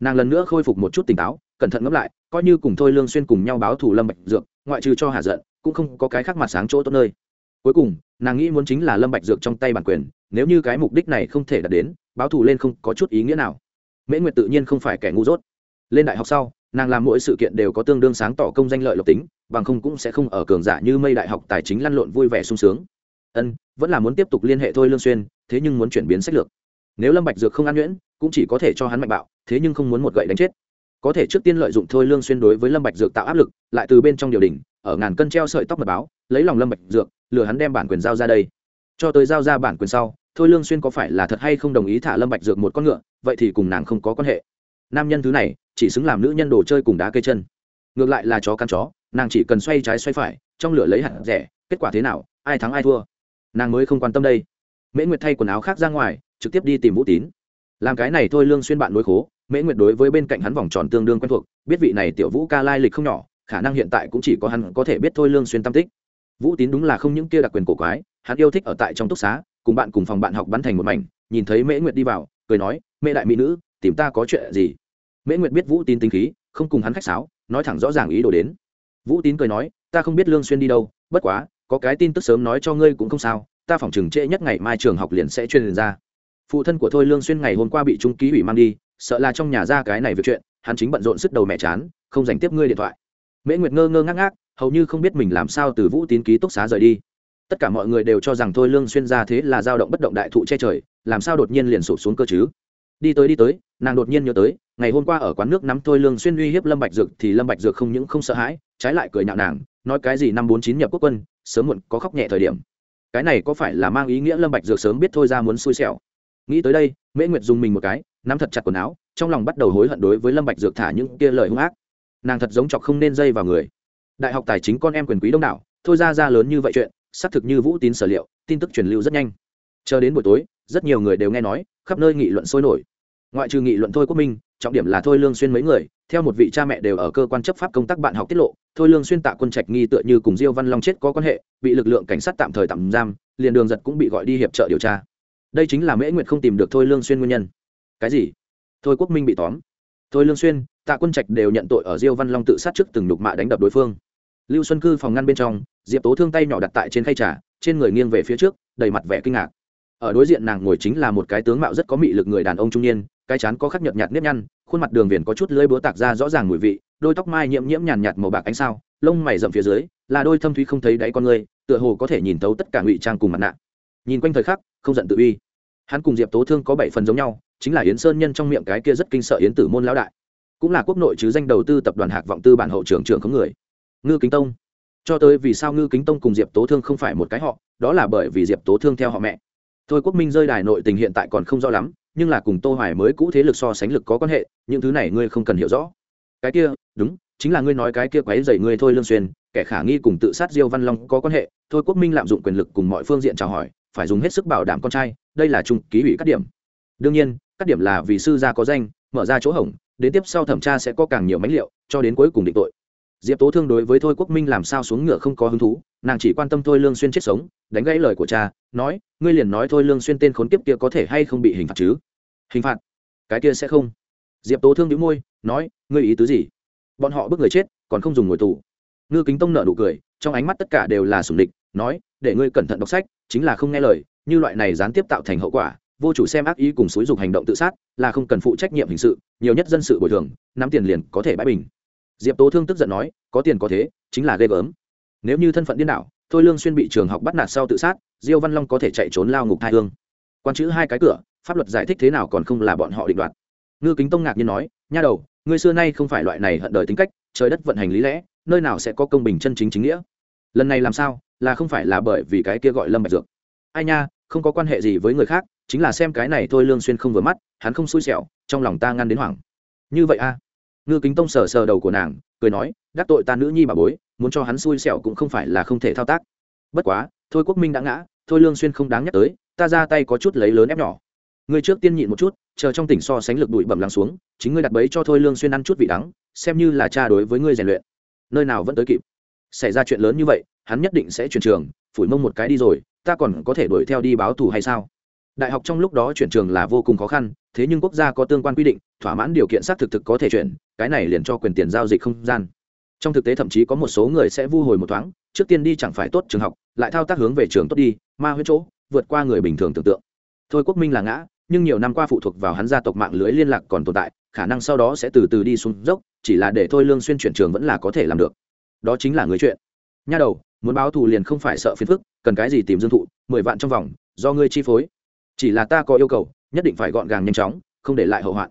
nàng lần nữa khôi phục một chút tỉnh táo, cẩn thận ngẫm lại, coi như cùng thôi lương xuyên cùng nhau báo thù lâm bạch dược, ngoại trừ cho hạ giận, cũng không có cái khác mặt sáng chỗ tốt nơi. Cuối cùng, nàng nghĩ muốn chính là lâm bạch dược trong tay bản quyền, nếu như cái mục đích này không thể đạt đến, báo thù lên không có chút ý nghĩa nào. Mễ nguyệt tự nhiên không phải kẻ ngu dốt. Lên đại học sau, nàng làm mỗi sự kiện đều có tương đương sáng tỏ công danh lợi lộc tính, bằng không cũng sẽ không ở cường giả như mây đại học tài chính lăn lộn vui vẻ sung sướng. Ân, vẫn là muốn tiếp tục liên hệ thôi lương xuyên, thế nhưng muốn chuyển biến sách lược. Nếu lâm bạch dược không ăn nhuyễn cũng chỉ có thể cho hắn mạnh bạo thế nhưng không muốn một gậy đánh chết. Có thể trước tiên lợi dụng thôi lương xuyên đối với lâm bạch dược tạo áp lực lại từ bên trong điều đình, ở ngàn cân treo sợi tóc mật báo lấy lòng lâm bạch dược lừa hắn đem bản quyền giao ra đây. Cho tới giao ra bản quyền sau thôi lương xuyên có phải là thật hay không đồng ý thả lâm bạch dược một con ngựa vậy thì cùng nàng không có quan hệ. Nam nhân thứ này chỉ xứng làm nữ nhân đồ chơi cùng đá cây chân. Ngược lại là chó căn chó nàng chỉ cần xoay trái xoay phải trong lửa lấy hạt rẻ kết quả thế nào ai thắng ai thua. Nàng mới không quan tâm đây. Mễ nguyệt thay quần áo khác ra ngoài trực tiếp đi tìm vũ tín làm cái này thôi lương xuyên bạn đối khố, mễ nguyệt đối với bên cạnh hắn vòng tròn tương đương quen thuộc, biết vị này tiểu vũ ca lai lịch không nhỏ, khả năng hiện tại cũng chỉ có hắn có thể biết thôi lương xuyên tâm tích. Vũ tín đúng là không những kia đặc quyền cổ quái, hắn yêu thích ở tại trong túc xá, cùng bạn cùng phòng bạn học bắn thành một mảnh, nhìn thấy mễ nguyệt đi vào, cười nói mẹ đại mỹ nữ, tìm ta có chuyện gì? Mễ nguyệt biết vũ tín tính khí, không cùng hắn khách sáo, nói thẳng rõ ràng ý đồ đến. Vũ tín cười nói, ta không biết lương xuyên đi đâu, bất quá, có cái tin tức sớm nói cho ngươi cũng không sao, ta phỏng chừng trễ nhất ngày mai trường học liền sẽ truyền ra phụ thân của thôi lương xuyên ngày hôm qua bị trung ký ủy mang đi, sợ là trong nhà ra cái này việc chuyện, hắn chính bận rộn sức đầu mẹ chán, không dành tiếp ngươi điện thoại. Mễ nguyệt ngơ ngơ ngác ngác, hầu như không biết mình làm sao từ vũ tín ký túc xá rời đi. Tất cả mọi người đều cho rằng thôi lương xuyên ra thế là dao động bất động đại thụ che trời, làm sao đột nhiên liền sụp xuống cơ chứ? Đi tới đi tới, nàng đột nhiên nhớ tới, ngày hôm qua ở quán nước nắm thôi lương xuyên uy hiếp lâm bạch dược thì lâm bạch dược không những không sợ hãi, trái lại cười nhạo nàng, nói cái gì năm bốn chín nhập quốc quân, sớm muộn có khóc nhẹ thời điểm. Cái này có phải là mang ý nghĩa lâm bạch dược sớm biết thôi ra muốn xui xẻo? Nghĩ tới đây, mễ nguyệt dùng mình một cái, nắm thật chặt quần áo, trong lòng bắt đầu hối hận đối với lâm bạch dược thả những kia lời hung ác. Nàng thật giống chọc không nên dây vào người. Đại học tài chính con em quyền quý đông đảo, thôi ra ra lớn như vậy chuyện, xác thực như vũ tín sở liệu, tin tức truyền lưu rất nhanh. Chờ đến buổi tối, rất nhiều người đều nghe nói, khắp nơi nghị luận sôi nổi. Ngoại trừ nghị luận thôi quốc minh, trọng điểm là thôi lương xuyên mấy người, theo một vị cha mẹ đều ở cơ quan chấp pháp công tác bạn học tiết lộ, thôi lương xuyên tạ quân trạch nghi tựa như cùng diêu văn long chết có quan hệ, bị lực lượng cảnh sát tạm thời tạm giam, liền đường giật cũng bị gọi đi hiệp trợ điều tra đây chính là mễ nguyệt không tìm được thôi lương xuyên nguyên nhân cái gì thôi quốc minh bị tóm thôi lương xuyên tạ quân trạch đều nhận tội ở diêu văn long tự sát trước từng nhục mạ đánh đập đối phương lưu xuân cư phòng ngăn bên trong diệp tố thương tay nhỏ đặt tại trên khay trà trên người nghiêng về phía trước đầy mặt vẻ kinh ngạc ở đối diện nàng ngồi chính là một cái tướng mạo rất có mị lực người đàn ông trung niên cái chán có khắc nhợt nhạt nếp nhăn khuôn mặt đường viền có chút lưỡi búa tạc ra rõ ràng mùi vị đôi tóc mai nhiễm nhiễm nhàn nhạt màu bạc ánh sao lông mày rậm phía dưới là đôi thâm thúy không thấy đáy con người tựa hồ có thể nhìn thấu tất cả ngụy trang cùng mặt nạ nhìn quanh thời khắc không giận tự uy. Hắn cùng diệp tố thương có bảy phần giống nhau, chính là yến sơn nhân trong miệng cái kia rất kinh sợ yến tử môn lão đại. Cũng là quốc nội chứ danh đầu tư tập đoàn hạc vọng tư bản hậu trưởng trưởng có người. Ngư kính tông. Cho tới vì sao ngư kính tông cùng diệp tố thương không phải một cái họ, đó là bởi vì diệp tố thương theo họ mẹ. Thôi quốc minh rơi đài nội tình hiện tại còn không rõ lắm, nhưng là cùng tô hoài mới cũ thế lực so sánh lực có quan hệ, những thứ này ngươi không cần hiểu rõ. Cái kia, đúng, chính là ngươi nói cái kia quấy rầy ngươi thôi lương xuyên, kẻ khả nghi cùng tự sát diêu văn long có quan hệ, thôi quốc minh lạm dụng quyền lực cùng mọi phương diện chào hỏi phải dùng hết sức bảo đảm con trai, đây là trung ký ủy cắt điểm. Đương nhiên, cắt điểm là vì sư gia có danh, mở ra chỗ hỏng đến tiếp sau thẩm tra sẽ có càng nhiều mánh liệu, cho đến cuối cùng định tội. Diệp tố thương đối với thôi quốc minh làm sao xuống ngựa không có hứng thú, nàng chỉ quan tâm thôi lương xuyên chết sống, đánh gãy lời của cha, nói, ngươi liền nói thôi lương xuyên tên khốn kiếp kia có thể hay không bị hình phạt chứ? Hình phạt? Cái kia sẽ không. Diệp tố thương nhíu môi, nói, ngươi ý tứ gì? Bọn họ bức người chết, còn không dùng ngồi tù. Ngư kính tông nợ nụ cười, trong ánh mắt tất cả đều là sủng địch nói, để ngươi cẩn thận đọc sách, chính là không nghe lời, như loại này gián tiếp tạo thành hậu quả, vô chủ xem ác ý cùng xúi dục hành động tự sát, là không cần phụ trách nhiệm hình sự, nhiều nhất dân sự bồi thường, nắm tiền liền có thể bãi bình. Diệp tố thương tức giận nói, có tiền có thế, chính là ghê gớm. Nếu như thân phận điên đảo, thôi lương xuyên bị trường học bắt nạt sau tự sát, diêu văn long có thể chạy trốn lao ngục thai hương. Quan chữ hai cái cửa, pháp luật giải thích thế nào còn không là bọn họ định đoạt. Ngư kính tông ngạc nhiên nói, nha đầu, ngươi xưa nay không phải loại này hận đời tính cách, trời đất vận hành lý lẽ, nơi nào sẽ có công bình chân chính chính nghĩa? Lần này làm sao? Là không phải là bởi vì cái kia gọi lâm bạch dược. Ai nha, không có quan hệ gì với người khác, chính là xem cái này thôi lương xuyên không vừa mắt, hắn không xui xẻo, trong lòng ta ngăn đến hoảng. Như vậy a? Ngư kính tông sờ sờ đầu của nàng, cười nói, đắc tội ta nữ nhi bà bối, muốn cho hắn xui xẻo cũng không phải là không thể thao tác. Bất quá, thôi quốc minh đã ngã, thôi lương xuyên không đáng nhắc tới, ta ra tay có chút lấy lớn ép nhỏ. Ngươi trước tiên nhịn một chút, chờ trong tỉnh so sánh lực bụi bẩm lắng xuống, chính ngươi đặt bẫy cho thôi lương xuyên ăn chút vị đắng, xem như là cha đối với ngươi rèn luyện. Nơi nào vẫn tới kịp. Xảy ra chuyện lớn như vậy hắn nhất định sẽ chuyển trường, phủi mông một cái đi rồi, ta còn có thể đuổi theo đi báo thù hay sao? Đại học trong lúc đó chuyển trường là vô cùng khó khăn, thế nhưng quốc gia có tương quan quy định, thỏa mãn điều kiện xác thực thực có thể chuyển, cái này liền cho quyền tiền giao dịch không gian. Trong thực tế thậm chí có một số người sẽ vu hồi một thoáng, trước tiên đi chẳng phải tốt trường học, lại thao tác hướng về trường tốt đi, ma huyết chỗ, vượt qua người bình thường tưởng tượng. Thôi quốc minh là ngã, nhưng nhiều năm qua phụ thuộc vào hắn gia tộc mạng lưới liên lạc còn tồn tại, khả năng sau đó sẽ từ từ đi xuống dốc, chỉ là để thôi lương xuyên chuyển trường vẫn là có thể làm được. Đó chính là người chuyện. Nha đầu muốn báo thù liền không phải sợ phiền phức, cần cái gì tìm dương thụ, mười vạn trong vòng, do ngươi chi phối. Chỉ là ta có yêu cầu, nhất định phải gọn gàng nhanh chóng, không để lại hậu hoạn.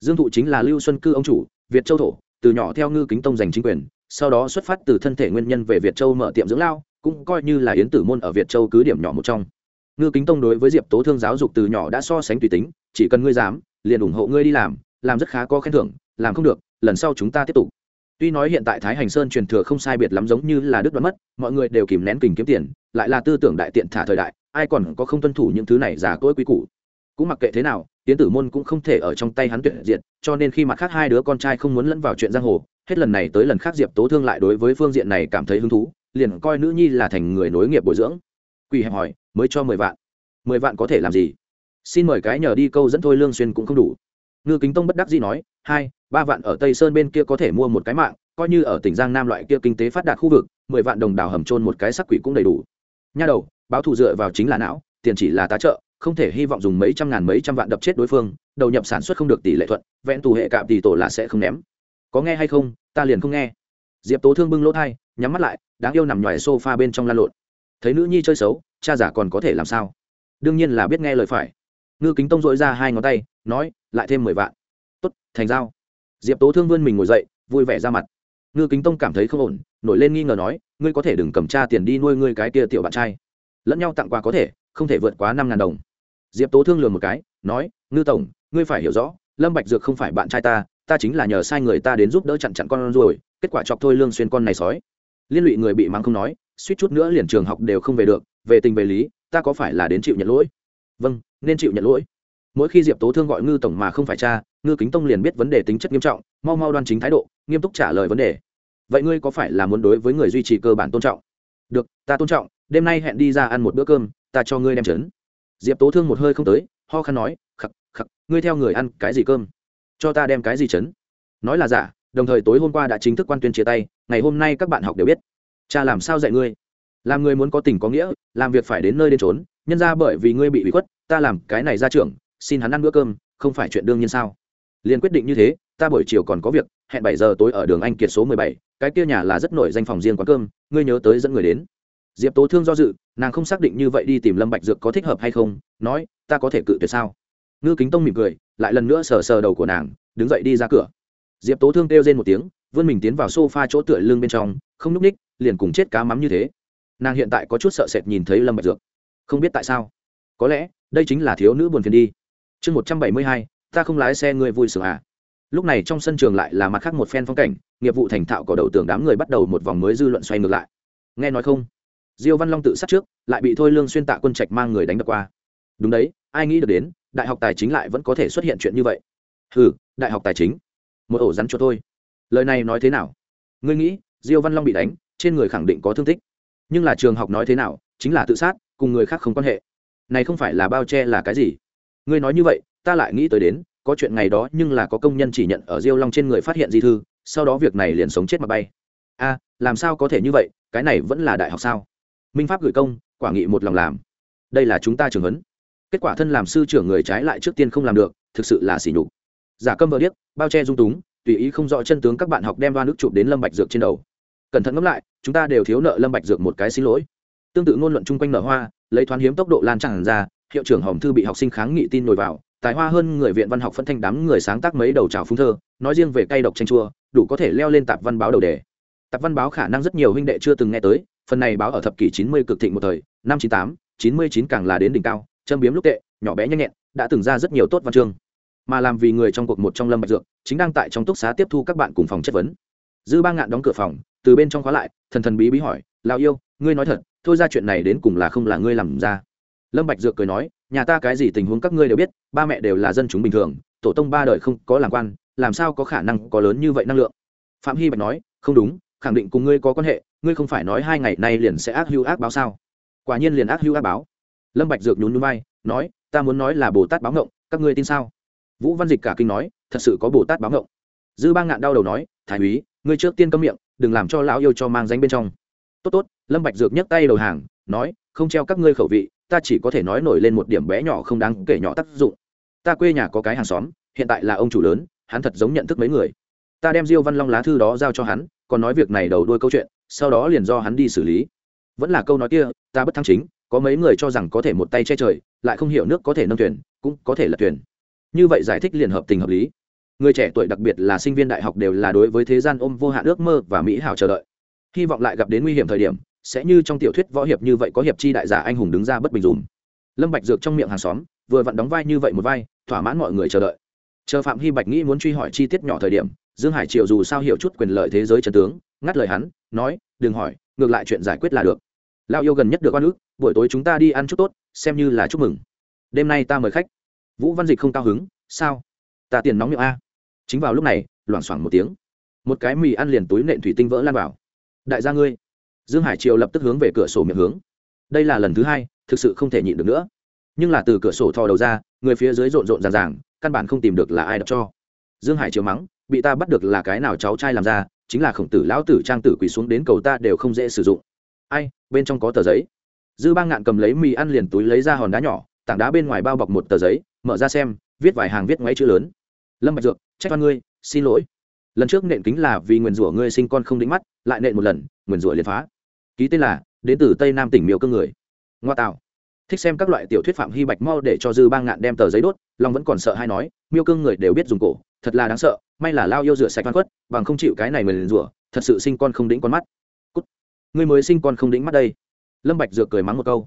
Dương thụ chính là lưu xuân cư ông chủ, việt châu thổ, từ nhỏ theo ngư kính tông giành chính quyền, sau đó xuất phát từ thân thể nguyên nhân về việt châu mở tiệm dưỡng lao, cũng coi như là yến tử môn ở việt châu cứ điểm nhỏ một trong. Ngư kính tông đối với diệp tố thương giáo dục từ nhỏ đã so sánh tùy tính, chỉ cần ngươi dám, liền ủng hộ ngươi đi làm làm rất khá có khen thưởng, làm không được, lần sau chúng ta tiếp tục tuy nói hiện tại thái hành sơn truyền thừa không sai biệt lắm giống như là đứt đoán mất, mọi người đều kìm nén kình kiếm tiền, lại là tư tưởng đại tiện thả thời đại, ai còn có không tuân thủ những thứ này giả cỗi quy củ. Cũng mặc kệ thế nào tiến tử môn cũng không thể ở trong tay hắn tuyệt diệt, cho nên khi mặt khác hai đứa con trai không muốn lẫn vào chuyện giang hồ, hết lần này tới lần khác diệp tố thương lại đối với phương diện này cảm thấy hứng thú, liền coi nữ nhi là thành người nối nghiệp bồi dưỡng. Quỳ hẹp hỏi, mới cho mười vạn. Mười vạn có thể làm gì? Xin mời cái nhờ đi câu dẫn thôi, lương xuyên cũng không đủ. Ngư kính tông bất đắc dĩ nói, hai ba vạn ở tây sơn bên kia có thể mua một cái mạng, coi như ở tỉnh giang nam loại kia kinh tế phát đạt khu vực, mười vạn đồng đào hầm trôn một cái sắc quỷ cũng đầy đủ. Nha đầu, báo thù dựa vào chính là não, tiền chỉ là tá trợ, không thể hy vọng dùng mấy trăm ngàn mấy trăm vạn đập chết đối phương, đầu nhập sản xuất không được tỷ lệ thuận, vẹn tù hệ cạm tỷ tổ là sẽ không ném. Có nghe hay không? Ta liền không nghe. Diệp tố thương bưng lỗ thai, nhắm mắt lại, đáng yêu nằm ngoài sofa bên trong lan lộn. Thấy nữ nhi chơi xấu, cha giả còn có thể làm sao? Đương nhiên là biết nghe lời phải. Ngư kính tông dội ra hai ngón tay, nói, lại thêm mười vạn. Tốt, thành giao diệp tố thương vươn mình ngồi dậy, vui vẻ ra mặt. Ngư kính tông cảm thấy không ổn, nổi lên nghi ngờ nói, ngươi có thể đừng cầm tra tiền đi nuôi ngươi cái kia tiểu bạn trai. Lẫn nhau tặng quà có thể, không thể vượt quá năm ngàn đồng. Diệp tố thương lừa một cái, nói, ngư tổng, ngươi phải hiểu rõ, lâm bạch dược không phải bạn trai ta ta chính là nhờ sai người ta đến giúp đỡ chặn chặn con rồi kết quả chọc thôi lương xuyên con này sói. Liên lụy người bị mang không nói, suýt chút nữa liền trường học đều không về được, về tình về lý, ta có phải là đến chịu nhận lỗi? Vâng nên chịu nhận lỗi mỗi khi diệp tố thương gọi ngư tổng mà không phải cha, ngư kính tông liền biết vấn đề tính chất nghiêm trọng, mau mau đoan chính thái độ, nghiêm túc trả lời vấn đề. Vậy ngươi có phải là muốn đối với người duy trì cơ bản tôn trọng? Được, ta tôn trọng, đêm nay hẹn đi ra ăn một bữa cơm, ta cho ngươi đem trấn diệp tố thương một hơi không tới, ho khăn nói khắc khắc ngươi theo người ăn cái gì cơm? Cho ta đem cái gì trấn nói là giả, đồng thời tối hôm qua đã chính thức quan tuyên chia tay, ngày hôm nay các bạn học đều biết. Cha làm sao dạy ngươi? Làm người muốn có tình có nghĩa, làm việc phải đến nơi đến trốn nhân ra bởi vì ngươi bị bị khuất, ta làm cái này ra trưởng xin hắn ăn bữa cơm, không phải chuyện đương nhiên sao? Liền quyết định như thế, ta buổi chiều còn có việc, hẹn bảy giờ tối ở đường anh kiệt số mười bảy, cái kia nhà là rất nổi danh phòng riêng quán cơm, ngươi nhớ tới dẫn người đến. Diệp tố thương do dự, nàng không xác định như vậy đi tìm lâm bạch dược có thích hợp hay không, nói, ta có thể cự tuyệt sao? Ngư kính tông mỉm cười, lại lần nữa sờ sờ đầu của nàng, đứng dậy đi ra cửa. Diệp tố thương kêu rên một tiếng, vươn mình tiến vào sofa chỗ tựa lưng bên trong, không núp ních, liền cùng chết cá mắm như thế. Nàng hiện tại có chút sợ sệt nhìn thấy lâm bạch dược. Không biết tại sao. Có lẽ, đây chính là thiếu nữ buồn phiền đi chương một trăm bảy mươi hai, ta không lái xe ngươi vui sửa à. Lúc này trong sân trường lại là mặt khác một phen phong cảnh, nghiệp vụ thành thạo có đầu tưởng đám người bắt đầu một vòng mới dư luận xoay ngược lại. Nghe nói không? Diêu văn long tự sát trước, lại bị thôi lương xuyên tạ quân trạch mang người đánh đập qua. Đúng đấy, ai nghĩ được đến, đại học tài chính lại vẫn có thể xuất hiện chuyện như vậy. Hừ, đại học tài chính. Một ổ rắn cho thôi. Lời này nói thế nào? Ngươi nghĩ, diêu văn long bị đánh, trên người khẳng định có thương tích. Nhưng là trường học nói thế nào, chính là tự sát, cùng người khác không quan hệ. Này không phải là bao che là cái gì? Ngươi nói như vậy, ta lại nghĩ tới đến, có chuyện ngày đó nhưng là có công nhân chỉ nhận ở diêu long trên người phát hiện di thư, sau đó việc này liền sống chết mà bay. A, làm sao có thể như vậy, cái này vẫn là đại học sao? Minh pháp gửi công, quả nghị một lòng làm. Đây là chúng ta trường huấn. Kết quả thân làm sư trưởng người trái lại trước tiên không làm được, thực sự là xỉ nhục. Giả câm vợ điếc, bao che dung túng, tùy ý không rõ chân tướng các bạn học đem đoan nước chụp đến lâm bạch dược trên đầu. Cẩn thận ngẫm lại, chúng ta đều thiếu nợ lâm bạch dược một cái xin lỗi. Tương tự ngôn luận chung quanh nở hoa, lấy thoáng hiếm tốc độ lan tràn ra hiệu trưởng hồng thư bị học sinh kháng nghị tin nổi vào, tài hoa hơn người viện văn học phân thanh đám người sáng tác mấy đầu trào phúng thơ, nói riêng về cây độc tranh chua, đủ có thể leo lên tạp văn báo đầu đề. Tạp văn báo khả năng rất nhiều huynh đệ chưa từng nghe tới, phần này báo ở thập kỷ chín mươi cực thịnh một thời, năm chín tám, chín mươi chín càng là đến đỉnh cao, châm biếm lúc tệ, nhỏ bé nhanh nhẹn, đã từng ra rất nhiều tốt văn chương. Mà làm vì người trong cuộc một trong lâm bạch dược, chính đang tại trong túc xá tiếp thu các bạn cùng phòng chất vấn. Dư ba ngạn đóng cửa phòng, từ bên trong khóa lại, thần thần bí bí hỏi, lão yêu, ngươi nói thật, thôi ra chuyện này đến cùng là không là ngươi làm ra? Lâm bạch dược cười nói, nhà ta cái gì tình huống các ngươi đều biết, ba mẹ đều là dân chúng bình thường, tổ tông ba đời không có làm quan, làm sao có khả năng có lớn như vậy năng lượng? Phạm hy bạch nói, không đúng, khẳng định cùng ngươi có quan hệ, ngươi không phải nói hai ngày nay liền sẽ ác hưu ác báo sao? Quả nhiên liền ác hưu ác báo. Lâm bạch dược nhún nhún vai, nói, ta muốn nói là bồ tát báo ngộng, các ngươi tin sao? Vũ văn dịch cả kinh nói, thật sự có bồ tát báo ngộng. Dư ba ngạn đau đầu nói, thái úy, ngươi trước tiên câm miệng, đừng làm cho lão yêu cho mang danh bên trong. Tốt tốt. Lâm bạch dược nhấc tay đầu hàng, nói, không treo các ngươi khẩu vị ta chỉ có thể nói nổi lên một điểm bé nhỏ không đáng kể nhỏ tác dụng. Ta quê nhà có cái hàng xóm, hiện tại là ông chủ lớn, hắn thật giống nhận thức mấy người. Ta đem diêu văn long lá thư đó giao cho hắn, còn nói việc này đầu đuôi câu chuyện, sau đó liền do hắn đi xử lý. Vẫn là câu nói kia, ta bất thăng chính, có mấy người cho rằng có thể một tay che trời, lại không hiểu nước có thể nâng thuyền, cũng có thể là thuyền. Như vậy giải thích liền hợp tình hợp lý. Người trẻ tuổi đặc biệt là sinh viên đại học đều là đối với thế gian ôm vô hạn ước mơ và mỹ hảo chờ đợi. Hy vọng lại gặp đến nguy hiểm thời điểm sẽ như trong tiểu thuyết võ hiệp như vậy có hiệp chi đại giả anh hùng đứng ra bất bình dùm. Lâm bạch dược trong miệng hàng xóm, vừa vặn đóng vai như vậy một vai, thỏa mãn mọi người chờ đợi. Chờ phạm hy bạch nghĩ muốn truy hỏi chi tiết nhỏ thời điểm, dương hải triệu dù sao hiểu chút quyền lợi thế giới trần tướng, ngắt lời hắn, nói, đừng hỏi, ngược lại chuyện giải quyết là được. Lao yêu gần nhất được oan ức, buổi tối chúng ta đi ăn chút tốt, xem như là chúc mừng. Đêm nay ta mời khách. Vũ văn dịch không cao hứng, sao? Ta tiền nóng miệng a. Chính vào lúc này, loảng xoảng một tiếng. Một cái mì ăn liền túi nện thủy tinh vỡ lan vào. Đại gia ngươi dương hải triều lập tức hướng về cửa sổ miệng hướng. Đây là lần thứ hai, thực sự không thể nhịn được nữa. Nhưng là từ cửa sổ thò đầu ra, người phía dưới rộn rộn ràng ràng, căn bản không tìm được là ai đọc cho. Dương hải triều mắng, bị ta bắt được là cái nào cháu trai làm ra, chính là khổng tử lão tử trang tử quỳ xuống đến cầu ta đều không dễ sử dụng. Ai, bên trong có tờ giấy. Dư ba ngạn cầm lấy mì ăn liền túi lấy ra hòn đá nhỏ, tảng đá bên ngoài bao bọc một tờ giấy, mở ra xem, viết vài hàng viết ngoáy chữ lớn. Lâm bạch dược, trách oan ngươi, xin lỗi. Lần trước nện kính là vì nguyền rủa ngươi sinh con không đính mắt, lại nện một lần, nguyền rủa liền phá ký tên là, đến từ tây nam tỉnh miêu cương người. Ngoa tạo. Thích xem các loại tiểu thuyết phạm hy bạch mau để cho dư ba ngạn đem tờ giấy đốt, long vẫn còn sợ hay nói, miêu cương người đều biết dùng cổ, thật là đáng sợ, may là lao yêu rửa sạch văn quất bằng không chịu cái này mình rửa thật sự sinh con không đĩnh con mắt. Cút. ngươi mới sinh con không đĩnh mắt đây. Lâm bạch dược cười mắng một câu.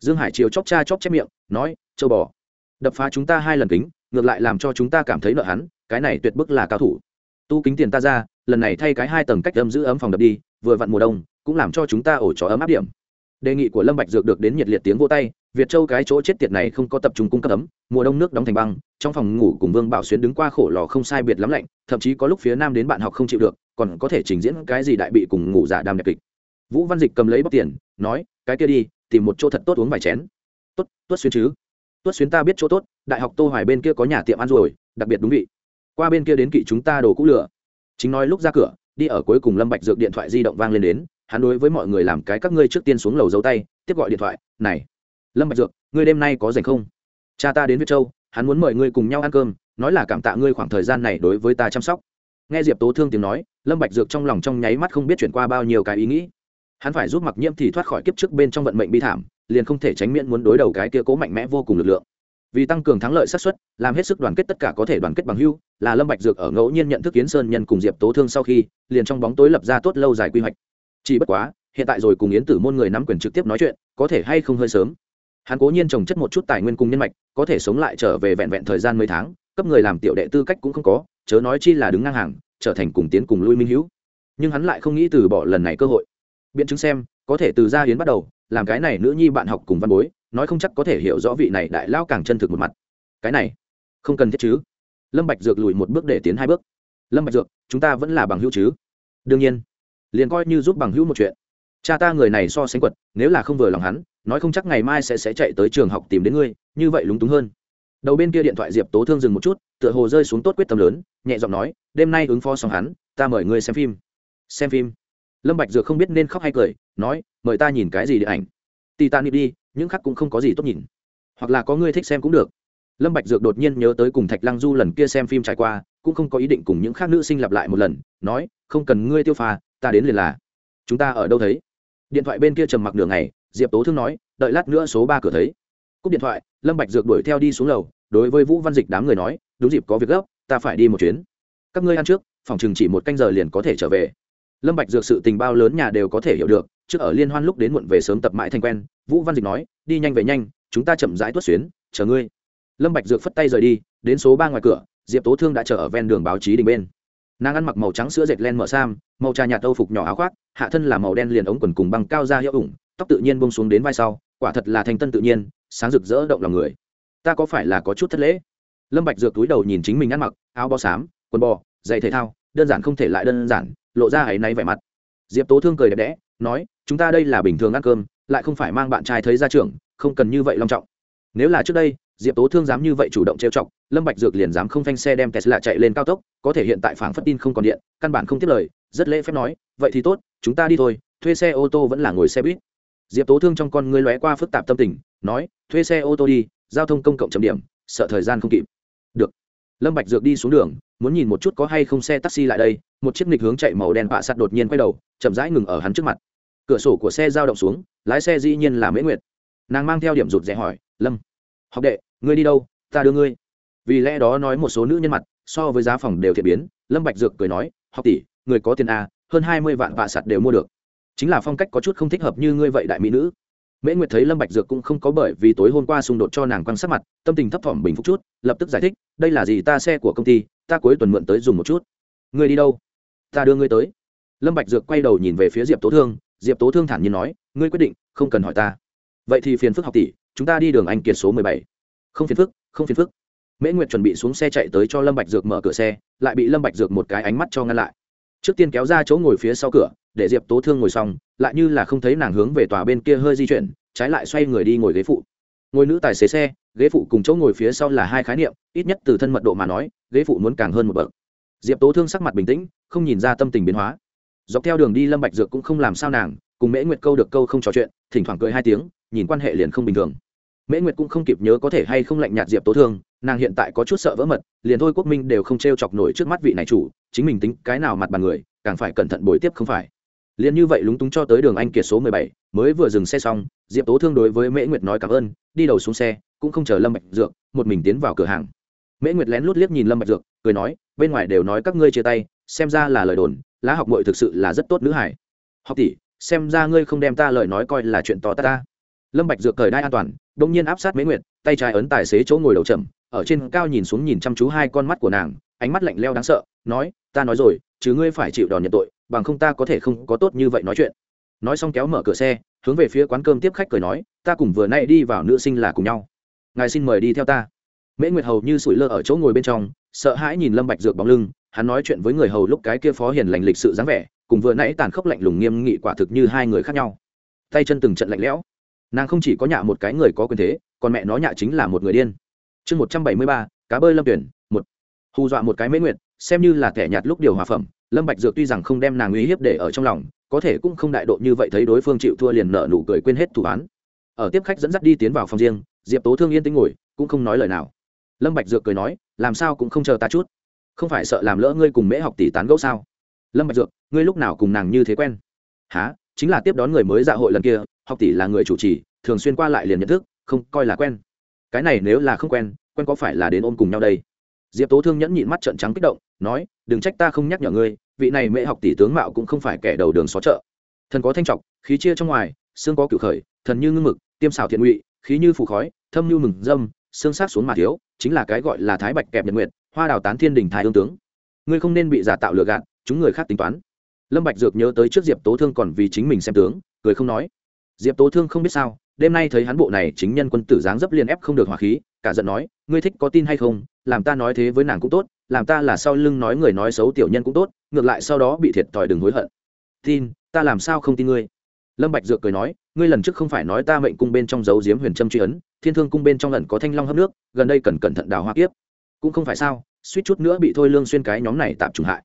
Dương hải chiều chóc cha chóc chép miệng, nói, châu bò. Đập phá chúng ta hai lần kính, ngược lại làm cho chúng ta cảm thấy nợ hắn, cái này tuyệt bức là cao thủ. Tu kính tiền ta ra, lần này thay cái hai tầng cách âm giữ ấm phòng đập đi, vừa vặn mùa đông cũng làm cho chúng ta ổ chó ấm áp điểm. Đề nghị của lâm bạch dược được đến nhiệt liệt tiếng vô tay, việt châu cái chỗ chết tiệt này không có tập trung cung cấp ấm, mùa đông nước đóng thành băng, trong phòng ngủ cùng vương bảo xuyên đứng qua khổ lò không sai biệt lắm lạnh, thậm chí có lúc phía nam đến bạn học không chịu được, còn có thể trình diễn cái gì đại bị cùng ngủ giả đam đẹp kịch. Vũ văn dịch cầm lấy bóc tiền, nói, cái kia đi, tìm một chỗ thật tốt uống vài chén. Tốt Tuất xuyên chứ. Tuất xuyến ta biết chỗ tốt, đại học tô hoài bên kia có nhà tiệm ăn rồi, đặc biệt đúng vị. Qua bên kia đến kỵ chúng ta đồ cũ lửa. Chính nói lúc ra cửa, đi ở cuối cùng lâm bạch dược điện thoại di động vang lên đến hắn đối với mọi người làm cái các ngươi trước tiên xuống lầu giấu tay, tiếp gọi điện thoại, này, lâm bạch dược, ngươi đêm nay có rảnh không? Cha ta đến việt châu, hắn muốn mời ngươi cùng nhau ăn cơm, nói là cảm tạ ngươi khoảng thời gian này đối với ta chăm sóc. Nghe diệp tố thương tiếng nói, lâm bạch dược trong lòng trong nháy mắt không biết chuyển qua bao nhiêu cái ý nghĩ. Hắn phải giúp mặc nhiễm thì thoát khỏi kiếp trước bên trong vận mệnh bi thảm, liền không thể tránh miễn muốn đối đầu cái kia cố mạnh mẽ vô cùng lực lượng. Vì tăng cường thắng lợi xác suất, làm hết sức đoàn kết tất cả có thể đoàn kết bằng hưu, là lâm bạch dược ở ngẫu nhiên nhận thức kiến sơn nhân cùng diệp tố thương sau khi, liền trong bóng tối lập ra tốt lâu dài quy hoạch chỉ bất quá, hiện tại rồi cùng yến tử môn người nắm quyền trực tiếp nói chuyện, có thể hay không hơi sớm. Hắn cố nhiên trồng chất một chút tài nguyên cùng nhân mạch, có thể sống lại trở về vẹn vẹn thời gian mấy tháng, cấp người làm tiểu đệ tư cách cũng không có, chớ nói chi là đứng ngang hàng, trở thành cùng tiến cùng lui minh hữu. Nhưng hắn lại không nghĩ từ bỏ lần này cơ hội. Biện chứng xem, có thể từ gia hiến bắt đầu, làm cái này nữ nhi bạn học cùng văn bối, nói không chắc có thể hiểu rõ vị này đại lao càng chân thực một mặt. Cái này, không cần thiết chứ. Lâm bạch dược lùi một bước để tiến hai bước. Lâm bạch dược, chúng ta vẫn là bằng hữu chứ. Đương nhiên liền coi như giúp bằng hữu một chuyện. Cha ta người này so sánh quật, nếu là không vừa lòng hắn, nói không chắc ngày mai sẽ sẽ chạy tới trường học tìm đến ngươi, như vậy lúng túng hơn. Đầu bên kia điện thoại diệp tố thương dừng một chút, tựa hồ rơi xuống tốt quyết tâm lớn, nhẹ giọng nói, đêm nay ứng phó xong hắn, ta mời ngươi xem phim. Xem phim? Lâm bạch dược không biết nên khóc hay cười, nói, mời ta nhìn cái gì điện ảnh? Titanic đi, những khác cũng không có gì tốt nhìn. Hoặc là có ngươi thích xem cũng được. Lâm bạch dược đột nhiên nhớ tới cùng thạch lăng du lần kia xem phim trải qua, cũng không có ý định cùng những khác nữ sinh lặp lại một lần, nói, không cần ngươi tiêu pha ta đến liền là. Chúng ta ở đâu thấy? Điện thoại bên kia trầm mặc nửa ngày, diệp tố thương nói, đợi lát nữa số ba cửa thấy. Cúp điện thoại, lâm bạch dược đuổi theo đi xuống lầu, đối với vũ văn dịch đám người nói, đúng dịp có việc gấp, ta phải đi một chuyến. Các ngươi ăn trước, phòng chừng chỉ một canh giờ liền có thể trở về. Lâm bạch dược sự tình bao lớn nhà đều có thể hiểu được, trước ở liên hoan lúc đến muộn về sớm tập mãi thành quen, vũ văn dịch nói, đi nhanh về nhanh, chúng ta chậm rãi tuốt xuyến, chờ ngươi. Lâm bạch dược phất tay rời đi, đến số ba ngoài cửa, diệp tố thương đã chờ ở ven đường báo chí đình bên nàng ăn mặc màu trắng sữa dệt len mở sam, màu trà nhạt âu phục nhỏ áo khoác, hạ thân là màu đen liền ống quần cùng băng cao ra hiệu ủng, tóc tự nhiên buông xuống đến vai sau, quả thật là thanh tân tự nhiên, sáng rực rỡ động lòng người. Ta có phải là có chút thất lễ? Lâm bạch dược túi đầu nhìn chính mình ăn mặc, áo bó xám, quần bò, giày thể thao, đơn giản không thể lại đơn giản, lộ ra ấy náy vẻ mặt. Diệp tố thương cười đẹp đẽ, nói, chúng ta đây là bình thường ăn cơm, lại không phải mang bạn trai thấy ra trường không cần như vậy long trọng. Nếu là trước đây diệp tố thương dám như vậy chủ động trêu chọc, lâm bạch dược liền dám không phanh xe đem tesla chạy lên cao tốc, có thể hiện tại phảng phất tin không còn điện, căn bản không tiếp lời, rất lễ phép nói, vậy thì tốt, chúng ta đi thôi, thuê xe ô tô vẫn là ngồi xe buýt. Diệp tố thương trong con ngươi lóe qua phức tạp tâm tình, nói, thuê xe ô tô đi, giao thông công cộng chấm điểm, sợ thời gian không kịp. Được. Lâm bạch dược đi xuống đường, muốn nhìn một chút có hay không xe taxi lại đây, một chiếc nghịch hướng chạy màu đen bạ sắt đột nhiên quay đầu, chậm rãi ngừng ở hắn trước mặt. Cửa sổ của xe dao động xuống, lái xe dĩ nhiên là mễ nguyệt. Nàng mang theo điểm rụt rè hỏi, lâm học đệ, ngươi đi đâu? Ta đưa ngươi. Vì lẽ đó nói một số nữ nhân mặt, so với giá phòng đều thiệt biến, lâm bạch dược cười nói, học tỷ, người có tiền a hơn hai mươi vạn vạ sạt đều mua được. Chính là phong cách có chút không thích hợp như ngươi vậy đại mỹ nữ. Mễ nguyệt thấy lâm bạch dược cũng không có bởi vì tối hôm qua xung đột cho nàng quan sát mặt, tâm tình thấp thỏm bình phục chút, lập tức giải thích, đây là gì? Ta xe của công ty, ta cuối tuần mượn tới dùng một chút. Ngươi đi đâu? Ta đưa ngươi tới. Lâm bạch dược quay đầu nhìn về phía diệp tố thương, diệp tố thương thản nhiên nói, ngươi quyết định, không cần hỏi ta. Vậy thì phiền phức học tỷ chúng ta đi đường anh kiệt số mười bảy. Không phiền phức, không phiền phức. Mễ nguyệt chuẩn bị xuống xe chạy tới cho lâm bạch dược mở cửa xe, lại bị lâm bạch dược một cái ánh mắt cho ngăn lại. Trước tiên kéo ra chỗ ngồi phía sau cửa, để diệp tố thương ngồi xong, lại như là không thấy nàng hướng về tòa bên kia hơi di chuyển, trái lại xoay người đi ngồi ghế phụ. Ngồi nữ tài xế xe, ghế phụ cùng chỗ ngồi phía sau là hai khái niệm, ít nhất từ thân mật độ mà nói, ghế phụ muốn càng hơn một bậc. Diệp tố thương sắc mặt bình tĩnh, không nhìn ra tâm tình biến hóa. Dọc theo đường đi lâm bạch dược cũng không làm sao nàng, cùng mễ nguyệt câu được câu không trò chuyện, thỉnh thoảng cười hai tiếng, nhìn quan hệ liền không bình thường mễ nguyệt cũng không kịp nhớ có thể hay không lạnh nhạt diệp tố thương, nàng hiện tại có chút sợ vỡ mật, liền thôi quốc minh đều không t r e o chọc nổi trước mắt vị này chủ, chính mình tính cái nào mặt bàn người, càng phải cẩn thận bồi tiếp không phải. Liền như vậy lúng túng cho tới đường anh kiệt số mười bảy, mới vừa dừng xe xong, diệp tố thương đối với mễ nguyệt nói cảm ơn, đi đầu xuống xe, cũng không chờ lâm bạch dược, một mình tiến vào cửa hàng. Mễ nguyệt lén lút liếc nhìn lâm bạch dược, cười nói, bên ngoài đều nói các ngươi chia tay, xem ra là lời đồn, lá học mội thực sự là rất tốt nữ hải học tỷ, xem ra ngươi không đem ta lời nói coi là chuyện to ta ta. Lâm bạch dược cởi đai an toàn đông nhiên áp sát mễ nguyệt, tay trái ấn tài xế chỗ ngồi đầu chậm, ở trên cao nhìn xuống nhìn chăm chú hai con mắt của nàng, ánh mắt lạnh lẽo đáng sợ, nói, ta nói rồi, chứ ngươi phải chịu đòn nhận tội, bằng không ta có thể không có tốt như vậy nói chuyện. Nói xong kéo mở cửa xe, hướng về phía quán cơm tiếp khách cười nói, ta cùng vừa nay đi vào nữ sinh là cùng nhau. Ngài xin mời đi theo ta. Mễ nguyệt hầu như sủi lơ ở chỗ ngồi bên trong, sợ hãi nhìn lâm bạch dược bóng lưng, hắn nói chuyện với người hầu lúc cái kia phó hiền lành lịch sự dáng vẻ, cùng vừa nãy tàn khốc lạnh lùng nghiêm nghị quả thực như hai người khác nhau. Tay chân từng trận lạnh lẽo nàng không chỉ có nhạ một cái người có quyền thế còn mẹ nó nhạ chính là một người điên. Chương một trăm bảy mươi ba cá bơi lâm tuyển một. Hù dọa một cái mễ nguyện, xem như là thẻ nhạt lúc điều hòa phẩm lâm bạch dược tuy rằng không đem nàng uy hiếp để ở trong lòng có thể cũng không đại độ như vậy thấy đối phương chịu thua liền nợ nụ cười quên hết thủ án. Ở tiếp khách dẫn dắt đi tiến vào phòng riêng diệp tố thương yên tĩnh ngồi cũng không nói lời nào. Lâm bạch dược cười nói làm sao cũng không chờ ta chút? Không phải sợ làm lỡ ngươi cùng mễ học tỷ tán gẫu sao? Lâm bạch dược ngươi lúc nào cùng nàng như thế quen? Há chính là tiếp đón người mới dạ hội lần kia học tỷ là người chủ trì, thường xuyên qua lại liền nhận thức, không coi là quen. Cái này nếu là không quen quen có phải là đến ôm cùng nhau đây? Diệp tố thương nhẫn nhịn mắt trợn trắng kích động, nói, đừng trách ta không nhắc nhở ngươi, vị này mễ học tỷ tướng mạo cũng không phải kẻ đầu đường xó chợ. Thần có thanh trọc, khí chia trong ngoài, xương có cửu khởi, thần như ngưng mực, tiêm xào thiện ngụy, khí như phủ khói, thâm như mừng dâm, xương sát xuống mà thiếu, chính là cái gọi là thái bạch kẹp nhật nguyệt, hoa đào tán thiên đình thái ương tướng. Ngươi không nên bị giả tạo lừa gạt, chúng người khác tính toán. Lâm bạch dược nhớ tới trước diệp tố thương còn vì chính mình xem tướng, cười không nói diệp tố thương không biết sao, đêm nay thấy hắn bộ này chính nhân quân tử dáng dấp liên ép không được hỏa khí, cả giận nói, ngươi thích có tin hay không? Làm ta nói thế với nàng cũng tốt, làm ta là sau lưng nói người nói xấu tiểu nhân cũng tốt, ngược lại sau đó bị thiệt thòi đừng hối hận. Tin, ta làm sao không tin ngươi? Lâm bạch dược cười nói, ngươi lần trước không phải nói ta mệnh cung bên trong dấu diếm huyền trâm truy ấn, thiên thương cung bên trong lần có thanh long hấp nước, gần đây cần cẩn thận đào hoa kiếp. Cũng không phải sao, suýt chút nữa bị thôi lương xuyên cái nhóm này tạm trùng hại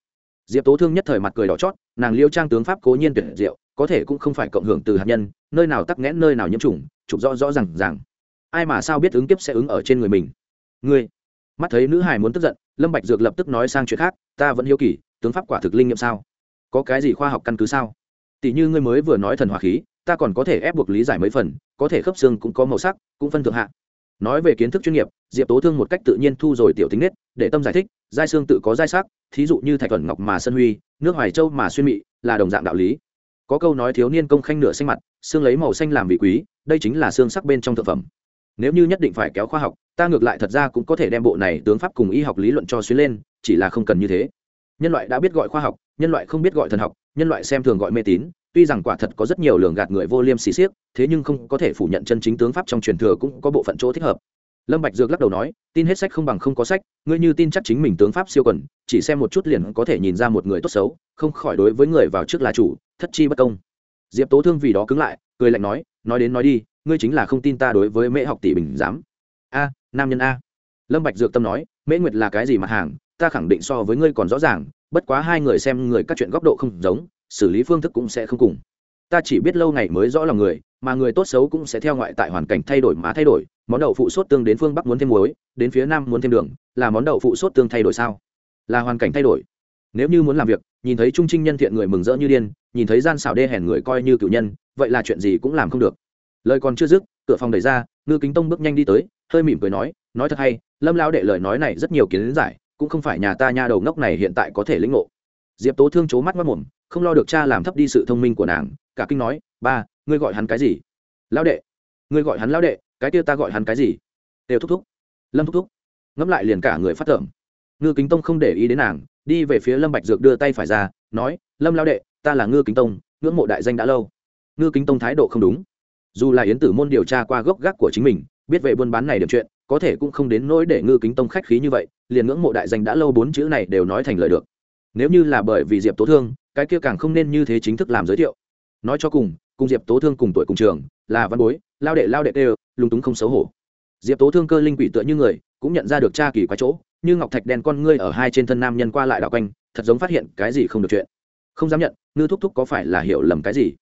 diệp tố thương nhất thời mặt cười đỏ chót, nàng liêu trang tướng pháp cố nhiên tuyệt diệu, có thể cũng không phải cộng hưởng từ hạt nhân, nơi nào tắc nghẽn nơi nào nhiễm trùng trục rõ rõ rằng rằng ai mà sao biết ứng kiếp sẽ ứng ở trên người mình? Ngươi. Mắt thấy nữ hài muốn tức giận, lâm bạch dược lập tức nói sang chuyện khác, ta vẫn hiếu kỳ, tướng pháp quả thực linh nghiệm sao? Có cái gì khoa học căn cứ sao? Tỷ như ngươi mới vừa nói thần hỏa khí, ta còn có thể ép buộc lý giải mấy phần, có thể khớp xương cũng có màu sắc, cũng phân thượng hạ. Nói về kiến thức chuyên nghiệp, diệp tố thương một cách tự nhiên thu rồi tiểu tính nết, để tâm giải thích, giai xương tự có giai sắc thí dụ như thạch thuần ngọc mà sân huy, nước hoài châu mà xuyên mị, là đồng dạng đạo lý. Có câu nói thiếu niên công khanh nửa xanh mặt, xương lấy màu xanh làm vị quý, đây chính là xương sắc bên trong thực phẩm. Nếu như nhất định phải kéo khoa học, ta ngược lại thật ra cũng có thể đem bộ này tướng pháp cùng y học lý luận cho xuyến lên, chỉ là không cần như thế. Nhân loại đã biết gọi khoa học, nhân loại không biết gọi thần học, nhân loại xem thường gọi mê tín, tuy rằng quả thật có rất nhiều lường gạt người vô liêm xì xiếc thế nhưng không có thể phủ nhận chân chính tướng pháp trong truyền thừa cũng có bộ phận chỗ thích hợp lâm bạch dược lắc đầu nói, tin hết sách không bằng không có sách, ngươi như tin chắc chính mình tướng pháp siêu quần, chỉ xem một chút liền có thể nhìn ra một người tốt xấu, không khỏi đối với người vào trước là chủ, thất chi bất công. Diệp tố thương vì đó cứng lại, cười lạnh nói nói đến nói đi, ngươi chính là không tin ta đối với mễ học tỷ bình dám a, nam nhân a. Lâm bạch dược tâm nói, mễ nguyệt là cái gì mặt hàng, ta khẳng định so với ngươi còn rõ ràng, bất quá hai người xem người các chuyện góc độ không giống, xử lý phương thức cũng sẽ không cùng. Ta chỉ biết lâu ngày mới rõ lòng người, mà người tốt xấu cũng sẽ theo ngoại tại hoàn cảnh thay đổi mà thay đổi món đậu phụ sốt tương đến phương bắc muốn thêm muối, đến phía nam muốn thêm đường, là món đậu phụ sốt tương thay đổi sao? Là hoàn cảnh thay đổi. Nếu như muốn làm việc, nhìn thấy trung trinh nhân thiện người mừng rỡ như điên, nhìn thấy gian xảo đê hèn người coi như cựu nhân, vậy là chuyện gì cũng làm không được. Lời còn chưa dứt, cửa phòng đẩy ra, ngư kính tông bước nhanh đi tới, hơi mỉm cười nói nói thật hay, lâm lao đệ lời nói này rất nhiều kiến giải, cũng không phải nhà ta nha đầu ngốc này hiện tại có thể lĩnh ngộ. Diệp tố thương chố mắt mất mồm, không lo được cha làm thấp đi sự thông minh của nàng, cả kinh nói, ba, ngươi gọi hắn cái gì? Lão đệ. Ngươi gọi hắn lão đệ cái kia ta gọi hắn cái gì? Đều thúc thúc. Lâm thúc thúc. Ngẫm lại liền cả người phát thởm. Ngư kính tông không để ý đến nàng, đi về phía lâm bạch dược đưa tay phải ra, nói, lâm lao đệ, ta là ngư kính tông, ngưỡng mộ đại danh đã lâu. Ngư kính tông thái độ không đúng. Dù là yến tử môn điều tra qua gốc gác của chính mình, biết về buôn bán này điểm chuyện, có thể cũng không đến nỗi để ngư kính tông khách khí như vậy, liền ngưỡng mộ đại danh đã lâu bốn chữ này đều nói thành lời được. Nếu như là bởi vì diệp tố thương, cái kia càng không nên như thế chính thức làm giới thiệu. Nói cho cùng cùng diệp tố thương cùng tuổi cùng trường là văn bối, lao đệ lao đệ tê lúng túng không xấu hổ. Diệp tố thương cơ linh quỷ tựa như người, cũng nhận ra được cha kỳ quái chỗ, như ngọc thạch đen con ngươi ở hai trên thân nam nhân qua lại đạo quanh, thật giống phát hiện cái gì không được chuyện. Không dám nhận, ngư thúc thúc có phải là hiểu lầm cái gì?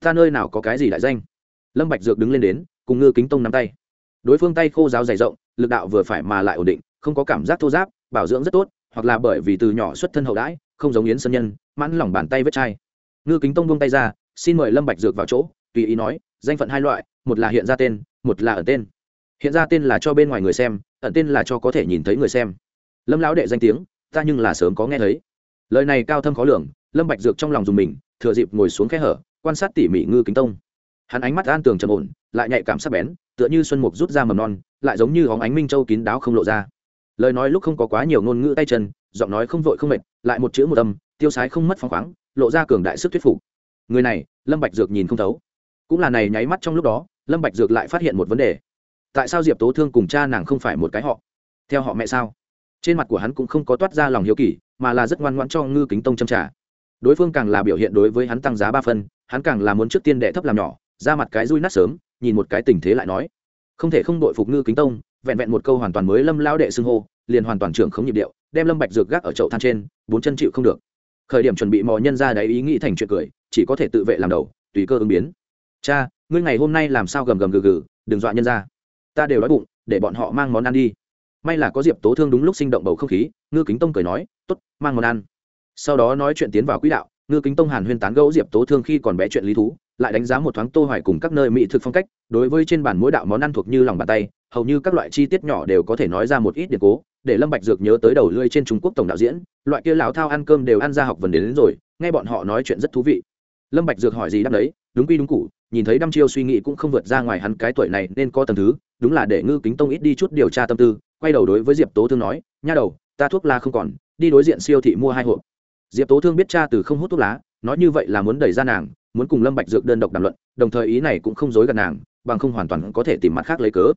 Ta nơi nào có cái gì đại danh? Lâm bạch dược đứng lên đến, cùng ngư kính tông nắm tay. Đối phương tay khô giáo dày rộng, lực đạo vừa phải mà lại ổn định, không có cảm giác thô giáp, bảo dưỡng rất tốt, hoặc là bởi vì từ nhỏ xuất thân hậu đãi, không giống yến sân nhân, mãn lòng bàn tay vết chai. Ngư kính tông buông tay ra, xin mời lâm bạch dược vào chỗ tùy ý nói, danh phận hai loại, một là hiện ra tên, một là ẩn tên. Hiện ra tên là cho bên ngoài người xem, ẩn tên là cho có thể nhìn thấy người xem. Lâm lão đệ danh tiếng, ta nhưng là sớm có nghe thấy. Lời này cao thâm khó lường, lâm bạch dược trong lòng dùng mình, thừa dịp ngồi xuống khe hở, quan sát tỉ mỉ ngư kính tông. Hắn ánh mắt an tường trầm ổn, lại nhạy cảm sắc bén, tựa như xuân mục rút ra mầm non, lại giống như hóng ánh minh châu kín đáo không lộ ra. Lời nói lúc không có quá nhiều ngôn ngữ tay chân, giọng nói không vội không mệt, lại một chữ một âm, tiêu sái không mất phong khoáng, lộ ra cường đại sức thuyết phục. Người này, lâm bạch dược nhìn không thấu cũng là này nháy mắt trong lúc đó, lâm bạch dược lại phát hiện một vấn đề. Tại sao diệp tố thương cùng cha nàng không phải một cái họ? Theo họ mẹ sao? Trên mặt của hắn cũng không có toát ra lòng hiếu kỳ, mà là rất ngoan ngoãn cho ngư kính tông châm trả. Đối phương càng là biểu hiện đối với hắn tăng giá ba phân hắn càng là muốn trước tiên đệ thấp làm nhỏ, ra mặt cái rui nát sớm, nhìn một cái tình thế lại nói. Không thể không đội phục ngư kính tông, vẹn vẹn một câu hoàn toàn mới lâm lao đệ xưng hô, liền hoàn toàn trưởng không nhịp điệu, đem lâm bạch dược gác ở chậu than trên, bốn chân chịu không được. Khởi điểm chuẩn bị mò nhân ra đấy ý nghĩ thành chuyện cười, chỉ có thể tự vệ làm đầu, tùy cơ ứng biến cha ngươi ngày hôm nay làm sao gầm gầm gừ gừ đừng dọa nhân ra. Ta đều đói bụng để bọn họ mang món ăn đi. May là có diệp tố thương đúng lúc sinh động bầu không khí ngư kính tông cười nói t ố t mang món ăn. Sau đó nói chuyện tiến vào quỹ đạo ngư kính tông hàn huyên tán gẫu diệp tố thương khi còn bé chuyện lý thú lại đánh giá một thoáng tô hoài cùng các nơi mỹ thực phong cách đối với trên bản mỗi đạo món ăn thuộc như lòng bàn tay hầu như các loại chi tiết nhỏ đều có thể nói ra một ít điện cố để lâm bạch dược nhớ tới đầu lưỡi trên trung quốc tổng đạo diễn loại kia lão thao ăn cơm đều ăn ra học vần đến, đến rồi nghe bọn họ nói chuyện rất thú vị lâm bạch dược hỏi gì đáp đấy, đúng quy đúng cụ nhìn thấy đăm chiêu suy nghĩ cũng không vượt ra ngoài hắn cái tuổi này nên có tầm thứ, đúng là để ngư kính tông ít đi chút điều tra tâm tư, quay đầu đối với diệp tố thương nói, nha đầu, ta thuốc lá không còn, đi đối diện siêu thị mua hai hộp. Diệp tố thương biết cha từ không hút thuốc lá, nói như vậy là muốn đẩy ra nàng, muốn cùng lâm bạch dược đơn độc đàm luận, đồng thời ý này cũng không dối gạt nàng, bằng không hoàn toàn có thể tìm mặt khác lấy cớ.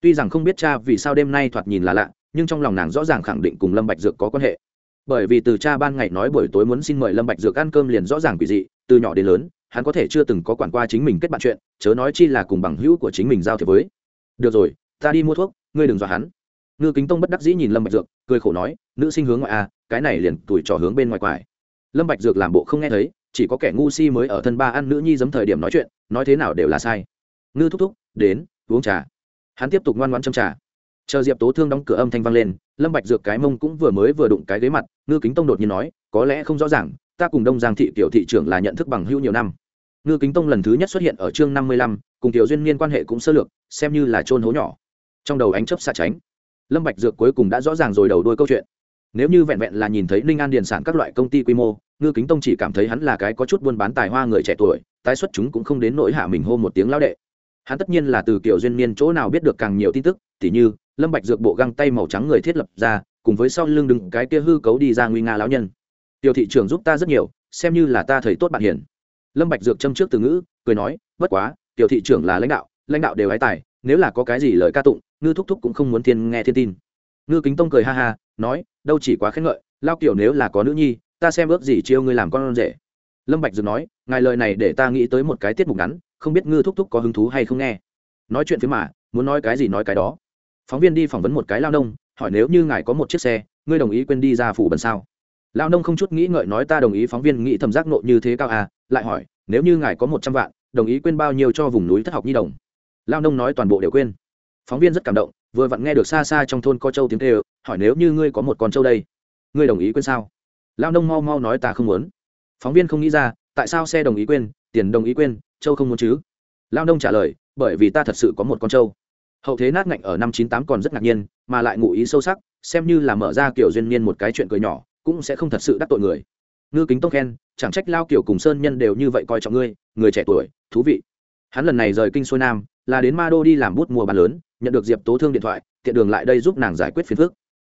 Tuy rằng không biết cha vì sao đêm nay thoạt nhìn là lạ, nhưng trong lòng nàng rõ ràng khẳng định cùng lâm bạch dược có quan hệ. Bởi vì từ cha ban ngày nói buổi tối muốn xin mời lâm bạch dược ăn cơm liền rõ ràng quỷ dị từ nhỏ đến lớn hắn có thể chưa từng có quản qua chính mình kết bạn chuyện chớ nói chi là cùng bằng hữu của chính mình giao thiệp với. Được rồi ta đi mua thuốc ngươi đừng dọa hắn. Ngư kính tông bất đắc dĩ nhìn lâm bạch dược cười khổ nói nữ sinh hướng ngoại a à, cái này liền tuổi trò hướng bên ngoài quải. Lâm bạch dược làm bộ không nghe thấy chỉ có kẻ ngu si mới ở thân ba ăn nữ nhi giấm thời điểm nói chuyện nói thế nào đều là sai. Ngư thúc thúc đến uống trà. Hắn tiếp tục ngoan ngoãn châm trà. Chờ diệp tố thương đóng cửa âm thanh vang lên lâm bạch dược cái mông cũng vừa mới vừa đụng cái ghế mặt, ngư kính tông đột nhiên nói, có lẽ không rõ ràng, ta cùng đông giang thị tiểu thị trưởng là nhận thức bằng hữu nhiều năm. Ngư kính tông lần thứ nhất xuất hiện ở chương năm mươi lăm, cùng tiểu duyên niên quan hệ cũng sơ lược, xem như là trôn hố nhỏ. Trong đầu ánh chớp xa tránh, lâm bạch dược cuối cùng đã rõ ràng rồi đầu đuôi câu chuyện. Nếu như vẹn vẹn là nhìn thấy ninh an điền sản các loại công ty quy mô, ngư kính tông chỉ cảm thấy hắn là cái có chút buôn bán tài hoa người trẻ tuổi, tái xuất chúng cũng không đến nỗi hạ mình hô một tiếng lão đệ. Hắn tất nhiên là từ kiểu duyên niên chỗ nào biết được càng nhiều tin tức, tỉ như lâm bạch dược bộ găng tay màu trắng người thiết lập ra, cùng với sau lưng đứng cái kia hư cấu đi ra nguy nga lão nhân. Tiểu thị trường giúp ta rất nhiều, xem như là ta thầy tốt bạn hiền. Lâm bạch dược châm trước từ ngữ, cười nói, bất quá, tiểu thị trưởng là lãnh đạo lãnh đạo đều ái tài, nếu là có cái gì lời ca tụng, ngư thúc thúc cũng không muốn thiên nghe thiên tin. Ngư kính tông cười ha ha, nói, đâu chỉ quá khen ngợi lao kiểu nếu là có nữ nhi, ta xem ước gì chiêu ngươi làm con rể. Lâm bạch dược nói, ngài lời này để ta nghĩ tới một cái tiết mục ngắn, không biết ngư thúc thúc có hứng thú hay không nghe. Nói chuyện phía mà, muốn nói cái gì nói cái đó phóng viên đi phỏng vấn một cái lao nông, hỏi nếu như ngài có một chiếc xe, ngươi đồng ý quên đi ra phủ bần sao? Lao nông không chút nghĩ ngợi nói ta đồng ý, phóng viên nghĩ thầm giác nộ như thế cao à lại hỏi, nếu như ngài có một trăm vạn, đồng ý quên bao nhiêu cho vùng núi thất học nhi đồng? Lao nông nói toàn bộ đều quên. Phóng viên rất cảm động, vừa vặn nghe được xa xa trong thôn có châu tiếng kêu, hỏi nếu như ngươi có một con trâu đây, ngươi đồng ý quên sao? Lao nông mau mau nói ta không muốn. Phóng viên không nghĩ ra, tại sao xe đồng ý quên, tiền đồng ý quên, châu không muốn chứ? Lao nông trả lời, bởi vì ta thật sự có một con trâu hậu thế nát ngạnh ở năm chín tám còn rất ngạc nhiên, mà lại ngụ ý sâu sắc, xem như là mở ra kiểu duyên niên một cái chuyện cười nhỏ, cũng sẽ không thật sự đắc tội người. Ngư kính tông khen, chẳng trách lao kiểu cùng sơn nhân đều như vậy coi trọng ngươi, người trẻ tuổi, thú vị. Hắn lần này rời kinh xuôi nam, là đến ma đô đi làm bút mùa bán lớn, nhận được diệp tố thương điện thoại, tiện đường lại đây giúp nàng giải quyết phiền phức.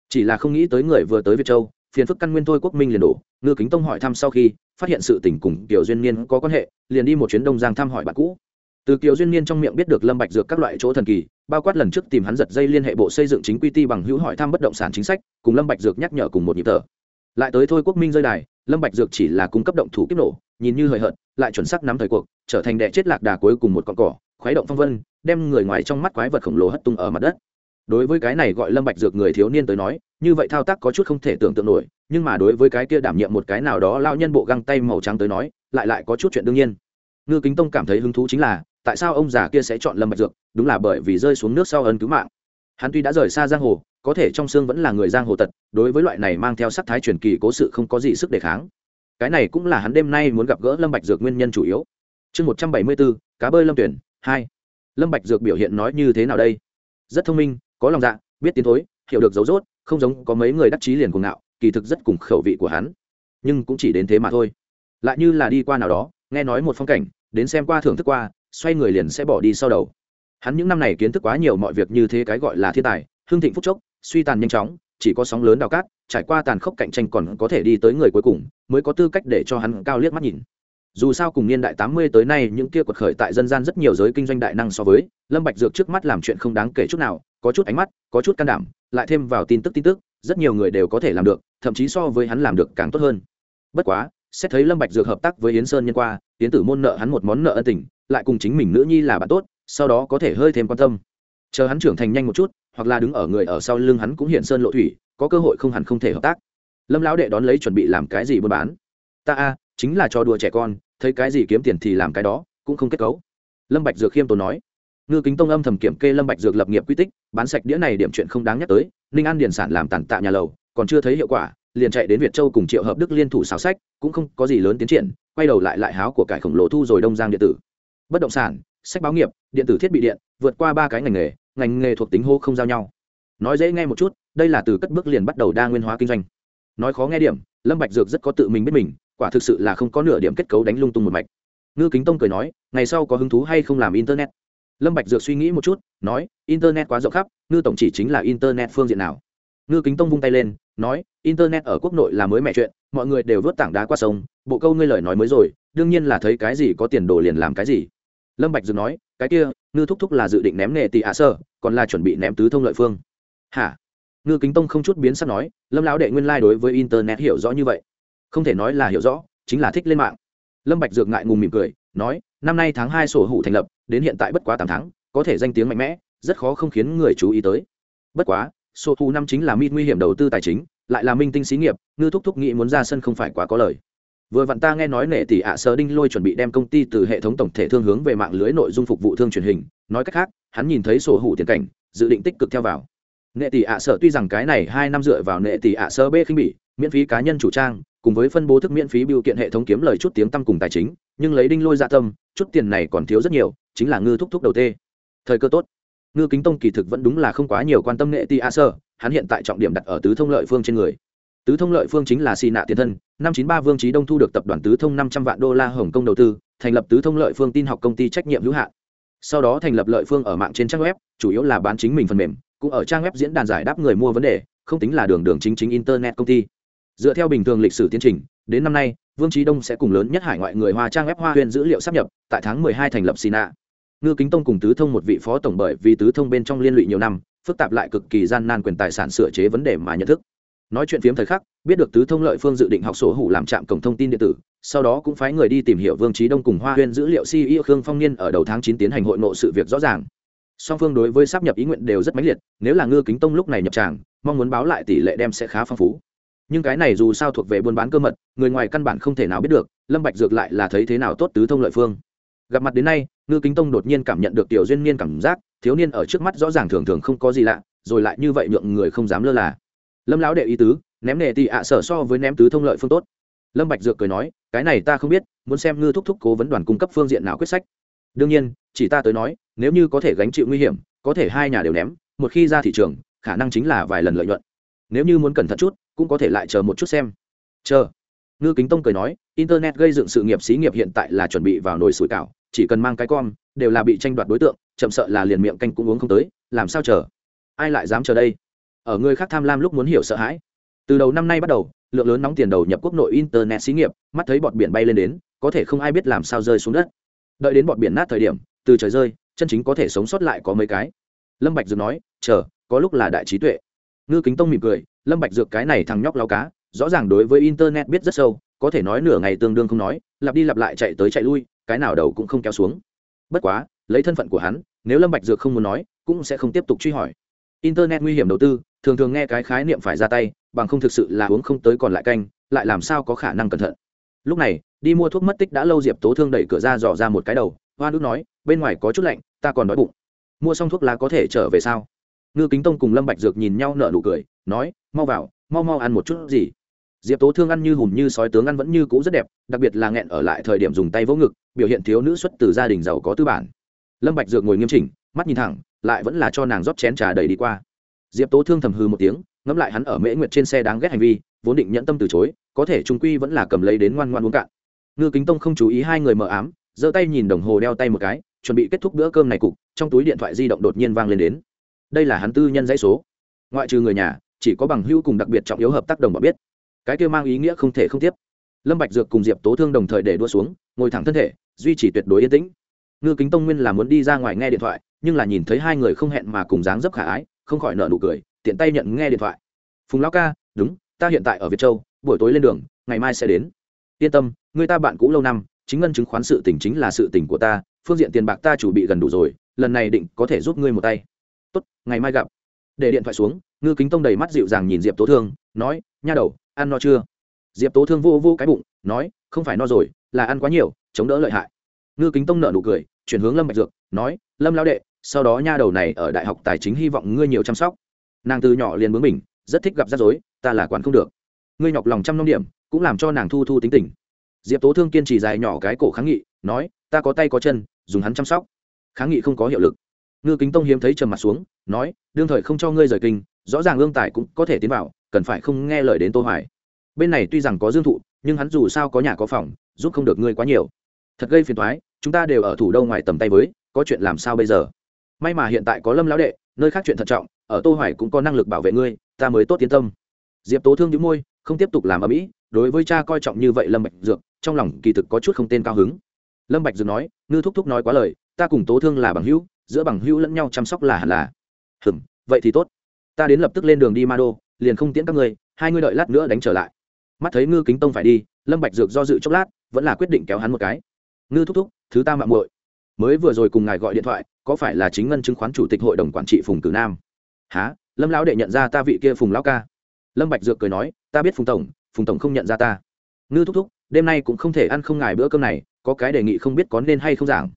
Chỉ là không nghĩ tới người vừa tới việt châu, phiền phức căn nguyên thôi quốc minh liền đổ, ngư kính tông hỏi thăm sau khi, phát hiện sự tình cùng tiểu duyên niên có quan hệ, liền đi một chuyến đông giang thăm hỏi bạn cũ từ kiều duyên niên trong miệng biết được lâm bạch dược các loại chỗ thần kỳ, bao quát lần trước tìm hắn giật dây liên hệ bộ xây dựng chính quy ti bằng hữu hỏi thăm bất động sản chính sách, cùng lâm bạch dược nhắc nhở cùng một nhịp thở. Lại tới thôi quốc minh rơi đài, lâm bạch dược chỉ là cung cấp động thủ kiếp nổ, nhìn như hời hợt, lại chuẩn xác nắm thời cuộc, trở thành đệ chết lạc đà cuối cùng một con cỏ, khuấy động phong vân, đem người ngoài trong mắt quái vật khổng lồ hất tung ở mặt đất. Đối với cái này gọi lâm bạch dược người thiếu niên tới nói, như vậy thao tác có chút không thể tưởng tượng nổi, nhưng mà đối với cái kia đảm nhiệm một cái nào đó lao nhân bộ găng tay màu trắng tới nói, lại lại có chút chuyện đương nhiên. Ngư kính tông cảm thấy hứng thú chính là tại sao ông già kia sẽ chọn lâm bạch dược? Đúng là bởi vì rơi xuống nước sau ân cứu mạng. Hắn tuy đã rời xa giang hồ, có thể trong xương vẫn là người giang hồ tật, đối với loại này mang theo sắc thái truyền kỳ cố sự không có gì sức đề kháng. Cái này cũng là hắn đêm nay muốn gặp gỡ lâm bạch dược nguyên nhân chủ yếu. Chương một trăm bảy mươi bốn, cá bơi lâm tuyển, hai. Lâm bạch dược biểu hiện nói như thế nào đây? Rất thông minh, có lòng dạ biết tiến thối, hiểu được dấu rốt không giống có mấy người đắc chí liền cuồng ngạo, kỳ thực rất cùng khẩu vị của hắn. Nhưng cũng chỉ đến thế mà thôi. Lại như là đi qua nào đó, nghe nói một phong cảnh, đến xem qua thưởng thức qua xoay người liền sẽ bỏ đi sau đầu. Hắn những năm này kiến thức quá nhiều mọi việc như thế cái gọi là thiên tài, hương thịnh phúc chốc, suy tàn nhanh chóng, chỉ có sóng lớn đào cát, trải qua tàn khốc cạnh tranh còn có thể đi tới người cuối cùng, mới có tư cách để cho hắn cao liếc mắt nhìn. Dù sao cùng niên đại tám mươi tới nay những kia quật khởi tại dân gian rất nhiều giới kinh doanh đại năng so với, lâm bạch dược trước mắt làm chuyện không đáng kể chút nào, có chút ánh mắt, có chút can đảm, lại thêm vào tin tức tin tức, rất nhiều người đều có thể làm được, thậm chí so với hắn làm được càng tốt hơn. Bất quá, xét thấy lâm bạch dược hợp tác với yến sơn nhân qua, yến tử môn nợ hắn một món nợ ân tình lại cùng chính mình nữ nhi là bạn tốt, sau đó có thể hơi thêm quan tâm. Chờ hắn trưởng thành nhanh một chút, hoặc là đứng ở người ở sau lưng hắn cũng hiện sơn lộ thủy, có cơ hội không hẳn không thể hợp tác. Lâm lão đệ đón lấy chuẩn bị làm cái gì buôn bán? Ta a, chính là cho đùa trẻ con, thấy cái gì kiếm tiền thì làm cái đó, cũng không kết cấu. Lâm bạch dược khiêm tốn nói. Ngư kính tông âm thầm kiểm kê lâm bạch dược lập nghiệp quy tích, bán sạch đĩa này điểm chuyện không đáng nhắc tới, ninh an điền sản làm tàn tạ nhà lầu, còn chưa thấy hiệu quả, liền chạy đến việt châu cùng triệu hợp đức liên thủ xào sách, cũng không có gì lớn tiến triển, quay đầu lại lại háo của cải khổng lồ thu rồi đông giang điện tử bất động sản, sách báo nghiệp, điện tử thiết bị điện, vượt qua ba cái ngành nghề ngành nghề thuộc tính hô không giao nhau. Nói dễ nghe một chút, đây là từ cất bước liền bắt đầu đa nguyên hóa kinh doanh. Nói khó nghe điểm, lâm bạch dược rất có tự mình biết mình, quả thực sự là không có nửa điểm kết cấu đánh lung tung một mạch. Ngư kính tông cười nói, ngày sau có hứng thú hay không làm internet? Lâm bạch dược suy nghĩ một chút, nói, internet quá rộng khắp, ngư tổng chỉ chính là internet phương diện nào? Ngư kính tông vung tay lên, nói, internet ở quốc nội là mới mẹ chuyện, mọi người đều vớt tảng đá qua sông, bộ câu ngươi lời nói mới rồi, đương nhiên là thấy cái gì có tiền đồ liền làm cái gì lâm bạch dược nói, cái kia, ngư thúc thúc là dự định ném nghề tỷ hạ sơ, còn là chuẩn bị ném tứ thông lợi phương. Hả? Ngư kính tông không chút biến sắc nói, lâm lão đệ nguyên lai like đối với internet hiểu rõ như vậy. Không thể nói là hiểu rõ, chính là thích lên mạng. Lâm bạch dược ngại ngùng mỉm cười, nói, năm nay tháng hai sổ hủ thành lập, đến hiện tại bất quá tám tháng, có thể danh tiếng mạnh mẽ, rất khó không khiến người chú ý tới. Bất quá, sổ thu năm chính là mi nguy hiểm đầu tư tài chính, lại là minh tinh xí nghiệp, ngư thúc thúc nghĩ muốn ra sân không phải quá có lời vừa vặn ta nghe nói nệ tỷ ạ sơ đinh lôi chuẩn bị đem công ty từ hệ thống tổng thể thương hướng về mạng lưới nội dung phục vụ thương truyền hình. Nói cách khác, hắn nhìn thấy sổ hủ tiền cảnh, dự định tích cực theo vào. Nệ tỷ ạ sở tuy rằng cái này hai năm dựa vào nệ tỷ ạ sơ b khinh bỉ, miễn phí cá nhân chủ trang, cùng với phân bố thức miễn phí biểu kiện hệ thống kiếm lời chút tiếng tăm cùng tài chính, nhưng lấy đinh lôi dạ tâm, chút tiền này còn thiếu rất nhiều, chính là ngư thúc thúc đầu tê. Thời cơ tốt. Ngư kính tông kỳ thực vẫn đúng là không quá nhiều quan tâm nệ tỷ a sơ hắn hiện tại trọng điểm đặt ở tứ thông lợi phương trên người tứ thông lợi phương chính là xì nạ tiền thân, năm chín ba vương trí đông thu được tập đoàn tứ thông năm trăm vạn đô la hồng kông đầu tư, thành lập tứ thông lợi phương tin học công ty trách nhiệm hữu hạn. Sau đó thành lập lợi phương ở mạng trên trang web, chủ yếu là bán chính mình phần mềm, cũng ở trang web diễn đàn giải đáp người mua vấn đề, không tính là đường đường chính chính internet công ty. Dựa theo bình thường lịch sử tiến trình, đến năm nay, vương trí đông sẽ cùng lớn nhất hải ngoại người hoa trang web hoa huyền dữ liệu sắp nhập, tại tháng mười hai thành lập Sina. ngư kính tông cùng tứ thông một vị phó tổng bởi vì tứ thông bên trong liên lụy nhiều năm, phức tạp lại cực kỳ gian nan quyền tài sản sửa chế vấn đề mà nhận thức nói chuyện phiếm thời khắc, biết được tứ thông lợi phương dự định học sổ hủ làm trạm cổng thông tin điện tử, sau đó cũng phái người đi tìm hiểu vương trí đông cùng hoa huyên dữ liệu ceo khương phong niên ở đầu tháng chín tiến hành hội nộ sự việc rõ ràng. Song phương đối với sắp nhập ý nguyện đều rất mãnh liệt, nếu là ngư kính tông lúc này nhập tràng, mong muốn báo lại tỷ lệ đem sẽ khá phong phú. Nhưng cái này dù sao thuộc về buôn bán cơ mật, người ngoài căn bản không thể nào biết được, lâm bạch dược lại là thấy thế nào tốt tứ thông lợi phương. Gặp mặt đến nay, ngư kính tông đột nhiên cảm nhận được tiểu duyên niên cảm giác, thiếu niên ở trước mắt rõ ràng thường thường không có gì lạ, rồi lại như vậy nhượng người không dám lơ là lâm lão đệ ý tứ, ném nề tị ạ sở so với ném tứ thông lợi phương tốt. Lâm bạch dược cười nói, cái này ta không biết, muốn xem ngư thúc thúc cố vấn đoàn cung cấp phương diện nào quyết sách. Đương nhiên, chỉ ta tới nói, nếu như có thể gánh chịu nguy hiểm, có thể hai nhà đều ném, một khi ra thị trường, khả năng chính là vài lần lợi nhuận. Nếu như muốn cẩn thận chút, cũng có thể lại chờ một chút xem. Chờ. Ngư kính tông cười nói, internet gây dựng sự nghiệp xí nghiệp hiện tại là chuẩn bị vào nồi sủi cảo, chỉ cần mang cái con, đều là bị tranh đoạt đối tượng, chậm sợ là liền miệng canh cũng uống không tới, làm sao chờ? Ai lại dám chờ đây? Ở người khác tham lam lúc muốn hiểu sợ hãi. Từ đầu năm nay bắt đầu, lượng lớn nóng tiền đầu nhập quốc nội internet xí nghiệp, mắt thấy bọt biển bay lên đến, có thể không ai biết làm sao rơi xuống đất. Đợi đến bọt biển nát thời điểm, từ trời rơi, chân chính có thể sống sót lại có mấy cái. Lâm bạch dược nói, chờ, có lúc là đại trí tuệ. Ngư kính tông mỉm cười, lâm bạch dược cái này thằng nhóc lao cá, rõ ràng đối với internet biết rất sâu, có thể nói nửa ngày tương đương không nói, lặp đi lặp lại chạy tới chạy lui, cái nào đầu cũng không kéo xuống. Bất quá, lấy thân phận của hắn, nếu lâm bạch dược không muốn nói, cũng sẽ không tiếp tục truy hỏi internet nguy hiểm đầu tư, thường thường nghe cái khái niệm phải ra tay, bằng không thực sự là uống không tới còn lại canh, lại làm sao có khả năng cẩn thận. Lúc này, đi mua thuốc mất tích đã lâu diệp tố thương đẩy cửa ra dò ra một cái đầu, hoa nước nói, bên ngoài có chút lạnh, ta còn đói bụng. Mua xong thuốc lá có thể trở về sao? Ngư kính tông cùng lâm bạch dược nhìn nhau nở nụ cười, nói, mau vào, mau mau ăn một chút gì. Diệp tố thương ăn như hùm như sói tướng ăn vẫn như cũ rất đẹp, đặc biệt là nghẹn ở lại thời điểm dùng tay vỗ ngực, biểu hiện thiếu nữ xuất từ gia đình giàu có tư bản. Lâm bạch dược ngồi nghiêm chỉnh, mắt nhìn thẳng lại vẫn là cho nàng rót chén trà đầy đi qua. Diệp tố thương thầm hư một tiếng, ngẫm lại hắn ở mễ nguyệt trên xe đáng ghét hành vi, vốn định nhẫn tâm từ chối, có thể trung quy vẫn là cầm lấy đến ngoan ngoan uống cạn. Ngư kính tông không chú ý hai người mờ ám, giơ tay nhìn đồng hồ đeo tay một cái, chuẩn bị kết thúc bữa cơm này cục, trong túi điện thoại di động đột nhiên vang lên đến. Đây là hắn tư nhân dãy số. Ngoại trừ người nhà, chỉ có bằng hữu cùng đặc biệt trọng yếu hợp tác đồng bọn biết. Cái kia mang ý nghĩa không thể không tiếp. Lâm bạch dược cùng diệp tố thương đồng thời để đua xuống, ngồi thẳng thân thể, duy trì tuyệt đối yên tĩnh. Ngư kính tông nguyên là muốn đi ra ngoài nghe điện thoại nhưng là nhìn thấy hai người không hẹn mà cùng dáng dấp khả ái, không khỏi nở nụ cười, tiện tay nhận nghe điện thoại. Phùng lão ca, đúng, ta hiện tại ở việt châu, buổi tối lên đường, ngày mai sẽ đến. Yên tâm, người ta bạn cũ lâu năm, chính ngân chứng khoán sự tình chính là sự tình của ta, phương diện tiền bạc ta chủ bị gần đủ rồi, lần này định có thể giúp ngươi một tay. Tốt, ngày mai gặp. Để điện thoại xuống, ngư kính tông đầy mắt dịu dàng nhìn diệp tố thương, nói, nha đầu, ăn no chưa? Diệp tố thương vô vô cái bụng, nói, không phải no rồi, là ăn quá nhiều, chống đỡ lợi hại. Ngư kính tông nợ nụ cười, chuyển hướng lâm bạch dược, nói, lâm lão đệ sau đó nha đầu này ở đại học tài chính hy vọng ngươi nhiều chăm sóc. Nàng từ nhỏ liền bướng mình rất thích gặp rắc rối, ta là quản không được. Ngươi nhọc lòng trăm năm điểm, cũng làm cho nàng thu thu tính tình. Diệp tố thương kiên trì dài nhỏ cái cổ kháng nghị, nói, ta có tay có chân, dùng hắn chăm sóc. Kháng nghị không có hiệu lực. Ngư kính tông hiếm thấy trầm mặt xuống, nói, đương thời không cho ngươi rời kinh, rõ ràng ương tài cũng có thể tiến vào, cần phải không nghe lời đến tô hoài. Bên này tuy rằng có dương thụ, nhưng hắn dù sao có nhà có phòng, giúp không được ngươi quá nhiều. Thật gây phiền toái, chúng ta đều ở thủ đô ngoài tầm tay với, có chuyện làm sao bây giờ? May mà hiện tại có lâm lão đệ, nơi khác chuyện thận trọng, ở tô hoài cũng có năng lực bảo vệ ngươi, ta mới tốt tiến tâm. Diệp tố thương nhíu môi, không tiếp tục làm ở mỹ đối với cha coi trọng như vậy lâm bạch dược, trong lòng kỳ thực có chút không tên cao hứng. Lâm bạch dược nói, ngư thúc thúc nói quá lời, ta cùng tố thương là bằng hữu, giữa bằng hữu lẫn nhau chăm sóc là hẳn là. Hừm, vậy thì tốt. Ta đến lập tức lên đường đi ma đô, liền không tiễn các ngươi, hai ngươi đợi lát nữa đánh trở lại. Mắt thấy ngư kính tông phải đi, lâm bạch dược do dự chốc lát, vẫn là quyết định kéo hắn một cái. Ngư thúc thúc, thứ ta mạng muội mới vừa rồi cùng ngài gọi điện thoại, có phải là chính ngân chứng khoán chủ tịch hội đồng quản trị phùng cử nam? Há lâm lão đệ nhận ra ta vị kia phùng lão ca. Lâm bạch dược cười nói, ta biết phùng tổng phùng tổng không nhận ra ta. Ngư thúc thúc, đêm nay cũng không thể ăn không ngài bữa cơm này, có cái đề nghị không biết có nên hay không giảng.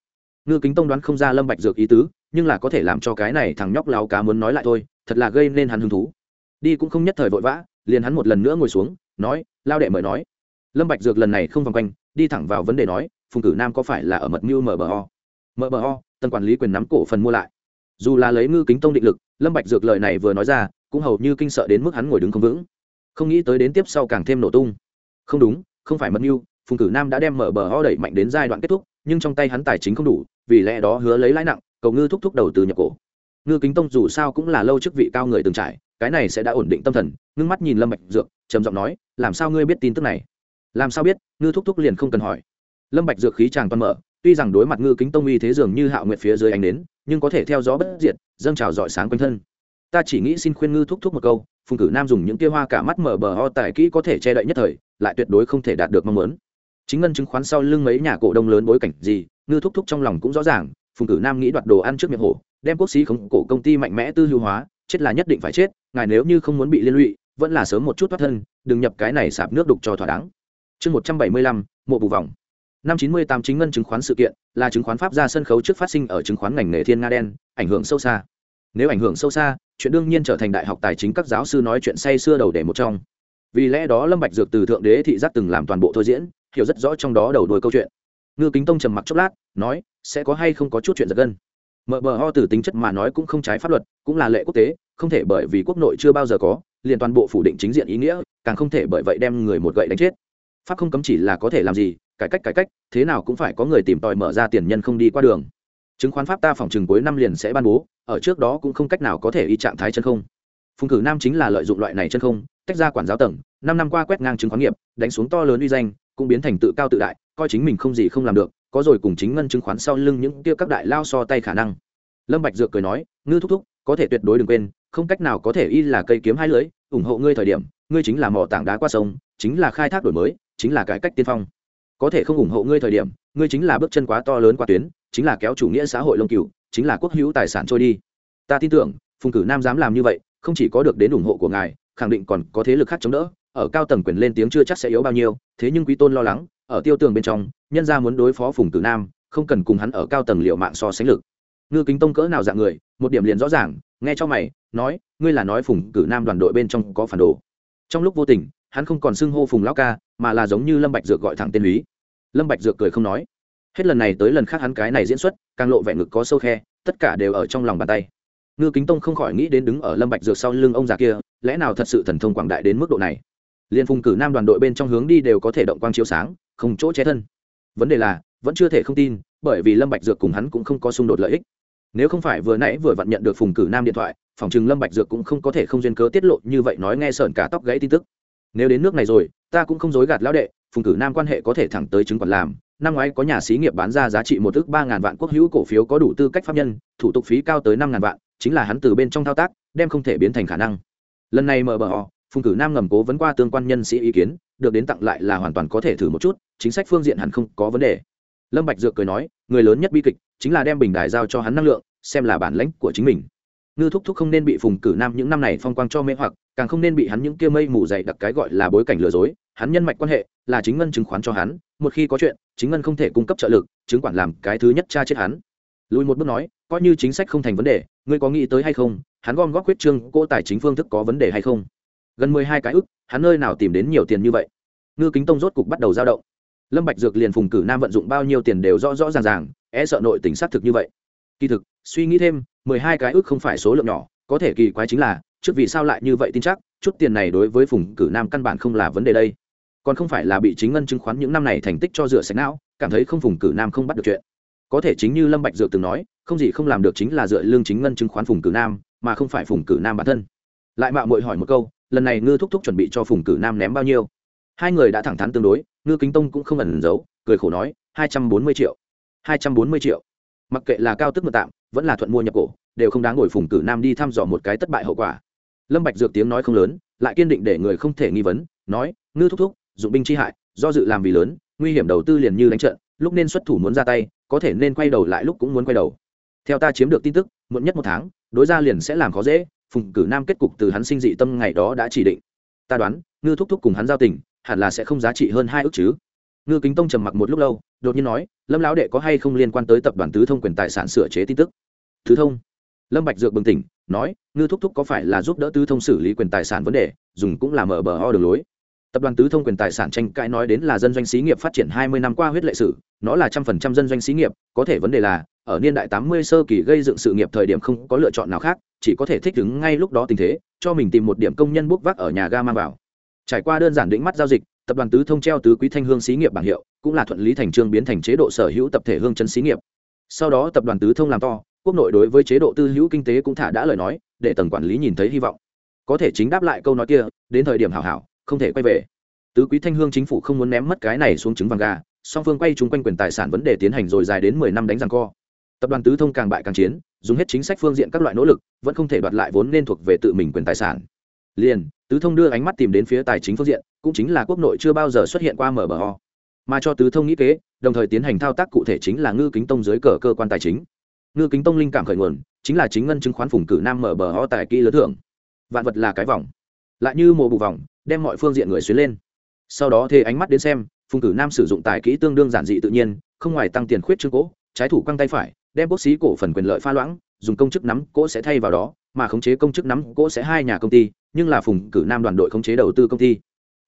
Ngư kính tông đoán không ra lâm bạch dược ý tứ, nhưng là có thể làm cho cái này thằng nhóc lão cá muốn nói lại thôi, thật là gây nên hắn hứng thú. Đi cũng không nhất thời vội vã, liền hắn một lần nữa ngồi xuống, nói lao đệ mời nói. Lâm bạch dược lần này không vòng quanh, đi thẳng vào vấn đề nói, phùng cử nam có phải là ở mật mưu mở bờ ho mở bờ tân quản lý quyền nắm cổ phần mua lại. Dù là lấy ngư kính tông định lực, lâm bạch dược lời này vừa nói ra, cũng hầu như kinh sợ đến mức hắn ngồi đứng không vững. Không nghĩ tới đến tiếp sau càng thêm nổ tung. Không đúng, không phải mất mưu, phùng cử nam đã đem mở bờ ho đẩy mạnh đến giai đoạn kết thúc, nhưng trong tay hắn tài chính không đủ, vì lẽ đó hứa lấy lãi nặng, cầu ngư thúc thúc đầu tư nhập cổ. Ngư kính tông dù sao cũng là lâu chức vị cao người từng trải, cái này sẽ đã ổn định tâm thần, ngưng mắt nhìn lâm bạch dược, trầm giọng nói, làm sao ngươi biết tin tức này? Làm sao biết? Ngư thúc thúc liền không cần hỏi. Lâm bạch dược khí chàng toàn mở tuy rằng đối mặt ngư kính tông uy thế dường như hạo nguyệt phía dưới ánh đến nhưng có thể theo gió bất diệt, dâng trào dọi sáng quanh thân. Ta chỉ nghĩ xin khuyên ngư thúc thúc một câu, phùng cử nam dùng những kia hoa cả mắt mở bờ ho tài kỹ có thể che đậy nhất thời, lại tuyệt đối không thể đạt được mong muốn. Chính ngân chứng khoán sau lưng mấy nhà cổ đông lớn bối cảnh gì, ngư thúc thúc trong lòng cũng rõ ràng, phùng cử nam nghĩ đoạt đồ ăn trước miệng hổ, đem quốc xí khống cổ công ty mạnh mẽ tư hữu hóa, chết là nhất định phải chết, ngài nếu như không muốn bị liên lụy, vẫn là sớm một chút thoát thân, đừng nhập cái này sạp nước đục cho thỏa đáng. Chương một trăm bảy mươi lăm, mộ bù vòng năm chín mươi tám chính ngân chứng khoán sự kiện là chứng khoán pháp ra sân khấu trước phát sinh ở chứng khoán ngành nghề thiên nga đen, ảnh hưởng sâu xa. Nếu ảnh hưởng sâu xa, chuyện đương nhiên trở thành đại học tài chính các giáo sư nói chuyện say xưa đầu để một trong. Vì lẽ đó lâm bạch dược từ thượng đế thị giác từng làm toàn bộ thôi diễn, hiểu rất rõ trong đó đầu đuôi câu chuyện. Ngư kính tông trầm mặc chốc lát, nói, sẽ có hay không có chút chuyện giật gân? Mở bờ ho từ tính chất mà nói cũng không trái pháp luật, cũng là lệ quốc tế, không thể bởi vì quốc nội chưa bao giờ có, liền toàn bộ phủ định chính diện ý nghĩa, càng không thể bởi vậy đem người một gậy đánh chết pháp không cấm chỉ là có thể làm gì, cải cách cải cách, thế nào cũng phải có người tìm tòi mở ra tiền nhân không đi qua đường. Chứng khoán pháp ta phòng chừng cuối năm liền sẽ ban bố, ở trước đó cũng không cách nào có thể y trạng thái chân không. Phùng cử nam chính là lợi dụng loại này chân không, tách ra quản giáo tầng, năm năm qua quét ngang chứng khoán nghiệp, đánh xuống to lớn uy danh, cũng biến thành tự cao tự đại, coi chính mình không gì không làm được, có rồi cùng chính ngân chứng khoán sau lưng những kia các đại lao so tay khả năng. Lâm bạch dược cười nói, ngư thúc thúc, có thể tuyệt đối đừng quên, không cách nào có thể y là cây kiếm hai lưỡi, ủng hộ ngươi thời điểm, ngươi chính là mỏ tảng đá qua sông, chính là khai thác đổi mới chính là cải cách tiên phong. Có thể không ủng hộ ngươi thời điểm, ngươi chính là bước chân quá to lớn qua tuyến, chính là kéo chủ nghĩa xã hội lông cựu chính là quốc hữu tài sản trôi đi. Ta tin tưởng, phùng cử nam dám làm như vậy, không chỉ có được đến ủng hộ của ngài, khẳng định còn có thế lực khác chống đỡ, ở cao tầng quyền lên tiếng chưa chắc sẽ yếu bao nhiêu, thế nhưng quý tôn lo lắng, ở tiêu tường bên trong, nhân gia muốn đối phó phùng cử nam, không cần cùng hắn ở cao tầng liệu mạng so sánh lực. Ngư kính tông cỡ nào dạng người, một điểm liền rõ ràng, nghe cho mày, nói, ngươi là nói phùng cử nam đoàn đội bên trong có phản đồ. Trong lúc vô tình, hắn không còn xưng hô phùng lão ca mà là giống như lâm bạch dược gọi thẳng tên lý. Lâm bạch dược cười không nói. Hết lần này tới lần khác hắn cái này diễn xuất, càng lộ vẻ ngực có sâu khe, tất cả đều ở trong lòng bàn tay. Ngư kính tông không khỏi nghĩ đến đứng ở lâm bạch dược sau lưng ông già kia, lẽ nào thật sự thần thông quảng đại đến mức độ này? Liên phùng cử nam đoàn đội bên trong hướng đi đều có thể động quang chiếu sáng, không chỗ che thân. Vấn đề là, vẫn chưa thể không tin, bởi vì lâm bạch dược cùng hắn cũng không có xung đột lợi ích. Nếu không phải vừa nãy vừa vặn nhận được phùng cử nam điện thoại, phòng chừng lâm bạch dược cũng không có thể không duyên cớ tiết lộ như vậy nói nghe sởn cả tóc gãy tin tức nếu đến nước này rồi, ta cũng không dối gạt lão đệ, phùng cử nam quan hệ có thể thẳng tới chứng quản làm. Năm ngoái có nhà xí nghiệp bán ra giá trị một ước ba ngàn vạn quốc hữu cổ phiếu có đủ tư cách pháp nhân, thủ tục phí cao tới năm ngàn vạn, chính là hắn từ bên trong thao tác, đem không thể biến thành khả năng. Lần này mở bờ họ, phùng cử nam ngầm cố vấn qua tương quan nhân sĩ ý kiến, được đến tặng lại là hoàn toàn có thể thử một chút, chính sách phương diện hẳn không có vấn đề. Lâm bạch dược cười nói, người lớn nhất bi kịch chính là đem bình đài giao cho hắn năng lượng, xem là bản lãnh của chính mình. Ngư thúc thúc không nên bị phùng cử nam những năm này phong quang cho mê hoặc càng không nên bị hắn những kia mây mù dày đặc cái gọi là bối cảnh lừa dối, hắn nhân mạch quan hệ là chính ngân chứng khoán cho hắn, một khi có chuyện, chính ngân không thể cung cấp trợ lực, chứng quản làm cái thứ nhất cha chết hắn. Lùi một bước nói, coi như chính sách không thành vấn đề, ngươi có nghĩ tới hay không, hắn gom góp quyết trương cô tài chính phương thức có vấn đề hay không? Gần mười hai cái ức, hắn nơi nào tìm đến nhiều tiền như vậy? Ngư kính tông rốt cục bắt đầu dao động. Lâm bạch dược liền phùng cử nam vận dụng bao nhiêu tiền đều rõ rõ ràng ràng e sợ nội tình xác thực như vậy. Kỳ thực, suy nghĩ thêm, mười hai cái ức không phải số lượng nhỏ, có thể kỳ quái chính là trước vì sao lại như vậy tin chắc, chút tiền này đối với phùng cử nam căn bản không là vấn đề đây. Còn không phải là bị chính ngân chứng khoán những năm này thành tích cho rửa sạch não, cảm thấy không phùng cử nam không bắt được chuyện. Có thể chính như lâm bạch dược từng nói, không gì không làm được chính là dựa lương chính ngân chứng khoán phùng cử nam, mà không phải phùng cử nam bản thân. Lại mạo muội hỏi một câu, lần này ngư thúc thúc chuẩn bị cho phùng cử nam ném bao nhiêu? Hai người đã thẳng thắn tương đối, ngư kính tông cũng không ẩn giấu, cười khổ nói, hai trăm bốn mươi triệu. Hai trăm bốn mươi triệu. Mặc kệ là cao tức mật tạm, vẫn là thuận mua nhập cổ, đều không đáng ngồi phùng cử nam đi thăm dò một cái thất bại hậu quả lâm bạch dược tiếng nói không lớn, lại kiên định để người không thể nghi vấn, nói, ngư thúc thúc, dụng binh chi hại, do dự làm vì lớn, nguy hiểm đầu tư liền như đánh trận, lúc nên xuất thủ muốn ra tay, có thể nên quay đầu lại lúc cũng muốn quay đầu. Theo ta chiếm được tin tức, muộn nhất một tháng, đối ra liền sẽ làm khó dễ, phùng cử nam kết cục từ hắn sinh dị tâm ngày đó đã chỉ định. Ta đoán, ngư thúc thúc cùng hắn giao tình, hẳn là sẽ không giá trị hơn hai ước chứ. Ngư kính tông trầm mặc một lúc lâu, đột nhiên nói, lâm lão đệ có hay không liên quan tới tập đoàn tứ thông quyền tài sản sửa chế tin tức? Thứ thông? Lâm bạch dược bừng tỉnh, nói, ngư thúc thúc có phải là giúp đỡ tứ thông xử lý quyền tài sản vấn đề, dùng cũng là mở bờ ho đường lối. Tập đoàn tứ thông quyền tài sản tranh cãi nói đến là dân doanh xí nghiệp phát triển hai mươi năm qua huyết lệ sử, nó là trăm phần trăm dân doanh xí nghiệp, có thể vấn đề là, ở niên đại tám mươi sơ kỳ gây dựng sự nghiệp thời điểm không có lựa chọn nào khác, chỉ có thể thích ứng ngay lúc đó tình thế, cho mình tìm một điểm công nhân bốc vác ở nhà ga mang vào. Trải qua đơn giản đĩnh mắt giao dịch, tập đoàn tứ thông treo tứ quý thanh hương xí nghiệp bảng hiệu, cũng là thuận lý thành trương biến thành chế độ sở hữu tập thể hương chân xí nghiệp. Sau đó tập đoàn tứ thông làm to quốc nội đối với chế độ tư hữu kinh tế cũng thả đã lời nói, để tầng quản lý nhìn thấy hy vọng. Có thể chính đáp lại câu nói kia, đến thời điểm hảo hảo, không thể quay về. Tứ quý thanh hương chính phủ không muốn ném mất cái này xuống trứng vàng gà, song phương quay chung quanh quyền tài sản vấn đề tiến hành rồi dài đến mười năm đánh răng co. Tập đoàn tứ thông càng bại càng chiến, dùng hết chính sách phương diện các loại nỗ lực, vẫn không thể đoạt lại vốn nên thuộc về tự mình quyền tài sản. Liền, tứ thông đưa ánh mắt tìm đến phía tài chính phương diện, cũng chính là quốc nội chưa bao giờ xuất hiện qua mở bờ ho. Mà cho tứ thông nghĩ kế, đồng thời tiến hành thao tác cụ thể chính là ngư kính tông dưới cờ cơ quan tài chính ngư kính tông linh cảm khởi nguồn, chính là chính ngân chứng khoán phùng cử nam mở bờ ho tài kỹ lớn thưởng. Vạn vật là cái vòng, lại như mùa bù vòng, đem mọi phương diện người xuyến lên. Sau đó thê ánh mắt đến xem, phùng cử nam sử dụng tài kỹ tương đương giản dị tự nhiên, không ngoài tăng tiền khuyết trương cỗ trái thủ quăng tay phải, đem bốc xí cổ phần quyền lợi pha loãng, dùng công chức nắm cỗ sẽ thay vào đó, mà khống chế công chức nắm cỗ sẽ hai nhà công ty, nhưng là phùng cử nam đoàn đội khống chế đầu tư công ty.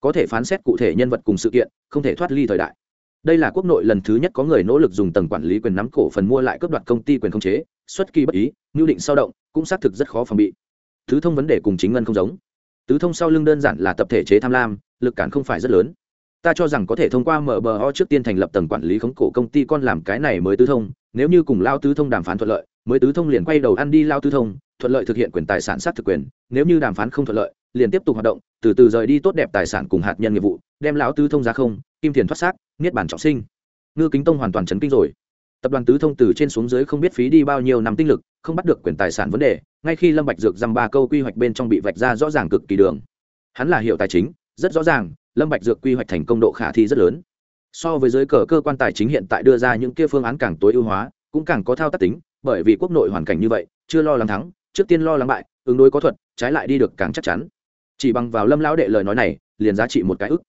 Có thể phán xét cụ thể nhân vật cùng sự kiện, không thể thoát ly thời đại đây là quốc nội lần thứ nhất có người nỗ lực dùng tầng quản lý quyền nắm cổ phần mua lại cướp đoạt công ty quyền khống chế, xuất kỳ bất ý mưu định sao động, cũng xác thực rất khó phòng bị. Thứ thông vấn đề cùng chính ngân không giống. Tứ thông sau lưng đơn giản là tập thể chế tham lam, lực cản không phải rất lớn. Ta cho rằng có thể thông qua mở bờ ho trước tiên thành lập tầng quản lý khống cổ công ty con làm cái này mới tứ thông, nếu như cùng lao tứ thông đàm phán thuận lợi, mới tứ thông liền quay đầu ăn đi lao tứ thông, thuận lợi thực hiện quyền tài sản sát thực quyền, nếu như đàm phán không thuận lợi, liền tiếp tục hoạt động, từ từ rời đi tốt đẹp tài sản cùng hạt nhân nghiệp vụ, đem lão tứ thông ra không, kim tiền thoát xác niết bản trọng sinh. Ngư kính tông hoàn toàn chấn kinh rồi. Tập đoàn tứ thông từ trên xuống dưới không biết phí đi bao nhiêu năm tinh lực, không bắt được quyền tài sản vấn đề, ngay khi lâm bạch dược dăm ba câu quy hoạch bên trong bị vạch ra rõ ràng cực kỳ đường. Hắn là hiệu tài chính, rất rõ ràng, lâm bạch dược quy hoạch thành công độ khả thi rất lớn. So với giới cờ cơ quan tài chính hiện tại đưa ra những kia phương án càng tối ưu hóa, cũng càng có thao tác tính, bởi vì quốc nội hoàn cảnh như vậy, chưa lo lắng thắng, trước tiên lo lắng bại, ứng đối có thuật, trái lại đi được càng chắc chắn. Chỉ bằng vào lâm lão đệ lời nói này, liền giá trị một cái ức.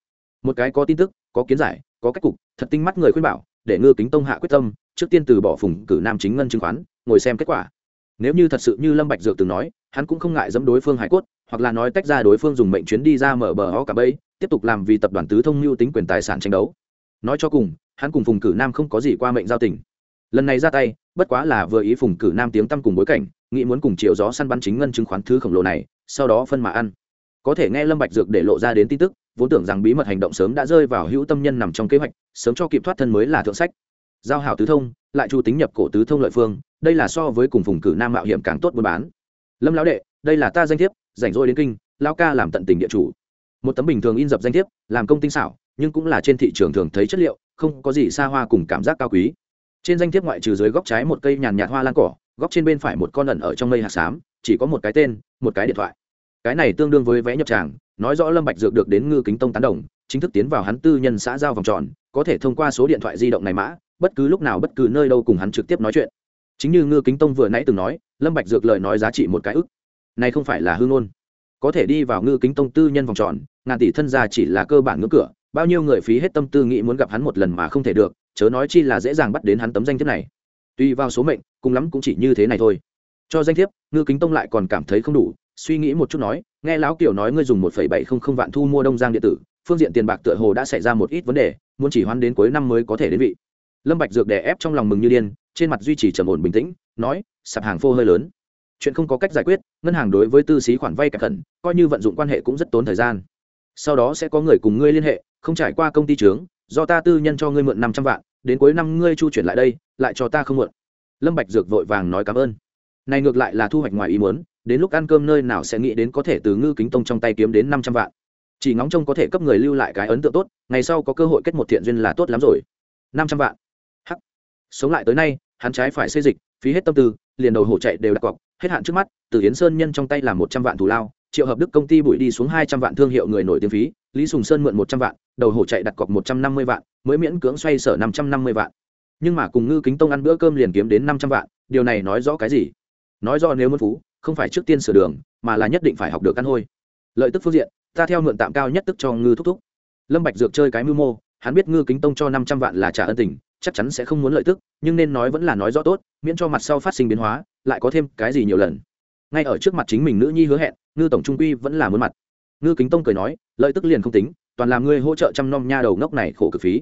Một cái có tin tức, có kiến giải có cách cục, thật tinh mắt người khuyên bảo, để ngư kính tông hạ quyết tâm, trước tiên từ bỏ phùng cử nam chính ngân chứng khoán, ngồi xem kết quả. Nếu như thật sự như lâm bạch dược từng nói, hắn cũng không ngại dẫm đối phương hải cốt, hoặc là nói tách ra đối phương dùng mệnh chuyến đi ra mở bờ ho cả bấy tiếp tục làm vì tập đoàn tứ thông lưu tính quyền tài sản tranh đấu. Nói cho cùng, hắn cùng phùng cử nam không có gì qua mệnh giao tình. Lần này ra tay, bất quá là vừa ý phùng cử nam tiếng tăm cùng bối cảnh, nghĩ muốn cùng chiều gió săn bắn chính ngân chứng khoán thứ khổng lồ này, sau đó phân mà ăn. Có thể nghe lâm bạch dược để lộ ra đến tin tức vốn tưởng rằng bí mật hành động sớm đã rơi vào hữu tâm nhân nằm trong kế hoạch, sớm cho kịp thoát thân mới là thượng sách. Giao hảo tứ thông, lại chu tính nhập cổ tứ thông lợi phương, đây là so với cùng phùng cử nam mạo hiểm càng tốt buôn bán. Lâm lão đệ, đây là ta danh thiếp, rảnh rỗi đến kinh, lão ca làm tận tình địa chủ. Một tấm bình thường in dập danh thiếp, làm công tinh xảo, nhưng cũng là trên thị trường thường thấy chất liệu, không có gì xa hoa cùng cảm giác cao quý. Trên danh thiếp ngoại trừ dưới góc trái một cây nhàn nhạt hoa lan cỏ, góc trên bên phải một con ẩn ở trong mây hạt xám, chỉ có một cái tên, một cái điện thoại cái này tương đương với vé nhập tràng, nói rõ lâm bạch dược được đến ngư kính tông tán đồng, chính thức tiến vào hắn tư nhân xã giao vòng tròn, có thể thông qua số điện thoại di động này mã, bất cứ lúc nào bất cứ nơi đâu cùng hắn trực tiếp nói chuyện. Chính như ngư kính tông vừa nãy từng nói, lâm bạch dược lời nói giá trị một cái ức. Này không phải là hư ngôn. Có thể đi vào ngư kính tông tư nhân vòng tròn, ngàn tỷ thân gia chỉ là cơ bản ngưỡng cửa, bao nhiêu người phí hết tâm tư nghĩ muốn gặp hắn một lần mà không thể được, chớ nói chi là dễ dàng bắt đến hắn tấm danh thiếp này. Tuy vào số mệnh, cùng lắm cũng chỉ như thế này thôi. Cho danh thiếp, ngư kính tông lại còn cảm thấy không đủ suy nghĩ một chút nói, nghe lão kiều nói ngươi dùng một phẩy bảy không không vạn thu mua đông giang điện tử, phương diện tiền bạc tựa hồ đã xảy ra một ít vấn đề, muốn chỉ hoan đến cuối năm mới có thể đến vị. Lâm bạch dược đè ép trong lòng mừng như điên, trên mặt duy trì trầm ổn bình tĩnh, nói, sạp hàng phô hơi lớn. Chuyện không có cách giải quyết, ngân hàng đối với tư sĩ khoản vay cả khẩn, coi như vận dụng quan hệ cũng rất tốn thời gian. Sau đó sẽ có người cùng ngươi liên hệ, không trải qua công ty trướng, do ta tư nhân cho ngươi mượn năm trăm vạn, đến cuối năm ngươi chu chuyển lại đây, lại cho ta không mượn. Lâm bạch dược vội vàng nói cảm ơn này ngược lại là thu hoạch ngoài ý muốn, đến lúc ăn cơm nơi nào sẽ nghĩ đến có thể từ ngư kính tông trong tay kiếm đến năm trăm vạn. Chỉ ngóng trông có thể cấp người lưu lại cái ấn tượng tốt, ngày sau có cơ hội kết một thiện duyên là tốt lắm rồi. Năm trăm vạn. Hắc. Sống lại tới nay, hắn trái phải xây dịch, phí hết tâm tư, liền đầu hổ chạy đều đặt cọc, hết hạn trước mắt từ yến sơn nhân trong tay làm một trăm vạn thù lao, triệu hợp đức công ty bụi đi xuống hai trăm vạn thương hiệu người nổi tiếng phí, lý sùng sơn mượn một trăm vạn, đầu hổ chạy đặt cọc một trăm năm mươi vạn, mới miễn cưỡng xoay sở năm trăm năm mươi vạn. Nhưng mà cùng ngư kính tông ăn bữa cơm liền kiếm đến năm trăm vạn, điều này nói rõ cái gì? Nói rõ nếu muốn phú, không phải trước tiên sửa đường, mà là nhất định phải học được căn hôi. Lợi tức phương diện, ta theo mượn tạm cao nhất tức cho ngư thúc thúc. Lâm bạch dược chơi cái mưu mô, hắn biết ngư kính tông cho năm trăm vạn là trả ân tình, chắc chắn sẽ không muốn lợi tức, nhưng nên nói vẫn là nói rõ tốt, miễn cho mặt sau phát sinh biến hóa, lại có thêm cái gì nhiều lần. Ngay ở trước mặt chính mình nữ nhi hứa hẹn, ngư tổng trung quy vẫn là muốn mặt. Ngư kính tông cười nói, lợi tức liền không tính, toàn làm ngươi hỗ trợ chăm nom nha đầu ngốc này khổ cực phí.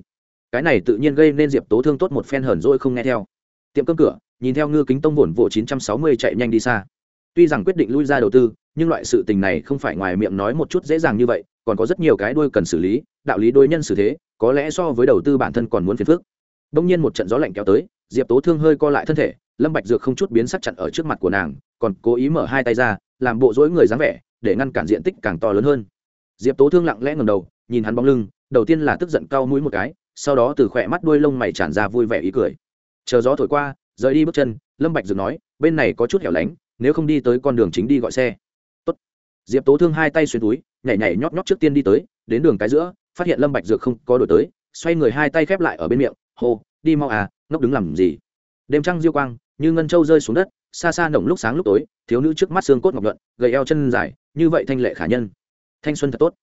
Cái này tự nhiên gây nên diệp tố thương tốt một phen hờn dỗi không nghe theo. Tiệm cơm cửa nhìn theo ngư kính tông vồn vỗ chín trăm sáu mươi chạy nhanh đi xa. Tuy rằng quyết định lui ra đầu tư, nhưng loại sự tình này không phải ngoài miệng nói một chút dễ dàng như vậy, còn có rất nhiều cái đuôi cần xử lý, đạo lý đôi nhân xử thế, có lẽ so với đầu tư bản thân còn muốn phiền phức. Đông nhiên một trận gió lạnh kéo tới, diệp tố thương hơi co lại thân thể, lâm bạch dược không chút biến sắc chặn ở trước mặt của nàng, còn cố ý mở hai tay ra, làm bộ dối người dáng vẻ, để ngăn cản diện tích càng to lớn hơn. Diệp tố thương lặng lẽ ngẩng đầu, nhìn hắn bóng lưng, đầu tiên là tức giận cau mũi một cái, sau đó từ khỏe mắt đuôi lông mày tràn ra vui vẻ ý cười. Chờ gió thổi qua rời đi bước chân, lâm bạch dược nói, bên này có chút hẻo lánh, nếu không đi tới con đường chính đi gọi xe. Tốt. diệp tố thương hai tay xuyên túi, nhảy nhảy nhót nhót trước tiên đi tới, đến đường cái giữa, phát hiện lâm bạch dược không có đổi tới, xoay người hai tay khép lại ở bên miệng, hô, đi mau à ngốc đứng làm gì? Đêm trăng diêu quang, như ngân châu rơi xuống đất, xa xa nồng lúc sáng lúc tối, thiếu nữ trước mắt xương cốt ngọc luận gầy eo chân dài, như vậy thanh lệ khả nhân. Thanh xuân thật tốt.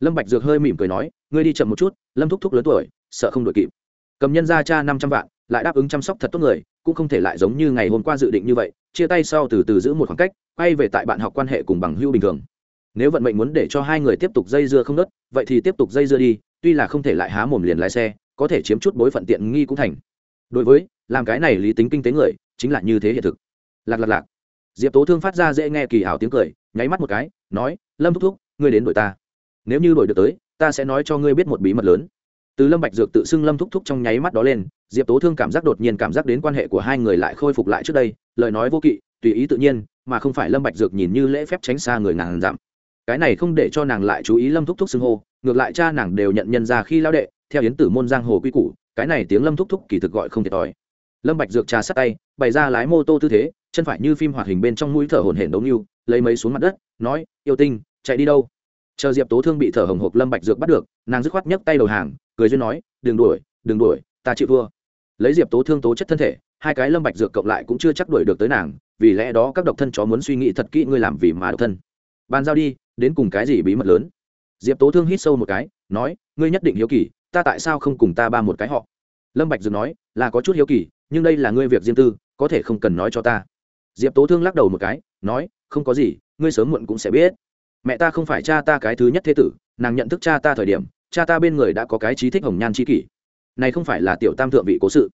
Lâm bạch dược hơi mỉm cười nói, ngươi đi chậm một chút, lâm thúc thúc lớn tuổi, sợ không đuổi kịp. Cầm nhân ra cha năm trăm vạn, lại đáp ứng chăm sóc thật tốt người cũng không thể lại giống như ngày hôm qua dự định như vậy, chia tay sau từ từ giữ một khoảng cách, quay về tại bạn học quan hệ cùng bằng hữu bình thường. Nếu vận mệnh muốn để cho hai người tiếp tục dây dưa không nớt, vậy thì tiếp tục dây dưa đi, tuy là không thể lại há mồm liền lái xe, có thể chiếm chút bối phận tiện nghi cũng thành. Đối với, làm cái này lý tính kinh tế người, chính là như thế hiện thực. Lạc lạc lạc. Diệp tố thương phát ra dễ nghe kỳ ảo tiếng cười, nháy mắt một cái, nói, lâm thúc thúc, ngươi đến đổi ta. Nếu như đổi được tới, ta sẽ nói cho ngươi biết một bí mật lớn từ lâm bạch dược tự xưng lâm thúc thúc trong nháy mắt đó lên, diệp tố thương cảm giác đột nhiên cảm giác đến quan hệ của hai người lại khôi phục lại trước đây, lời nói vô kỵ, tùy ý tự nhiên, mà không phải lâm bạch dược nhìn như lễ phép tránh xa người nàng giảm. cái này không để cho nàng lại chú ý lâm thúc thúc xưng hô, ngược lại cha nàng đều nhận nhân ra khi lao đệ, theo yến tử môn giang hồ quy củ, cái này tiếng lâm thúc thúc kỳ thực gọi không thiệt thòi lâm bạch dược trà sát tay, bày ra lái mô tô tư thế, chân phải như phim hoạt hình bên trong mũi thở hổn hển đấu nhưu lấy mấy xuống mặt đất, nói, yêu tinh, chạy đi đâu chờ diệp tố thương bị thở hồng hộc lâm bạch dược bắt được, nàng dứt khoát nhấc tay đầu hàng cười duyên nói, đừng đuổi đừng đuổi, ta chịu thua. Lấy diệp tố thương tố chất thân thể, hai cái lâm bạch dược cộng lại cũng chưa chắc đuổi được tới nàng, vì lẽ đó các độc thân chó muốn suy nghĩ thật kỹ ngươi làm vì mà độc thân. Bàn giao đi, đến cùng cái gì bí mật lớn? Diệp tố thương hít sâu một cái, nói, ngươi nhất định hiếu kỳ, ta tại sao không cùng ta ba một cái họ? Lâm bạch dược nói, là có chút hiếu kỳ, nhưng đây là ngươi việc riêng tư, có thể không cần nói cho ta. Diệp tố thương lắc đầu một cái, nói, không có gì, ngươi sớm muộn cũng sẽ biết. Mẹ ta không phải cha ta cái thứ nhất thế tử, nàng nhận thức cha ta thời điểm cha ta bên người đã có cái trí thích hồng nhan c kỷ. Này không phải là tiểu tam thượng vị cố sự.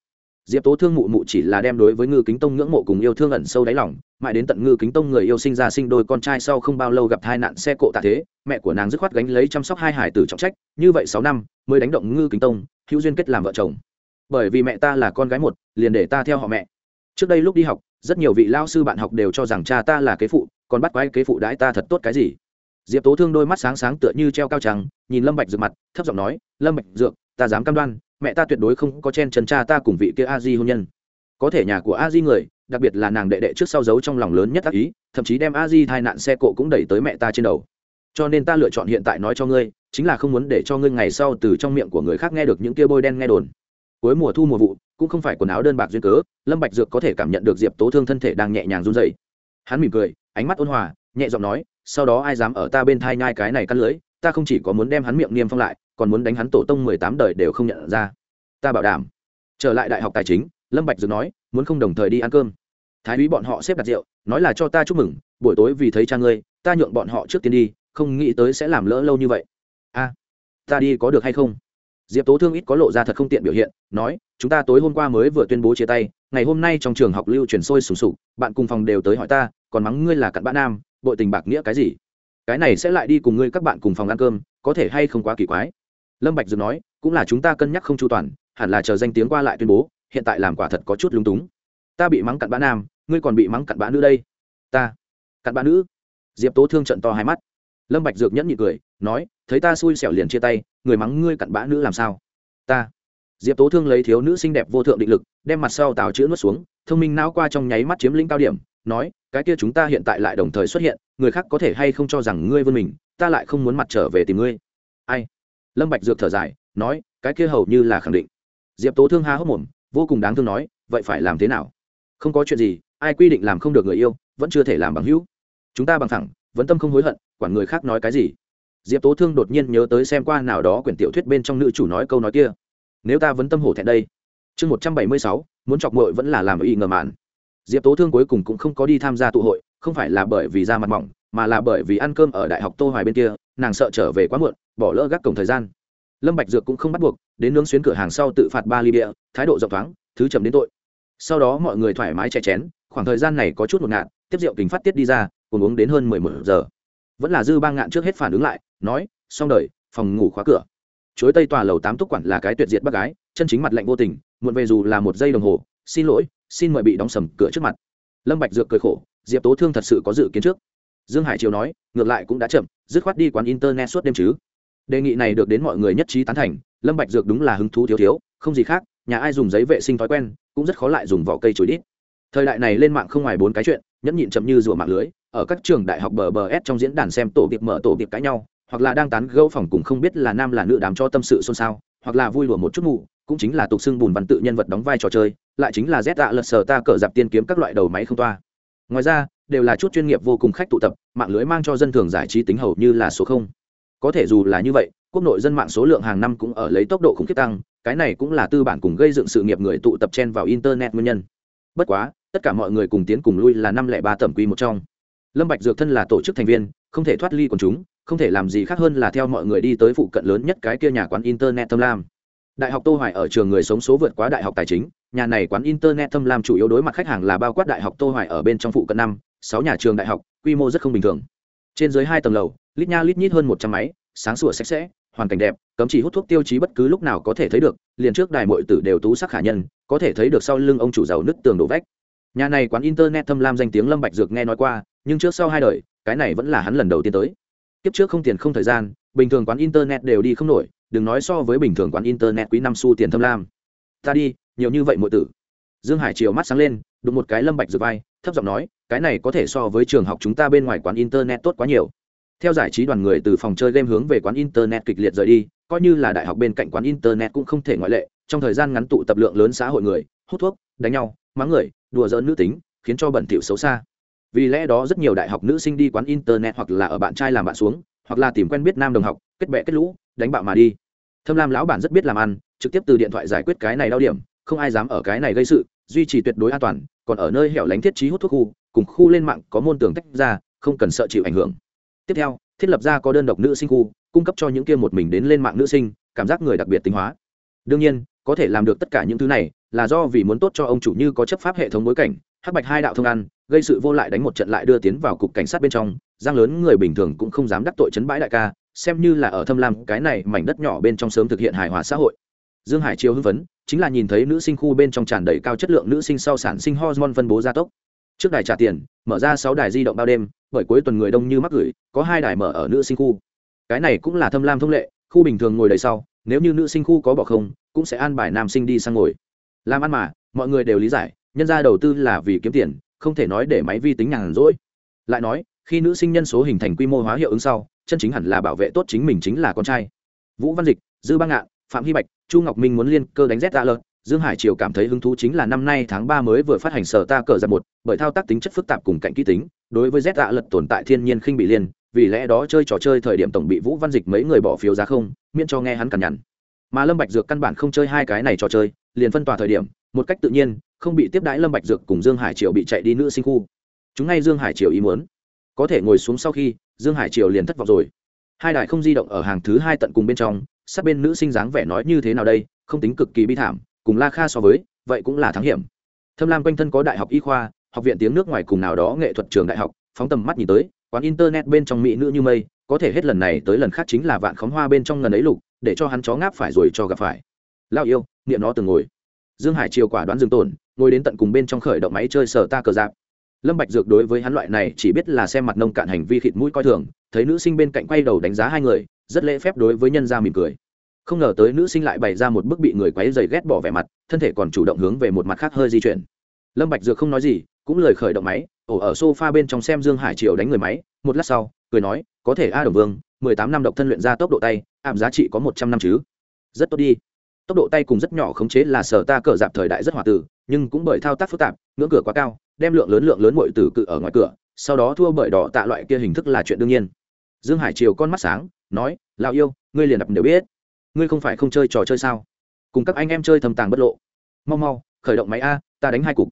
Diệp tố thương mụ mụ chỉ là đem đối với ngư kính tông ngưỡng mộ cùng yêu thương ẩn sâu đáy lòng, mãi đến tận ngư kính tông người yêu sinh ra sinh đôi con trai sau không bao lâu gặp tai nạn xe cộ tạ thế, mẹ của nàng dứt khoát gánh lấy chăm sóc hai hải tử trọng trách, như vậy sáu năm mới đánh động ngư kính tông, hữu duyên kết làm vợ chồng. Bởi vì mẹ ta là con gái một, liền để ta theo họ mẹ. Trước đây lúc đi học, rất nhiều vị lao sư bạn học đều cho rằng cha ta là kế phụ, còn bắt quái kế phụ đãi ta thật tốt cái gì? Diệp tố thương đôi mắt sáng sáng tựa như treo cao trắng nhìn lâm bạch dược mặt, thấp giọng nói, lâm bạch dược, ta dám cam đoan, mẹ ta tuyệt đối không có chen chân cha ta cùng vị kia a di hôn nhân. Có thể nhà của a di người, đặc biệt là nàng đệ đệ trước sau giấu trong lòng lớn nhất ác ý, thậm chí đem a di tai nạn xe cộ cũng đẩy tới mẹ ta trên đầu. Cho nên ta lựa chọn hiện tại nói cho ngươi, chính là không muốn để cho ngươi ngày sau từ trong miệng của người khác nghe được những kia bôi đen nghe đồn. Cuối mùa thu mùa vụ, cũng không phải quần áo đơn bạc duyên cớ, lâm bạch dược có thể cảm nhận được diệp tố thương thân thể đang nhẹ nhàng run rẩy. Hắn mỉm cười, ánh mắt ôn hòa nhẹ giọng nói, sau đó ai dám ở ta bên thai nhai cái này cắt lưới, ta không chỉ có muốn đem hắn miệng niêm phong lại, còn muốn đánh hắn tổ tông mười tám đời đều không nhận ra. Ta bảo đảm. Trở lại đại học tài chính, lâm bạch dược nói, muốn không đồng thời đi ăn cơm. Thái úy bọn họ xếp đặt rượu, nói là cho ta chúc mừng, buổi tối vì thấy cha ngươi, ta nhượng bọn họ trước tiên đi, không nghĩ tới sẽ làm lỡ lâu như vậy. A, ta đi có được hay không? Diệp tố thương ít có lộ ra thật không tiện biểu hiện, nói, chúng ta tối hôm qua mới vừa tuyên bố chia tay, ngày hôm nay trong trường học lưu truyền sôi sùng sục, bạn cùng phòng đều tới hỏi ta, còn mắng ngươi là cặn bã nam bội tình bạc nghĩa cái gì? Cái này sẽ lại đi cùng ngươi các bạn cùng phòng ăn cơm, có thể hay không quá kỳ quái? Lâm bạch dược nói, cũng là chúng ta cân nhắc không chu toàn, hẳn là chờ danh tiếng qua lại tuyên bố, hiện tại làm quả thật có chút lung túng. Ta bị mắng cặn bã nam, ngươi còn bị mắng cặn bã nữ đây. Ta, cặn bã nữ? Diệp tố thương trận to hai mắt. Lâm bạch dược nhẫn nhị cười, nói, thấy ta xui xẻo liền chia tay, người mắng ngươi cặn bã nữ làm sao? Ta. Diệp tố thương lấy thiếu nữ xinh đẹp vô thượng định lực, đem mặt sau tào chữ nuốt xuống, thông minh não qua trong nháy mắt chiếm lĩnh cao điểm, nói cái kia chúng ta hiện tại lại đồng thời xuất hiện, người khác có thể hay không cho rằng ngươi vươn mình, ta lại không muốn mặt trở về tìm ngươi. Ai? Lâm bạch dược thở dài, nói, cái kia hầu như là khẳng định. Diệp tố thương há hốc mồm, vô cùng đáng thương nói, vậy phải làm thế nào? Không có chuyện gì, ai quy định làm không được người yêu, vẫn chưa thể làm bằng hữu. Chúng ta bằng thẳng, vẫn tâm không hối hận, quản người khác nói cái gì? Diệp tố thương đột nhiên nhớ tới xem qua nào đó quyển tiểu thuyết bên trong nữ chủ nói câu nói kia. Nếu ta vẫn tâm hổ thẹn đây. Chương một trăm bảy mươi sáu, muốn chọc mội vẫn là làm ý ngờ mạn diệp tố thương cuối cùng cũng không có đi tham gia tụ hội, không phải là bởi vì da mặt mỏng, mà là bởi vì ăn cơm ở đại học tô hoài bên kia, nàng sợ trở về quá muộn, bỏ lỡ gác cổng thời gian. Lâm bạch dược cũng không bắt buộc, đến nướng xuyến cửa hàng sau tự phạt ba ly bia, thái độ rộng thoáng, thứ chậm đến tội. Sau đó mọi người thoải mái chè chén, khoảng thời gian này có chút một ngạn tiếp rượu kính phát tiết đi ra cùng uống đến hơn mười một giờ. Vẫn là dư ba ngạn trước hết phản ứng lại, nói, xong đời, phòng ngủ khóa cửa. Chuối tây tòa lầu tám túc quản là cái tuyệt diệt bác gái, chân chính mặt lạnh vô tình, muộn về dù là một giây đồng hồ xin lỗi, xin mời bị đóng sầm cửa trước mặt. Lâm bạch dược cười khổ, diệp tố thương thật sự có dự kiến trước. Dương hải triều nói, ngược lại cũng đã chậm, dứt khoát đi quán internet suốt đêm chứ. Đề nghị này được đến mọi người nhất trí tán thành, lâm bạch dược đúng là hứng thú thiếu thiếu, không gì khác, nhà ai dùng giấy vệ sinh thói quen, cũng rất khó lại dùng vỏ cây chối đít. Thời đại này lên mạng không ngoài bốn cái chuyện, nhẫn nhịn chậm như rùa mạng lưới, ở các trường đại học bờ bờ s trong diễn đàn xem tổ tiệp mở tổ tiệp cãi nhau, hoặc là đang tán gẫu phòng cùng không biết là nam là nữ đám cho tâm sự xôn xao, hoặc là vui lùa một chút mù cũng chính là tục xưng bùn văn tự nhân vật đóng vai trò chơi, lại chính là z tạ lật sờ ta cờ dạp tiên kiếm các loại đầu máy không toa. Ngoài ra, đều là chút chuyên nghiệp vô cùng khách tụ tập, mạng lưới mang cho dân thường giải trí tính hầu như là số không. Có thể dù là như vậy, quốc nội dân mạng số lượng hàng năm cũng ở lấy tốc độ khủng khiếp tăng, cái này cũng là tư bản cùng gây dựng sự nghiệp người tụ tập chen vào internet nguyên nhân. Bất quá, tất cả mọi người cùng tiến cùng lui là năm lẻ ba tẩm quy một trong. Lâm bạch dược thân là tổ chức thành viên, không thể thoát ly quần chúng, không thể làm gì khác hơn là theo mọi người đi tới phụ cận lớn nhất cái kia nhà quán internet thâm lam đại học tô hoài ở trường người sống số vượt quá đại học tài chính, nhà này quán internet thâm lam chủ yếu đối mặt khách hàng là bao quát đại học tô hoài ở bên trong phụ cận năm, sáu nhà trường đại học, quy mô rất không bình thường. Trên dưới hai tầng lầu, lít nha lít nhít hơn một trăm máy, sáng sủa sạch sẽ, hoàn cảnh đẹp, cấm chỉ hút thuốc tiêu chí bất cứ lúc nào có thể thấy được, liền trước đài muội tử đều tú sắc khả nhân, có thể thấy được sau lưng ông chủ giàu nứt tường đổ vách. Nhà này quán internet thâm lam danh tiếng lâm bạch dược nghe nói qua, nhưng trước sau hai đời, cái này vẫn là hắn lần đầu tiên tới. Kiếp trước không tiền không thời gian, bình thường quán internet đều đi không nổi đừng nói so với bình thường quán internet quý năm xu tiền thâm lam. Ta đi, nhiều như vậy mọi tử. Dương hải chiều mắt sáng lên, đụng một cái lâm bạch dược vai, thấp giọng nói, cái này có thể so với trường học chúng ta bên ngoài quán internet tốt quá nhiều. Theo giải trí đoàn người từ phòng chơi game hướng về quán internet kịch liệt rời đi, coi như là đại học bên cạnh quán internet cũng không thể ngoại lệ, trong thời gian ngắn tụ tập lượng lớn xã hội người, hút thuốc, đánh nhau, mắng người, đùa giỡn nữ tính, khiến cho bẩn thỉu xấu xa. Vì lẽ đó rất nhiều đại học nữ sinh đi quán internet hoặc là ở bạn trai làm bạn xuống, hoặc là tìm quen biết nam đồng học, kết bè kết lũ, đánh bạo mà đi thâm lam lão bản rất biết làm ăn, trực tiếp từ điện thoại giải quyết cái này đau điểm, không ai dám ở cái này gây sự, duy trì tuyệt đối an toàn, còn ở nơi hẻo lánh thiết trí hút thuốc khu, cùng khu lên mạng có môn tường tách ra, không cần sợ chịu ảnh hưởng. Tiếp theo, thiết lập ra có đơn độc nữ sinh khu, cung cấp cho những kia một mình đến lên mạng nữ sinh, cảm giác người đặc biệt tính hóa. Đương nhiên, có thể làm được tất cả những thứ này là do vì muốn tốt cho ông chủ như có chấp pháp hệ thống bối cảnh, hắc bạch hai đạo thông ăn, gây sự vô lại đánh một trận lại đưa tiến vào cục cảnh sát bên trong giang lớn người bình thường cũng không dám đắc tội chấn bãi đại ca xem như là ở thâm lam, cái này mảnh đất nhỏ bên trong sớm thực hiện hài hòa xã hội. Dương hải chiều hưng phấn, chính là nhìn thấy nữ sinh khu bên trong tràn đầy cao chất lượng nữ sinh sau sản sinh hormone phân bố gia tốc. Trước đài trả tiền, mở ra sáu đài di động bao đêm, bởi cuối tuần người đông như mắc gửi, có hai đài mở ở nữ sinh khu. Cái này cũng là thâm lam thông lệ, khu bình thường ngồi đầy sau, nếu như nữ sinh khu có bỏ không, cũng sẽ an bài nam sinh đi sang ngồi. Làm ăn mà, mọi người đều lý giải, nhân ra đầu tư là vì kiếm tiền, không thể nói để máy vi tính nhàn rỗi. Lại nói, khi nữ sinh nhân số hình thành quy mô hóa hiệu ứng sau chân chính hẳn là bảo vệ tốt chính mình chính là con trai. Vũ văn dịch, dư băng ngạn, phạm hy bạch, chu ngọc minh muốn liên cơ đánh rét ra lợn, dương hải triều cảm thấy hứng thú chính là năm nay tháng ba mới vừa phát hành sở ta cờ giặt một, bởi thao tác tính chất phức tạp cùng cạnh kỹ tính, đối với rét tạ lật tồn tại thiên nhiên khinh bị liên vì lẽ đó chơi trò chơi thời điểm tổng bị vũ văn dịch mấy người bỏ phiếu ra không, miễn cho nghe hắn cằn nhằn. Mà lâm bạch dược căn bản không chơi hai cái này trò chơi, liền phân tỏa thời điểm, một cách tự nhiên, không bị tiếp đãi lâm bạch dược cùng dương hải triều bị chạy đi nữ sinh khu. Chúng ngay dương hải triều ý muốn. Có thể ngồi xuống sau khi dương hải triều liền thất vọng rồi. Hai đại không di động ở hàng thứ hai tận cùng bên trong, sát bên nữ sinh dáng vẻ nói như thế nào đây, không tính cực kỳ bi thảm, cùng la kha so với, vậy cũng là thắng hiểm. Thâm lam quanh thân có đại học y khoa, học viện tiếng nước ngoài cùng nào đó nghệ thuật trường đại học, phóng tầm mắt nhìn tới, quán internet bên trong mỹ nữ như mây, có thể hết lần này tới lần khác chính là vạn khóm hoa bên trong ngần ấy lục, để cho hắn chó ngáp phải rồi cho gặp phải. Lao yêu, niệm nó từng ngồi. Dương hải chiều quả đoán dừng tổn ngồi đến tận cùng bên trong khởi động máy chơi sở ta cờ giáp lâm bạch dược đối với hắn loại này chỉ biết là xem mặt nông cạn hành vi khịt mũi coi thường, thấy nữ sinh bên cạnh quay đầu đánh giá hai người, rất lễ phép đối với nhân gia mỉm cười. Không ngờ tới nữ sinh lại bày ra một bức bị người quấy giày ghét bỏ vẻ mặt, thân thể còn chủ động hướng về một mặt khác hơi di chuyển. Lâm bạch dược không nói gì, cũng lời khởi động máy, ổ ở sofa bên trong xem dương hải triều đánh người máy, một lát sau, cười nói, có thể a đồng vương, mười tám năm độc thân luyện ra tốc độ tay, ảm giá trị có một trăm năm chứ. Rất tốt đi tốc độ tay cùng rất nhỏ khống chế là sở ta cờ dạp thời đại rất hòa tử nhưng cũng bởi thao tác phức tạp, ngưỡng cửa quá cao, đem lượng lớn lượng lớn mọi tử cự ở ngoài cửa, sau đó thua bởi đỏ tạ loại kia hình thức là chuyện đương nhiên. Dương hải triều con mắt sáng, nói, lão yêu, ngươi liền đập đều biết. Ngươi không phải không chơi trò chơi sao? Cùng các anh em chơi thầm tàng bất lộ. Mau mau, khởi động máy a, ta đánh hai cục.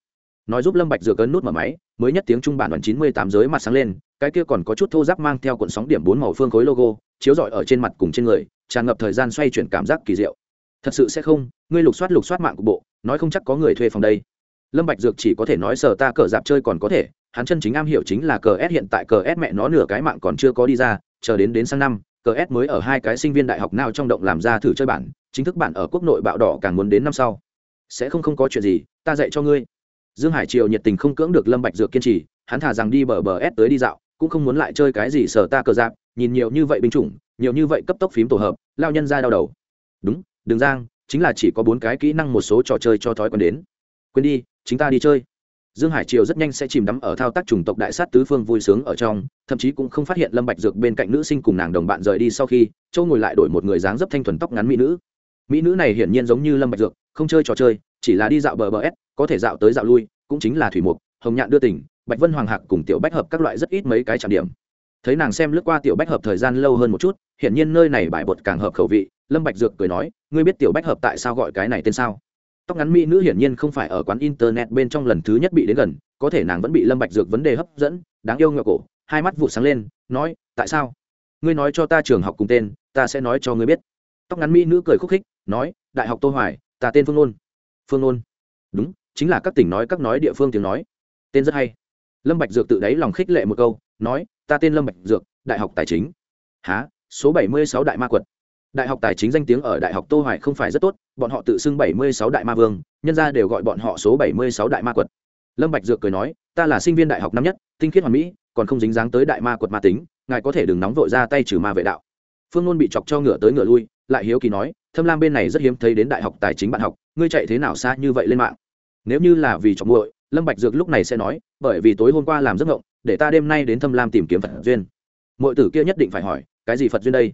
Nói giúp lâm bạch dừa cấn nút mở máy, mới nhất tiếng trung bản đoàn chín mươi tám giới mặt sáng lên, cái kia còn có chút thô giáp mang theo cuộn sóng điểm bốn màu phương khối logo, chiếu rọi ở trên mặt cùng trên người, tràn ngập thời gian xoay chuyển cảm giác kỳ diệu thật sự sẽ không, ngươi lục soát lục soát mạng của bộ, nói không chắc có người thuê phòng đây. Lâm bạch dược chỉ có thể nói sở ta cờ dạp chơi còn có thể, hắn chân chính am hiểu chính là cờ s hiện tại cờ s mẹ nó nửa cái mạng còn chưa có đi ra, chờ đến đến sang năm, cờ s mới ở hai cái sinh viên đại học nào trong động làm ra thử chơi bản, chính thức bản ở quốc nội bạo đỏ càng muốn đến năm sau. Sẽ không không có chuyện gì, ta dạy cho ngươi. Dương hải triều nhiệt tình không cưỡng được lâm bạch dược kiên trì, hắn thả rằng đi bờ bờ s tới đi dạo, cũng không muốn lại chơi cái gì sở ta cờ dạp, nhìn nhiều như vậy binh chủng, nhiều như vậy cấp tốc phím tổ hợp, lao nhân ra đau đầu. Đúng đừng giang, chính là chỉ có bốn cái kỹ năng một số trò chơi cho thói quen đến. Quên đi chúng ta đi chơi. Dương hải triều rất nhanh sẽ chìm đắm ở thao tác chủng tộc đại sát tứ phương vui sướng ở trong, thậm chí cũng không phát hiện lâm bạch dược bên cạnh nữ sinh cùng nàng đồng bạn rời đi sau khi, châu ngồi lại đổi một người dáng dấp thanh thuần tóc ngắn mỹ nữ. Mỹ nữ này hiển nhiên giống như lâm bạch dược, không chơi trò chơi, chỉ là đi dạo bờ bờ s, có thể dạo tới dạo lui, cũng chính là thủy mục, hồng nhạn đưa tỉnh bạch vân hoàng hạc cùng tiểu bách hợp các loại rất ít mấy cái trạm điểm. Thấy nàng xem lướt qua tiểu bách hợp thời gian lâu hơn một chút, hiển nhiên nơi này bài bột càng hợp khẩu vị lâm bạch dược cười nói, ngươi biết tiểu bách hợp tại sao gọi cái này tên sao? Tóc ngắn mỹ nữ hiển nhiên không phải ở quán internet bên trong lần thứ nhất bị đến gần, có thể nàng vẫn bị lâm bạch dược vấn đề hấp dẫn, đáng yêu ngựa cổ, hai mắt vụ sáng lên, nói, tại sao? Ngươi nói cho ta trường học cùng tên, ta sẽ nói cho ngươi biết. Tóc ngắn mỹ nữ cười khúc khích, nói, đại học tô hoài, ta tên phương nôn. Phương nôn? Đúng, chính là các tỉnh nói, các nói địa phương tiếng nói. Tên rất hay. Lâm bạch dược tự đáy lòng khích lệ một câu, nói, ta tên lâm bạch dược, đại học tài chính. Há số 76 đại ma quật đại học tài chính danh tiếng ở đại học tô hoài không phải rất tốt, bọn họ tự xưng 76 đại ma vương, nhân gia đều gọi bọn họ số 76 đại ma quật. Lâm bạch dược cười nói, ta là sinh viên đại học năm nhất, tinh khiết hoàn mỹ, còn không dính dáng tới đại ma quật ma tính, ngài có thể đừng nóng vội ra tay trừ ma vệ đạo. Phương ngôn bị chọc cho ngựa tới ngựa lui, lại hiếu kỳ nói, thâm lam bên này rất hiếm thấy đến đại học tài chính bạn học, ngươi chạy thế nào xa như vậy lên mạng? Nếu như là vì chọc muội, lâm bạch dược lúc này sẽ nói, bởi vì tối hôm qua làm giấc ngộng, để ta đêm nay đến thâm lam tìm kiếm phật duyên. Muội tử kia nhất định phải hỏi, cái gì phật duyên đây?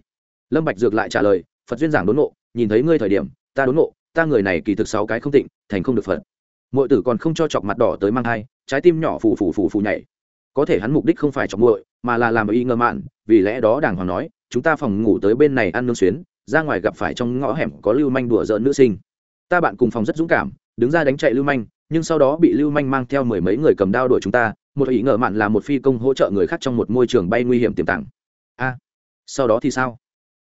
Lâm bạch dược lại trả lời, phật duyên giảng đốn nộ nhìn thấy ngươi thời điểm, ta đốn nộ ta người này kỳ thực sáu cái không tịnh, thành không được phật. Muội tử còn không cho chọc mặt đỏ tới mang thai, trái tim nhỏ phù phù phù phù nhảy. Có thể hắn mục đích không phải chọc muội, mà là làm y ngơ mạn, vì lẽ đó đàng hoàng nói, chúng ta phòng ngủ tới bên này ăn nướng xuyến, ra ngoài gặp phải trong ngõ hẻm có lưu manh đùa giỡn nữ sinh. Ta bạn cùng phòng rất dũng cảm, đứng ra đánh chạy lưu manh, nhưng sau đó bị lưu manh mang theo mười mấy người cầm đao đuổi chúng ta, một ý ngờ mạn là một phi công hỗ trợ người khác trong một môi trường bay nguy hiểm tiềm tàng. A, sau đó thì sao?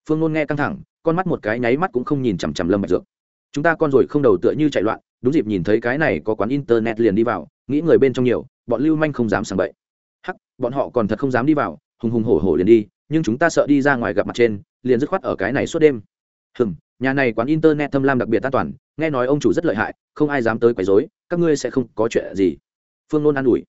Phương Nôn nghe căng thẳng, con mắt một cái nháy mắt cũng không nhìn chằm chằm lâm bạch dược. Chúng ta con rồi không đầu tựa như chạy loạn, đúng dịp nhìn thấy cái này có quán internet liền đi vào, nghĩ người bên trong nhiều, bọn lưu manh không dám sảng bậy. Hắc, bọn họ còn thật không dám đi vào, hùng hùng hổ hổ liền đi, nhưng chúng ta sợ đi ra ngoài gặp mặt trên, liền dứt khoát ở cái này suốt đêm. Hừm, nhà này quán internet thâm lam đặc biệt an toàn, nghe nói ông chủ rất lợi hại, không ai dám tới quấy rối, các ngươi sẽ không có chuyện gì. Phương nôn an ủi.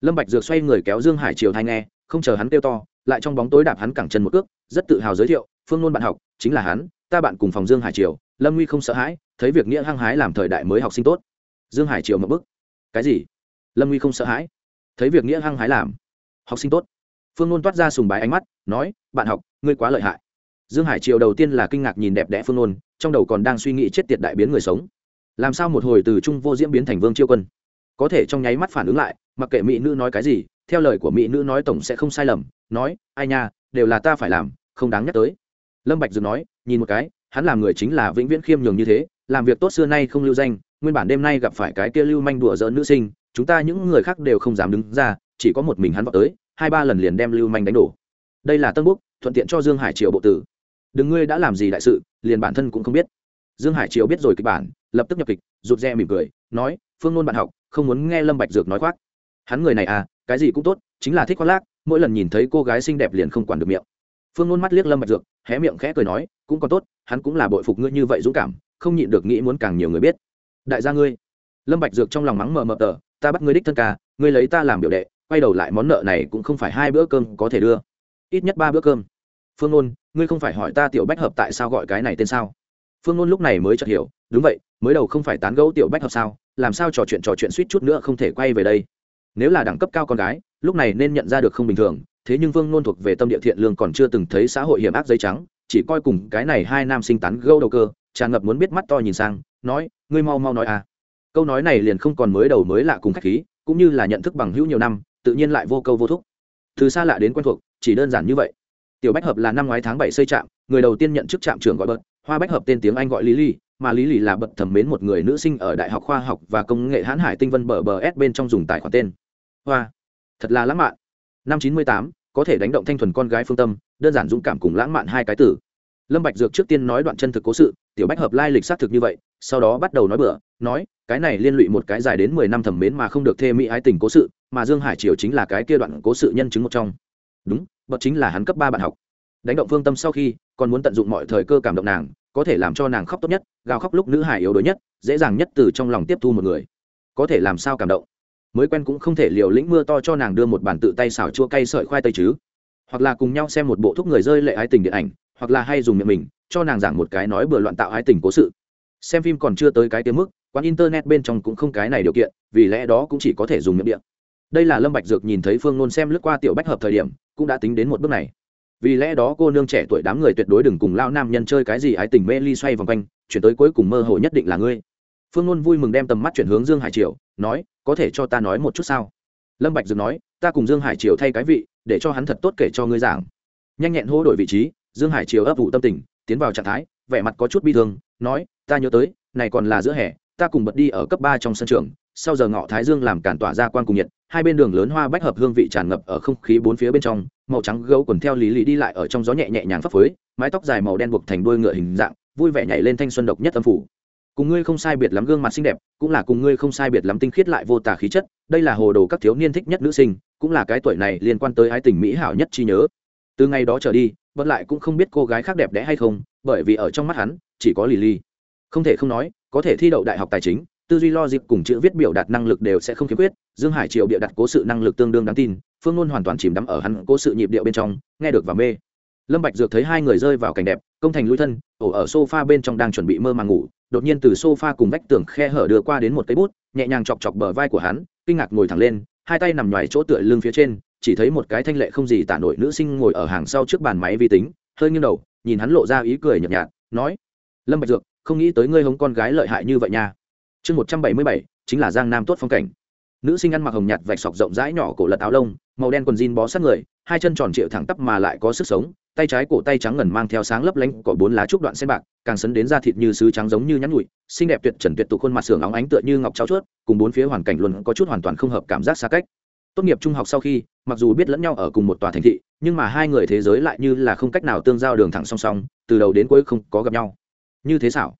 Lâm bạch dược xoay người kéo dương hải triều thay nghe, không chờ hắn kêu to lại trong bóng tối đạp hắn cẳng chân một cước, rất tự hào giới thiệu, phương nôn bạn học, chính là hắn, ta bạn cùng phòng dương hải triều, lâm nguy không sợ hãi, thấy việc nghĩa hăng hái làm thời đại mới học sinh tốt. Dương hải triều một bức. Cái gì? Lâm nguy không sợ hãi? Thấy việc nghĩa hăng hái làm học sinh tốt? Phương nôn toát ra sùng bái ánh mắt, nói, bạn học, ngươi quá lợi hại. Dương hải triều đầu tiên là kinh ngạc nhìn đẹp đẽ phương nôn, trong đầu còn đang suy nghĩ chết tiệt đại biến người sống. Làm sao một hồi từ trung vô diễm biến thành vương chiêu quân? Có thể trong nháy mắt phản ứng lại, mặc kệ mỹ nữ nói cái gì theo lời của mỹ nữ nói tổng sẽ không sai lầm, nói, ai nha, đều là ta phải làm, không đáng nhắc tới. Lâm bạch dừng nói, nhìn một cái, hắn làm người chính là vĩnh viễn khiêm nhường như thế, làm việc tốt xưa nay không lưu danh, nguyên bản đêm nay gặp phải cái kia lưu manh đùa giỡn nữ sinh, chúng ta những người khác đều không dám đứng ra, chỉ có một mình hắn vào tới, hai ba lần liền đem lưu manh đánh đổ. Đây là tân búc thuận tiện cho dương hải triều bộ tử. Đừng ngươi đã làm gì đại sự, liền bản thân cũng không biết. Dương hải triều biết rồi kịch bản, lập tức nhập kịch, rụt rè mỉm cười, nói, phương nôn bạn học, không muốn nghe lâm bạch dược nói khoác. Hắn người này à cái gì cũng tốt, chính là thích khoác lác, mỗi lần nhìn thấy cô gái xinh đẹp liền không quản được miệng. Phương nôn mắt liếc lâm bạch dược, hé miệng khẽ cười nói, cũng còn tốt, hắn cũng là bội phục ngươi như vậy dũng cảm, không nhịn được nghĩ muốn càng nhiều người biết. Đại gia ngươi. Lâm bạch dược trong lòng mắng mờ mờ tờ, ta bắt ngươi đích thân ca, ngươi lấy ta làm biểu đệ, quay đầu lại món nợ này cũng không phải hai bữa cơm có thể đưa. Ít nhất ba bữa cơm. Phương nôn, ngươi không phải hỏi ta tiểu bách hợp tại sao gọi cái này tên sao? Phương nôn lúc này mới chợt hiểu, đúng vậy, mới đầu không phải tán gẫu tiểu bách hợp sao, làm sao trò chuyện trò chuyện suýt chút nữa không thể quay về đây? Nếu là đẳng cấp cao con gái, lúc này nên nhận ra được không bình thường, thế nhưng vương nôn thuộc về tâm địa thiện lương còn chưa từng thấy xã hội hiểm ác giấy trắng, chỉ coi cùng cái này hai nam sinh tán gẫu đầu cơ, tràn ngập muốn biết mắt to nhìn sang, nói, ngươi mau mau nói à. Câu nói này liền không còn mới đầu mới lạ cùng khách khí, cũng như là nhận thức bằng hữu nhiều năm, tự nhiên lại vô câu vô thúc. Từ xa lạ đến quen thuộc, chỉ đơn giản như vậy. Tiểu bách hợp là năm ngoái tháng bảy xây trạm, người đầu tiên nhận chức trạm trưởng gọi bật, hoa bách hợp tên tiếng anh gọi lý lý mà lý lì là bật thẩm mến một người nữ sinh ở đại học khoa học và công nghệ hãn hải tinh vân bờ bờ s bên trong dùng tài khoản tên hoa. Thật là lãng mạn. Năm chín mươi tám, có thể đánh động thanh thuần con gái phương tâm, đơn giản dũng cảm cùng lãng mạn hai cái tử. Lâm bạch dược trước tiên nói đoạn chân thực cố sự, tiểu bách hợp lai lịch xác thực như vậy, sau đó bắt đầu nói bữa nói, cái này liên lụy một cái dài đến mười năm thẩm mến mà không được thê mỹ ái tình cố sự, mà dương hải triều chính là cái kia đoạn cố sự nhân chứng một trong. Đúng, bậc chính là hắn cấp ba bạn học. Đánh động phương tâm sau khi, còn muốn tận dụng mọi thời cơ cảm động nàng, có thể làm cho nàng khóc tốt nhất, gào khóc lúc nữ hải yếu đuối nhất, dễ dàng nhất từ trong lòng tiếp thu một người. Có thể làm sao cảm động? Mới quen cũng không thể liều lĩnh mưa to cho nàng đưa một bản tự tay xào chua cay sợi khoai tây chứ. Hoặc là cùng nhau xem một bộ thuốc người rơi lệ ái tình điện ảnh, hoặc là hay dùng miệng mình, cho nàng giảng một cái nói bừa loạn tạo ái tình cố sự. Xem phim còn chưa tới cái tiếng mức, quán internet bên trong cũng không cái này điều kiện, vì lẽ đó cũng chỉ có thể dùng miệng điện. Đây là lâm bạch dược nhìn thấy phương nôn xem lướt qua tiểu bách hợp thời điểm, cũng đã tính đến một bước này. Vì lẽ đó cô nương trẻ tuổi đám người tuyệt đối đừng cùng lao nam nhân chơi cái gì ái tình mê ly xoay vòng quanh, chuyển tới cuối cùng mơ hồ nhất định là ngươi phương ngôn vui mừng đem tầm mắt chuyển hướng dương hải triều, nói, có thể cho ta nói một chút sao? Lâm bạch dược nói, ta cùng dương hải triều thay cái vị, để cho hắn thật tốt kể cho ngươi giảng. Nhanh nhẹn hô đổi vị trí, dương hải triều ấp ủ tâm tình, tiến vào trạng thái, vẻ mặt có chút bi thương, nói, ta nhớ tới, này còn là giữa hè, ta cùng bật đi ở cấp ba trong sân trường, sau giờ ngọ thái dương làm cản tỏa ra quan cùng nhiệt, hai bên đường lớn hoa bách hợp hương vị tràn ngập ở không khí bốn phía bên trong, màu trắng gấu quần theo lý lý đi lại ở trong gió nhẹ nhẹ nhàng phấp phới, mái tóc dài màu đen buộc thành đuôi ngựa hình dạng, vui vẻ nhảy lên thanh xuân độc nhất âm phủ cùng ngươi không sai biệt lắm gương mặt xinh đẹp, cũng là cùng ngươi không sai biệt lắm tinh khiết lại vô tà khí chất, đây là hồ đồ các thiếu niên thích nhất nữ sinh, cũng là cái tuổi này liên quan tới ái tình mỹ hảo nhất chi nhớ. Từ ngày đó trở đi, vẫn lại cũng không biết cô gái khác đẹp đẽ hay không, bởi vì ở trong mắt hắn, chỉ có lì ly không thể không nói, có thể thi đậu đại học tài chính, tư duy lo dịp cùng chữ viết biểu đạt năng lực đều sẽ không khiếm khuyết, dương hải triệu bịa đặt cố sự năng lực tương đương đáng tin, phương ngôn hoàn toàn chìm đắm ở hắn cố sự nhịp điệu bên trong, nghe được và mê. Lâm bạch dược thấy hai người rơi vào cảnh đẹp công thành lui thân, ổ ở sofa bên trong đang chuẩn bị mơ màng ngủ, đột nhiên từ sofa cùng vách tường khe hở đưa qua đến một cây bút, nhẹ nhàng chọc chọc bờ vai của hắn, kinh ngạc ngồi thẳng lên, hai tay nằm ngoài chỗ tựa lưng phía trên, chỉ thấy một cái thanh lệ không gì tả nổi nữ sinh ngồi ở hàng sau trước bàn máy vi tính, hơi nghiêng đầu, nhìn hắn lộ ra ý cười nhợt nhạt, nói, lâm bạch dược, không nghĩ tới ngươi hống con gái lợi hại như vậy nha. Chương một trăm bảy mươi bảy, chính là giang nam tốt phong cảnh nữ sinh ăn mặc hồng nhạt vạch sọc rộng rãi nhỏ cổ lật áo lông, màu đen quần jean bó sát người, hai chân tròn trịa thẳng tắp mà lại có sức sống, tay trái cổ tay trắng ngần mang theo sáng lấp lánh cỏ bốn lá trúc đoạn sen bạc, càng sấn đến da thịt như sứ trắng giống như nhắn nhụi, xinh đẹp tuyệt trần tuyệt tụ khuôn mặt sưởng óng ánh tựa như ngọc trao chuốt, cùng bốn phía hoàn cảnh luôn có chút hoàn toàn không hợp cảm giác xa cách. Tốt nghiệp trung học sau khi, mặc dù biết lẫn nhau ở cùng một tòa thành thị, nhưng mà hai người thế giới lại như là không cách nào tương giao đường thẳng song song, từ đầu đến cuối không có gặp nhau. Như thế xảo.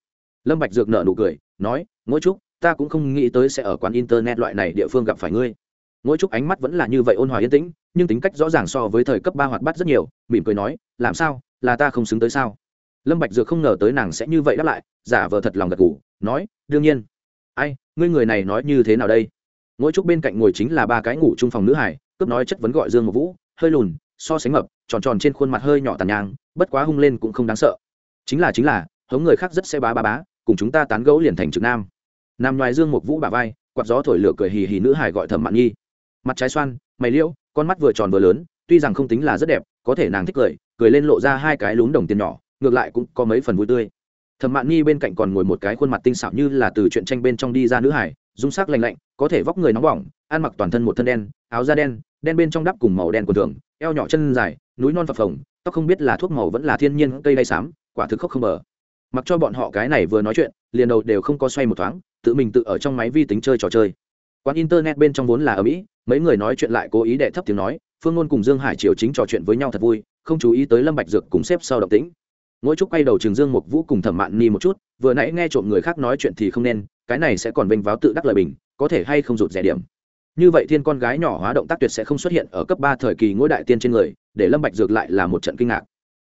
Lâm bạch dược nở nụ cười, nói ngỗi trúc ta cũng không nghĩ tới sẽ ở quán internet loại này địa phương gặp phải ngươi. Ngỗi trúc ánh mắt vẫn là như vậy ôn hòa yên tĩnh, nhưng tính cách rõ ràng so với thời cấp ba hoạt bát rất nhiều, mỉm cười nói, làm sao? Là ta không xứng tới sao? Lâm bạch dược không ngờ tới nàng sẽ như vậy đáp lại, giả vờ thật lòng gật gù, nói, đương nhiên. Ai, ngươi người này nói như thế nào đây? Ngỗi trúc bên cạnh ngồi chính là ba cái ngủ chung phòng nữ hải cướp nói chất vấn gọi dương một vũ, hơi lùn, so sánh mập, tròn tròn trên khuôn mặt hơi nhỏ tàn nhang, bất quá hung lên cũng không đáng sợ. Chính là chính là, hống người khác rất sẽ bá bá bá, cùng chúng ta tán gẫu liền thành trực nam nằm ngoài dương một vũ bà vai, quạt gió thổi lửa cười hì hì nữ hải gọi thẩm mạn nhi. Mặt trái xoan, mày liễu, con mắt vừa tròn vừa lớn, tuy rằng không tính là rất đẹp, có thể nàng thích cười cười lên lộ ra hai cái lún đồng tiền nhỏ, ngược lại cũng có mấy phần vui tươi. Thẩm mạn nhi bên cạnh còn ngồi một cái khuôn mặt tinh xảo như là từ chuyện tranh bên trong đi ra nữ hải dung sắc lành lạnh, có thể vóc người nóng bỏng, ăn mặc toàn thân một thân đen, áo da đen đen bên trong đắp cùng màu đen quần thường, eo nhỏ chân dài, núi non phập phồng, tóc không biết là thuốc màu vẫn là thiên nhiên, cây đay xám, quả thực khóc không bờ. Mặc cho bọn họ cái này vừa nói chuyện, liền đầu đều không có xoay một thoáng tự mình tự ở trong máy vi tính chơi trò chơi. Quán internet bên trong vốn là ở mỹ, mấy người nói chuyện lại cố ý đệ thấp tiếng nói, phương ngôn cùng dương hải triều chính trò chuyện với nhau thật vui, không chú ý tới lâm bạch dược cùng xếp sau động tĩnh. Mỗi chút quay đầu trường dương một vũ cùng thẩm mạn ni một chút, vừa nãy nghe trộm người khác nói chuyện thì không nên, cái này sẽ còn vênh váo tự đắc lời bình, có thể hay không rụt rẻ điểm. Như vậy thiên con gái nhỏ hóa động tác tuyệt sẽ không xuất hiện ở cấp ba thời kỳ ngôi đại tiên trên người, để lâm bạch dược lại là một trận kinh ngạc.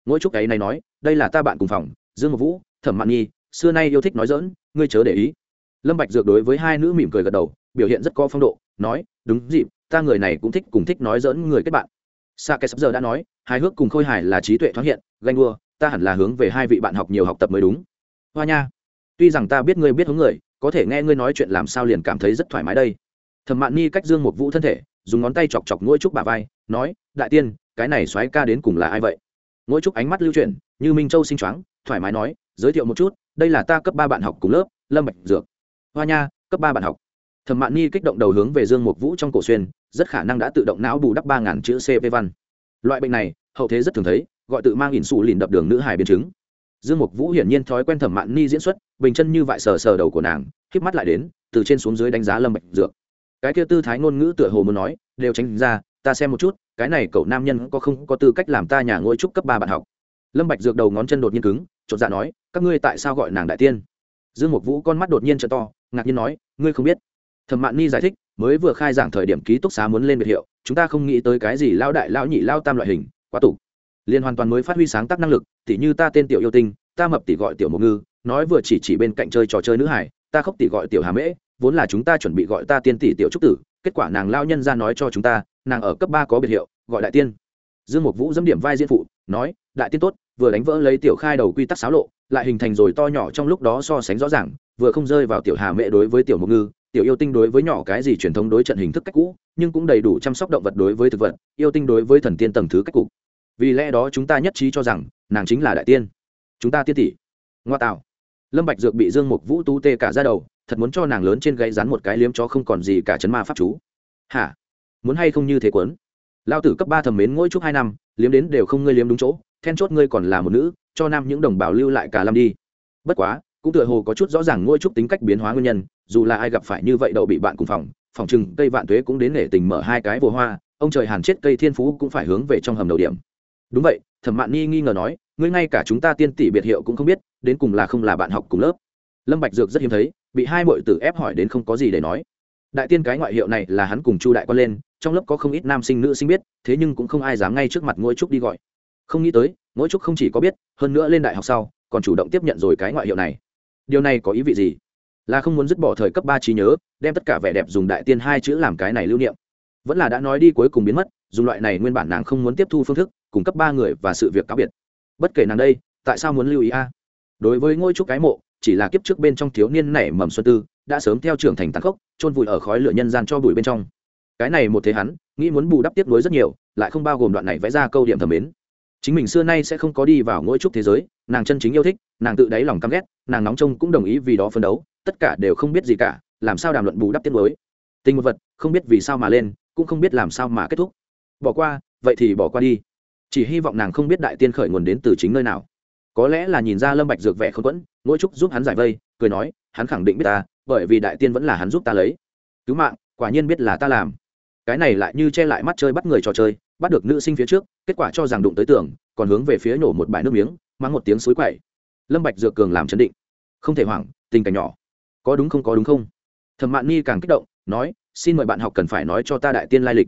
Mỗi trúc ấy này nói, đây là ta bạn cùng phòng, dương một vũ, thẩm mạn nhi xưa nay yêu thích nói dỡn ngươi chớ để ý lâm bạch dược đối với hai nữ mỉm cười gật đầu, biểu hiện rất có phong độ, nói, đúng dịp, ta người này cũng thích cùng thích nói dỡn người kết bạn. Sa cái sắp giờ đã nói, hài hước cùng khôi hài là trí tuệ thoáng hiện, ganh đua, ta hẳn là hướng về hai vị bạn học nhiều học tập mới đúng. Hoa nha, tuy rằng ta biết ngươi biết hướng người, có thể nghe ngươi nói chuyện làm sao liền cảm thấy rất thoải mái đây. Thẩm mạn ni cách dương một vũ thân thể, dùng ngón tay chọc chọc ngôi trúc bà vai, nói, đại tiên, cái này xoáy ca đến cùng là ai vậy? Ngôi trúc ánh mắt lưu chuyển, như minh châu sinh choáng, thoải mái nói, giới thiệu một chút, đây là ta cấp ba bạn học cùng lớp, lâm bạch dược hoa nha, cấp ba bạn học. Thẩm mạn ni kích động đầu hướng về dương mục vũ trong cổ xuyên, rất khả năng đã tự động não bù đắp ba ngàn chữ cp văn. Loại bệnh này, hậu thế rất thường thấy, gọi tự mang ỉn xù lìn đập đường nữ hài biến chứng. Dương mục vũ hiển nhiên thói quen thẩm mạn ni diễn xuất, bình chân như vại sờ sờ đầu của nàng k mắt lại đến, từ trên xuống dưới đánh giá lâm bạch dược. Cái kia tư thái ngôn ngữ tựa hồ muốn nói, đều tránh ra, ta xem một chút, cái này cậu nam nhân có không có tư cách làm ta nhà ngôi trúc cấp ba bạn học. Lâm bạch dược đầu ngón chân đột nhiên cứng, chột dạ nói, các ngươi tại sao gọi nàng đại tiên? Dương mục vũ con mắt đột nhiên trợ to ngạc nhiên nói, ngươi không biết. Thẩm mạn ni giải thích, mới vừa khai giảng thời điểm ký túc xá muốn lên biệt hiệu, chúng ta không nghĩ tới cái gì lao đại lao nhị lao tam loại hình, quá tục liên hoàn toàn mới phát huy sáng tác năng lực tỉ như ta tên tiểu yêu tinh, ta mập tỷ gọi tiểu Mộc ngư, nói vừa chỉ chỉ bên cạnh chơi trò chơi nữ hải, ta khóc tỷ gọi tiểu hà mễ, vốn là chúng ta chuẩn bị gọi ta tiên tỷ tiểu trúc tử, kết quả nàng lao nhân ra nói cho chúng ta, nàng ở cấp ba có biệt hiệu, gọi đại tiên. Dương mục vũ dẫm điểm vai diễn phụ, nói, đại tiên tốt vừa đánh vỡ lấy tiểu khai đầu quy tắc xáo lộ, lại hình thành rồi to nhỏ trong lúc đó so sánh rõ ràng, vừa không rơi vào tiểu hà mẹ đối với tiểu mục ngư, tiểu yêu tinh đối với nhỏ cái gì truyền thống đối trận hình thức cách cũ, nhưng cũng đầy đủ chăm sóc động vật đối với thực vật, yêu tinh đối với thần tiên tầng thứ cách cục vì lẽ đó chúng ta nhất trí cho rằng, nàng chính là đại tiên. Chúng ta tiết tỷ. Ngoa tạo. Lâm bạch dược bị dương mục vũ tú tê cả ra đầu, thật muốn cho nàng lớn trên gáy rắn một cái liếm cho không còn gì cả chấn ma pháp chú. Hả? Muốn hay không như thế quấn lao tử cấp ba thầm mến ngỗi chúc hai năm, liếm đến đều không ngươi liếm đúng chỗ then chốt ngươi còn là một nữ, cho nam những đồng bào lưu lại cả lâm đi. Bất quá, cũng tựa hồ có chút rõ ràng ngôi trúc tính cách biến hóa nguyên nhân, dù là ai gặp phải như vậy đậu bị bạn cùng phòng phòng chừng cây vạn tuế cũng đến nể tình mở hai cái vồ hoa, ông trời hàn chết cây thiên phú cũng phải hướng về trong hầm đầu điểm. Đúng vậy, thẩm mạn nhi nghi ngờ nói, ngươi ngay cả chúng ta tiên tỷ biệt hiệu cũng không biết, đến cùng là không là bạn học cùng lớp. Lâm bạch dược rất hiếm thấy, bị hai muội tử ép hỏi đến không có gì để nói. Đại tiên cái ngoại hiệu này là hắn cùng chu đại quan lên, trong lớp có không ít nam sinh nữ sinh biết, thế nhưng cũng không ai dám ngay trước mặt ngôi trúc đi gọi không nghĩ tới, mỗi trúc không chỉ có biết, hơn nữa lên đại học sau, còn chủ động tiếp nhận rồi cái ngoại hiệu này. Điều này có ý vị gì? Là không muốn dứt bỏ thời cấp ba trí nhớ, đem tất cả vẻ đẹp dùng đại tiên hai chữ làm cái này lưu niệm. Vẫn là đã nói đi cuối cùng biến mất, dùng loại này nguyên bản nàng không muốn tiếp thu phương thức, cùng cấp ba người và sự việc cáo biệt. Bất kể nàng đây, tại sao muốn lưu ý a? Đối với ngôi trúc cái mộ, chỉ là kiếp trước bên trong thiếu niên nảy mầm xuân tư, đã sớm theo trưởng thành tàn khốc, chôn vùi ở khói lửa nhân gian cho bụi bên trong. Cái này một thế hắn, nghĩ muốn bù đắp tiếp nối rất nhiều, lại không bao gồm đoạn này vẽ ra câu điểm thẩm mến chính mình xưa nay sẽ không có đi vào ngôi trúc thế giới, nàng chân chính yêu thích, nàng tự đáy lòng căm ghét, nàng nóng trông cũng đồng ý vì đó phấn đấu, tất cả đều không biết gì cả, làm sao đàm luận bù đắp tiết mới. Tình một vật, không biết vì sao mà lên, cũng không biết làm sao mà kết thúc. Bỏ qua, vậy thì bỏ qua đi. Chỉ hy vọng nàng không biết đại tiên khởi nguồn đến từ chính nơi nào. Có lẽ là nhìn ra lâm bạch dược vẻ không quẫn, ngôi trúc giúp hắn giải vây, cười nói, hắn khẳng định biết ta, bởi vì đại tiên vẫn là hắn giúp ta lấy. Cứu mạng, quả nhiên biết là ta làm. Cái này lại như che lại mắt chơi bắt người trò chơi bắt được nữ sinh phía trước, kết quả cho rằng đụng tới tường, còn hướng về phía nổ một bãi nước miếng mang một tiếng suối quậy. Lâm bạch dược cường làm chấn định. Không thể hoảng, tình cảnh nhỏ. Có đúng không, có đúng không? Thẩm mạn ni càng kích động, nói, xin mời bạn học cần phải nói cho ta đại tiên lai lịch.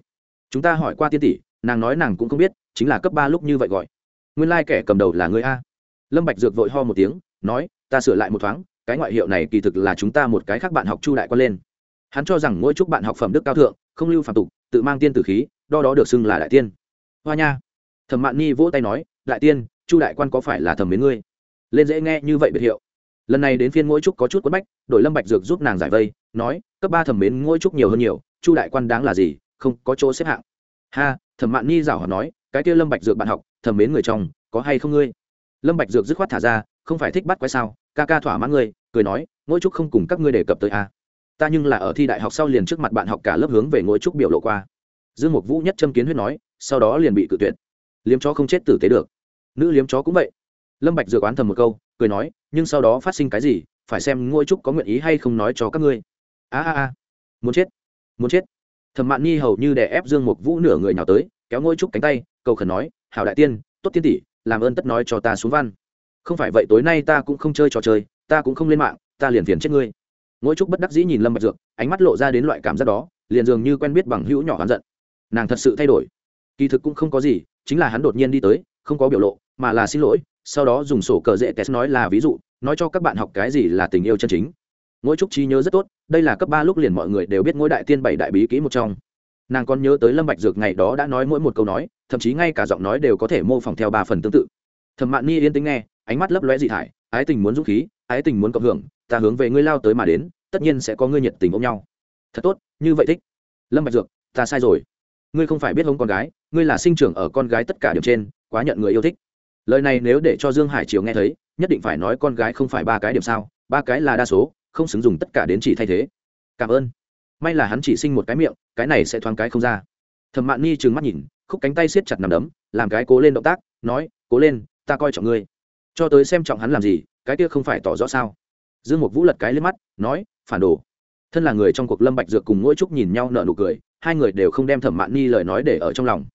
Chúng ta hỏi qua tiên tỷ, nàng nói nàng cũng không biết, chính là cấp ba lúc như vậy gọi. Nguyên lai kẻ cầm đầu là người a. Lâm bạch dược vội ho một tiếng, nói, ta sửa lại một thoáng, cái ngoại hiệu này kỳ thực là chúng ta một cái khác bạn học chu đại quan lên. Hắn cho rằng mỗi chúc bạn học phẩm đức cao thượng, không lưu phạm tục, tự mang tiên tử khí đo đó được xưng là đại tiên. Hoa nha, thẩm mạn nhi vỗ tay nói, đại tiên, chu đại quan có phải là thẩm mến ngươi? Lên dễ nghe như vậy biệt hiệu. Lần này đến phiên ngôi trúc có chút quất bách, đội lâm bạch dược giúp nàng giải vây, nói, cấp ba thẩm mến ngôi trúc nhiều hơn nhiều, chu đại quan đáng là gì, không có chỗ xếp hạng. Ha, thẩm mạn nhi rảo hỏi nói, cái kia lâm bạch dược bạn học, thẩm mến người chồng có hay không ngươi? Lâm bạch dược dứt khoát thả ra, không phải thích bắt quái sao, ca ca thỏa mãn ngươi, cười nói, ngôi trúc không cùng các ngươi đề cập tới a à. ta nhưng là ở thi đại học sau liền trước mặt bạn học cả lớp hướng về ngôi trúc biểu lộ qua dương mục vũ nhất châm kiến huyết nói, sau đó liền bị cự tuyệt. Liếm chó không chết tử tế được. Nữ liếm chó cũng vậy. Lâm bạch dược oán thầm một câu, cười nói, nhưng sau đó phát sinh cái gì, phải xem ngôi trúc có nguyện ý hay không nói cho các ngươi. A a a. Muốn chết. Muốn chết. Thẩm mạn nhi hầu như đè ép dương mục vũ nửa người nhào tới, kéo ngôi trúc cánh tay, cầu khẩn nói, hảo đại tiên, tốt tiên tỷ, làm ơn tất nói cho ta xuống văn. Không phải vậy tối nay ta cũng không chơi trò chơi, ta cũng không lên mạng, ta liền phiền chết ngươi. Ngôi trúc bất đắc dĩ nhìn lâm bạch dược, ánh mắt lộ ra đến loại cảm giác đó, liền dường như quen biết bằng hữu nhỏ hắn giận nàng thật sự thay đổi. Kỳ thực cũng không có gì, chính là hắn đột nhiên đi tới, không có biểu lộ, mà là xin lỗi, sau đó dùng sổ cờ dễ test nói là ví dụ, nói cho các bạn học cái gì là tình yêu chân chính. Ngỗi trúc trí nhớ rất tốt, đây là cấp ba lúc liền mọi người đều biết ngôi đại tiên bảy đại bí kỹ một trong. Nàng còn nhớ tới lâm bạch dược ngày đó đã nói mỗi một câu nói, thậm chí ngay cả giọng nói đều có thể mô phỏng theo ba phần tương tự. Thẩm mạn ni yên tĩnh nghe, ánh mắt lấp lóe dị thải, ái tình muốn dũng khí, ái tình muốn cộng hưởng, ta hướng về ngươi lao tới mà đến, tất nhiên sẽ có ngươi nhiệt tình ôm nhau. Thật tốt, như vậy thích. Lâm bạch dược, ta sai rồi ngươi không phải biết hống con gái, ngươi là sinh trưởng ở con gái tất cả điểm trên, quá nhận người yêu thích. Lời này nếu để cho dương hải triều nghe thấy, nhất định phải nói con gái không phải ba cái điểm sao, ba cái là đa số, không xứng dùng tất cả đến chỉ thay thế. Cảm ơn. May là hắn chỉ sinh một cái miệng, cái này sẽ thoáng cái không ra. Thẩm mạn ni trừng mắt nhìn, khúc cánh tay siết chặt nằm đấm, làm cái cố lên động tác, nói, cố lên, ta coi trọng ngươi. Cho tới xem trọng hắn làm gì, cái kia không phải tỏ rõ sao. Dương Mục vũ lật cái lên mắt, nói, phản đồ. Thân là người trong cuộc lâm bạch dược cùng mỗi trúc nhìn nhau nở nụ cười hai người đều không đem thẩm mạn ni lời nói để ở trong lòng.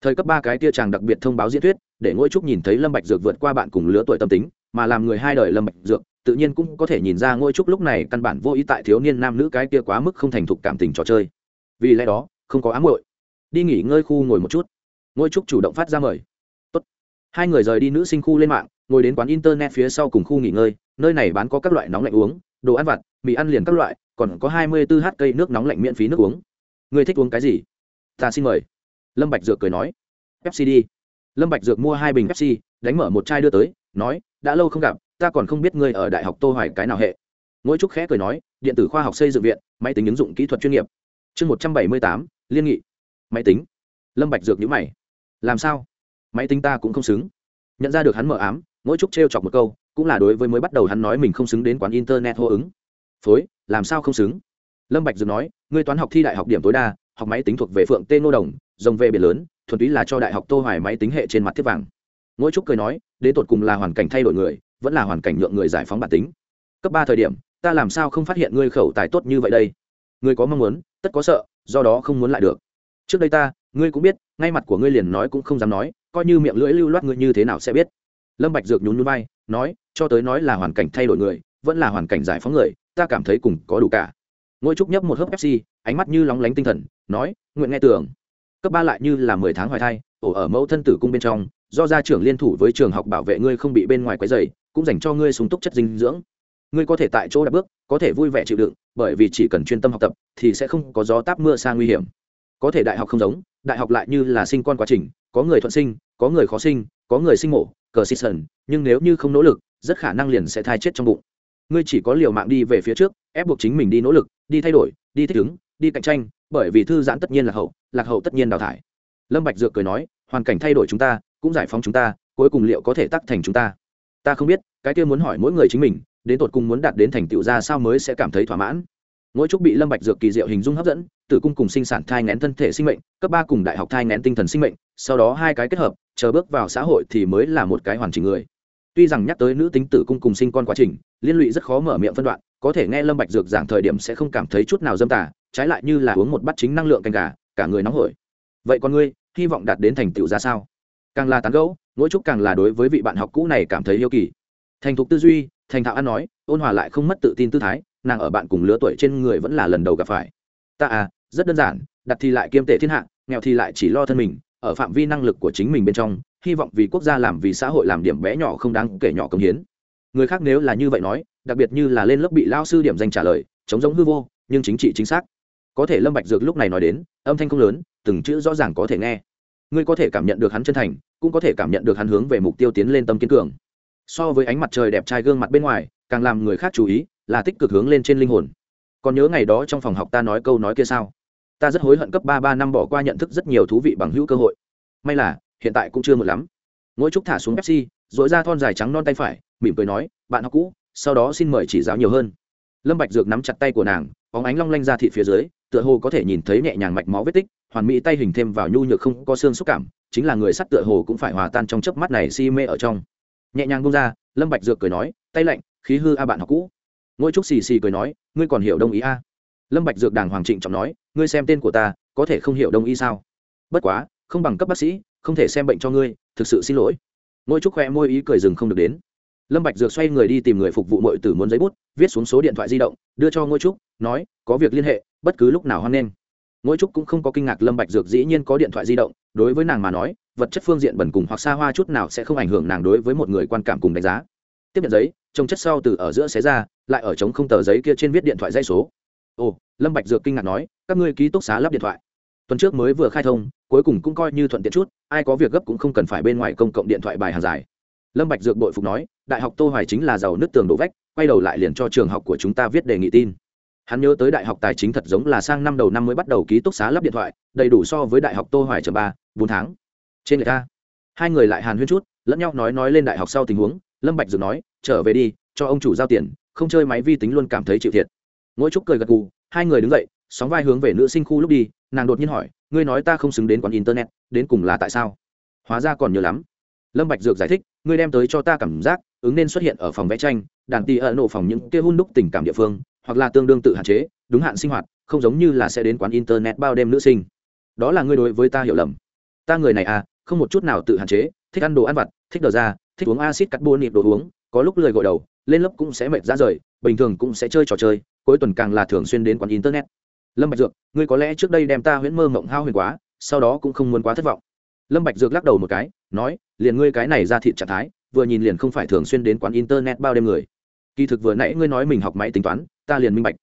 Thời cấp ba cái tia chàng đặc biệt thông báo diễn thuyết, để ngôi trúc nhìn thấy lâm bạch dược vượt qua bạn cùng lứa tuổi tâm tính, mà làm người hai đời lâm bạch dược, tự nhiên cũng có thể nhìn ra ngôi trúc lúc này căn bản vô ý tại thiếu niên nam nữ cái kia quá mức không thành thục cảm tình trò chơi. Vì lẽ đó, không có ám muội. Đi nghỉ ngơi khu ngồi một chút. Ngôi trúc chủ động phát ra mời. Tốt. hai người rời đi nữ sinh khu lên mạng, ngồi đến quán internet phía sau cùng khu nghỉ ngơi, nơi này bán có các loại nóng lạnh uống, đồ ăn vặt, mì ăn liền các loại, còn có hai mươi 24 h cây nước nóng lạnh miễn phí nước uống người thích uống cái gì? Ta xin mời. Lâm bạch dược cười nói. Pepsi đi. Lâm bạch dược mua hai bình pepsi, đánh mở một chai đưa tới, nói, đã lâu không gặp, ta còn không biết ngươi ở đại học tô hoài cái nào hệ. Ngỗi trúc khẽ cười nói, điện tử khoa học xây dựng viện, máy tính ứng dụng kỹ thuật chuyên nghiệp. Chương một trăm bảy mươi tám, liên nghị. Máy tính. Lâm bạch dược nhíu mày. Làm sao? Máy tính ta cũng không xứng. Nhận ra được hắn mở ám ngỗi trúc treo chọc một câu, cũng là đối với mới bắt đầu hắn nói mình không xứng đến quán internet hô ứng. Phối, làm sao không xứng? Lâm bạch dược nói, ngươi toán học thi đại học điểm tối đa, học máy tính thuộc về phượng tên nô đồng, rồng về biển lớn, thuần túy là cho đại học tô hoài máy tính hệ trên mặt thiết vàng. Ngũ trúc cười nói, đến tột cùng là hoàn cảnh thay đổi người, vẫn là hoàn cảnh nhượng người giải phóng bản tính. Cấp ba thời điểm, ta làm sao không phát hiện ngươi khẩu tài tốt như vậy đây? Ngươi có mong muốn, tất có sợ, do đó không muốn lại được. Trước đây ta, ngươi cũng biết, ngay mặt của ngươi liền nói cũng không dám nói, coi như miệng lưỡi lưu loát ngươi như thế nào sẽ biết. Lâm bạch dược nhún nhún vai, nói, cho tới nói là hoàn cảnh thay đổi người, vẫn là hoàn cảnh giải phóng người, ta cảm thấy cùng có đủ cả ngôi trúc nhấp một hớp fc ánh mắt như lóng lánh tinh thần, nói, nguyện nghe tưởng. Cấp ba lại như là mười tháng hoài thai, ổ ở mẫu thân tử cung bên trong, do gia trưởng liên thủ với trường học bảo vệ ngươi không bị bên ngoài quấy rầy, cũng dành cho ngươi sung túc chất dinh dưỡng. Ngươi có thể tại chỗ đạp bước, có thể vui vẻ chịu đựng, bởi vì chỉ cần chuyên tâm học tập, thì sẽ không có gió táp mưa xa nguy hiểm. Có thể đại học không giống, đại học lại như là sinh con quá trình, có người thuận sinh, có người khó sinh, có người sinh mổ, cờ xịt sần, nhưng nếu như không nỗ lực, rất khả năng liền sẽ thai chết trong bụng. Ngươi chỉ có liều mạng đi về phía trước, ép buộc chính mình đi nỗ lực đi thay đổi, đi thích ứng, đi cạnh tranh, bởi vì thư giãn tất nhiên là hậu, lạc hậu tất nhiên đào thải. Lâm bạch dược cười nói, hoàn cảnh thay đổi chúng ta, cũng giải phóng chúng ta, cuối cùng liệu có thể tác thành chúng ta? Ta không biết, cái kia muốn hỏi mỗi người chính mình, đến tột cùng muốn đạt đến thành tựu ra sao mới sẽ cảm thấy thỏa mãn? Mỗi trúc bị lâm bạch dược kỳ diệu hình dung hấp dẫn, tử cung cùng sinh sản thai nén thân thể sinh mệnh, cấp ba cùng đại học thai nén tinh thần sinh mệnh, sau đó hai cái kết hợp, chờ bước vào xã hội thì mới là một cái hoàn chỉnh người. Tuy rằng nhắc tới nữ tính tử cung cùng sinh con quá trình, liên lụy rất khó mở miệng phân đoạn có thể nghe lâm bạch dược giảng thời điểm sẽ không cảm thấy chút nào dâm tà, trái lại như là uống một bát chính năng lượng canh gà, cả người nóng hổi. Vậy con ngươi, hy vọng đạt đến thành tựu ra sao? Càng là tán gẫu, mỗi chút càng là đối với vị bạn học cũ này cảm thấy yêu kỳ. Thành thục tư duy, thành thạo ăn nói, ôn hòa lại không mất tự tin tư thái, nàng ở bạn cùng lứa tuổi trên người vẫn là lần đầu gặp phải. Ta à rất đơn giản, đặt thì lại kiêm tệ thiên hạ, nghèo thì lại chỉ lo thân mình, ở phạm vi năng lực của chính mình bên trong, hy vọng vì quốc gia làm vì xã hội làm điểm bé nhỏ không đáng kể nhỏ công hiến người khác nếu là như vậy nói, đặc biệt như là lên lớp bị lao sư điểm danh trả lời chống giống hư vô, nhưng chính trị chính xác. Có thể lâm bạch dược lúc này nói đến, âm thanh không lớn, từng chữ rõ ràng có thể nghe. Ngươi có thể cảm nhận được hắn chân thành, cũng có thể cảm nhận được hắn hướng về mục tiêu tiến lên tâm kiên cường. So với ánh mặt trời đẹp trai gương mặt bên ngoài, càng làm người khác chú ý, là tích cực hướng lên trên linh hồn. Còn nhớ ngày đó trong phòng học ta nói câu nói kia sao? Ta rất hối hận cấp ba ba năm bỏ qua nhận thức rất nhiều thú vị bằng hữu cơ hội. May là, hiện tại cũng chưa muộn lắm. Ngỗi trúc thả xuống pepsi dội ra thon dài trắng non tay phải mỉm cười nói, bạn học cũ, sau đó xin mời chỉ giáo nhiều hơn. Lâm bạch dược nắm chặt tay của nàng, bóng ánh long lanh ra thị phía dưới, tựa hồ có thể nhìn thấy nhẹ nhàng mạch máu vết tích, hoàn mỹ tay hình thêm vào nhu nhược không có xương xúc cảm, chính là người sắt tựa hồ cũng phải hòa tan trong chớp mắt này si mê ở trong. Nhẹ nhàng buông ra, lâm bạch dược cười nói, tay lạnh, khí hư a bạn học cũ. Ngôi trúc xì xì cười nói, ngươi còn hiểu đông ý a? Lâm bạch dược đàng hoàng trịnh trọng nói, ngươi xem tên của ta, có thể không hiểu đông y sao? Bất quá, không bằng cấp bác sĩ, không thể xem bệnh cho ngươi, thực sự xin lỗi. Ngôi trúc khoe môi ý cười dừng không được đến lâm bạch dược xoay người đi tìm người phục vụ mọi tử muốn giấy bút, viết xuống số điện thoại di động, đưa cho ngôi trúc, nói, có việc liên hệ, bất cứ lúc nào hoan nghênh. Ngôi trúc cũng không có kinh ngạc lâm bạch dược dĩ nhiên có điện thoại di động, đối với nàng mà nói, vật chất phương diện bẩn cùng hoặc xa hoa chút nào sẽ không ảnh hưởng nàng đối với một người quan cảm cùng đánh giá. Tiếp nhận giấy, trông chất sau từ ở giữa xé ra, lại ở trống không tờ giấy kia trên viết điện thoại dây số. Ồ, lâm bạch dược kinh ngạc nói, các ngươi ký túc xá lắp điện thoại. Tuần trước mới vừa khai thông, cuối cùng cũng coi như thuận tiện chút, ai có việc gấp cũng không cần phải bên ngoài công cộng điện thoại bài hàng dài. Lâm bạch dược bội phục nói đại học tô hoài chính là giàu nứt tường đổ vách, quay đầu lại liền cho trường học của chúng ta viết đề nghị tin. Hắn nhớ tới đại học tài chính thật giống là sang năm đầu năm mới bắt đầu ký túc xá lắp điện thoại, đầy đủ so với đại học tô hoài chở ba, bốn tháng. Trên người ta hai người lại hàn huyên chút, lẫn nhau nói nói lên đại học sau tình huống, lâm bạch dừng nói, trở về đi, cho ông chủ giao tiền, không chơi máy vi tính luôn cảm thấy chịu thiệt. Ngỗi trúc cười gật gù, hai người đứng dậy, sóng vai hướng về nữ sinh khu lúc đi, nàng đột nhiên hỏi, ngươi nói ta không xứng đến quán internet, đến cùng là tại sao? Hóa ra còn nhiều lắm lâm bạch dược giải thích, ngươi đem tới cho ta cảm giác, ứng nên xuất hiện ở phòng vẽ tranh, đàn tì ở nổ phòng những kia hun đúc tình cảm địa phương, hoặc là tương đương tự hạn chế, đúng hạn sinh hoạt, không giống như là sẽ đến quán internet bao đêm nữ sinh. Đó là ngươi đối với ta hiểu lầm. Ta người này à không một chút nào tự hạn chế, thích ăn đồ ăn vặt, thích đờ ra thích uống acid carbonic đồ uống, có lúc lười gội đầu, lên lớp cũng sẽ mệt ra rời, bình thường cũng sẽ chơi trò chơi, cuối tuần càng là thường xuyên đến quán internet. Lâm bạch dược, ngươi có lẽ trước đây đem ta huyễn mơ mộng hao huyền quá, sau đó cũng không muốn quá thất vọng. Lâm bạch dược lắc đầu một cái nói, liền ngươi cái này ra thị trạng thái, vừa nhìn liền không phải thường xuyên đến quán internet bao đêm người. Kỳ thực vừa nãy ngươi nói mình học máy tính toán, ta liền minh bạch.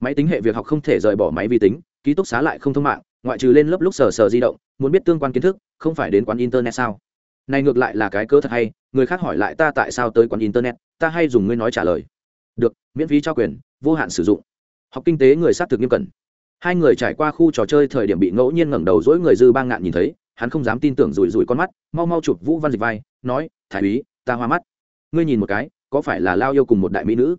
Máy tính hệ việc học không thể rời bỏ máy vi tính, ký túc xá lại không thông mạng, ngoại trừ lên lớp lúc sờ sờ di động, muốn biết tương quan kiến thức, không phải đến quán internet sao? Này ngược lại là cái cơ thật hay, người khác hỏi lại ta tại sao tới quán internet, ta hay dùng ngươi nói trả lời. Được, miễn phí trao quyền, vô hạn sử dụng. Học kinh tế người sát thực nghiêm cẩn. Hai người trải qua khu trò chơi thời điểm bị ngẫu nhiên ngẩng đầu dỗi người dư ba ngạn nhìn thấy hắn không dám tin tưởng rủi rủi con mắt, mau mau chụp vũ văn dịch vai, nói, thái úy, ta hoa mắt. Ngươi nhìn một cái, có phải là lao yêu cùng một đại mỹ nữ?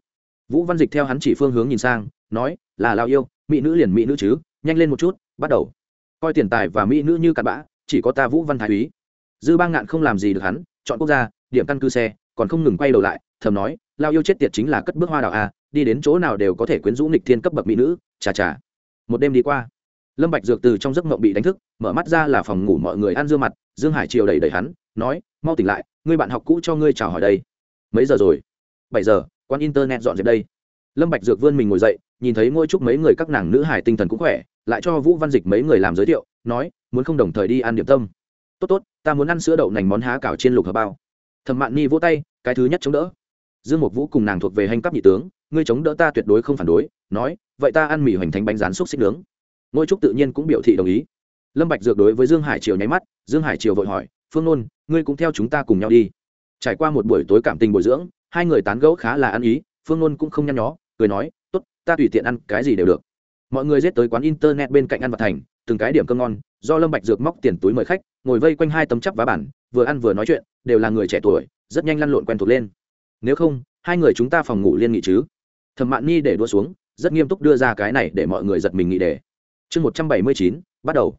Vũ văn dịch theo hắn chỉ phương hướng nhìn sang, nói, là lao yêu, mỹ nữ liền mỹ nữ chứ, nhanh lên một chút, bắt đầu. Coi tiền tài và mỹ nữ như cặn bã, chỉ có ta vũ văn thái úy. Dư ba ngạn không làm gì được hắn, chọn quốc gia, điểm căn cư xe, còn không ngừng quay đầu lại, thầm nói, lao yêu chết tiệt chính là cất bước hoa đào a, đi đến chỗ nào đều có thể quyến rũ nghịch thiên cấp bậc mỹ nữ, chà chà. Một đêm đi qua lâm bạch dược từ trong giấc mộng bị đánh thức, mở mắt ra là phòng ngủ mọi người ăn dưa mặt, dương hải triều đẩy đẩy hắn, nói, mau tỉnh lại, ngươi bạn học cũ cho ngươi chào hỏi đây. Mấy giờ rồi? Bảy giờ, quán internet dọn dẹp đây. Lâm bạch dược vươn mình ngồi dậy, nhìn thấy ngôi trúc mấy người các nàng nữ hải tinh thần cũng khỏe, lại cho vũ văn dịch mấy người làm giới thiệu, nói, muốn không đồng thời đi ăn điểm tâm. Tốt tốt, ta muốn ăn sữa đậu nành món há cảo trên lục hợp bao. Thẩm mạn ni vỗ tay, cái thứ nhất chống đỡ. Dương mục vũ cùng nàng thuộc về hành cấp nhị tướng, ngươi chống đỡ ta tuyệt đối không phản đối. Nói, vậy ta ăn mì hoành thánh bánh rán xúc xích nướng ngôi trúc tự nhiên cũng biểu thị đồng ý. Lâm bạch dược đối với dương hải triều nháy mắt, dương hải triều vội hỏi, phương nôn, ngươi cũng theo chúng ta cùng nhau đi. Trải qua một buổi tối cảm tình bồi dưỡng, hai người tán gẫu khá là ăn ý, phương nôn cũng không nhăn nhó, cười nói, tốt, ta tùy tiện ăn cái gì đều được. Mọi người giết tới quán internet bên cạnh ăn vặt thành, từng cái điểm cơm ngon, do lâm bạch dược móc tiền túi mời khách, ngồi vây quanh hai tấm chắp vá bản vừa ăn vừa nói chuyện, đều là người trẻ tuổi, rất nhanh lăn lộn quen thuộc lên. Nếu không, hai người chúng ta phòng ngủ liên nghị chứ? Thẩm mạn ni để đua xuống, rất nghiêm túc đưa ra cái này để mọi người giật mình nghĩ đề chương một trăm bảy mươi chín, bắt đầu.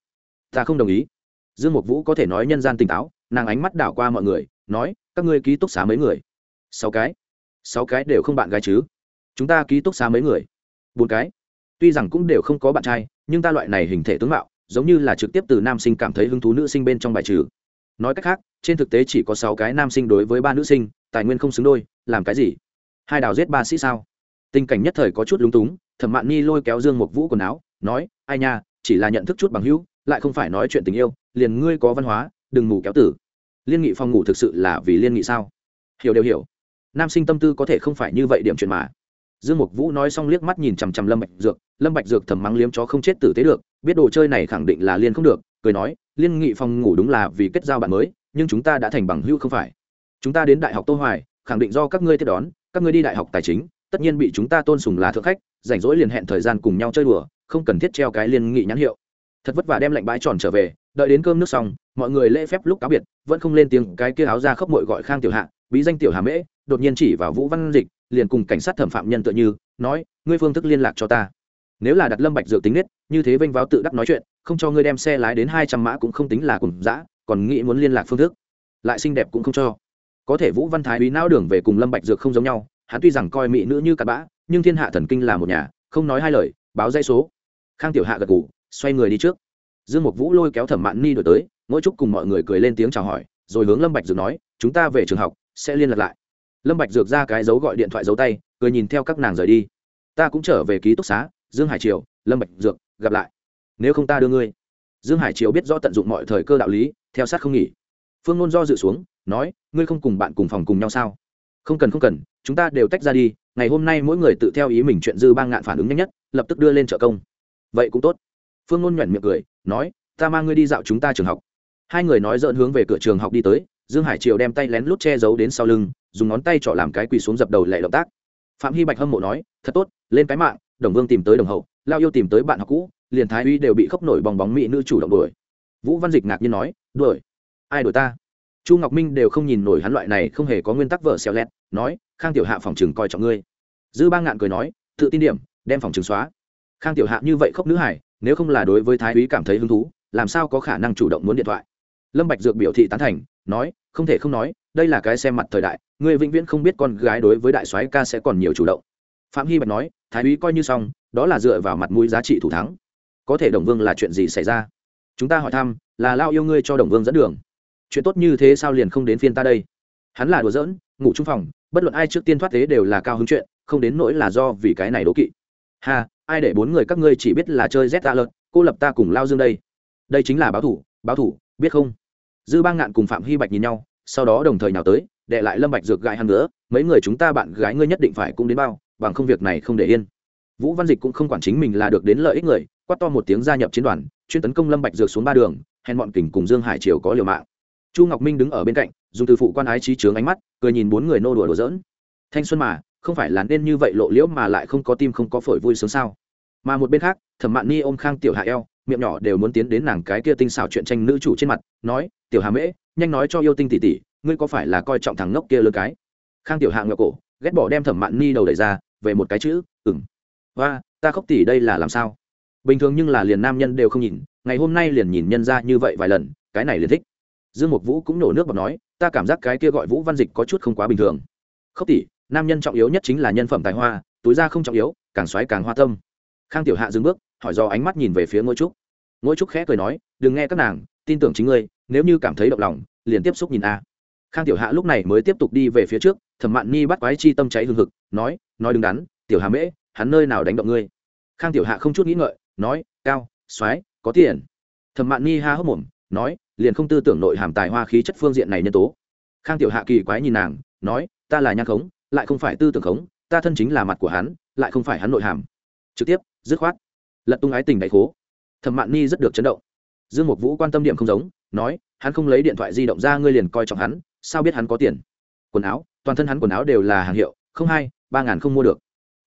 Ta không đồng ý. Dương mục vũ có thể nói nhân gian tỉnh táo nàng ánh mắt đảo qua mọi người, nói, các ngươi ký túc xá mấy người? Sáu cái. Sáu cái đều không bạn gái chứ? Chúng ta ký túc xá mấy người? Bốn cái. Tuy rằng cũng đều không có bạn trai, nhưng ta loại này hình thể tướng mạo, giống như là trực tiếp từ nam sinh cảm thấy hứng thú nữ sinh bên trong bài trừ. Nói cách khác, trên thực tế chỉ có sáu cái nam sinh đối với ba nữ sinh, tài nguyên không xứng đôi, làm cái gì? Hai đào giết ba sĩ sao? Tình cảnh nhất thời có chút lúng túng, thẩm mạn ni lôi kéo dương một vũ quần áo nói, ai nha, chỉ là nhận thức chút bằng hữu, lại không phải nói chuyện tình yêu, liền ngươi có văn hóa, đừng ngủ kéo tử. Liên nghị phòng ngủ thực sự là vì liên nghị sao? Hiểu đều hiểu. Nam sinh tâm tư có thể không phải như vậy điểm chuyện mà. Dương mục vũ nói xong liếc mắt nhìn chằm chằm lâm bạch dược, lâm bạch dược thầm mắng liếm chó không chết tử tế được, biết đồ chơi này khẳng định là liên không được, cười nói, liên nghị phòng ngủ đúng là vì kết giao bạn mới, nhưng chúng ta đã thành bằng hữu không phải. Chúng ta đến đại học tô hoài, khẳng định do các ngươi tiếp đón, các ngươi đi đại học tài chính, tất nhiên bị chúng ta tôn sùng là thượng khách, rảnh rỗi liền hẹn thời gian cùng nhau chơi đùa không cần thiết treo cái liên nghị nhãn hiệu. Thật vất vả đem lệnh bãi tròn trở về, đợi đến cơm nước xong, mọi người lễ phép lúc cáo biệt, vẫn không lên tiếng, cái kia áo ra khóc mội gọi khang tiểu hạ, bí danh tiểu hà mễ, đột nhiên chỉ vào vũ văn dịch, liền cùng cảnh sát thẩm phạm nhân tựa như, nói, ngươi phương thức liên lạc cho ta. Nếu là đặt lâm bạch dự tính nết, như thế vênh váo tự đắc nói chuyện, không cho ngươi đem xe lái đến hai trăm mã cũng không tính là cùng dã, còn nghĩ muốn liên lạc phương thức. Lại xinh đẹp cũng không cho. Có thể vũ văn thái bí não đường về cùng lâm bạch dược không giống nhau, hắn tuy rằng coi mỹ nữ như cặn bã, nhưng thiên hạ thần kinh là một nhà, không nói hai lời báo dây số. Khang tiểu hạ gật gù, xoay người đi trước. Dương mục vũ lôi kéo thẩm mạn ni đổi tới, mỗi chúc cùng mọi người cười lên tiếng chào hỏi, rồi hướng lâm bạch dược nói, chúng ta về trường học, sẽ liên lạc lại. Lâm bạch dược ra cái dấu gọi điện thoại dấu tay, cười nhìn theo các nàng rời đi. Ta cũng trở về ký túc xá, dương hải triều, lâm bạch dược, gặp lại. Nếu không ta đưa ngươi. Dương hải triều biết rõ tận dụng mọi thời cơ đạo lý, theo sát không nghỉ. Phương ngôn do dự xuống, nói, ngươi không cùng bạn cùng phòng cùng nhau sao? Không cần không cần, chúng ta đều tách ra đi, ngày hôm nay mỗi người tự theo ý mình chuyện dư bang ngạn phản ứng nhanh nhất lập tức đưa lên trợ công. Vậy cũng tốt. Phương ngôn nhoẻn miệng cười, nói, ta mang ngươi đi dạo chúng ta trường học. Hai người nói dợn hướng về cửa trường học đi tới, dương hải triều đem tay lén lút che giấu đến sau lưng, dùng ngón tay trọ làm cái quỳ xuống dập đầu lệ động tác. Phạm hy bạch hâm mộ nói, thật tốt, lên cái mạng, đồng vương tìm tới đồng hậu, lao yêu tìm tới bạn học cũ, liền thái uy đều bị khóc nổi bong bóng mỹ nữ chủ động đuổi. Vũ văn dịch ngạc nhiên nói, đuổi? Ai đuổi ta? Chu ngọc minh đều không nhìn nổi hắn loại này không hề có nguyên tắc vợ xeo lẹt, nói, khang tiểu hạ phòng chừng coi trọng ngươi. Dư ba ngạn cười nói, tự tin điểm đem phòng trường xóa. Khang tiểu hạ như vậy khóc nữ hải nếu không là đối với thái úy cảm thấy hứng thú, làm sao có khả năng chủ động muốn điện thoại? Lâm bạch dược biểu thị tán thành, nói, không thể không nói, đây là cái xem mặt thời đại, người vĩnh viễn không biết con gái đối với đại soái ca sẽ còn nhiều chủ động. Phạm hy bạch nói, thái úy coi như xong, đó là dựa vào mặt mũi giá trị thủ thắng. Có thể đồng vương là chuyện gì xảy ra? Chúng ta hỏi thăm, là lao yêu ngươi cho đồng vương dẫn đường. Chuyện tốt như thế sao liền không đến phiên ta đây? Hắn là đùa giỡn, ngủ trung phòng, bất luận ai trước tiên thoát thế đều là cao hứng chuyện, không đến nỗi là do vì cái này đố kỵ ha, ai để bốn người các ngươi chỉ biết là chơi z ta lợn cô lập ta cùng lao dương đây. Đây chính là báo thủ báo thủ, biết không? Dư bang ngạn cùng phạm hy bạch nhìn nhau, sau đó đồng thời nào tới để lại lâm bạch dược gãi hắn nữa, mấy người chúng ta bạn gái ngươi nhất định phải cũng đến bao, bằng không việc này không để yên. Vũ văn dịch cũng không quản chính mình là được đến lợi ích người, quát to một tiếng gia nhập chiến đoàn, chuyên tấn công lâm bạch dược xuống ba đường, hèn bọn kình cùng dương hải triều có liều mạng. Chu ngọc minh đứng ở bên cạnh, dùng từ phụ quan ái trí trướng ánh mắt, cười nhìn bốn người nô đùa đùa giỡn. Thanh xuân mà không phải là nên như vậy lộ liễu mà lại không có tim không có phổi vui sướng sao? Mà một bên khác, thẩm mạn ni ôm khang tiểu hạ eo, miệng nhỏ đều muốn tiến đến nàng cái kia tinh xảo chuyện tranh nữ chủ trên mặt, nói, tiểu hà mễ, nhanh nói cho yêu tinh tỷ tỷ, ngươi có phải là coi trọng thằng ngốc kia lơ cái? Khang tiểu hạ ngựa cổ, ghét bỏ đem thẩm mạn ni đầu đẩy ra, về một cái chữ ừng và ta khóc tỉ đây là làm sao? Bình thường nhưng là liền nam nhân đều không nhìn, ngày hôm nay liền nhìn nhân ra như vậy vài lần, cái này liền thích. Dương mục vũ cũng nổ nước và nói, ta cảm giác cái kia gọi vũ văn dịch có chút không quá bình thường. Khóc tỉ nam nhân trọng yếu nhất chính là nhân phẩm tài hoa, túi ra không trọng yếu, càng xoáy càng hoa tâm. Khang tiểu hạ dừng bước, hỏi do ánh mắt nhìn về phía ngôi trúc. Ngôi trúc khẽ cười nói, đừng nghe các nàng, tin tưởng chính ngươi, nếu như cảm thấy động lòng, liền tiếp xúc nhìn a. Khang tiểu hạ lúc này mới tiếp tục đi về phía trước, thẩm mạn ni bắt quái chi tâm cháy hừng hực, nói nói đứng đắn, tiểu hà mễ, hắn nơi nào đánh động ngươi? Khang tiểu hạ không chút nghĩ ngợi, nói, cao, soái, có tiền. Thẩm mạn ni ha hốc mồm, nói, liền không tư tưởng nội hàm tài hoa khí chất phương diện này nhân tố. Khang tiểu hạ kỳ quái nhìn nàng, nói, ta là nhan khống lại không phải tư tưởng khống, ta thân chính là mặt của hắn, lại không phải hắn nội hàm. Trực tiếp, dứt khoát. Lật tung ái tình đại khố. Thẩm mạn ni rất được chấn động. Dương mục vũ quan tâm điểm không giống, nói, hắn không lấy điện thoại di động ra, ngươi liền coi trọng hắn, sao biết hắn có tiền? Quần áo, toàn thân hắn quần áo đều là hàng hiệu, không hai, ba ngàn không mua được.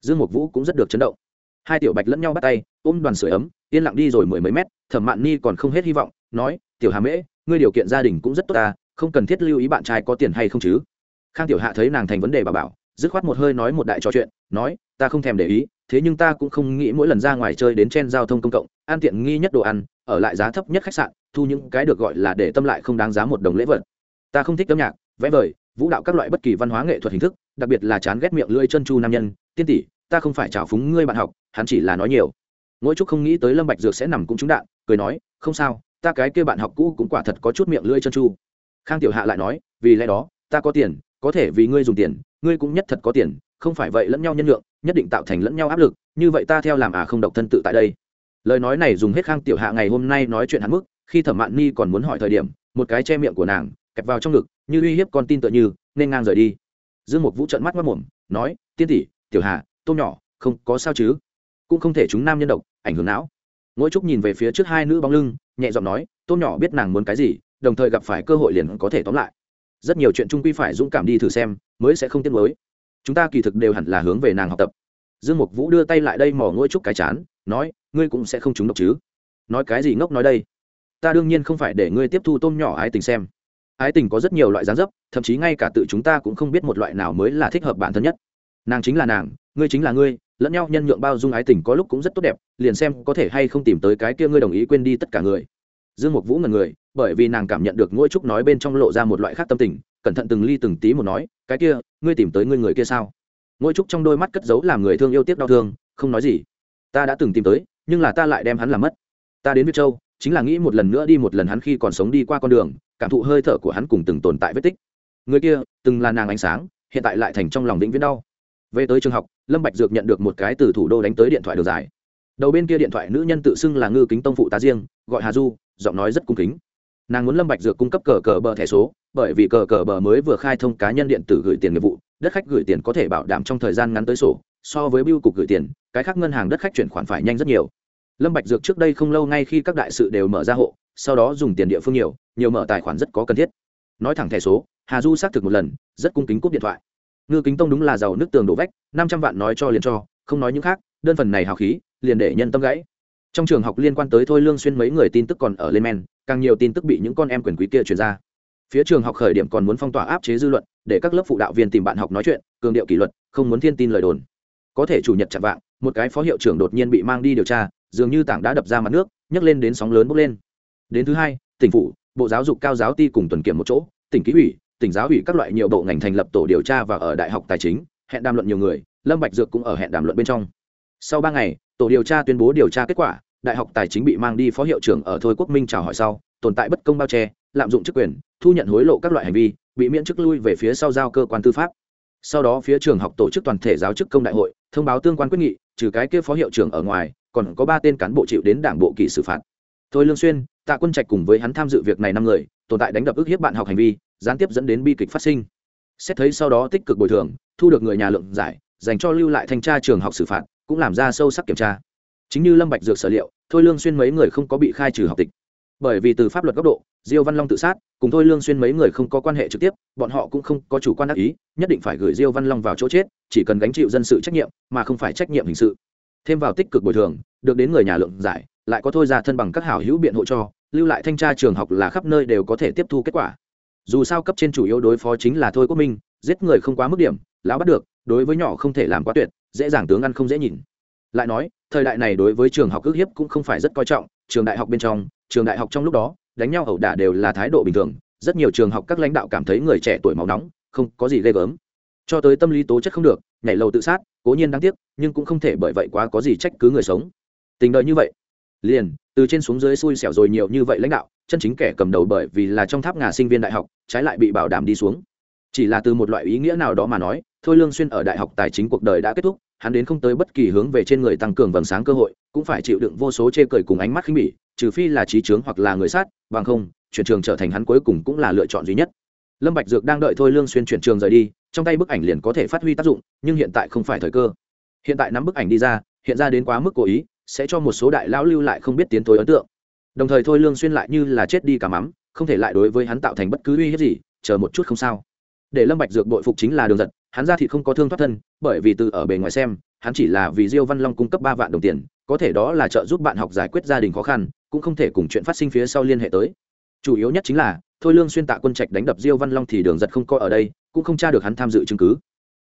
Dương mục vũ cũng rất được chấn động. Hai tiểu bạch lẫn nhau bắt tay, ôm đoàn sửa ấm, yên lặng đi rồi mười mấy mét, thẩm mạn ni còn không hết hy vọng, nói, tiểu hà mễ, ngươi điều kiện gia đình cũng rất tốt ta, không cần thiết lưu ý bạn trai có tiền hay không chứ? Khang tiểu hạ thấy nàng thành vấn đề bà bảo, dứt khoát một hơi nói một đại trò chuyện, nói, ta không thèm để ý, thế nhưng ta cũng không nghĩ mỗi lần ra ngoài chơi đến trên giao thông công cộng, ăn tiện nghi nhất đồ ăn, ở lại giá thấp nhất khách sạn, thu những cái được gọi là để tâm lại không đáng giá một đồng lễ vật. Ta không thích âm nhạc, vẽ vời, vũ đạo các loại bất kỳ văn hóa nghệ thuật hình thức, đặc biệt là chán ghét miệng lưỡi chân chu nam nhân. Tiên tỷ, ta không phải trào phúng ngươi bạn học, hắn chỉ là nói nhiều. Mỗi trúc không nghĩ tới lâm bạch dược sẽ nằm cũng trúng đạn, cười nói, không sao, ta cái kia bạn học cũ cũng quả thật có chút miệng lưỡi chân chu. Khang tiểu hạ lại nói, vì lẽ đó, ta có tiền có thể vì ngươi dùng tiền ngươi cũng nhất thật có tiền không phải vậy lẫn nhau nhân lượng nhất định tạo thành lẫn nhau áp lực như vậy ta theo làm à không độc thân tự tại đây. Lời nói này dùng hết khang tiểu hạ ngày hôm nay nói chuyện hắn mức khi thẩm mạn ni còn muốn hỏi thời điểm một cái che miệng của nàng kẹp vào trong ngực như uy hiếp con tin tựa như nên ngang rời đi. Dương mục vũ trận mắt mất mồm nói tiên tỷ tiểu hạ, tôm nhỏ không có sao chứ? Cũng không thể chúng nam nhân độc ảnh hưởng não. Ngỗi trúc nhìn về phía trước hai nữ bóng lưng nhẹ giọng nói tôm nhỏ biết nàng muốn cái gì đồng thời gặp phải cơ hội liền có thể tóm lại rất nhiều chuyện trung quy phải dũng cảm đi thử xem, mới sẽ không tiếc mới chúng ta kỳ thực đều hẳn là hướng về nàng học tập. Dương mục vũ đưa tay lại đây mỏ ngôi trúc cái chán, nói, ngươi cũng sẽ không trúng độc chứ? Nói cái gì ngốc nói đây? Ta đương nhiên không phải để ngươi tiếp thu tôm nhỏ ái tình xem. Ái tình có rất nhiều loại dáng dấp, thậm chí ngay cả tự chúng ta cũng không biết một loại nào mới là thích hợp bản thân nhất. Nàng chính là nàng, ngươi chính là ngươi, lẫn nhau nhân nhượng bao dung ái tình có lúc cũng rất tốt đẹp, liền xem có thể hay không tìm tới cái kia ngươi đồng ý quên đi tất cả người. Dương mục vũ ngần người bởi vì nàng cảm nhận được ngôi trúc nói bên trong lộ ra một loại khác tâm tình, cẩn thận từng ly từng tí một nói, cái kia, ngươi tìm tới ngươi người kia sao? Ngôi trúc trong đôi mắt cất giấu làm người thương yêu tiếc đau thương, không nói gì. Ta đã từng tìm tới, nhưng là ta lại đem hắn làm mất. Ta đến việt châu, chính là nghĩ một lần nữa đi một lần hắn khi còn sống đi qua con đường, cảm thụ hơi thở của hắn cùng từng tồn tại vết tích. Người kia, từng là nàng ánh sáng, hiện tại lại thành trong lòng vĩnh viễn đau. Về tới trường học, lâm bạch dược nhận được một cái từ thủ đô đánh tới điện thoại đường dài. Đầu bên kia điện thoại nữ nhân tự xưng là ngư kính tông phụ tá riêng, gọi hà du, giọng nói rất cung kính nàng muốn lâm bạch dược cung cấp cờ cờ bờ thẻ số, bởi vì cờ cờ bờ mới vừa khai thông cá nhân điện tử gửi tiền nghiệp vụ, đất khách gửi tiền có thể bảo đảm trong thời gian ngắn tới sổ, so với biêu cục gửi tiền, cái khác ngân hàng đất khách chuyển khoản phải nhanh rất nhiều. Lâm bạch dược trước đây không lâu ngay khi các đại sự đều mở ra hộ, sau đó dùng tiền địa phương nhiều nhiều mở tài khoản rất có cần thiết. Nói thẳng thẻ số, hà du xác thực một lần, rất cung kính cúp điện thoại. Ngư kính tông đúng là giàu nước tường đổ vách, năm trăm vạn nói cho liền cho, không nói những khác, đơn phần này hào khí, liền để nhân tâm gãy trong trường học liên quan tới thôi lương xuyên mấy người tin tức còn ở lên men, càng nhiều tin tức bị những con em quyền quý kia truyền ra. Phía trường học khởi điểm còn muốn phong tỏa áp chế dư luận, để các lớp phụ đạo viên tìm bạn học nói chuyện, cường điệu kỷ luật, không muốn thiên tin lời đồn. Có thể chủ nhật chặt vạng, một cái phó hiệu trưởng đột nhiên bị mang đi điều tra, dường như tảng đã đập ra mặt nước, nhấc lên đến sóng lớn bốc lên. Đến thứ hai, tỉnh phủ, bộ giáo dục cao giáo ty cùng tuần kiểm một chỗ, tỉnh ký ủy, tỉnh giáo ủy các loại nhiều bộ ngành thành lập tổ điều tra và ở đại học tài chính, hẹn đàm luận nhiều người, lâm bạch dược cũng ở hẹn đàm luận bên trong. Sau ba ngày tổ điều tra tuyên bố điều tra kết quả, đại học tài chính bị mang đi phó hiệu trưởng ở thôi quốc minh chào hỏi sau, tồn tại bất công bao che, lạm dụng chức quyền, thu nhận hối lộ các loại hành vi, bị miễn chức lui về phía sau giao cơ quan tư pháp. Sau đó phía trường học tổ chức toàn thể giáo chức công đại hội, thông báo tương quan quyết nghị, trừ cái kia phó hiệu trưởng ở ngoài, còn có ba tên cán bộ chịu đến đảng bộ kỳ xử phạt. Thôi lương xuyên, tạ quân trạch cùng với hắn tham dự việc này năm người, tồn tại đánh đập ức hiếp bạn học hành vi, gián tiếp dẫn đến bi kịch phát sinh. Xét thấy sau đó tích cực bồi thường, thu được người nhà lượng giải, dành cho lưu lại thanh tra trường học xử phạt cũng làm ra sâu sắc kiểm tra. Chính như lâm bạch dược sở liệu, thôi lương xuyên mấy người không có bị khai trừ học tịch. Bởi vì từ pháp luật góc độ, diêu văn long tự sát, cùng thôi lương xuyên mấy người không có quan hệ trực tiếp, bọn họ cũng không có chủ quan ác ý, nhất định phải gửi diêu văn long vào chỗ chết, chỉ cần gánh chịu dân sự trách nhiệm, mà không phải trách nhiệm hình sự. Thêm vào tích cực bồi thường, được đến người nhà lượng giải, lại có thôi ra thân bằng các hảo hữu biện hộ cho, lưu lại thanh tra trường học là khắp nơi đều có thể tiếp thu kết quả. Dù sao cấp trên chủ yếu đối phó chính là thôi quốc minh, giết người không quá mức điểm, lão bắt được, đối với nhỏ không thể làm quá tuyệt dễ dàng tướng ăn không dễ nhìn. Lại nói, thời đại này đối với trường học ước hiếp cũng không phải rất coi trọng, trường đại học bên trong, trường đại học trong lúc đó, đánh nhau ẩu đả đều là thái độ bình thường, rất nhiều trường học các lãnh đạo cảm thấy người trẻ tuổi máu nóng, không có gì ghê gớm. Cho tới tâm lý tố chất không được, nhảy lầu tự sát, cố nhiên đáng tiếc, nhưng cũng không thể bởi vậy quá có gì trách cứ người sống. Tình đời như vậy, liền, từ trên xuống dưới xui xẻo rồi nhiều như vậy lãnh đạo, chân chính kẻ cầm đầu bởi vì là trong tháp ngà sinh viên đại học, trái lại bị bảo đảm đi xuống. Chỉ là từ một loại ý nghĩa nào đó mà nói, thôi lương xuyên ở đại học tài chính cuộc đời đã kết thúc hắn đến không tới bất kỳ hướng về trên người tăng cường vầng sáng cơ hội, cũng phải chịu đựng vô số chê cười cùng ánh mắt khinh bỉ, trừ phi là trí trướng hoặc là người sát, bằng không, chuyển trường trở thành hắn cuối cùng cũng là lựa chọn duy nhất. Lâm bạch dược đang đợi thôi lương xuyên chuyển trường rời đi, trong tay bức ảnh liền có thể phát huy tác dụng, nhưng hiện tại không phải thời cơ. Hiện tại nắm bức ảnh đi ra, hiện ra đến quá mức cố ý, sẽ cho một số đại lão lưu lại không biết tiến tối ấn tượng. Đồng thời thôi lương xuyên lại như là chết đi cả mắm, không thể lại đối với hắn tạo thành bất cứ uy hiếp gì, chờ một chút không sao. Để lâm bạch dược bội phục chính là đường giật hắn ra thì không có thương thoát thân, bởi vì từ ở bề ngoài xem, hắn chỉ là vì diêu văn long cung cấp ba vạn đồng tiền, có thể đó là trợ giúp bạn học giải quyết gia đình khó khăn, cũng không thể cùng chuyện phát sinh phía sau liên hệ tới. Chủ yếu nhất chính là, thôi lương xuyên tạ quân trạch đánh đập diêu văn long thì đường giật không coi ở đây, cũng không tra được hắn tham dự chứng cứ.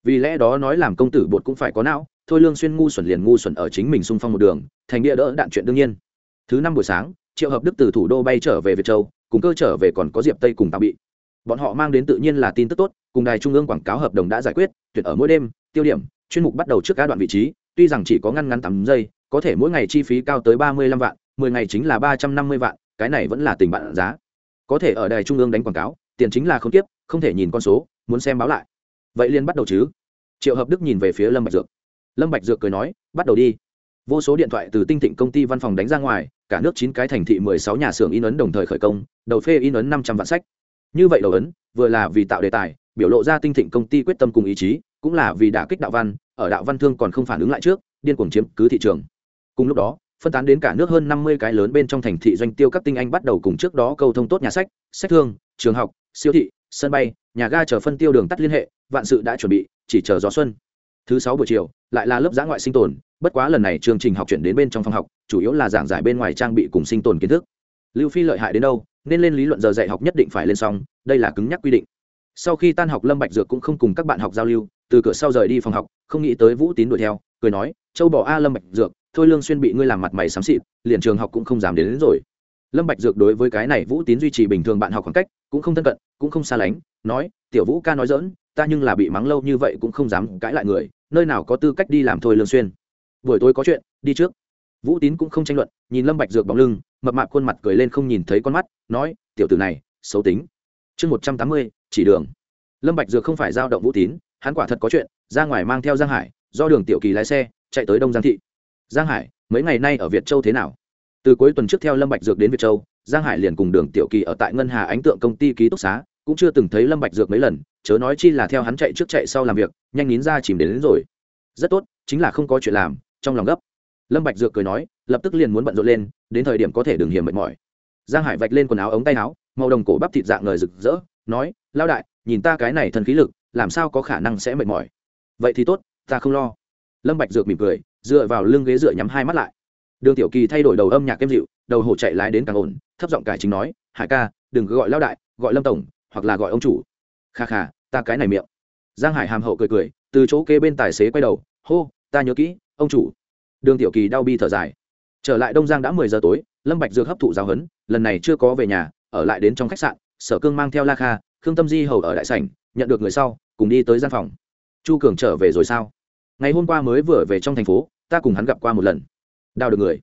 Vì lẽ đó nói làm công tử bột cũng phải có não, thôi lương xuyên ngu xuẩn liền ngu xuẩn ở chính mình xung phong một đường, thành địa đỡ đạn chuyện đương nhiên. Thứ năm buổi sáng, triệu hợp đức từ thủ đô bay trở về việt châu, cùng cơ trở về còn có diệp tây cùng tào bị bọn họ mang đến tự nhiên là tin tức tốt, cùng đài trung ương quảng cáo hợp đồng đã giải quyết, tuyển ở mỗi đêm, tiêu điểm, chuyên mục bắt đầu trước các đoạn vị trí, tuy rằng chỉ có ngăn ngắn tám giây, có thể mỗi ngày chi phí cao tới ba mươi lăm vạn, mười ngày chính là ba trăm năm mươi vạn, cái này vẫn là tình bạn giá. Có thể ở đài trung ương đánh quảng cáo, tiền chính là không tiếp, không thể nhìn con số, muốn xem báo lại. Vậy liền bắt đầu chứ. Triệu hợp đức nhìn về phía lâm bạch dược. Lâm bạch dược cười nói, bắt đầu đi. Vô số điện thoại từ tinh thịnh công ty văn phòng đánh ra ngoài, cả nước chín cái thành thị mười sáu nhà xưởng in ấn đồng thời khởi công, đầu phê in ấn năm trăm vạn sách như vậy đầu ấn, vừa là vì tạo đề tài, biểu lộ ra tinh thịnh công ty quyết tâm cùng ý chí, cũng là vì đả kích đạo văn, ở đạo văn thương còn không phản ứng lại trước, điên cuồng chiếm cứ thị trường. Cùng lúc đó, phân tán đến cả nước hơn năm mươi cái lớn bên trong thành thị doanh tiêu các tinh anh bắt đầu cùng trước đó câu thông tốt nhà sách sách thương, trường học, siêu thị, sân bay, nhà ga chờ phân tiêu đường tắt liên hệ, vạn sự đã chuẩn bị, chỉ chờ gió xuân. Thứ sáu buổi chiều, lại là lớp giã ngoại sinh tồn, bất quá lần này chương trình học chuyển đến bên trong phòng học, chủ yếu là giảng giải bên ngoài trang bị cùng sinh tồn kiến thức. Lưu phi lợi hại đến đâu? Nên lên lý luận giờ dạy học nhất định phải lên xong đây là cứng nhắc quy định. Sau khi tan học lâm bạch dược cũng không cùng các bạn học giao lưu từ cửa sau rời đi phòng học không nghĩ tới vũ tín đuổi theo cười nói châu bỏ a lâm bạch dược thôi lương xuyên bị ngươi làm mặt mày sám xịt liền trường học cũng không dám đến, đến rồi. Lâm bạch dược đối với cái này vũ tín duy trì bình thường bạn học khoảng cách cũng không thân cận cũng không xa lánh nói tiểu vũ ca nói dỡn ta nhưng là bị mắng lâu như vậy cũng không dám cãi lại người nơi nào có tư cách đi làm thôi lương xuyên. Buổi tối có chuyện đi trước vũ tín cũng không tranh luận nhìn lâm bạch dược bóng lưng mập mạp khuôn mặt cười lên không nhìn thấy con mắt nói tiểu tử này xấu tính. Chương một trăm tám mươi chỉ đường. Lâm bạch dược không phải giao động vũ tín hắn quả thật có chuyện ra ngoài mang theo giang hải do đường tiểu kỳ lái xe chạy tới đông giang thị. Giang hải mấy ngày nay ở việt châu thế nào? Từ cuối tuần trước theo lâm bạch dược đến việt châu giang hải liền cùng đường tiểu kỳ ở tại ngân hà ánh tượng công ty ký túc xá cũng chưa từng thấy lâm bạch dược mấy lần chớ nói chi là theo hắn chạy trước chạy sau làm việc nhanh nín ra chìm đến, đến rồi. Rất tốt chính là không có chuyện làm trong lòng gấp lâm bạch dược cười nói, lập tức liền muốn bận rộn lên, đến thời điểm có thể đừng hiểm mệt mỏi. Giang hải vạch lên quần áo ống tay áo, màu đồng cổ bắp thịt dạng người rực rỡ, nói lao đại, nhìn ta cái này thần khí lực, làm sao có khả năng sẽ mệt mỏi? Vậy thì tốt, ta không lo. Lâm bạch dược mỉm cười, dựa vào lưng ghế dựa nhắm hai mắt lại. Đường tiểu kỳ thay đổi đầu âm nhạc êm dịu, đầu hổ chạy lái đến càng ổn, thấp giọng cải chính nói, hải ca, đừng cứ gọi lao đại, gọi lâm tổng, hoặc là gọi ông chủ. Kha kha, ta cái này miệng. Giang hải hàm hậu cười cười, từ chỗ kế bên tài xế quay đầu, hô, ta nhớ kỹ, ông chủ đường tiểu kỳ đau bi thở dài. Trở lại đông giang đã mười giờ tối, lâm bạch dược hấp thụ giáo huấn, lần này chưa có về nhà, ở lại đến trong khách sạn, sở cương mang theo la kha, khương tâm di hầu ở đại sảnh, nhận được người sau, cùng đi tới gian phòng. Chu cường trở về rồi sao? Ngày hôm qua mới vừa về trong thành phố, ta cùng hắn gặp qua một lần. Đào được người.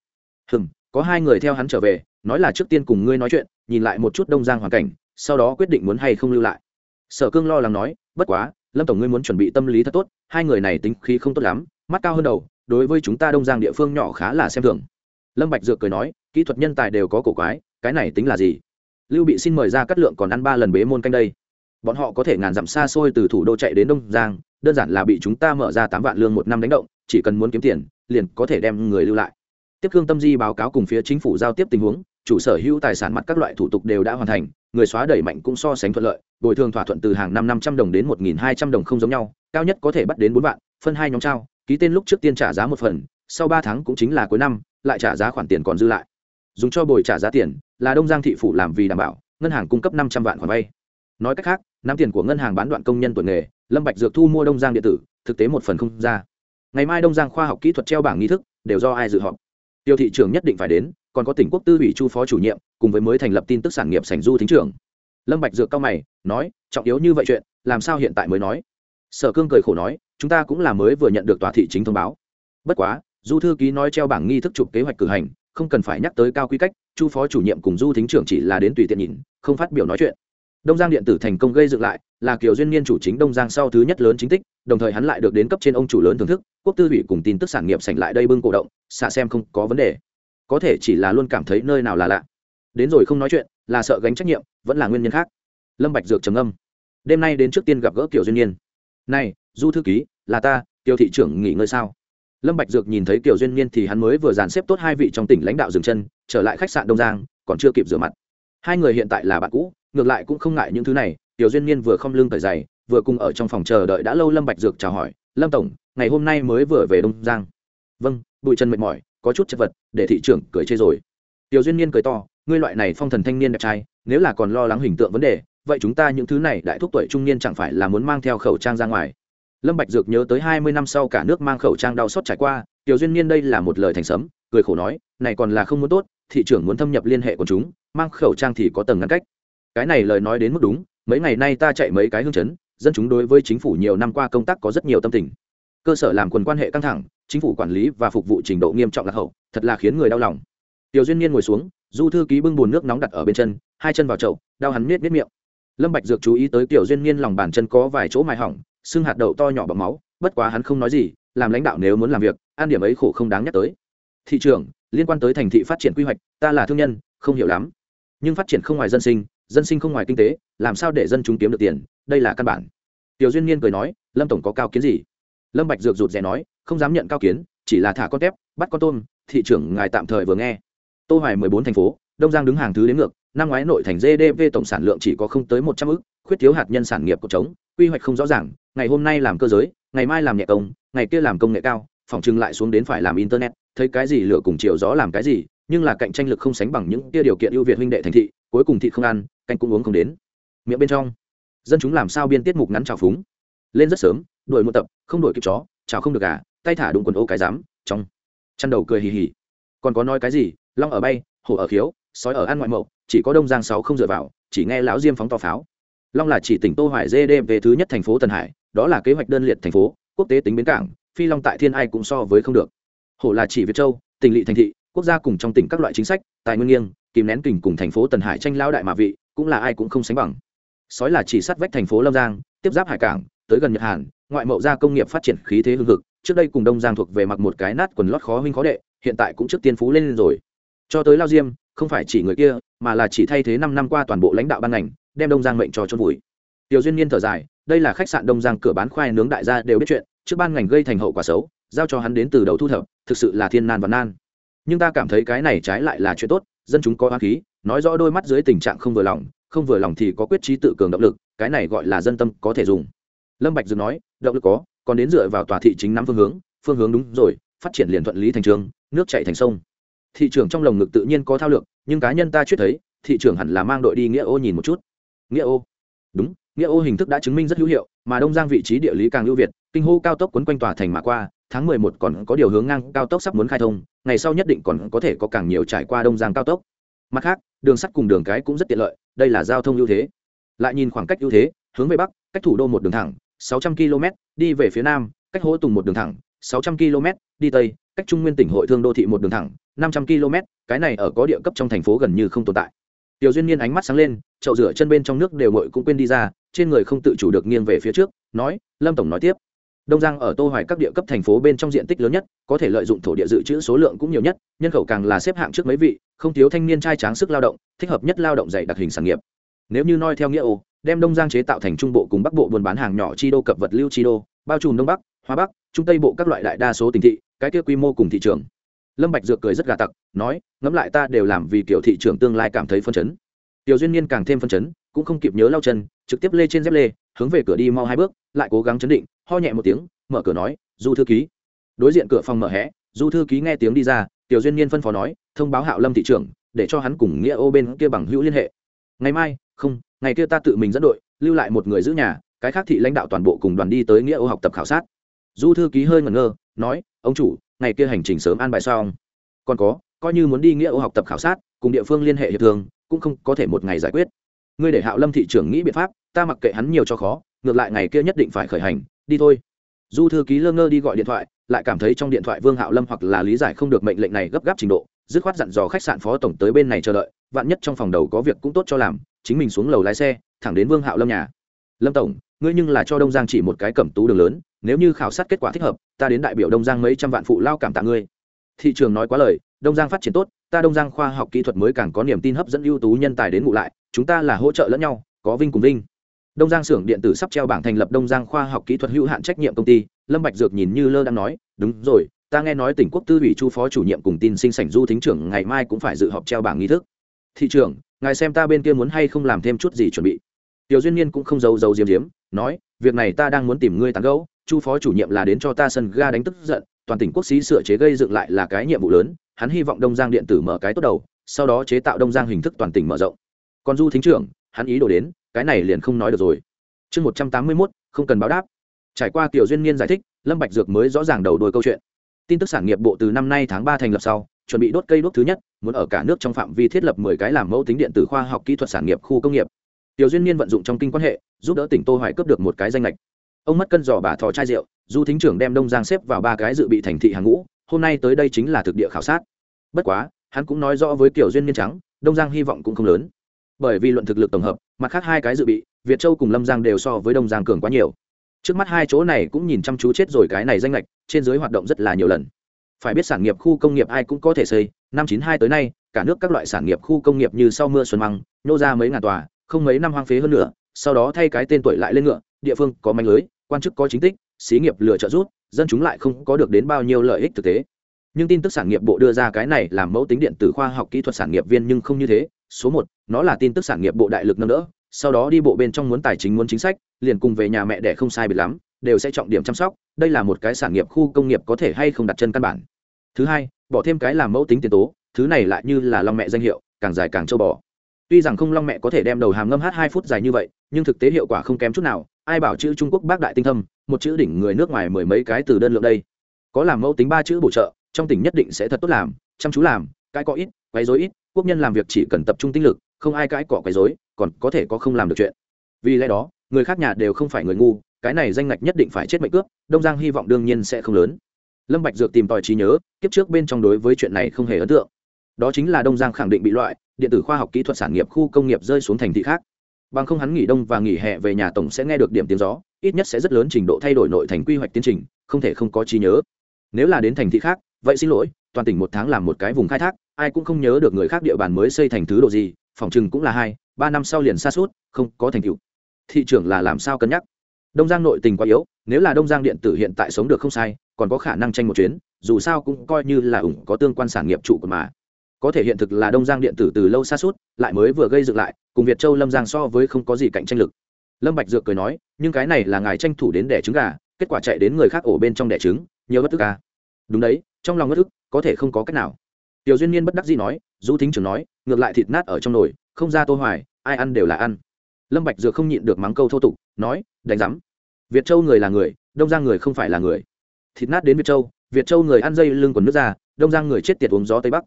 Hừm, có hai người theo hắn trở về, nói là trước tiên cùng ngươi nói chuyện, nhìn lại một chút đông giang hoàn cảnh, sau đó quyết định muốn hay không lưu lại. Sở cương lo lắng nói, bất quá, lâm tổng ngươi muốn chuẩn bị tâm lý thật tốt, hai người này tính khí không tốt lắm, mắt cao hơn đầu đối với chúng ta đông giang địa phương nhỏ khá là xem thường lâm bạch dược cười nói kỹ thuật nhân tài đều có cổ quái cái này tính là gì lưu bị xin mời ra cắt lượng còn ăn ba lần bế môn canh đây bọn họ có thể ngàn dặm xa xôi từ thủ đô chạy đến đông giang đơn giản là bị chúng ta mở ra tám vạn lương một năm đánh động chỉ cần muốn kiếm tiền liền có thể đem người lưu lại tiếp Cương tâm di báo cáo cùng phía chính phủ giao tiếp tình huống chủ sở hữu tài sản mặt các loại thủ tục đều đã hoàn thành người xóa đẩy mạnh cũng so sánh thuận lợi bồi thường thỏa thuận từ hàng năm năm trăm đồng đến một nghìn hai trăm đồng không giống nhau cao nhất có thể bắt đến bốn vạn phân hai nhóm trao ký tên lúc trước tiên trả giá một phần, sau ba tháng cũng chính là cuối năm, lại trả giá khoản tiền còn dư lại. Dùng cho bồi trả giá tiền là đông giang thị phủ làm vì đảm bảo, ngân hàng cung cấp năm trăm vạn khoản vay. Nói cách khác năm tiền của ngân hàng bán đoạn công nhân tuổi nghề, lâm bạch dược thu mua đông giang điện tử, thực tế một phần không ra. Ngày mai đông giang khoa học kỹ thuật treo bảng nghi thức, đều do ai dự họp. Tiêu thị trưởng nhất định phải đến, còn có tỉnh quốc tư ủy chu phó chủ nhiệm, cùng với mới thành lập tin tức sản nghiệp sảnh du thính trưởng lâm bạch dược cao mày, nói, trọng yếu như vậy chuyện, làm sao hiện tại mới nói? Sở cương cười khổ nói chúng ta cũng là mới vừa nhận được tòa thị chính thông báo. Bất quá, du thư ký nói treo bảng nghi thức chụp kế hoạch cử hành, không cần phải nhắc tới cao quy cách, chu phó chủ nhiệm cùng du thính trưởng chỉ là đến tùy tiện nhìn, không phát biểu nói chuyện. Đông giang điện tử thành công gây dựng lại, là kiểu duyên niên chủ chính đông giang sau thứ nhất lớn chính tích, đồng thời hắn lại được đến cấp trên ông chủ lớn thưởng thức, quốc tư ủy cùng tin tức sản nghiệp sảnh lại đây bưng cổ động xạ xem không có vấn đề. Có thể chỉ là luôn cảm thấy nơi nào là lạ. Đến rồi không nói chuyện, là sợ gánh trách nhiệm, vẫn là nguyên nhân khác. Lâm bạch dược trầm âm đêm nay đến trước tiên gặp gỡ kiểu duyên niên. Này du thư ký, là ta tiêu thị trưởng nghỉ ngơi sao? Lâm bạch dược nhìn thấy kiều duyên niên thì hắn mới vừa dàn xếp tốt hai vị trong tỉnh lãnh đạo dừng chân, trở lại khách sạn đông giang, còn chưa kịp rửa mặt. Hai người hiện tại là bạn cũ, ngược lại cũng không ngại những thứ này tiểu duyên niên vừa không lương thời giày, vừa cùng ở trong phòng chờ đợi đã lâu lâm bạch dược chào hỏi, lâm tổng, ngày hôm nay mới vừa về đông giang. Vâng bụi chân mệt mỏi, có chút chật vật, để thị trưởng cười chê rồi. Tiểu duyên niên cười to, ngươi loại này phong thần thanh niên đẹp trai, nếu là còn lo lắng hình tượng vấn đề, vậy chúng ta những thứ này đại thúc tuổi trung niên chẳng phải là muốn mang theo khẩu trang ra ngoài lâm bạch dược nhớ tới hai mươi năm sau cả nước mang khẩu trang đau xót trải qua, tiểu duyên niên đây là một lời thành sấm, cười khổ nói, này còn là không muốn tốt, thị trưởng muốn thâm nhập liên hệ của chúng, mang khẩu trang thì có tầng ngăn cách. Cái này lời nói đến mức đúng, mấy ngày nay ta chạy mấy cái hương chấn, dân chúng đối với chính phủ nhiều năm qua công tác có rất nhiều tâm tình. Cơ sở làm quần quan hệ căng thẳng, chính phủ quản lý và phục vụ trình độ nghiêm trọng lạc hậu, thật là khiến người đau lòng. Tiểu duyên niên ngồi xuống, du thư ký bưng bùn nước nóng đặt ở bên chân, hai chân vào chậu, đau hắn miết miết miệng. Lâm bạch dược chú ý tới tiểu duyên niên lòng bàn chân có vài chỗ mài hỏng xương hạt đậu to nhỏ bọng máu, bất quá hắn không nói gì, làm lãnh đạo nếu muốn làm việc an điểm ấy khổ không đáng nhắc tới. Thị trường liên quan tới thành thị phát triển quy hoạch, ta là thương nhân, không hiểu lắm. Nhưng phát triển không ngoài dân sinh dân sinh không ngoài kinh tế, làm sao để dân chúng kiếm được tiền, đây là căn bản. Tiểu duyên niên cười nói, lâm tổng có cao kiến gì? Lâm bạch dược rụt rè nói, không dám nhận cao kiến, chỉ là thả con tép, bắt con tôm, thị trưởng ngài tạm thời vừa nghe. Tô hoài 14 thành phố, đông giang đứng hàng thứ đến ngược, năm ngoái nội thành gdp tổng sản lượng chỉ có không tới 100 ức khuyết thiếu hạt nhân sản nghiệp của trống, quy hoạch không rõ ràng, ngày hôm nay làm cơ giới, ngày mai làm nhẹ công, ngày kia làm công nghệ cao, phòng trưng lại xuống đến phải làm internet, thấy cái gì lửa cùng chiều gió làm cái gì, nhưng là cạnh tranh lực không sánh bằng những kia điều kiện ưu việt huynh đệ thành thị, cuối cùng thị không ăn, canh cũng uống không đến. Miệng bên trong, dân chúng làm sao biên tiết mục ngắn trào phúng? Lên rất sớm, đuổi một tập, không đuổi kịp chó, chào không được gà, tay thả đụng quần ô cái dám trong chăn đầu cười hì hì. Còn có nói cái gì, long ở bay, hổ ở khiếu, sói ở ăn ngoại mậu, chỉ có đông giang sáu không dựa vào, chỉ nghe lão diêm phóng to pháo long là chỉ tỉnh tô hoài gdp về thứ nhất thành phố Tần hải, đó là kế hoạch đơn liệt thành phố, quốc tế tính bến cảng, phi long tại thiên ai cũng so với không được. Hổ là chỉ việt châu, tỉnh lỵ thành thị, quốc gia cùng trong tỉnh các loại chính sách, tài nguyên nghiêng, kìm nén kình cùng thành phố tần hải tranh lao đại mà vị, cũng là ai cũng không sánh bằng. Sói là chỉ sát vách thành phố lâm giang, tiếp giáp hải cảng, tới gần nhật hàn, ngoại mậu gia công nghiệp phát triển khí thế hương thực trước đây cùng đông giang thuộc về mặc một cái nát quần lót khó huynh khó đệ, hiện tại cũng trước tiên phú lên rồi. Cho tới lao diêm, không phải chỉ người kia, mà là chỉ thay thế năm năm qua toàn bộ lãnh đạo ban ngành đem đông giang mệnh cho chôn vùi. Tiểu duyên niên thở dài, đây là khách sạn đông giang cửa bán khoai nướng đại gia đều biết chuyện, trước ban ngành gây thành hậu quả xấu, giao cho hắn đến từ đầu thu thập, thực sự là thiên nan và nan. Nhưng ta cảm thấy cái này trái lại là chuyện tốt, dân chúng có hoa khí, nói rõ đôi mắt dưới tình trạng không vừa lòng, không vừa lòng thì có quyết trí tự cường động lực, cái này gọi là dân tâm có thể dùng. Lâm bạch dừng nói, động lực có, còn đến dựa vào tòa thị chính nắm phương hướng phương hướng đúng rồi, phát triển liền thuận lý thành trường, nước chảy thành sông. Thị trường trong lồng ngực tự nhiên có thao lược, nhưng cá nhân ta chuyết thấy, thị trường hẳn là mang đội đi nghĩa ô nhìn một chút nghĩa ô. Đúng, nghĩa ô hình thức đã chứng minh rất hữu hiệu, mà đông giang vị trí địa lý càng ưu việt, kinh hô cao tốc quấn quanh tòa thành mà qua, tháng mười một còn có điều hướng ngang cao tốc sắp muốn khai thông, ngày sau nhất định còn có thể có càng nhiều trải qua đông giang cao tốc. Mặt khác, đường sắt cùng đường cái cũng rất tiện lợi, đây là giao thông ưu thế. Lại nhìn khoảng cách ưu thế, hướng về bắc, cách thủ đô một đường thẳng 600 km đi về phía nam, cách hỗ tùng một đường thẳng 600 km đi tây, cách trung nguyên tỉnh hội thương đô thị một đường thẳng 500 km cái này ở có địa cấp trong thành phố gần như không tồn tại tiểu duyên niên ánh mắt sáng lên, chậu rửa chân bên trong nước đều ngội cũng quên đi ra, trên người không tự chủ được nghiêng về phía trước, nói, lâm tổng nói tiếp. Đông giang ở tô hoài các địa cấp thành phố bên trong diện tích lớn nhất, có thể lợi dụng thổ địa dự trữ số lượng cũng nhiều nhất, nhân khẩu càng là xếp hạng trước mấy vị, không thiếu thanh niên trai tráng sức lao động, thích hợp nhất lao động dạy đặc hình sản nghiệp. Nếu như noi theo nghĩa ô, đem đông giang chế tạo thành trung bộ cùng bắc bộ buôn bán hàng nhỏ chi đô cập vật lưu chi đô, bao trùm đông bắc, hoa bắc, trung tây bộ các loại đại đa số tỉnh thị, cái kia quy mô cùng thị trường lâm bạch dược cười rất gà tặc, nói, ngẫm lại ta đều làm vì kiểu thị trưởng tương lai cảm thấy phân chấn. Tiểu duyên niên càng thêm phân chấn, cũng không kịp nhớ lau chân, trực tiếp lê trên dép lê, hướng về cửa đi mau hai bước, lại cố gắng chấn định, ho nhẹ một tiếng, mở cửa nói, du thư ký. Đối diện cửa phòng mở hé, du thư ký nghe tiếng đi ra, tiểu duyên niên phân phó nói, thông báo hạo lâm thị trưởng, để cho hắn cùng nghĩa ô bên kia bằng hữu liên hệ. Ngày mai, không, ngày kia ta tự mình dẫn đội, lưu lại một người giữ nhà, cái khác thị lãnh đạo toàn bộ cùng đoàn đi tới nghĩa ô học tập khảo sát. Du thư ký hơi ngẩn ngơ, nói, ông chủ ngày kia hành trình sớm an bài xong. Còn có, coi như muốn đi nghĩa ô học tập khảo sát, cùng địa phương liên hệ hiệp thường cũng không có thể một ngày giải quyết. Ngươi để hạo lâm thị trưởng nghĩ biện pháp, ta mặc kệ hắn nhiều cho khó, ngược lại ngày kia nhất định phải khởi hành, đi thôi. Du thư ký lơ ngơ đi gọi điện thoại, lại cảm thấy trong điện thoại vương hạo lâm hoặc là lý giải không được mệnh lệnh này gấp gáp trình độ, dứt khoát dặn dò khách sạn phó tổng tới bên này chờ đợi, vạn nhất trong phòng đầu có việc cũng tốt cho làm, chính mình xuống lầu lái xe, thẳng đến vương hạo lâm nhà. Lâm tổng ngươi nhưng là cho đông giang chỉ một cái cẩm tú đường lớn, nếu như khảo sát kết quả thích hợp, ta đến đại biểu đông giang mấy trăm vạn phụ lao cảm tạ ngươi. Thị trường nói quá lời, đông giang phát triển tốt, ta đông giang khoa học kỹ thuật mới càng có niềm tin hấp dẫn ưu tú nhân tài đến ngụ lại, chúng ta là hỗ trợ lẫn nhau, có vinh cùng vinh. Đông giang xưởng điện tử sắp treo bảng thành lập đông giang khoa học kỹ thuật hữu hạn trách nhiệm công ty, lâm bạch dược nhìn như lơ đang nói, đúng rồi, ta nghe nói tỉnh quốc tư ủy chu phó chủ nhiệm cùng tin sinh sảnh du thính trưởng ngày mai cũng phải dự họp treo bảng nghi thức. Thị trưởng, ngài xem ta bên kia muốn hay không làm thêm chút gì chuẩn bị. Tiểu duyên niên cũng không giấu giấu diếm diếm nói, việc này ta đang muốn tìm ngươi tán gẫu, chu phó chủ nhiệm là đến cho ta sân ga đánh tức giận, toàn tỉnh quốc sĩ sửa chế gây dựng lại là cái nhiệm vụ lớn, hắn hy vọng đông giang điện tử mở cái tốt đầu, sau đó chế tạo đông giang hình thức toàn tỉnh mở rộng. Còn du thính trưởng, hắn ý đồ đến, cái này liền không nói được rồi. Chương một trăm tám mươi mốt, không cần báo đáp. Trải qua tiểu duyên niên giải thích, lâm bạch dược mới rõ ràng đầu đuôi câu chuyện. Tin tức sản nghiệp bộ từ năm nay tháng ba thành lập sau, chuẩn bị đốt cây đốt thứ nhất, muốn ở cả nước trong phạm vi thiết lập mười cái làm mẫu tính điện tử khoa học kỹ thuật sản nghiệp khu công nghiệp tiểu duyên niên vận dụng trong kinh quan hệ, giúp đỡ tỉnh tô hoài cướp được một cái danh lệch ông mất cân giò bà thò chai rượu, du thính trưởng đem đông giang xếp vào ba cái dự bị thành thị hàng ngũ, hôm nay tới đây chính là thực địa khảo sát. Bất quá, hắn cũng nói rõ với tiểu duyên niên trắng, đông giang hy vọng cũng không lớn. Bởi vì luận thực lực tổng hợp, mặt khác hai cái dự bị, việt châu cùng lâm giang đều so với đông giang cường quá nhiều. Trước mắt hai chỗ này cũng nhìn chăm chú chết rồi cái này danh lệch trên dưới hoạt động rất là nhiều lần. Phải biết sản nghiệp khu công nghiệp ai cũng có thể xây, năm chín hai tới nay, cả nước các loại sản nghiệp khu công nghiệp như sau mưa xuân măng nhô ra mấy ngàn tòa không mấy năm hoang phế hơn nữa sau đó thay cái tên tuổi lại lên ngựa, địa phương có manh lưới, quan chức có chính tích, xí nghiệp lừa trợ rút dân chúng lại không có được đến bao nhiêu lợi ích thực tế. Nhưng tin tức sản nghiệp bộ đưa ra cái này làm mẫu tính điện tử khoa học kỹ thuật sản nghiệp viên nhưng không như thế. Số một, nó là tin tức sản nghiệp bộ đại lực nâng đỡ, sau đó đi bộ bên trong muốn tài chính muốn chính sách, liền cùng về nhà mẹ để không sai biệt lắm, đều sẽ trọng điểm chăm sóc, đây là một cái sản nghiệp khu công nghiệp có thể hay không đặt chân căn bản. Thứ hai, bỏ thêm cái làm mẫu tính tiền tố, thứ này lại như là long mẹ danh hiệu, càng dài càng châu bò tuy rằng không long mẹ có thể đem đầu hàm ngâm hát hai phút dài như vậy, nhưng thực tế hiệu quả không kém chút nào. Ai bảo chữ trung quốc bác đại tinh thâm, một chữ đỉnh người nước ngoài mười mấy cái từ đơn lượng đây. Có làm mẫu tính ba chữ bổ trợ, trong tỉnh nhất định sẽ thật tốt làm, chăm chú làm, cái có ít, quấy dối ít, quốc nhân làm việc chỉ cần tập trung tinh lực, không ai cãi cọ quấy dối còn có thể có không làm được chuyện. Vì lẽ đó, người khác nhà đều không phải người ngu, cái này danh ngạch nhất định phải chết mệnh cướp, đông giang hy vọng đương nhiên sẽ không lớn. Lâm bạch dược tìm tòi trí nhớ, kiếp trước bên trong đối với chuyện này không hề ấn tượng đó chính là đông giang khẳng định bị loại, điện tử khoa học kỹ thuật sản nghiệp khu công nghiệp rơi xuống thành thị khác. Bằng không hắn nghỉ đông và nghỉ hè về nhà tổng sẽ nghe được điểm tiếng gió, ít nhất sẽ rất lớn trình độ thay đổi nội thành quy hoạch tiến trình, không thể không có trí nhớ. Nếu là đến thành thị khác, vậy xin lỗi, toàn tỉnh một tháng làm một cái vùng khai thác, ai cũng không nhớ được người khác địa bàn mới xây thành thứ độ gì, phòng chừng cũng là hai, ba năm sau liền xa suốt không có thành tựu. Thị trường là làm sao cân nhắc? Đông giang nội tình quá yếu, nếu là đông giang điện tử hiện tại sống được không sai, còn có khả năng tranh một chuyến, dù sao cũng coi như là ủng có tương quan sản nghiệp trụ của mà có thể hiện thực là đông giang điện tử từ lâu xa suốt, lại mới vừa gây dựng lại, cùng việt châu lâm giang so với không có gì cạnh tranh lực. Lâm bạch dược cười nói, nhưng cái này là ngài tranh thủ đến đẻ trứng gà, kết quả chạy đến người khác ổ bên trong đẻ trứng, nhiều bất tức à. Đúng đấy, trong lòng bất tức có thể không có cách nào. Tiểu duyên niên bất đắc dĩ nói du thính trưởng nói, ngược lại thịt nát ở trong nồi, không ra tô hoài, ai ăn đều là ăn. Lâm bạch dược không nhịn được mắng câu thô tục, nói, đánh giám, việt châu người là người, đông giang người không phải là người. Thịt nát đến việt châu việt châu người ăn dây lưng quần nước ra, đông giang người chết tiệt uống gió tây bắc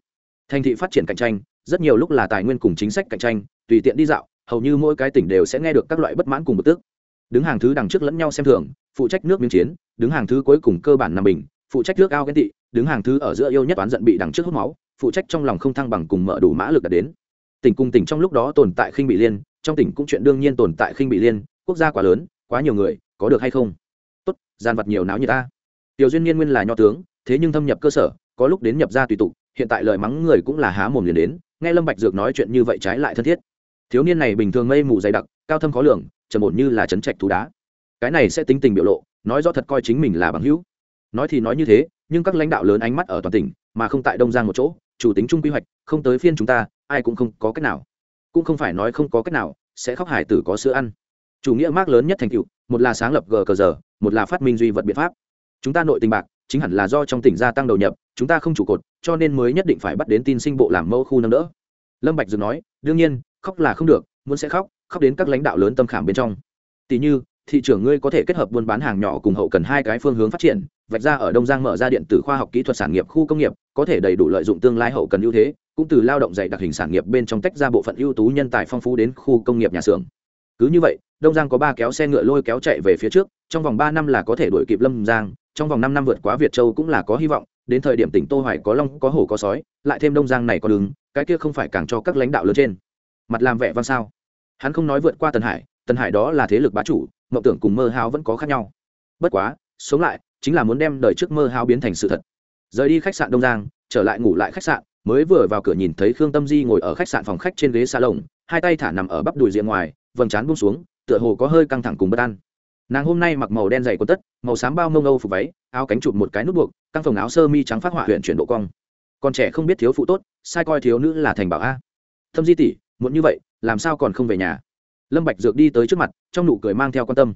thành thị phát triển cạnh tranh, rất nhiều lúc là tài nguyên cùng chính sách cạnh tranh, tùy tiện đi dạo, hầu như mỗi cái tỉnh đều sẽ nghe được các loại bất mãn cùng bực tức. Đứng hàng thứ đằng trước lẫn nhau xem thường, phụ trách nước miếng chiến, đứng hàng thứ cuối cùng cơ bản nằm bình, phụ trách nước ao ghen tị, đứng hàng thứ ở giữa yêu nhất toán giận bị đằng trước hút máu, phụ trách trong lòng không thăng bằng cùng mở đủ mã lực đạt đến. Tỉnh cùng tỉnh trong lúc đó tồn tại khinh bị liên, trong tỉnh cũng chuyện đương nhiên tồn tại khinh bị liên, quốc gia quá lớn, quá nhiều người, có được hay không? Tốt, gian vật nhiều náo như ta. Tiểu duyên niên nguyên là nho tướng, thế nhưng thâm nhập cơ sở, có lúc đến nhập ra tùy tục hiện tại lời mắng người cũng là há mồm liền đến, nghe lâm bạch dược nói chuyện như vậy trái lại thân thiết. Thiếu niên này bình thường mây mù dày đặc, cao thâm khó lường, trầm ổn như là chấn trạch thú đá. Cái này sẽ tính tình biểu lộ, nói rõ thật coi chính mình là bằng hữu. Nói thì nói như thế, nhưng các lãnh đạo lớn ánh mắt ở toàn tỉnh, mà không tại đông giang một chỗ, chủ tính chung quy hoạch, không tới phiên chúng ta, ai cũng không có cách nào. Cũng không phải nói không có cách nào, sẽ khóc hải tử có sữa ăn. Chủ nghĩa mác lớn nhất thành tựu, một là sáng lập gờ cờ giờ một là phát minh duy vật biện pháp. Chúng ta nội tình bạc chính hẳn là do trong tỉnh gia tăng đầu nhập, chúng ta không trụ cột, cho nên mới nhất định phải bắt đến tin sinh bộ làm mẫu khu nâng đỡ. Lâm bạch dừng nói, đương nhiên, khóc là không được, muốn sẽ khóc khóc đến các lãnh đạo lớn tâm khảm bên trong. Tỷ như, thị trường ngươi có thể kết hợp buôn bán hàng nhỏ cùng hậu cần hai cái phương hướng phát triển, vạch ra ở đông giang mở ra điện tử khoa học kỹ thuật sản nghiệp khu công nghiệp, có thể đầy đủ lợi dụng tương lai hậu cần ưu thế, cũng từ lao động dạy đặc hình sản nghiệp bên trong tách ra bộ phận ưu tú nhân tài phong phú đến khu công nghiệp nhà xưởng. Cứ như vậy, đông giang có ba kéo xe ngựa lôi kéo chạy về phía trước, trong vòng ba năm là có thể đuổi kịp lâm giang trong vòng năm năm vượt quá việt châu cũng là có hy vọng, đến thời điểm tỉnh tô hoài có long, có hổ, có sói, lại thêm đông giang này có Đứng, cái kia không phải càng cho các lãnh đạo lớn trên. Mặt làm vẻ văn sao? Hắn không nói vượt qua tần hải tần hải đó là thế lực bá chủ, mộng tưởng cùng mơ hao vẫn có khác nhau. Bất quá, sống lại, chính là muốn đem đời trước mơ hao biến thành sự thật. Rời đi khách sạn đông giang, trở lại ngủ lại khách sạn, mới vừa vào cửa nhìn thấy khương tâm di ngồi ở khách sạn phòng khách trên ghế salon, hai tay thả nằm ở bắp đùi diện ngoài, vầng trán buông xuống, tựa hồ có hơi căng thẳng cùng bất an nàng hôm nay mặc màu đen dày quần tất, màu xám bao mông âu phục váy, áo cánh chụp một cái nút buộc, căng phồng áo sơ mi trắng phát họa huyện chuyển độ cong. Còn trẻ không biết thiếu phụ tốt, sai coi thiếu nữ là thành bảo a. Thâm di tỷ muốn như vậy, làm sao còn không về nhà? Lâm bạch dược đi tới trước mặt, trong nụ cười mang theo quan tâm.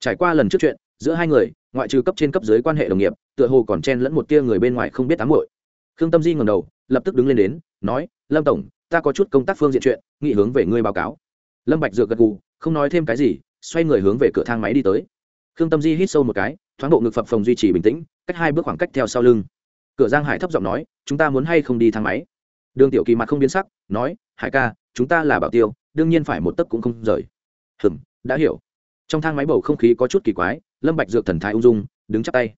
Trải qua lần trước chuyện, giữa hai người, ngoại trừ cấp trên cấp dưới quan hệ đồng nghiệp, tựa hồ còn chen lẫn một tia người bên ngoài không biết ám muội. Khương tâm di ngẩng đầu, lập tức đứng lên đến, nói, lâm tổng, ta có chút công tác phương diện chuyện, nghị hướng về ngươi báo cáo. Lâm bạch dược gật gù, không nói thêm cái gì xoay người hướng về cửa thang máy đi tới. Khương tâm di hít sâu một cái, thoáng bộ ngực phập phồng duy trì bình tĩnh, cách hai bước khoảng cách theo sau lưng. Cửa giang hải thấp giọng nói, chúng ta muốn hay không đi thang máy? Đường tiểu kỳ mặt không biến sắc, nói, hải ca, chúng ta là bảo tiêu, đương nhiên phải một tấc cũng không rời. Hừm, đã hiểu. Trong thang máy bầu không khí có chút kỳ quái, lâm bạch dược thần thái ung dung, đứng chắp tay.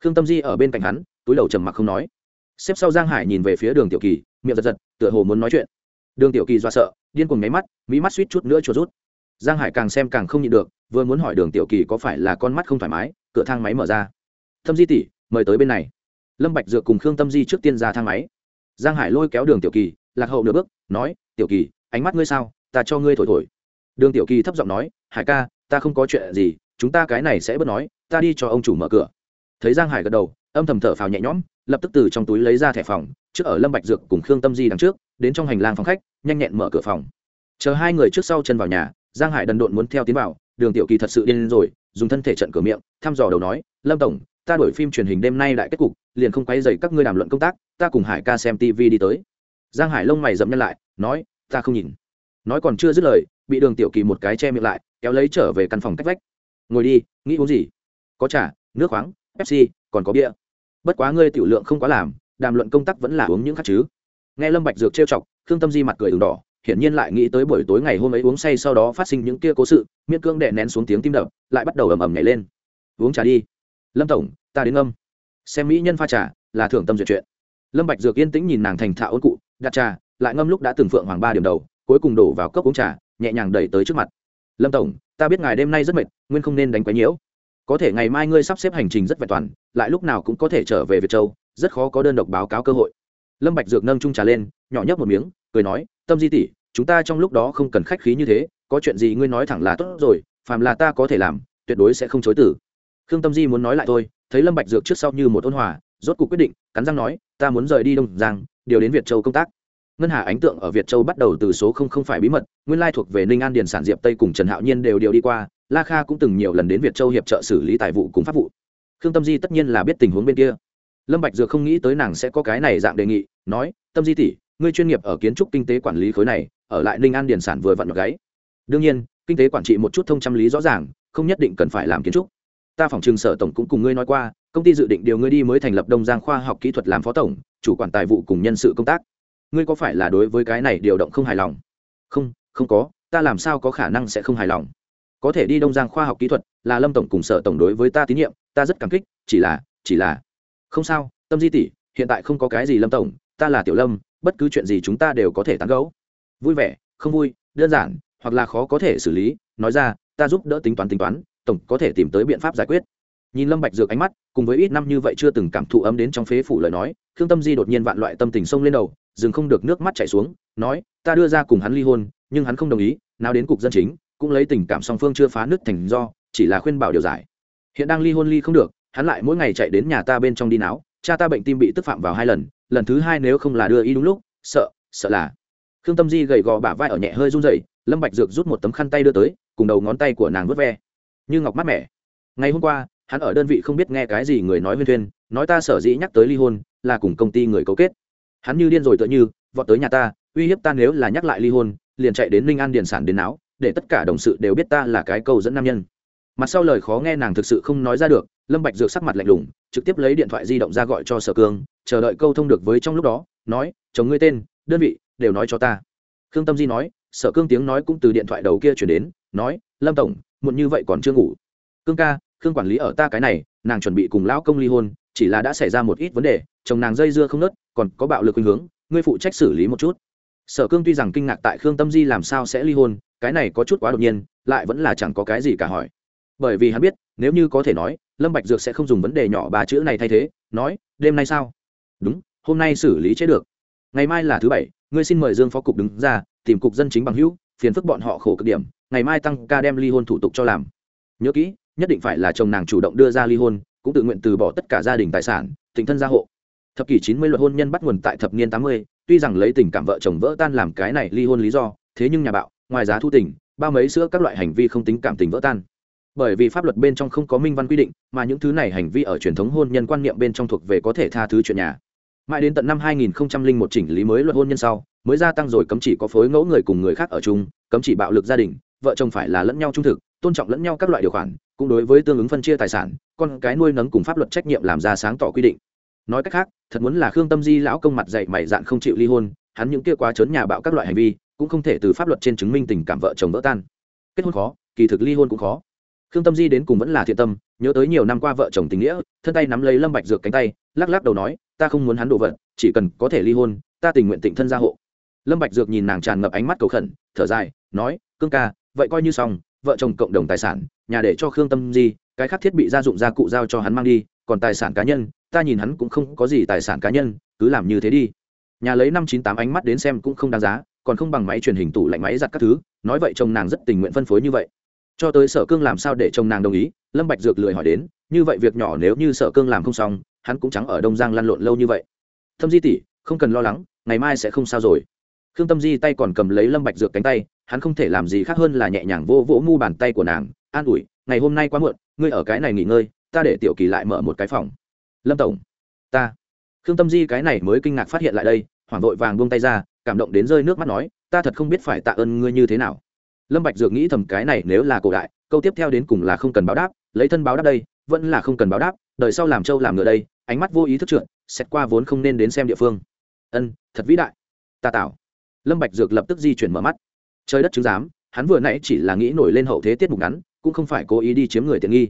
Khương tâm di ở bên cạnh hắn, túi đầu trầm mặc không nói. Xếp sau giang hải nhìn về phía đường tiểu kỳ, miệng giật giật, tựa hồ muốn nói chuyện. Đường tiểu kỳ do sợ, điên cuồng nháy mắt, mỹ mắt suýt chút nữa chuột rút giang hải càng xem càng không nhịn được, vừa muốn hỏi đường tiểu kỳ có phải là con mắt không thoải mái, cửa thang máy mở ra. Thâm di tỷ, mời tới bên này. Lâm bạch dược cùng khương tâm di trước tiên ra thang máy. Giang hải lôi kéo đường tiểu kỳ, lạc hậu nửa bước, nói, tiểu kỳ, ánh mắt ngươi sao? Ta cho ngươi thổi thổi. Đường tiểu kỳ thấp giọng nói, hải ca, ta không có chuyện gì, chúng ta cái này sẽ bớt nói, ta đi cho ông chủ mở cửa. Thấy giang hải gật đầu, âm thầm thở phào nhẹ nhõm, lập tức từ trong túi lấy ra thẻ phòng, trước ở lâm bạch dược cùng khương tâm di đằng trước, đến trong hành lang phòng khách, nhanh nhẹn mở cửa phòng. Chờ hai người trước sau chân vào nhà giang hải đần độn muốn theo tiến vào, đường tiểu kỳ thật sự điên rồi, dùng thân thể trận cửa miệng, thăm dò đầu nói, lâm tổng, ta đổi phim truyền hình đêm nay đại kết cục, liền không quay dày các ngươi đàm luận công tác, ta cùng hải ca xem tv đi tới. Giang hải lông mày dậm nhân lại, nói, ta không nhìn. Nói còn chưa dứt lời, bị đường tiểu kỳ một cái che miệng lại, kéo lấy trở về căn phòng cách vách. Ngồi đi, nghĩ uống gì? Có trà, nước khoáng, pepsi, còn có bia. Bất quá ngươi tiểu lượng không quá làm, đàm luận công tác vẫn là uống những khác chứ. Nghe lâm bạch dược trêu chọc, khương tâm di mặt cười ửng đỏ hiển nhiên lại nghĩ tới buổi tối ngày hôm ấy uống say sau đó phát sinh những kia cố sự, miễn cương đè nén xuống tiếng tim đập, lại bắt đầu ầm ầm nhảy lên. Uống trà đi. Lâm tổng, ta đến âm xem mỹ nhân pha trà, là thưởng tâm duyệt chuyện. Lâm bạch dược yên tĩnh nhìn nàng thành thạo ôn cụ, đặt trà, lại ngâm lúc đã từng phượng hoàng ba điểm đầu, cuối cùng đổ vào cốc uống trà, nhẹ nhàng đẩy tới trước mặt. Lâm tổng, ta biết ngài đêm nay rất mệt, nguyên không nên đánh quấy nhiễu. Có thể ngày mai ngươi sắp xếp hành trình rất vẹn toàn, lại lúc nào cũng có thể trở về việt châu, rất khó có đơn độc báo cáo cơ hội. Lâm bạch dược nâng chung trà lên, nhỏ nhấp một miếng, cười nói tâm di tỷ chúng ta trong lúc đó không cần khách khí như thế, có chuyện gì ngươi nói thẳng là tốt rồi, phàm là ta có thể làm, tuyệt đối sẽ không chối từ. Khương tâm di muốn nói lại thôi, thấy lâm bạch dược trước sau như một ôn hòa, rốt cuộc quyết định, cắn răng nói, ta muốn rời đi đông giang, điều đến việt châu công tác. Ngân hà ánh tượng ở việt châu bắt đầu từ số không không phải bí mật, nguyên lai thuộc về ninh an điền sản diệp tây cùng trần hạo nhiên đều điều đi qua, la kha cũng từng nhiều lần đến việt châu hiệp trợ xử lý tài vụ cùng pháp vụ. Khương tâm di tất nhiên là biết tình huống bên kia. Lâm bạch dược không nghĩ tới nàng sẽ có cái này dạng đề nghị, nói, tâm di tỷ ngươi chuyên nghiệp ở kiến trúc kinh tế quản lý khối này, ở lại ninh an điền sản vừa vặn được gáy đương nhiên, kinh tế quản trị một chút thông trăm lý rõ ràng, không nhất định cần phải làm kiến trúc. Ta phòng trường sở tổng cũng cùng ngươi nói qua, công ty dự định điều ngươi đi mới thành lập đông giang khoa học kỹ thuật làm phó tổng, chủ quản tài vụ cùng nhân sự công tác. Ngươi có phải là đối với cái này điều động không hài lòng? Không không có, ta làm sao có khả năng sẽ không hài lòng? Có thể đi đông giang khoa học kỹ thuật, là lâm tổng cùng sở tổng đối với ta tín nhiệm, ta rất cảm kích, chỉ là chỉ là. Không sao, tâm di tỷ, hiện tại không có cái gì lâm tổng, ta là tiểu lâm bất cứ chuyện gì chúng ta đều có thể tán gẫu. Vui vẻ, không vui, đơn giản, hoặc là khó có thể xử lý, nói ra, ta giúp đỡ tính toán tính toán, tổng có thể tìm tới biện pháp giải quyết. Nhìn lâm bạch dược ánh mắt, cùng với ít năm như vậy chưa từng cảm thụ ấm đến trong phế phủ lời nói, khương tâm di đột nhiên vạn loại tâm tình sông lên đầu, dừng không được nước mắt chảy xuống, nói, ta đưa ra cùng hắn ly hôn, nhưng hắn không đồng ý, nào đến cục dân chính, cũng lấy tình cảm song phương chưa phá nứt thành do, chỉ là khuyên bảo điều giải. Hiện đang ly hôn ly không được, hắn lại mỗi ngày chạy đến nhà ta bên trong đi náo, cha ta bệnh tim bị tức phạm vào hai lần lần thứ hai nếu không là đưa y đúng lúc, sợ sợ là. Khương tâm di gầy gò bả vai ở nhẹ hơi run rẩy, lâm bạch dược rút một tấm khăn tay đưa tới, cùng đầu ngón tay của nàng vớt ve. Như ngọc mát mẻ. Ngày hôm qua, hắn ở đơn vị không biết nghe cái gì người nói huyên thuyên nói ta sở dĩ nhắc tới ly hôn, là cùng công ty người cấu kết. Hắn như điên rồi tựa như, vọt tới nhà ta, uy hiếp ta nếu là nhắc lại ly hôn, liền chạy đến ninh an điền sản đến áo để tất cả đồng sự đều biết ta là cái câu dẫn nam nhân. Mặt sau lời khó nghe nàng thực sự không nói ra được, lâm bạch dược sắc mặt lạnh lùng, trực tiếp lấy điện thoại di động ra gọi cho sở cương chờ đợi câu thông được với trong lúc đó, nói, chồng ngươi tên, đơn vị, đều nói cho ta. Khương tâm di nói sở cương tiếng nói cũng từ điện thoại đầu kia chuyển đến, nói, lâm tổng, muộn như vậy còn chưa ngủ. Cương ca khương quản lý ở ta cái này, nàng chuẩn bị cùng lão công ly hôn, chỉ là đã xảy ra một ít vấn đề, chồng nàng dây dưa không nớt, còn có bạo lực khuynh hướng, ngươi phụ trách xử lý một chút. Sở cương tuy rằng kinh ngạc tại khương tâm di làm sao sẽ ly hôn, cái này có chút quá đột nhiên, lại vẫn là chẳng có cái gì cả hỏi. Bởi vì hắn biết, nếu như có thể nói, lâm bạch dược sẽ không dùng vấn đề nhỏ ba chữ này thay thế, nói, đêm nay sao? Đúng, hôm nay xử lý chế được. Ngày mai là thứ bảy, ngươi xin mời dương phó cục đứng ra, tìm cục dân chính bằng hữu, phiền phức bọn họ khổ cực điểm, ngày mai tăng ca đem ly hôn thủ tục cho làm. Nhớ kỹ, nhất định phải là chồng nàng chủ động đưa ra ly hôn, cũng tự nguyện từ bỏ tất cả gia đình tài sản, tình thân gia hộ. Thập kỷ chín mươi luật hôn nhân bắt nguồn tại thập niên tám mươi, tuy rằng lấy tình cảm vợ chồng vỡ tan làm cái này ly hôn lý do, thế nhưng nhà bạo, ngoài giá thu tình, bao mấy sữa các loại hành vi không tính cảm tình vỡ tan. Bởi vì pháp luật bên trong không có minh văn quy định, mà những thứ này hành vi ở truyền thống hôn nhân quan niệm bên trong thuộc về có thể tha thứ chuyện nhà mãi đến tận năm 2001 chỉnh lý mới luật hôn nhân sau, mới gia tăng rồi cấm chỉ có phối ngẫu người cùng người khác ở chung, cấm chỉ bạo lực gia đình, vợ chồng phải là lẫn nhau trung thực, tôn trọng lẫn nhau các loại điều khoản, cũng đối với tương ứng phân chia tài sản, con cái nuôi nấng cùng pháp luật trách nhiệm làm ra sáng tỏ quy định. Nói cách khác, thật muốn là khương tâm di lão công mặt dạy mày dạn không chịu ly hôn, hắn những kia quá chớn nhà bạo các loại hành vi, cũng không thể từ pháp luật trên chứng minh tình cảm vợ chồng vỡ tan. Kết hôn khó, kỳ thực ly hôn cũng khó khương tâm di đến cùng vẫn là thiện tâm, nhớ tới nhiều năm qua vợ chồng tình nghĩa, thân tay nắm lấy lâm bạch dược cánh tay, lắc lắc đầu nói, ta không muốn hắn đổ vật, chỉ cần có thể ly hôn, ta tình nguyện tịnh thân gia hộ. Lâm bạch dược nhìn nàng tràn ngập ánh mắt cầu khẩn, thở dài, nói, cương ca, vậy coi như xong, vợ chồng cộng đồng tài sản, nhà để cho khương tâm di, cái khác thiết bị gia dụng gia cụ giao cho hắn mang đi, còn tài sản cá nhân, ta nhìn hắn cũng không có gì tài sản cá nhân, cứ làm như thế đi. Nhà lấy năm chín tám ánh mắt đến xem cũng không đáng giá, còn không bằng máy truyền hình tủ lạnh máy giặt các thứ, nói vậy chồng nàng rất tình nguyện phân phối như vậy cho tới sở cương làm sao để chồng nàng đồng ý, lâm bạch dược lười hỏi đến, như vậy việc nhỏ nếu như sở cương làm không xong, hắn cũng chẳng ở đông giang lăn lộn lâu như vậy. Thâm di tỷ, không cần lo lắng, ngày mai sẽ không sao rồi. Khương tâm di tay còn cầm lấy lâm bạch dược cánh tay, hắn không thể làm gì khác hơn là nhẹ nhàng vô vỗ mu bàn tay của nàng, an ủi, ngày hôm nay quá muộn, ngươi ở cái này nghỉ ngơi, ta để tiểu kỳ lại mở một cái phòng. Lâm tổng, ta. Khương tâm di cái này mới kinh ngạc phát hiện lại đây, hoảng vội vàng buông tay ra, cảm động đến rơi nước mắt nói, ta thật không biết phải tạ ơn ngươi như thế nào lâm bạch dược nghĩ thầm cái này nếu là cổ đại, câu tiếp theo đến cùng là không cần báo đáp, lấy thân báo đáp đây, vẫn là không cần báo đáp đợi sau làm trâu làm ngựa đây, ánh mắt vô ý thức trượt, xét qua vốn không nên đến xem địa phương. Ân, thật vĩ đại. Ta tạo lâm bạch dược lập tức di chuyển mở mắt. Trời đất chứng giám, hắn vừa nãy chỉ là nghĩ nổi lên hậu thế tiết mục ngắn, cũng không phải cố ý đi chiếm người tiện nghi.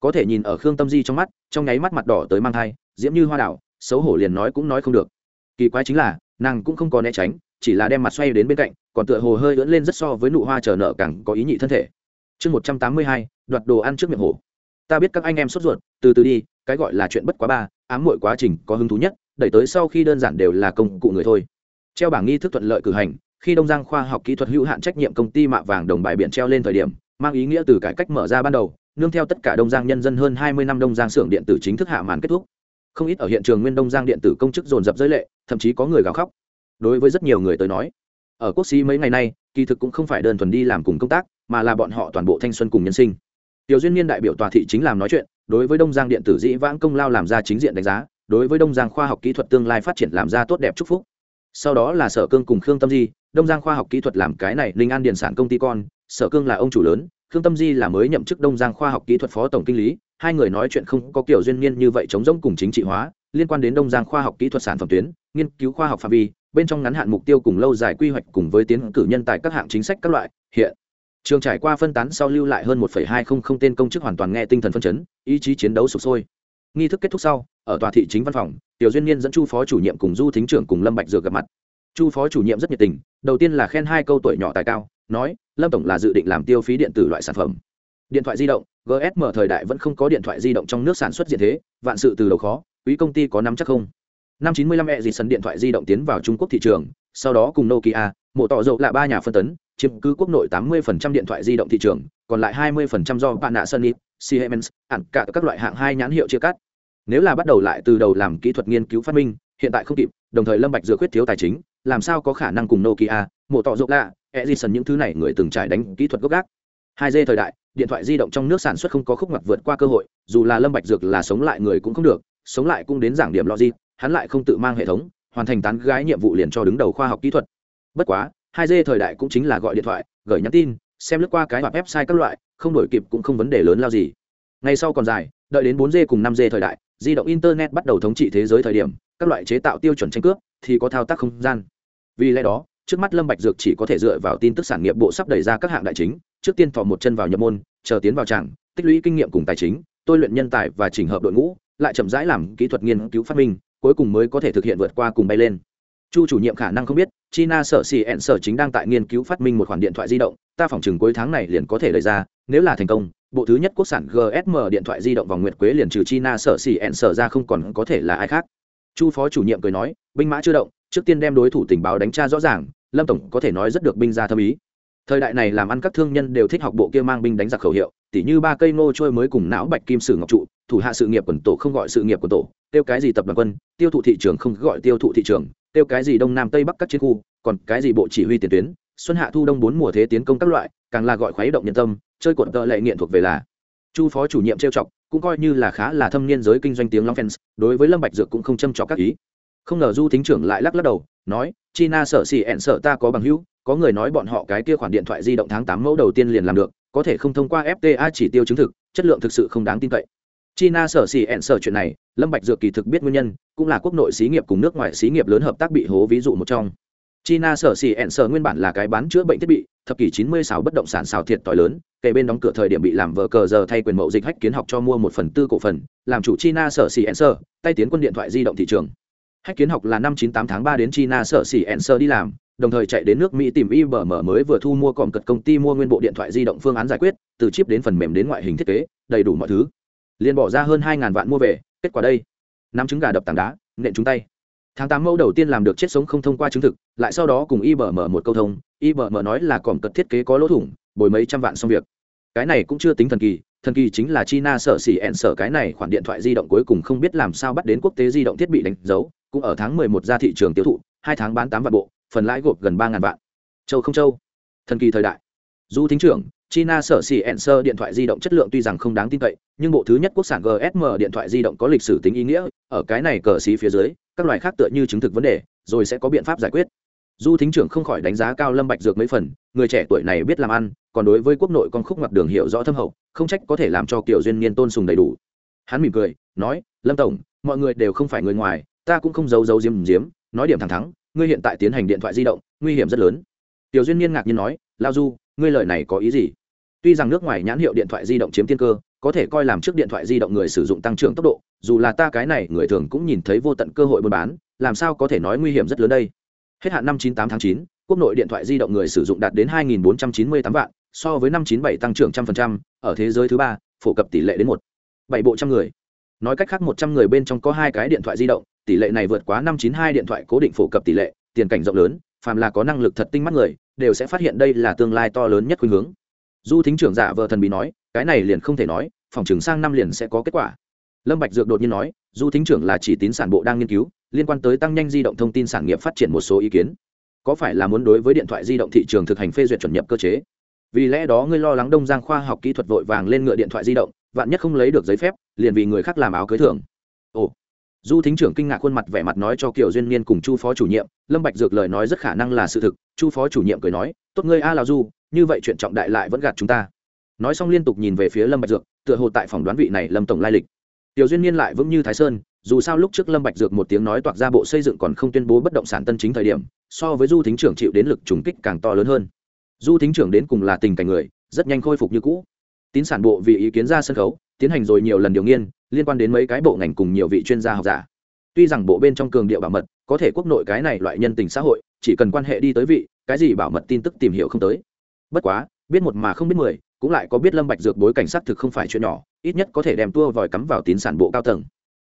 Có thể nhìn ở khương tâm di trong mắt, trong nháy mắt mặt đỏ tới mang thai, diễm như hoa đảo, xấu hổ liền nói cũng nói không được. Kỳ quái chính là, nàng cũng không có né tránh, chỉ là đem mặt xoay đến bên cạnh còn tựa hồ hơi ưỡn lên rất so với nụ hoa chờ nợ càng có ý nhị thân thể. Chương một trăm tám mươi hai, đoạt đồ ăn trước miệng hổ. ta biết các anh em sốt ruột, từ từ đi, cái gọi là chuyện bất quá ba, ám mọi quá trình có hứng thú nhất, đẩy tới sau khi đơn giản đều là công cụ người thôi. Treo bảng nghi thức thuận lợi cử hành, khi đông giang khoa học kỹ thuật hữu hạn trách nhiệm công ty mạ vàng đồng bài biển treo lên thời điểm, mang ý nghĩa từ cải cách mở ra ban đầu, nương theo tất cả đông giang nhân dân hơn hai mươi năm đông giang xưởng điện tử chính thức hạ màn kết thúc. Không ít ở hiện trường nguyên đông giang điện tử công chức dồn dập giới lệ, thậm chí có người gào khóc. Đối với rất nhiều người tới nói ở quốc sĩ mấy ngày nay, kỳ thực cũng không phải đơn thuần đi làm cùng công tác, mà là bọn họ toàn bộ thanh xuân cùng nhân sinh. Tiểu duyên niên đại biểu tòa thị chính làm nói chuyện, đối với đông giang điện tử dĩ vãng công lao làm ra chính diện đánh giá, đối với đông giang khoa học kỹ thuật tương lai phát triển làm ra tốt đẹp chúc phúc. Sau đó là sở cương cùng khương tâm di, đông giang khoa học kỹ thuật làm cái này linh an điện sản công ty con, sở cương là ông chủ lớn, khương tâm di là mới nhậm chức đông giang khoa học kỹ thuật phó tổng kinh lý, hai người nói chuyện không có kiểu duyên niên như vậy chống rỗng cùng chính trị hóa liên quan đến đông giang khoa học kỹ thuật sản phẩm tuyến, nghiên cứu khoa học phạm vi, bên trong ngắn hạn mục tiêu cùng lâu dài quy hoạch cùng với tiến cử nhân tại các hạng chính sách các loại, hiện trường trải qua phân tán sau lưu lại hơn một hai không không tên công chức hoàn toàn nghe tinh thần phân chấn, ý chí chiến đấu sụp sôi. Nghi thức kết thúc sau, ở tòa thị chính văn phòng, tiểu duyên niên dẫn chu phó chủ nhiệm cùng du thính trưởng cùng lâm bạch dược gặp mặt. Chu phó chủ nhiệm rất nhiệt tình, đầu tiên là khen hai câu tuổi nhỏ tài cao, nói, lâm tổng là dự định làm tiêu phí điện tử loại sản phẩm. Điện thoại di động gsm thời đại vẫn không có điện thoại di động trong nước sản xuất diện thế, vạn sự từ đầu khó quý công ty có nắm chắc không? Năm 95 e gì sân điện thoại di động tiến vào trung quốc thị trường sau đó cùng nokia mộ tỏ dầu là ba nhà phân tấn chiếm cứ quốc nội 80% điện thoại di động thị trường còn lại 20% do bạn nạ Sony, Siemens, hẳn cả các loại hạng hai nhãn hiệu chia cắt. Nếu là bắt đầu lại từ đầu làm kỹ thuật nghiên cứu phát minh hiện tại không kịp đồng thời lâm bạch dựa khuyết thiếu tài chính làm sao có khả năng cùng nokia mộ tỏ dầu lạ edison những thứ này người từng trải đánh kỹ thuật gốc gác. Hai d thời đại điện thoại di động trong nước sản xuất không có khúc ngoặt vượt qua cơ hội dù là lâm bạch dược là sống lại người cũng không được sống lại cũng đến giảng điểm logic, hắn lại không tự mang hệ thống, hoàn thành tán gái nhiệm vụ liền cho đứng đầu khoa học kỹ thuật. Bất quá, hai d thời đại cũng chính là gọi điện thoại, gửi nhắn tin, xem lướt qua cái hoặc website các loại, không đổi kịp cũng không vấn đề lớn lao gì. Ngay sau còn dài, đợi đến 4G cùng 5G thời đại, di động internet bắt đầu thống trị thế giới thời điểm, các loại chế tạo tiêu chuẩn tranh cướp thì có thao tác không gian. Vì lẽ đó, trước mắt lâm bạch dược chỉ có thể dựa vào tin tức sản nghiệp bộ sắp đẩy ra các hạng đại chính, trước tiên thò một chân vào nhập môn, chờ tiến vào tràng tích lũy kinh nghiệm cùng tài chính, tôi luyện nhân tài và chỉnh hợp đội ngũ lại chậm rãi làm kỹ thuật nghiên cứu phát minh, cuối cùng mới có thể thực hiện vượt qua cùng bay lên. Chu chủ nhiệm khả năng không biết, china sở xì ẹn sở chính đang tại nghiên cứu phát minh một khoản điện thoại di động, ta phỏng chừng cuối tháng này liền có thể lấy ra, nếu là thành công, bộ thứ nhất quốc sản gsm điện thoại di động vòng nguyệt quế liền trừ china sở xì ẹn sở ra không còn có thể là ai khác. Chu phó chủ nhiệm cười nói, binh mã chưa động, trước tiên đem đối thủ tình báo đánh tra rõ ràng, lâm tổng có thể nói rất được binh ra thâm ý. Thời đại này làm ăn các thương nhân đều thích học bộ kia mang binh đánh giặc khẩu hiệu tỉ như ba cây ngô trôi mới cùng não bạch kim sử ngọc trụ, thủ hạ sự nghiệp quần tổ không gọi sự nghiệp quần tổ, tiêu cái gì tập đoàn quân, tiêu thụ thị trường không gọi tiêu thụ thị trường, tiêu cái gì đông nam tây bắc các chiến khu, còn cái gì bộ chỉ huy tiền tuyến, xuân hạ thu đông bốn mùa thế tiến công các loại, càng là gọi khuấy động nhân tâm, chơi cuộn tợ lệ nghiện thuộc về là. Chu phó chủ nhiệm trêu chọc, cũng coi như là khá là thâm niên giới kinh doanh tiếng long fans, đối với lâm bạch dược cũng không châm chọc các ý. Không ngờ du thính trưởng lại lắc lắc đầu, nói, china sợ xì ẹn sợ ta có bằng hữu có người nói bọn họ cái kia khoản điện thoại di động tháng tám mẫu đầu tiên liền làm được, có thể không thông qua fta chỉ tiêu chứng thực, chất lượng thực sự không đáng tin cậy. China sở xỉ ẹn sở chuyện này, lâm bạch dược kỳ thực biết nguyên nhân, cũng là quốc nội xí nghiệp cùng nước ngoài xí nghiệp lớn hợp tác bị hố ví dụ một trong. China sở xỉ ẹn sở nguyên bản là cái bán chữa bệnh thiết bị, thập kỷ 90 xào bất động sản xào thiệt tỏi lớn kề bên đóng cửa thời điểm bị làm vờ cờ giờ thay quyền mậu dịch hách kiến học cho mua một phần tư cổ phần, làm chủ china sở xỉ ẹn sở, tay tiến quân điện thoại di động thị trường. Hách kiến học là năm 98 tháng 3 đến china sở xỉ ẹn sở đi làm đồng thời chạy đến nước mỹ tìm ibm mới vừa thu mua còm cật công ty mua nguyên bộ điện thoại di động phương án giải quyết, từ chip đến phần mềm đến ngoại hình thiết kế, đầy đủ mọi thứ. Liền bỏ ra hơn hai ngàn vạn mua về, kết quả đây. Nắm trứng gà đập tảng đá, nện chúng tay. Tháng tám mẫu đầu tiên làm được chết sống không thông qua chứng thực, lại sau đó cùng ibm một câu thông ibm nói là còm cật thiết kế có lỗ thủng, bồi mấy trăm vạn xong việc. Cái này cũng chưa tính thần kỳ thần kỳ chính là china sợ xỉ ẹn sở cái này khoản điện thoại di động cuối cùng không biết làm sao bắt đến quốc tế di động thiết bị đánh dấu, cũng ở tháng mười một ra thị trường tiêu thụ, hai tháng bán tám vạn bộ phần lãi gộp gần ba ngàn vạn. Châu không châu. Thần kỳ thời đại. Du thính trưởng, china sở xỉ ẹn sơ điện thoại di động chất lượng tuy rằng không đáng tin cậy, nhưng bộ thứ nhất quốc sản gsm điện thoại di động có lịch sử tính ý nghĩa, ở cái này cờ xí phía dưới, các loài khác tựa như chứng thực vấn đề, rồi sẽ có biện pháp giải quyết. Du thính trưởng không khỏi đánh giá cao lâm bạch dược mấy phần, người trẻ tuổi này biết làm ăn, còn đối với quốc nội con khúc mặt đường hiểu rõ thâm hậu, không trách có thể làm cho kiểu duyên niên tôn sùng đầy đủ. Hắn mỉm cười, nói, lâm tổng, mọi người đều không phải người ngoài, ta cũng không giấu giấu diếm diếm nói điểm thẳng thắn ngươi hiện tại tiến hành điện thoại di động, nguy hiểm rất lớn. Tiểu duyên niên ngạc nhiên nói lao du, ngươi lời này có ý gì? Tuy rằng nước ngoài nhãn hiệu điện thoại di động chiếm tiên cơ, có thể coi làm trước điện thoại di động người sử dụng tăng trưởng tốc độ, dù là ta cái này người thường cũng nhìn thấy vô tận cơ hội buôn bán, làm sao có thể nói nguy hiểm rất lớn đây? Hết hạn năm chín tám tháng chín, quốc nội điện thoại di động người sử dụng đạt đến hai bốn trăm chín mươi tám vạn, so với năm chín bảy tăng trưởng trăm phần trăm, ở thế giới thứ ba, phổ cập tỷ lệ đến một, bảy bộ trăm người. Nói cách khác một trăm người bên trong có hai cái điện thoại di động tỷ lệ này vượt quá năm chín hai điện thoại cố định phổ cập tỷ lệ, tiền cảnh rộng lớn, phàm là có năng lực thật tinh mắt người, đều sẽ phát hiện đây là tương lai to lớn nhất khuynh hướng. Du thính trưởng giả vợ thần bí nói, cái này liền không thể nói, phòng trường sang năm liền sẽ có kết quả. Lâm bạch dược đột nhiên nói, du thính trưởng là chỉ tín sản bộ đang nghiên cứu, liên quan tới tăng nhanh di động thông tin sản nghiệp phát triển một số ý kiến. Có phải là muốn đối với điện thoại di động thị trường thực hành phê duyệt chuẩn nhập cơ chế? Vì lẽ đó ngươi lo lắng đông giang khoa học kỹ thuật vội vàng lên ngựa điện thoại di động, vạn nhất không lấy được giấy phép, liền vì người khác làm áo cưới thường du thính trưởng kinh ngạc khuôn mặt vẻ mặt nói cho kiều duyên niên cùng chu phó chủ nhiệm, lâm bạch dược lời nói rất khả năng là sự thực, chu phó chủ nhiệm cười nói, tốt ngươi a lão du, như vậy chuyện trọng đại lại vẫn gạt chúng ta. Nói xong liên tục nhìn về phía lâm bạch dược, tựa hồ tại phòng đoán vị này lâm tổng lai lịch. Tiểu duyên niên lại vững như thái sơn, dù sao lúc trước lâm bạch dược một tiếng nói toạc ra bộ xây dựng còn không tuyên bố bất động sản tân chính thời điểm, so với du thính trưởng chịu đến lực trùng kích càng to lớn hơn. Du thính trưởng đến cùng là tình cảnh người, rất nhanh khôi phục như cũ. Tín sản bộ vì ý kiến ra sân khấu, tiến hành rồi nhiều lần điều nghiên liên quan đến mấy cái bộ ngành cùng nhiều vị chuyên gia học giả. Tuy rằng bộ bên trong cường điệu bảo mật, có thể quốc nội cái này loại nhân tình xã hội, chỉ cần quan hệ đi tới vị, cái gì bảo mật tin tức tìm hiểu không tới. Bất quá, biết một mà không biết mười, cũng lại có biết lâm bạch dược bối cảnh sát thực không phải chuyện nhỏ, ít nhất có thể đem tua vòi cắm vào tín sản bộ cao tầng.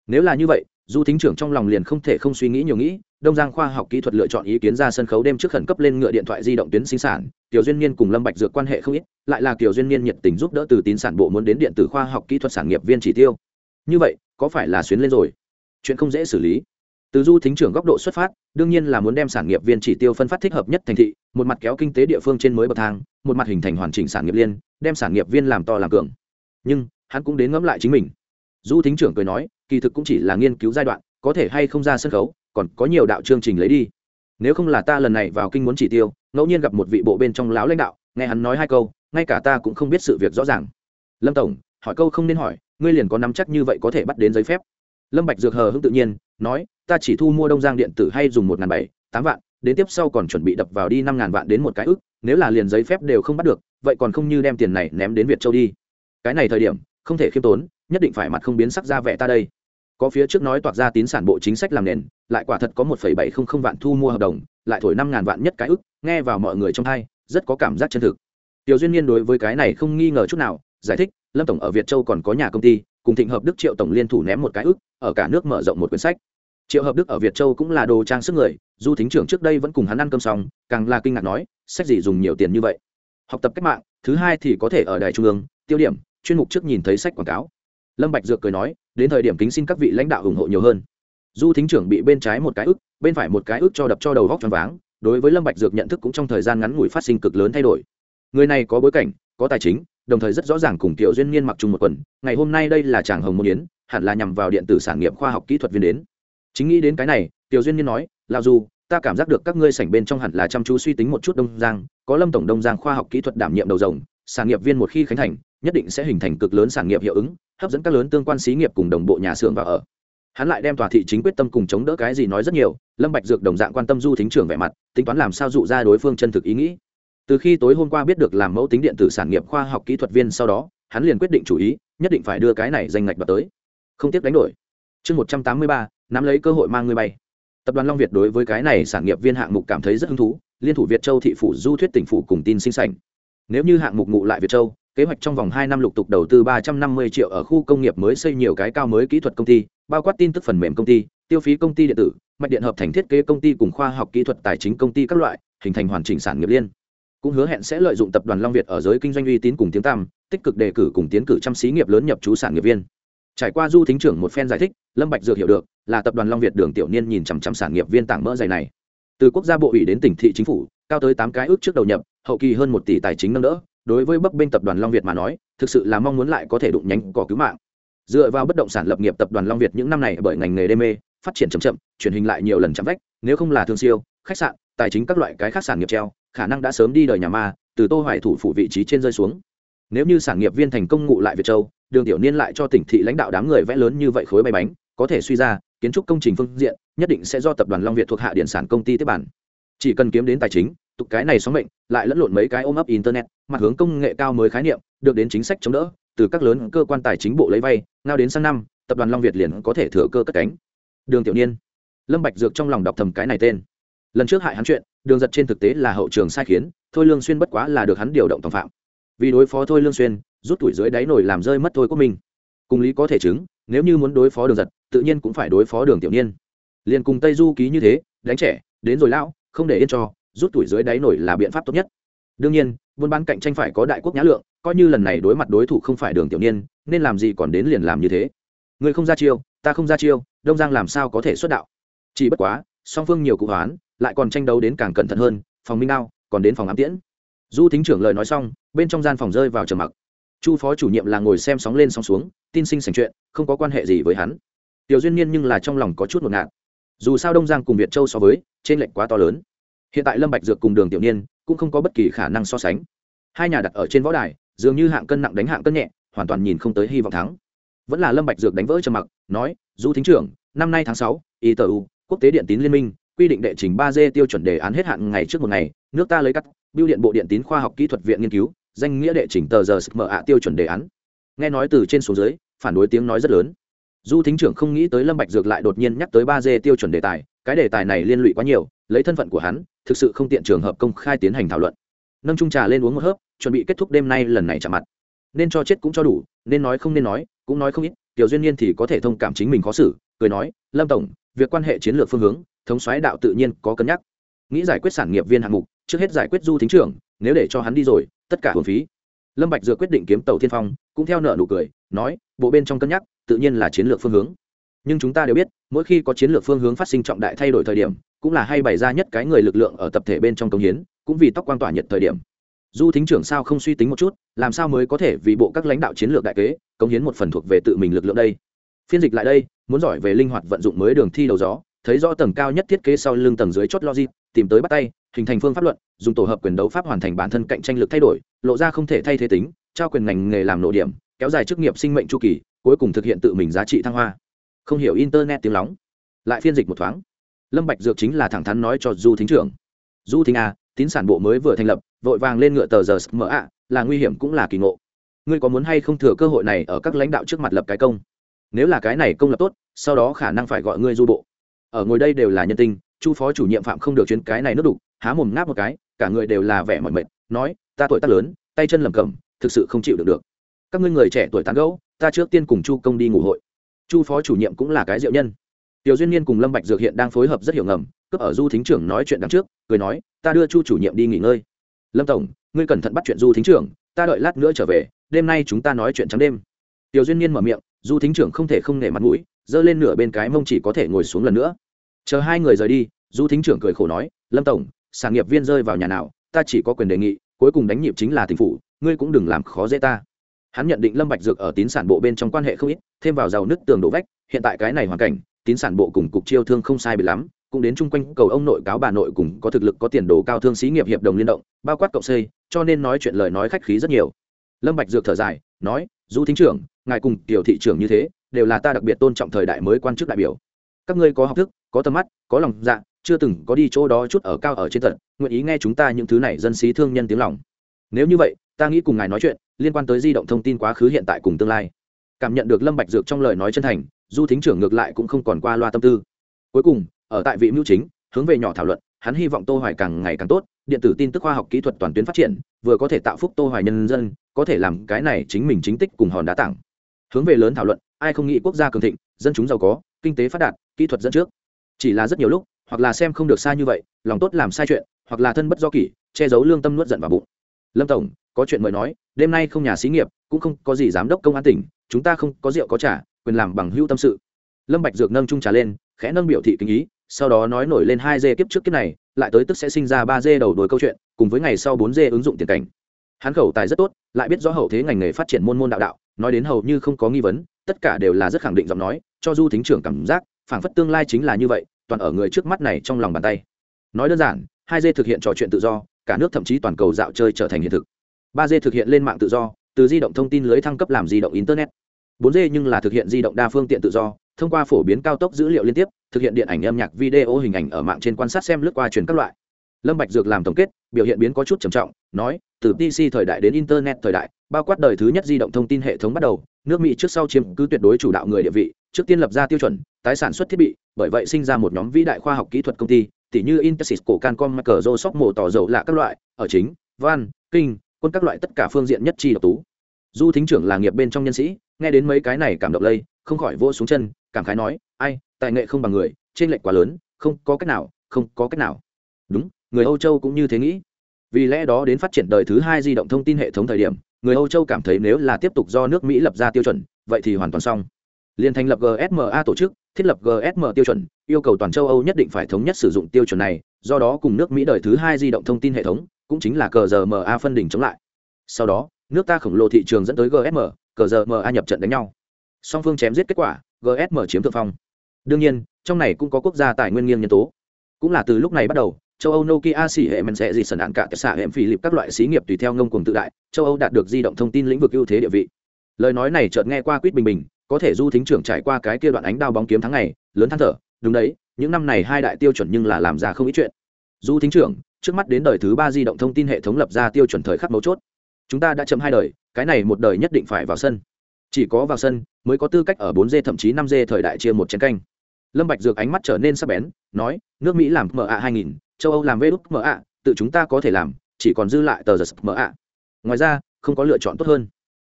Nếu là như vậy, du thính trưởng trong lòng liền không thể không suy nghĩ nhiều nghĩ, đông giang khoa học kỹ thuật lựa chọn ý kiến ra sân khấu đêm trước khẩn cấp lên ngựa điện thoại di động tuyến sinh sản, tiểu duyên niên cùng lâm bạch dược quan hệ không ít, lại là tiểu duyên niên nhiệt tình giúp đỡ từ tín sản bộ muốn đến điện tử khoa học kỹ thuật sản nghiệp viên chỉ tiêu như vậy, có phải là xuyến lên rồi? Chuyện không dễ xử lý. Từ du thính trưởng góc độ xuất phát, đương nhiên là muốn đem sản nghiệp viên chỉ tiêu phân phát thích hợp nhất thành thị, một mặt kéo kinh tế địa phương trên mới bậc thang, một mặt hình thành hoàn chỉnh sản nghiệp liên, đem sản nghiệp viên làm to làm cường. Nhưng, hắn cũng đến ngẫm lại chính mình. Du thính trưởng cười nói, kỳ thực cũng chỉ là nghiên cứu giai đoạn, có thể hay không ra sân khấu, còn có nhiều đạo chương trình lấy đi. Nếu không là ta lần này vào kinh muốn chỉ tiêu, ngẫu nhiên gặp một vị bộ bên trong láo lãnh đạo, nghe hắn nói hai câu, ngay cả ta cũng không biết sự việc rõ ràng. Lâm tổng, hỏi câu không nên hỏi ngươi liền có nắm chắc như vậy có thể bắt đến giấy phép. Lâm bạch dược hờ hững tự nhiên, nói, ta chỉ thu mua đông giang điện tử hay dùng một ngàn bảy, tám vạn, đến tiếp sau còn chuẩn bị đập vào đi năm ngàn vạn đến một cái ức, nếu là liền giấy phép đều không bắt được, vậy còn không như đem tiền này ném đến việt châu đi. Cái này thời điểm, không thể khiêm tốn, nhất định phải mặt không biến sắc ra vẻ ta đây. Có phía trước nói toạc ra tín sản bộ chính sách làm nền, lại quả thật có một phẩy bảy không không vạn thu mua hợp đồng, lại thổi năm ngàn vạn nhất cái ức, nghe vào mọi người trong hai, rất có cảm giác chân thực. Tiểu duyên Niên đối với cái này không nghi ngờ chút nào giải thích, lâm tổng ở việt châu còn có nhà công ty, cùng thịnh hợp đức triệu tổng liên thủ ném một cái ức, ở cả nước mở rộng một quyển sách. Triệu hợp đức ở việt châu cũng là đồ trang sức người, du thính trưởng trước đây vẫn cùng hắn ăn cơm xong, càng là kinh ngạc nói, sách gì dùng nhiều tiền như vậy? Học tập cách mạng, thứ hai thì có thể ở đài trung ương, tiêu điểm, chuyên mục trước nhìn thấy sách quảng cáo. Lâm bạch dược cười nói, đến thời điểm kính xin các vị lãnh đạo ủng hộ nhiều hơn. Du thính trưởng bị bên trái một cái ức, bên phải một cái ức cho đập cho đầu góc tròn váng, đối với lâm bạch dược nhận thức cũng trong thời gian ngắn ngủi phát sinh cực lớn thay đổi. Người này có bối cảnh, có tài chính đồng thời rất rõ ràng cùng tiểu duyên niên mặc chung một quần, ngày hôm nay đây là chàng hồng môn yến, hẳn là nhằm vào điện tử sản nghiệp khoa học kỹ thuật viên đến. Chính nghĩ đến cái này tiểu duyên niên nói, lão du ta cảm giác được các ngươi sảnh bên trong hẳn là chăm chú suy tính một chút đông giang, có lâm tổng đông giang khoa học kỹ thuật đảm nhiệm đầu rồng, sản nghiệp viên một khi khánh thành, nhất định sẽ hình thành cực lớn sản nghiệp hiệu ứng, hấp dẫn các lớn tương quan xí nghiệp cùng đồng bộ nhà xưởng vào ở. Hắn lại đem tòa thị chính quyết tâm cùng chống đỡ cái gì nói rất nhiều, lâm bạch dược đồng dạng quan tâm du thính trưởng vẻ mặt, tính toán làm sao dụ ra đối phương chân thực ý nghĩ từ khi tối hôm qua biết được làm mẫu tính điện tử sản nghiệp khoa học kỹ thuật viên sau đó, hắn liền quyết định chủ ý, nhất định phải đưa cái này danh ngạch vào tới. Không tiếc đánh đổi. Chương một trăm tám mươi ba, nắm lấy cơ hội mang người bay. Tập đoàn long việt đối với cái này sản nghiệp viên hạng mục cảm thấy rất hứng thú, liên thủ việt châu thị phủ du thuyết tỉnh phủ cùng tin sinh sảnh. Nếu như hạng mục ngụ lại việt châu, kế hoạch trong vòng hai năm lục tục đầu tư ba trăm năm mươi triệu ở khu công nghiệp mới xây nhiều cái cao mới kỹ thuật công ty, bao quát tin tức phần mềm công ty, tiêu phí công ty điện tử, mạch điện hợp thành thiết kế công ty cùng khoa học kỹ thuật tài chính công ty các loại, hình thành hoàn chỉnh sản nghiệp liên cũng hứa hẹn sẽ lợi dụng tập đoàn long việt ở giới kinh doanh uy tín cùng tiếng tăm, tích cực đề cử cùng tiến cử trăm xí nghiệp lớn nhập trú sản nghiệp viên. Trải qua du thính trưởng một phen giải thích, lâm bạch dược hiểu được là tập đoàn long việt đường tiểu niên nhìn chằm chằm sản nghiệp viên tảng mỡ dày này. Từ quốc gia bộ ủy đến tỉnh thị chính phủ, cao tới tám cái ước trước đầu nhập, hậu kỳ hơn một tỷ tài chính nâng đỡ. Đối với bấp bên tập đoàn long việt mà nói, thực sự là mong muốn lại có thể đụng nhánh cỏ cứu mạng. Dựa vào bất động sản lập nghiệp tập đoàn long việt những năm này bởi ngành nghề đê mê, phát triển chậm chậm, truyền hình lại nhiều lần chậm vách, nếu không là thương siêu, khách sạn, tài chính các loại cái khác sản nghiệp treo khả năng đã sớm đi đời nhà ma, từ tô hoài thủ phủ vị trí trên rơi xuống. Nếu như sản nghiệp viên thành công ngụ lại việt châu, đường tiểu niên lại cho tỉnh thị lãnh đạo đám người vẽ lớn như vậy khối bay bánh, có thể suy ra, kiến trúc công trình phương diện, nhất định sẽ do tập đoàn long việt thuộc hạ điện sản công ty tiếp bản. Chỉ cần kiếm đến tài chính, tục cái này sóng mệnh, lại lẫn lộn mấy cái ôm ấp internet, mặt hướng công nghệ cao mới khái niệm, được đến chính sách chống đỡ, từ các lớn cơ quan tài chính bộ lấy vay, ngao đến sang năm, tập đoàn long việt liền có thể thừa cơ cất cánh. Đường tiểu niên. Lâm bạch dược trong lòng đọc thầm cái này tên lần trước hại hắn chuyện, đường giật trên thực tế là hậu trường sai khiến, thôi lương xuyên bất quá là được hắn điều động tòng phạm. Vì đối phó thôi lương xuyên, rút tuổi dưới đáy nổi làm rơi mất thôi quốc minh cùng lý có thể chứng, nếu như muốn đối phó đường giật, tự nhiên cũng phải đối phó đường tiểu niên. Liền cùng tây du ký như thế, đánh trẻ, đến rồi lão, không để yên cho, rút tuổi dưới đáy nổi là biện pháp tốt nhất. Đương nhiên, buôn bán cạnh tranh phải có đại quốc nhã lượng, coi như lần này đối mặt đối thủ không phải đường tiểu niên, nên làm gì còn đến liền làm như thế. Người không ra chiêu, ta không ra chiêu, đông giang làm sao có thể xuất đạo? Chỉ bất quá, song phương nhiều cụ hoán lại còn tranh đấu đến càng cẩn thận hơn, phòng minh đao, còn đến phòng ám tiễn. Du thính trưởng lời nói xong, bên trong gian phòng rơi vào trầm mặc. Chu phó chủ nhiệm là ngồi xem sóng lên sóng xuống, tin sinh sành chuyện, không có quan hệ gì với hắn. Tiểu duyên nhiên nhưng là trong lòng có chút một ngạt. Dù sao đông giang cùng việt châu so với, trên lệnh quá to lớn. Hiện tại lâm bạch dược cùng đường tiểu niên cũng không có bất kỳ khả năng so sánh. Hai nhà đặt ở trên võ đài, dường như hạng cân nặng đánh hạng cân nhẹ, hoàn toàn nhìn không tới hy vọng thắng. Vẫn là lâm bạch dược đánh vỡ trầm mặc, nói, du thính trưởng, năm nay tháng sáu itu quốc tế điện tín liên minh quy định đệ trình ba d tiêu chuẩn đề án hết hạn ngày trước một ngày, nước ta lấy cắt biêu điện bộ điện tín khoa học kỹ thuật viện nghiên cứu, danh nghĩa đệ trình tờ giờ mở ạ tiêu chuẩn đề án. Nghe nói từ trên xuống dưới, phản đối tiếng nói rất lớn. Du thính trưởng không nghĩ tới lâm bạch dược lại đột nhiên nhắc tới ba d tiêu chuẩn đề tài, cái đề tài này liên lụy quá nhiều, lấy thân phận của hắn, thực sự không tiện trường hợp công khai tiến hành thảo luận. Nâng trung trà lên uống một hớp, chuẩn bị kết thúc đêm nay lần này chạm mặt. Nên cho chết cũng cho đủ, nên nói không nên nói, cũng nói không ít, tiểu duyên niên thì có thể thông cảm chính mình khó xử, cười nói, lâm tổng, việc quan hệ chiến lược phương hướng thống soái đạo tự nhiên có cân nhắc. Nghĩ giải quyết sản nghiệp viên hạng mục, trước hết giải quyết du thính trưởng, nếu để cho hắn đi rồi, tất cả hồn phí. Lâm bạch dựa quyết định kiếm tàu thiên phong, cũng theo nợ nụ cười, nói, bộ bên trong cân nhắc, tự nhiên là chiến lược phương hướng. Nhưng chúng ta đều biết, mỗi khi có chiến lược phương hướng phát sinh trọng đại thay đổi thời điểm, cũng là hay bày ra nhất cái người lực lượng ở tập thể bên trong công hiến, cũng vì tóc quan tỏa nhiệt thời điểm. Du thính trưởng sao không suy tính một chút, làm sao mới có thể vì bộ các lãnh đạo chiến lược đại kế công hiến một phần thuộc về tự mình lực lượng đây? Phiên dịch lại đây, muốn giỏi về linh hoạt vận dụng mới đường thi đầu gió thấy rõ tầng cao nhất thiết kế sau lưng tầng dưới chốt logic, tìm tới bắt tay, hình thành phương pháp luận, dùng tổ hợp quyền đấu pháp hoàn thành bản thân cạnh tranh lực thay đổi, lộ ra không thể thay thế tính, trao quyền ngành nghề làm nội điểm, kéo dài chức nghiệp sinh mệnh chu kỳ, cuối cùng thực hiện tự mình giá trị thăng hoa. Không hiểu internet tiếng lóng. Lại phiên dịch một thoáng. Lâm bạch dược chính là thẳng thắn nói cho du thính trưởng. Du thính a tín sản bộ mới vừa thành lập, vội vàng lên ngựa tờ giờ mở ạ là nguy hiểm cũng là kỳ ngộ. Ngươi có muốn hay không thừa cơ hội này ở các lãnh đạo trước mặt lập cái công? Nếu là cái này công lập tốt, sau đó khả năng phải gọi ngươi du bộ ở ngồi đây đều là nhân tinh, chu phó chủ nhiệm phạm không được chuyến cái này nước đục, há mồm ngáp một cái, cả người đều là vẻ mỏi mệt, nói, ta tuổi tác lớn, tay chân lầm cầm thực sự không chịu được được. Các ngươi người trẻ tuổi tán gẫu, ta trước tiên cùng chu công đi ngủ hội. Chu phó chủ nhiệm cũng là cái diệu nhân. Tiểu duyên niên cùng lâm bạch dược hiện đang phối hợp rất hiểu ngầm, cướp ở du thính trưởng nói chuyện đằng trước, cười nói, ta đưa chu chủ nhiệm đi nghỉ ngơi. Lâm tổng, ngươi cẩn thận bắt chuyện du thính trưởng, ta đợi lát nữa trở về, đêm nay chúng ta nói chuyện trắng đêm. Tiểu duyên niên mở miệng, du thính trưởng không thể không nể mặt mũi, giơ lên nửa bên cái mông chỉ có thể ngồi xuống lần nữa chờ hai người rời đi, du thính trưởng cười khổ nói, lâm tổng, sản nghiệp viên rơi vào nhà nào, ta chỉ có quyền đề nghị, cuối cùng đánh nhịp chính là tỉnh phủ, ngươi cũng đừng làm khó dễ ta. Hắn nhận định lâm bạch dược ở tín sản bộ bên trong quan hệ không ít, thêm vào giàu nứt tường đổ vách, hiện tại cái này hoàn cảnh, tín sản bộ cùng cục chiêu thương không sai biệt lắm, cũng đến chung quanh cầu ông nội cáo bà nội cùng có thực lực có tiền đồ cao thương xí nghiệp hiệp đồng liên động, bao quát cộng xây, cho nên nói chuyện lời nói khách khí rất nhiều. Lâm bạch dược thở dài, nói, du thính trưởng, ngài cùng tiểu thị trưởng như thế, đều là ta đặc biệt tôn trọng thời đại mới quan chức đại biểu các ngươi có học thức, có tầm mắt, có lòng dạ chưa từng có đi chỗ đó chút ở cao ở trên tận nguyện ý nghe chúng ta những thứ này dân sĩ thương nhân tiếng lòng. Nếu như vậy, ta nghĩ cùng ngài nói chuyện, liên quan tới di động thông tin quá khứ hiện tại cùng tương lai. Cảm nhận được lâm bạch dược trong lời nói chân thành, du thính trưởng ngược lại cũng không còn qua loa tâm tư. Cuối cùng, ở tại vị mưu chính, hướng về nhỏ thảo luận, hắn hy vọng tô hoài càng ngày càng tốt, điện tử tin tức khoa học kỹ thuật toàn tuyến phát triển, vừa có thể tạo phúc tô hoài nhân dân, có thể làm cái này chính mình chính tích cùng hòn đá tặng hướng về lớn thảo luận, ai không nghĩ quốc gia cường thịnh, dân chúng giàu có, kinh tế phát đạt kỹ thuật dẫn trước. Chỉ là rất nhiều lúc, hoặc là xem không được xa như vậy, lòng tốt làm sai chuyện, hoặc là thân bất do kỷ, che giấu lương tâm nuốt giận vào bụng. Lâm tổng, có chuyện mời nói, đêm nay không nhà xí nghiệp, cũng không có gì giám đốc công an tỉnh, chúng ta không có rượu có trả quyền làm bằng hữu tâm sự. Lâm bạch dược nâng trung trà lên, khẽ nâng biểu thị kính ý, sau đó nói nổi lên hai dê kiếp trước kiếp này, lại tới tức sẽ sinh ra ba dê đầu đuôi câu chuyện, cùng với ngày sau bốn dê ứng dụng tiền cảnh. Hắn khẩu tài rất tốt, lại biết rõ hậu thế ngành nghề phát triển môn môn đạo đạo, nói đến hầu như không có nghi vấn, tất cả đều là rất khẳng định giọng nói, cho du thính trưởng cảm giác phảng phất tương lai chính là như vậy, toàn ở người trước mắt này trong lòng bàn tay. Nói đơn giản, hai dê thực hiện trò chuyện tự do, cả nước thậm chí toàn cầu dạo chơi trở thành hiện thực. Ba dê thực hiện lên mạng tự do, từ di động thông tin lưới thăng cấp làm di động internet. Bốn d nhưng là thực hiện di động đa phương tiện tự do, thông qua phổ biến cao tốc dữ liệu liên tiếp, thực hiện điện ảnh, âm nhạc, video, hình ảnh ở mạng trên quan sát xem lướt qua truyền các loại. Lâm bạch dược làm tổng kết, biểu hiện biến có chút trầm trọng, nói, từ pc thời đại đến internet thời đại, bao quát đời thứ nhất di động thông tin hệ thống bắt đầu nước mỹ trước sau chiếm cứ tuyệt đối chủ đạo người địa vị, trước tiên lập ra tiêu chuẩn, tái sản xuất thiết bị, bởi vậy sinh ra một nhóm vĩ đại khoa học kỹ thuật công ty tỷ như Intersys cổ Cancom Microsoft, mổ tỏ dầu lạ các loại, ở chính, van, kinh, quân các loại tất cả phương diện nhất chi độc tú. Du thính trưởng là nghiệp bên trong nhân sĩ, nghe đến mấy cái này cảm động lây, không khỏi vô xuống chân, cảm khái nói, ai, tài nghệ không bằng người trên lệch quá lớn, không có cách nào, không có cách nào. Đúng, người âu châu cũng như thế nghĩ. Vì lẽ đó đến phát triển đời thứ hai di động thông tin hệ thống thời điểm người âu châu cảm thấy nếu là tiếp tục do nước mỹ lập ra tiêu chuẩn, vậy thì hoàn toàn xong. Liên thành lập gsma tổ chức, thiết lập gsm tiêu chuẩn, yêu cầu toàn châu âu nhất định phải thống nhất sử dụng tiêu chuẩn này, do đó cùng nước mỹ đời thứ hai di động thông tin hệ thống, cũng chính là cờ phân đỉnh chống lại. Sau đó, nước ta khổng lồ thị trường dẫn tới gsm cờ nhập trận đánh nhau. Song phương chém giết kết quả gsm chiếm thượng phong. Đương nhiên, trong này cũng có quốc gia tài nguyên nghiêng nhân tố. Cũng là từ lúc này bắt đầu châu âu nokia xỉ hệ mèn sẽ gì sần ạn cả xạ hệ phì lịp các loại xí nghiệp tùy theo ngông cuồng tự đại, châu âu đạt được di động thông tin lĩnh vực ưu thế địa vị. Lời nói này chợt nghe qua quýt bình bình, có thể du thính trưởng trải qua cái kia đoạn ánh đao bóng kiếm tháng ngày, lớn than thở, đúng đấy, những năm này hai đại tiêu chuẩn nhưng là làm ra không ít chuyện. Du thính trưởng, trước mắt đến đời thứ ba di động thông tin hệ thống lập ra tiêu chuẩn thời khắc mấu chốt. Chúng ta đã chậm hai đời, cái này một đời nhất định phải vào sân. Chỉ có vào sân mới có tư cách ở bốn d thậm chí năm d thời đại chia một chén canh. Lâm bạch dược ánh mắt trở nên sắc bén, nói, nước mỹ làm ma hai nghìn châu âu làm vê đúc ạ, tự chúng ta có thể làm chỉ còn dư lại tờ giật ạ. ngoài ra không có lựa chọn tốt hơn.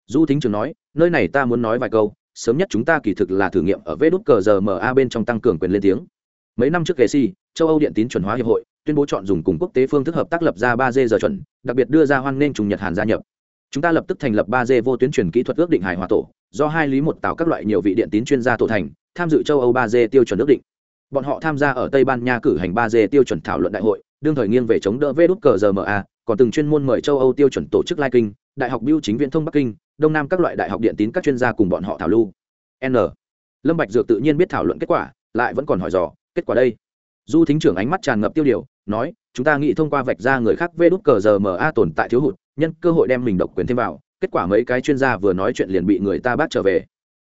Du thính trường nói nơi này ta muốn nói vài câu sớm nhất chúng ta kỳ thực là thử nghiệm ở vê đúc cờ giờ ma bên trong tăng cường quyền lên tiếng. Mấy năm trước kể si châu âu điện tín chuẩn hóa hiệp hội tuyên bố chọn dùng cùng quốc tế phương thức hợp tác lập ra ba d giờ chuẩn đặc biệt đưa ra hoan nghênh trùng nhật hàn gia nhập. Chúng ta lập tức thành lập ba d vô tuyến truyền kỹ thuật ước định hài hòa tổ do hai lý một tạo các loại nhiều vị điện tín chuyên gia tổ thành tham dự châu âu ba d tiêu chuẩn ước định bọn họ tham gia ở tây ban nha cử hành ba d tiêu chuẩn thảo luận đại hội, đương thời nghiêng về chống đỡ vê đút cờ rma còn từng chuyên môn mời châu âu tiêu chuẩn tổ chức lai kinh, đại học biêu chính viễn thông bắc kinh, đông nam các loại đại học điện tín các chuyên gia cùng bọn họ thảo lưu. N. Lâm bạch dược tự nhiên biết thảo luận kết quả, lại vẫn còn hỏi dò, kết quả đây? Du thính trưởng ánh mắt tràn ngập tiêu điều, nói, chúng ta nghĩ thông qua vạch ra người khác vê đút cờ gma tồn tại thiếu hụt, nhân cơ hội đem mình độc quyền thêm vào, kết quả mấy cái chuyên gia vừa nói chuyện liền bị người ta bác trở về.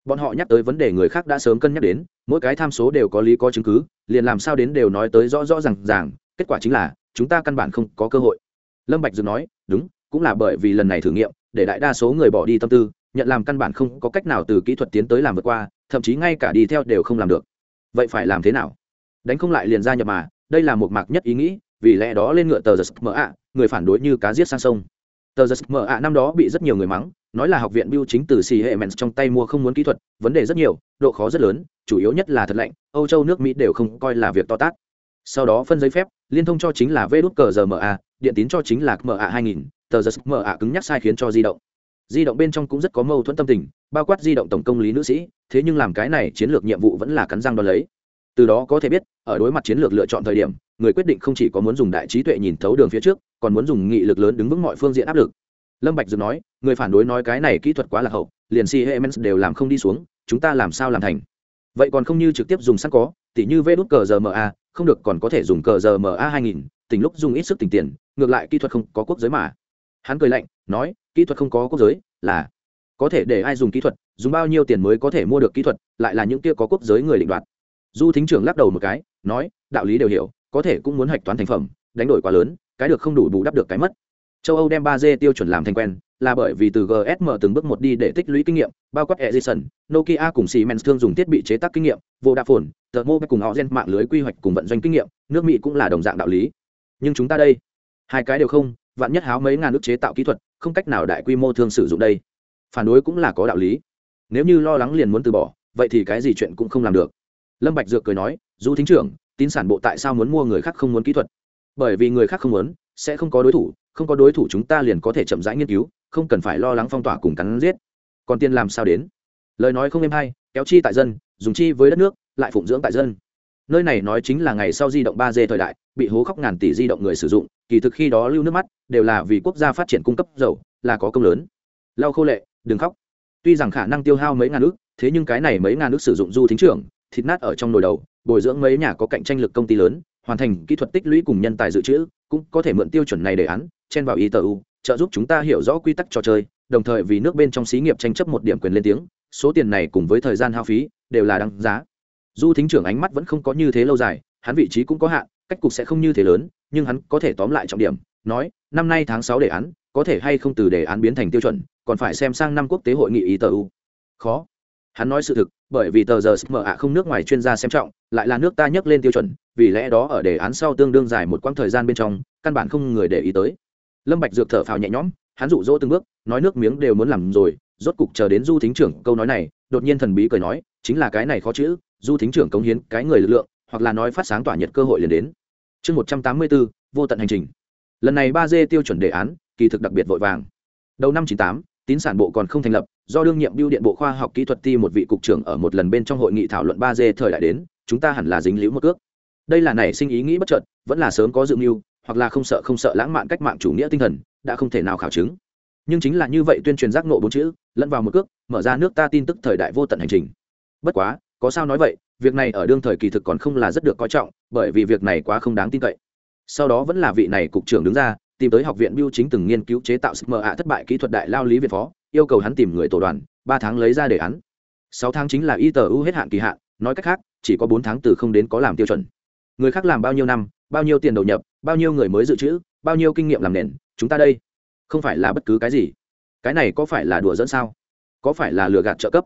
Bọn họ nhắc tới vấn đề người khác đã sớm cân nhắc đến mỗi cái tham số đều có lý có chứng cứ, liền làm sao đến đều nói tới rõ rõ r à n g ràng, kết quả chính là, chúng ta căn bản không có cơ hội. Lâm bạch dược nói, đúng, cũng là bởi vì lần này thử nghiệm, để đại đa số người bỏ đi tâm tư, nhận làm căn bản không có cách nào từ kỹ thuật tiến tới làm vượt qua, thậm chí ngay cả đi theo đều không làm được. Vậy phải làm thế nào? Đánh không lại liền ra nhập mà, đây là một mạc nhất ý nghĩ, vì lẽ đó lên ngựa tờ giật mở ạ, người phản đối như cá giết sang sông. Tờ giật mở ạ năm đó bị rất nhiều người mắng, nói là học viện biêu chính từ xì hệ mèn trong tay mua không muốn kỹ thuật, vấn đề rất nhiều, độ khó rất lớn chủ yếu nhất là thật lạnh, âu châu nước mỹ đều không coi là việc to tát. Sau đó phân giấy phép, liên thông cho chính là vê đút cờ rma ma điện tín cho chính là ma hai nghìn, tờ giật ma cứng nhắc sai khiến cho di động. Di động bên trong cũng rất có mâu thuẫn tâm tình, bao quát di động tổng công lý nữ sĩ, thế nhưng làm cái này chiến lược nhiệm vụ vẫn là cắn răng đo lấy. Từ đó có thể biết, ở đối mặt chiến lược lựa chọn thời điểm, người quyết định không chỉ có muốn dùng đại trí tuệ nhìn thấu đường phía trước, còn muốn dùng nghị lực lớn đứng vững mọi phương diện áp lực. Lâm bạch dừng nói, người phản đối nói cái này kỹ thuật quá là hậu, liền siemens đều làm không đi xuống, chúng ta làm sao làm thành? Vậy còn không như trực tiếp dùng sẵn có, tỉ như vê đút cờ giờ ma không được còn có thể dùng cờ giờ ma hai nghìn tỉnh lúc dùng ít sức tỉnh tiền, ngược lại kỹ thuật không có quốc giới mà. Hắn cười lạnh, nói, kỹ thuật không có quốc giới, là, có thể để ai dùng kỹ thuật, dùng bao nhiêu tiền mới có thể mua được kỹ thuật, lại là những kia có quốc giới người định đoạt. Du thính trưởng lắc đầu một cái, nói, đạo lý đều hiểu, có thể cũng muốn hạch toán thành phẩm, đánh đổi quá lớn, cái được không đủ bù đắp được cái mất châu âu đem ba d tiêu chuẩn làm thành quen, là bởi vì từ gsm từng bước một đi để tích lũy kinh nghiệm, bao quát edison, nokia cùng siemens thương dùng thiết bị chế tác kinh nghiệm, vodafone tờ mô cùng họ gen mạng lưới quy hoạch cùng vận doanh kinh nghiệm, nước mỹ cũng là đồng dạng đạo lý. Nhưng chúng ta đây, hai cái đều không, vạn nhất háo mấy ngàn nước chế tạo kỹ thuật, không cách nào đại quy mô thường sử dụng đây. Phản đối cũng là có đạo lý. Nếu như lo lắng liền muốn từ bỏ, vậy thì cái gì chuyện cũng không làm được. Lâm bạch dược cười nói, du thính trưởng, tín sản bộ tại sao muốn mua người khác không muốn kỹ thuật? Bởi vì người khác không muốn, sẽ không có đối thủ không có đối thủ chúng ta liền có thể chậm rãi nghiên cứu, không cần phải lo lắng phong tỏa cùng cắn giết. Còn tiền làm sao đến? Lời nói không êm hay, kéo chi tại dân, dùng chi với đất nước, lại phụng dưỡng tại dân. Nơi này nói chính là ngày sau di động ba d thời đại, bị hố khóc ngàn tỷ di động người sử dụng, kỳ thực khi đó lưu nước mắt, đều là vì quốc gia phát triển cung cấp dầu, là có công lớn. Lau khô lệ, đừng khóc. Tuy rằng khả năng tiêu hao mấy ngàn ước thế nhưng cái này mấy ngàn ước sử dụng du thính trưởng, thịt nát ở trong nồi đầu, bồi dưỡng mấy nhà có cạnh tranh lực công ty lớn, hoàn thành kỹ thuật tích lũy cùng nhân tài dự trữ, cũng có thể mượn tiêu chuẩn này để án chen vào itu trợ giúp chúng ta hiểu rõ quy tắc trò chơi, đồng thời vì nước bên trong xí nghiệp tranh chấp một điểm quyền lên tiếng, số tiền này cùng với thời gian hao phí đều là đáng giá. Du thính trưởng ánh mắt vẫn không có như thế lâu dài, hắn vị trí cũng có hạn, cách cục sẽ không như thế lớn, nhưng hắn có thể tóm lại trọng điểm, nói, năm nay tháng sáu đề án, có thể hay không từ đề án biến thành tiêu chuẩn, còn phải xem sang năm quốc tế hội nghị ý tờ u. Khó. Hắn nói sự thực, bởi vì tờ giờ mở ạ không nước ngoài chuyên gia xem trọng, lại là nước ta nhắc lên tiêu chuẩn, vì lẽ đó ở đề án sau tương đương dài một quãng thời gian bên trong, căn bản không người để ý tới lâm bạch dược thở phào nhẹ nhõm, hắn dụ dỗ từng bước, nói nước miếng đều muốn làm rồi, rốt cục chờ đến du thính trưởng câu nói này, đột nhiên thần bí cười nói, chính là cái này khó chữ, du thính trưởng cống hiến cái người lực lượng, hoặc là nói phát sáng tỏa nhiệt cơ hội liền đến. Chương một trăm tám mươi bốn, vô tận hành trình. Lần này ba d tiêu chuẩn đề án, kỳ thực đặc biệt vội vàng. Đầu năm chín tám, tín sản bộ còn không thành lập, do đương nhiệm biêu điện bộ khoa học kỹ thuật ti một vị cục trưởng ở một lần bên trong hội nghị thảo luận ba d thời đại đến, chúng ta hẳn là dính liễu một cước. Đây là nảy sinh ý nghĩ bất chợt, vẫn là sớm có dự mưu hoặc là không sợ không sợ lãng mạn cách mạng chủ nghĩa tinh thần, đã không thể nào khảo chứng. Nhưng chính là như vậy tuyên truyền giác nộ bốn chữ, lẫn vào một cước, mở ra nước ta tin tức thời đại vô tận hành trình. Bất quá, có sao nói vậy, việc này ở đương thời kỳ thực còn không là rất được coi trọng, bởi vì việc này quá không đáng tin cậy. Sau đó vẫn là vị này cục trưởng đứng ra, tìm tới học viện biêu chính từng nghiên cứu chế tạo sức mờ ạ thất bại kỹ thuật đại lao lý việt phó, yêu cầu hắn tìm người tổ đoàn, ba tháng lấy ra đề án. Sáu tháng chính là y tờ u hết hạn kỳ hạn, nói cách khác, chỉ có bốn tháng từ không đến có làm tiêu chuẩn. Người khác làm bao nhiêu năm bao nhiêu tiền đầu nhập, bao nhiêu người mới dự trữ, bao nhiêu kinh nghiệm làm nền, chúng ta đây không phải là bất cứ cái gì. Cái này có phải là đùa dẫn sao? Có phải là lừa gạt trợ cấp?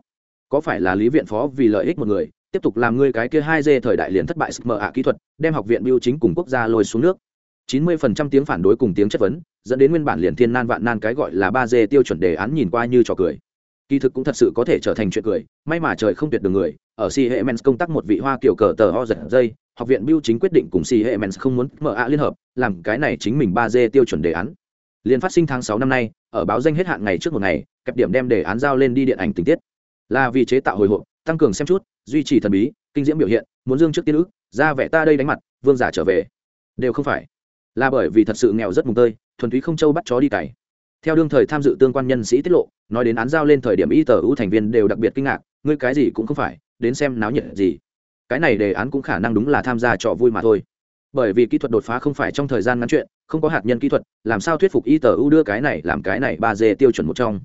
Có phải là lý viện phó vì lợi ích một người, tiếp tục làm ngươi cái kia hai dê thời đại liền thất bại sức mờ ạ kỹ thuật, đem học viện biêu chính cùng quốc gia lôi xuống nước? Chín mươi phần trăm tiếng phản đối cùng tiếng chất vấn, dẫn đến nguyên bản liền thiên nan vạn nan cái gọi là ba dê tiêu chuẩn đề án nhìn qua như trò cười. Kỳ thực cũng thật sự có thể trở thành chuyện cười, may mà trời không tuyệt đường người, ở si hệ mens công tác một vị hoa kiểu cờ tờ ho giật dây học viện biêu chính quyết định cùng si Hemens không muốn mở ạ liên hợp, làm cái này chính mình ba d tiêu chuẩn đề án. Liên phát sinh tháng sáu năm nay, ở báo danh hết hạn ngày trước một ngày, kẹp điểm đem đề án giao lên đi điện ảnh tình tiết. Là vì chế tạo hồi hộp, tăng cường xem chút, duy trì thần bí, kinh diễm biểu hiện, muốn dương trước tiên ức ra vẻ ta đây đánh mặt, vương giả trở về. Đều không phải. Là bởi vì thật sự nghèo rất mùng tơi, thuần túy không châu bắt chó đi cày. Theo đương thời tham dự tương quan nhân sĩ tiết lộ, nói đến án giao lên thời điểm y tờ ưu thành viên đều đặc biệt kinh ngạc, ngươi cái gì cũng không phải, đến xem náo nhiệt gì cái này đề án cũng khả năng đúng là tham gia trò vui mà thôi. Bởi vì kỹ thuật đột phá không phải trong thời gian ngắn chuyện, không có hạt nhân kỹ thuật, làm sao thuyết phục y tờ u đưa cái này làm cái này ba dê tiêu chuẩn một trong.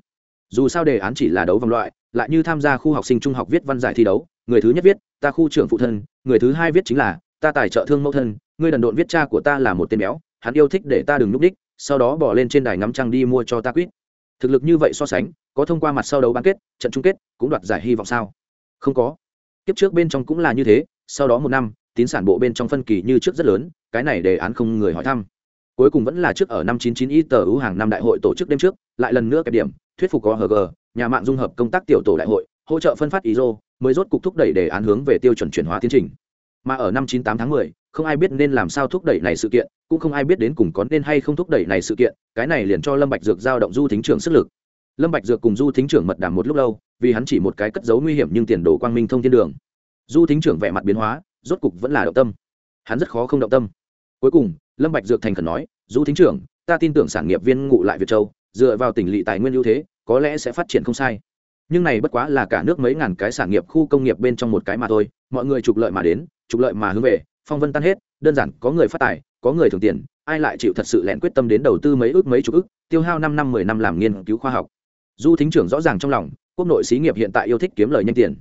Dù sao đề án chỉ là đấu vòng loại, lại như tham gia khu học sinh trung học viết văn giải thi đấu, người thứ nhất viết, ta khu trưởng phụ thân, người thứ hai viết chính là, ta tài trợ thương mẫu thân, người đần độn viết cha của ta là một tên béo, hắn yêu thích để ta đừng núp đích, sau đó bỏ lên trên đài ngắm trăng đi mua cho ta quýt. Thực lực như vậy so sánh, có thông qua mặt sau đấu bán kết, trận chung kết, cũng đoạt giải hy vọng sao? Không có kiếp trước bên trong cũng là như thế sau đó một năm tín sản bộ bên trong phân kỳ như trước rất lớn cái này đề án không người hỏi thăm. Cuối cùng vẫn là trước ở năm 99 y tờ ưu hàng năm đại hội tổ chức đêm trước lại lần nữa kẹp điểm thuyết phục có hg nhà mạng dung hợp công tác tiểu tổ đại hội hỗ trợ phân phát ý rô mới rốt cục thúc đẩy đề án hướng về tiêu chuẩn chuyển hóa tiến trình. Mà ở năm 98 tháng 10, không ai biết nên làm sao thúc đẩy này sự kiện cũng không ai biết đến cùng có nên hay không thúc đẩy này sự kiện cái này liền cho lâm bạch dược giao động du thính trưởng sức lực lâm bạch dược cùng du thính trưởng mật đàm một lúc lâu, vì hắn chỉ một cái cất giấu nguy hiểm nhưng tiền đồ quang minh thông thiên đường. Du thính trưởng vẻ mặt biến hóa, rốt cục vẫn là động tâm. Hắn rất khó không động tâm. Cuối cùng, lâm bạch dược thành khẩn nói, du thính trưởng, ta tin tưởng sản nghiệp viên ngụ lại việt châu, dựa vào tỉnh lỵ tài nguyên ưu thế, có lẽ sẽ phát triển không sai. Nhưng này bất quá là cả nước mấy ngàn cái sản nghiệp khu công nghiệp bên trong một cái mà thôi, mọi người trục lợi mà đến, trục lợi mà hướng về, phong vân tan hết, đơn giản, có người phát tài, có người thường tiền, ai lại chịu thật sự lẹn quyết tâm đến đầu tư mấy ước mấy chục ước, tiêu hao năm năm mười năm làm nghiên cứu khoa học du thính trưởng rõ ràng trong lòng, quốc nội xí nghiệp hiện tại yêu thích kiếm lời nhanh tiền.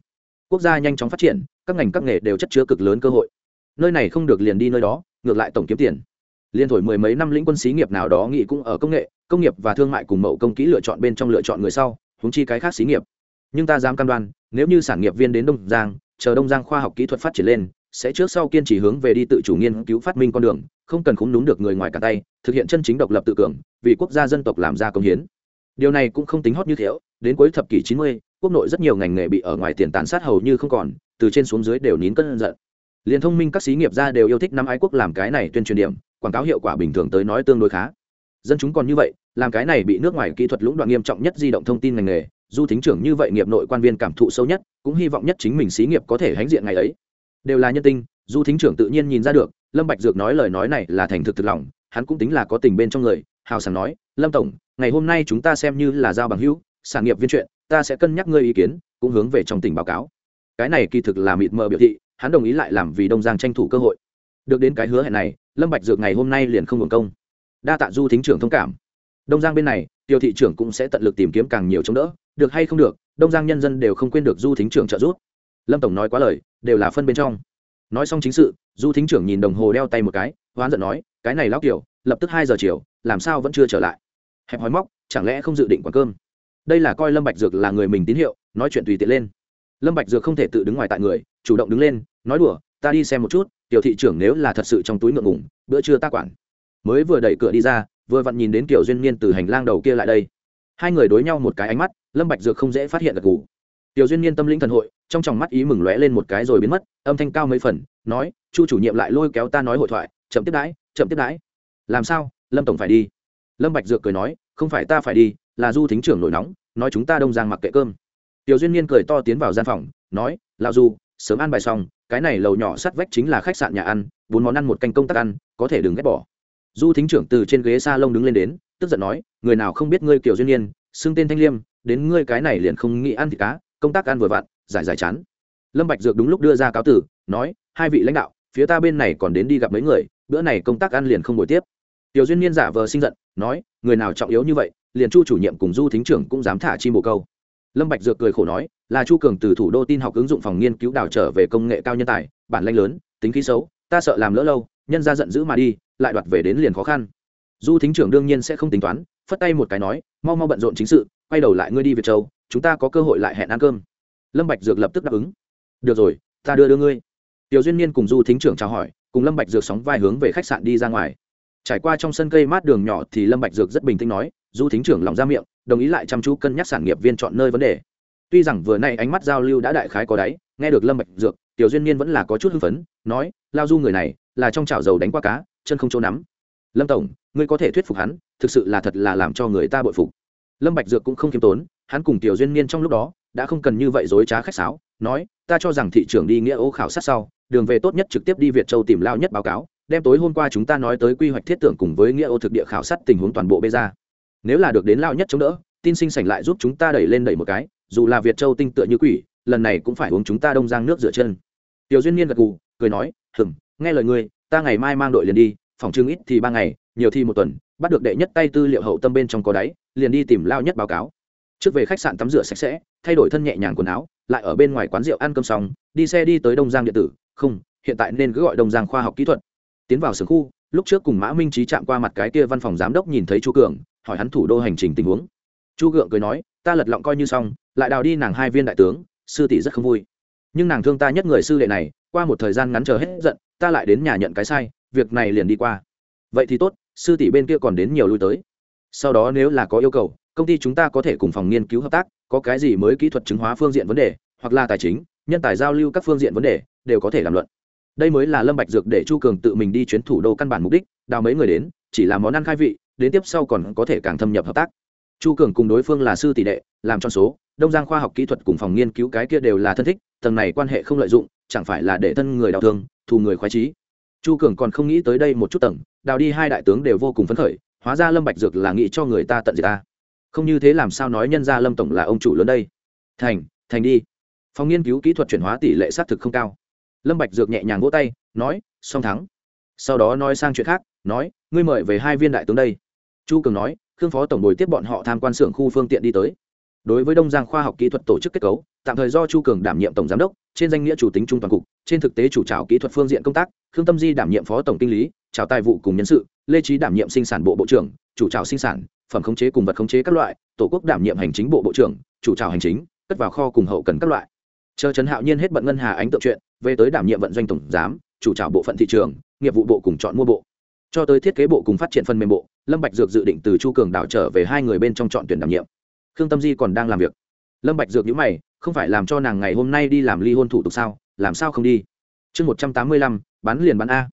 Quốc gia nhanh chóng phát triển, các ngành các nghề đều chất chứa cực lớn cơ hội. Nơi này không được liền đi nơi đó, ngược lại tổng kiếm tiền. Liên thổi mười mấy năm lĩnh quân xí nghiệp nào đó nghĩ cũng ở công nghệ, công nghiệp và thương mại cùng mậu công kỹ lựa chọn bên trong lựa chọn người sau húng chi cái khác xí nghiệp. Nhưng ta dám cam đoan, nếu như sản nghiệp viên đến đông giang, chờ đông giang khoa học kỹ thuật phát triển lên, sẽ trước sau kiên trì hướng về đi tự chủ nghiên cứu phát minh con đường, không cần khúng đúng được người ngoài cả tay, thực hiện chân chính độc lập tự cường, vì quốc gia dân tộc làm ra công hiến điều này cũng không tính hot như thiếu đến cuối thập kỷ chín mươi, quốc nội rất nhiều ngành nghề bị ở ngoài tiền tàn sát hầu như không còn, từ trên xuống dưới đều nín cơn giận. Liền thông minh các xí nghiệp gia đều yêu thích năm ái quốc làm cái này tuyên truyền điểm, quảng cáo hiệu quả bình thường tới nói tương đối khá. Dân chúng còn như vậy, làm cái này bị nước ngoài kỹ thuật lũng đoạn nghiêm trọng nhất di động thông tin ngành nghề, du thính trưởng như vậy nghiệp nội quan viên cảm thụ sâu nhất, cũng hy vọng nhất chính mình xí nghiệp có thể hãnh diện ngày ấy. Đều là nhân tinh, du thính trưởng tự nhiên nhìn ra được, lâm bạch dược nói lời nói này là thành thực thực lòng, hắn cũng tính là có tình bên trong người hào sảng nói, lâm tổng, ngày hôm nay chúng ta xem như là giao bằng hữu, sản nghiệp viên chuyện, ta sẽ cân nhắc ngươi ý kiến, cũng hướng về trong tỉnh báo cáo. Cái này kỳ thực là mịt mờ biểu thị, hắn đồng ý lại làm vì đông giang tranh thủ cơ hội. Được đến cái hứa hẹn này, lâm bạch dược ngày hôm nay liền không hưởng công. Đa tạ du thính trưởng thông cảm. Đông giang bên này, tiêu thị trưởng cũng sẽ tận lực tìm kiếm càng nhiều chống đỡ, được hay không được, đông giang nhân dân đều không quên được du thính trưởng trợ giúp. Lâm tổng nói quá lời, đều là phân bên trong. Nói xong chính sự, du thính trưởng nhìn đồng hồ đeo tay một cái, hoán giận nói, cái này lão kiểu lập tức hai giờ chiều, làm sao vẫn chưa trở lại? Hẹp hói móc, chẳng lẽ không dự định quán cơm? Đây là coi lâm bạch dược là người mình tín hiệu, nói chuyện tùy tiện lên. Lâm bạch dược không thể tự đứng ngoài tại người, chủ động đứng lên, nói đùa, ta đi xem một chút, tiểu thị trưởng nếu là thật sự trong túi ngượng ngùng, bữa trưa ta quản. Mới vừa đẩy cửa đi ra, vừa vặn nhìn đến tiểu duyên niên từ hành lang đầu kia lại đây. Hai người đối nhau một cái ánh mắt, lâm bạch dược không dễ phát hiện được gù. Tiểu duyên niên tâm linh thần hội, trong tròng mắt ý mừng lóe lên một cái rồi biến mất, âm thanh cao mấy phần, nói, chu chủ nhiệm lại lôi kéo ta nói hội thoại, chậm tiếp đãi, chậm tiếp đãi làm sao, lâm tổng phải đi. Lâm bạch dược cười nói, không phải ta phải đi, là du thính trưởng nổi nóng, nói chúng ta đông giang mặc kệ cơm. Tiểu duyên niên cười to tiến vào gian phòng, nói, lão du, sớm ăn bài xong, cái này lầu nhỏ sát vách chính là khách sạn nhà ăn, bốn món ăn một canh công tác ăn, có thể đừng ghét bỏ. Du thính trưởng từ trên ghế sa lông đứng lên đến, tức giận nói, người nào không biết ngươi kiểu duyên niên, xưng tên thanh liêm, đến ngươi cái này liền không nghĩ ăn thịt cá, công tác ăn vừa vặn, giải giải chán. Lâm bạch dược đúng lúc đưa ra cáo tử nói, hai vị lãnh đạo, phía ta bên này còn đến đi gặp mấy người, bữa này công tác ăn liền không buổi tiếp tiểu duyên niên giả vờ sinh giận, nói, người nào trọng yếu như vậy, liền chu chủ nhiệm cùng du thính trưởng cũng dám thả chim bồ câu. Lâm bạch dược cười khổ nói, là chu cường từ thủ đô tin học ứng dụng phòng nghiên cứu đào trở về công nghệ cao nhân tài, bản lĩnh lớn, tính khí xấu, ta sợ làm lỡ lâu, nhân ra giận dữ mà đi, lại đoạt về đến liền khó khăn. Du thính trưởng đương nhiên sẽ không tính toán, phất tay một cái nói, mau mau bận rộn chính sự, quay đầu lại ngươi đi việt châu, chúng ta có cơ hội lại hẹn ăn cơm. Lâm bạch dược lập tức đáp ứng. Được rồi, ta đưa đưa ngươi. Tiểu duyên niên cùng du thính trưởng chào hỏi, cùng lâm bạch dược sóng vai hướng về khách sạn đi ra ngoài trải qua trong sân cây mát đường nhỏ thì lâm bạch dược rất bình tĩnh nói, du thính trưởng lòng ra miệng, đồng ý lại chăm chú cân nhắc sản nghiệp viên chọn nơi vấn đề. Tuy rằng vừa nay ánh mắt giao lưu đã đại khái có đáy, nghe được lâm bạch dược, tiểu duyên niên vẫn là có chút hưng phấn, nói, lao du người này là trong chảo dầu đánh qua cá, chân không chỗ nắm. Lâm tổng, ngươi có thể thuyết phục hắn, thực sự là thật là làm cho người ta bội phục. Lâm bạch dược cũng không kiêm tốn, hắn cùng tiểu duyên niên trong lúc đó đã không cần như vậy dối trá khách sáo, nói, ta cho rằng thị trường đi nghĩa ô khảo sát sau, đường về tốt nhất trực tiếp đi việt châu tìm lao nhất báo cáo đem tối hôm qua chúng ta nói tới quy hoạch thiết tưởng cùng với nghĩa ô thực địa khảo sát tình huống toàn bộ bê ra. Nếu là được đến lao nhất chống đỡ, tin sinh sảnh lại giúp chúng ta đẩy lên đẩy một cái, dù là việt châu tinh tựa như quỷ, lần này cũng phải uống chúng ta đông giang nước rửa chân. Tiểu duyên niên gật gù, cười nói hừng nghe lời ngươi, ta ngày mai mang đội liền đi, phòng trưng ít thì ba ngày, nhiều thì một tuần, bắt được đệ nhất tay tư liệu hậu tâm bên trong có đáy, liền đi tìm lao nhất báo cáo. Trước về khách sạn tắm rửa sạch sẽ, thay đổi thân nhẹ nhàng quần áo, lại ở bên ngoài quán rượu ăn cơm xong, đi xe đi tới đông giang điện tử, không, hiện tại nên cứ gọi đông giang khoa học kỹ thuật tiến vào sưởng khu, lúc trước cùng mã minh trí chạm qua mặt cái kia văn phòng giám đốc nhìn thấy chu cường, hỏi hắn thủ đô hành trình tình huống. Chu Cường cười nói, ta lật lọng coi như xong, lại đào đi nàng hai viên đại tướng, sư tỷ rất không vui. Nhưng nàng thương ta nhất người sư đệ này, qua một thời gian ngắn chờ hết giận, ta lại đến nhà nhận cái sai, việc này liền đi qua. Vậy thì tốt, sư tỷ bên kia còn đến nhiều lui tới. Sau đó nếu là có yêu cầu, công ty chúng ta có thể cùng phòng nghiên cứu hợp tác, có cái gì mới kỹ thuật chứng hóa phương diện vấn đề, hoặc là tài chính, nhân tài giao lưu các phương diện vấn đề, đều có thể làm luận đây mới là lâm bạch dược để chu cường tự mình đi chuyến thủ đô căn bản mục đích, đào mấy người đến, chỉ là món ăn khai vị, đến tiếp sau còn có thể càng thâm nhập hợp tác. Chu cường cùng đối phương là sư tỷ đệ, làm cho số, đông giang khoa học kỹ thuật cùng phòng nghiên cứu cái kia đều là thân thích, tầng này quan hệ không lợi dụng, chẳng phải là để thân người đào thương, thù người khoái trí chu cường còn không nghĩ tới đây một chút tầng, đào đi hai đại tướng đều vô cùng phấn khởi, hóa ra lâm bạch dược là nghĩ cho người ta tận diệt ta. Không như thế làm sao nói nhân ra lâm tổng là ông chủ lớn đây. Thành thành đi. Phòng nghiên cứu kỹ thuật chuyển hóa tỷ lệ xác thực không cao lâm bạch dược nhẹ nhàng vỗ tay, nói, song thắng. Sau đó nói sang chuyện khác, nói, ngươi mời về hai viên đại tướng đây. Chu cường nói, khương phó tổng bồi tiếp bọn họ tham quan xưởng khu phương tiện đi tới. Đối với đông giang khoa học kỹ thuật tổ chức kết cấu, tạm thời do chu cường đảm nhiệm tổng giám đốc, trên danh nghĩa chủ tính trung toàn cục, trên thực tế chủ trào kỹ thuật phương diện công tác, khương tâm di đảm nhiệm phó tổng kinh lý trào tài vụ cùng nhân sự, lê trí đảm nhiệm sinh sản bộ bộ trưởng, chủ trào sinh sản, phẩm khống chế cùng vật khống chế các loại, tổ quốc đảm nhiệm hành chính bộ bộ trưởng, chủ trào hành chính, cất vào kho cùng hậu cần các loại. Chờ trần hạo nhiên hết bận ngân hà ánh tượng chuyện về tới đảm nhiệm vận doanh tổng giám, chủ trào bộ phận thị trường, nghiệp vụ bộ cùng chọn mua bộ. Cho tới thiết kế bộ cùng phát triển phần mềm bộ, lâm bạch dược dự định từ chu cường đảo trở về hai người bên trong chọn tuyển đảm nhiệm. Khương tâm di còn đang làm việc. Lâm bạch dược nhíu mày, không phải làm cho nàng ngày hôm nay đi làm ly hôn thủ tục sao? Làm sao không đi? Chương một trăm tám mươi lăm, bán liền bán a.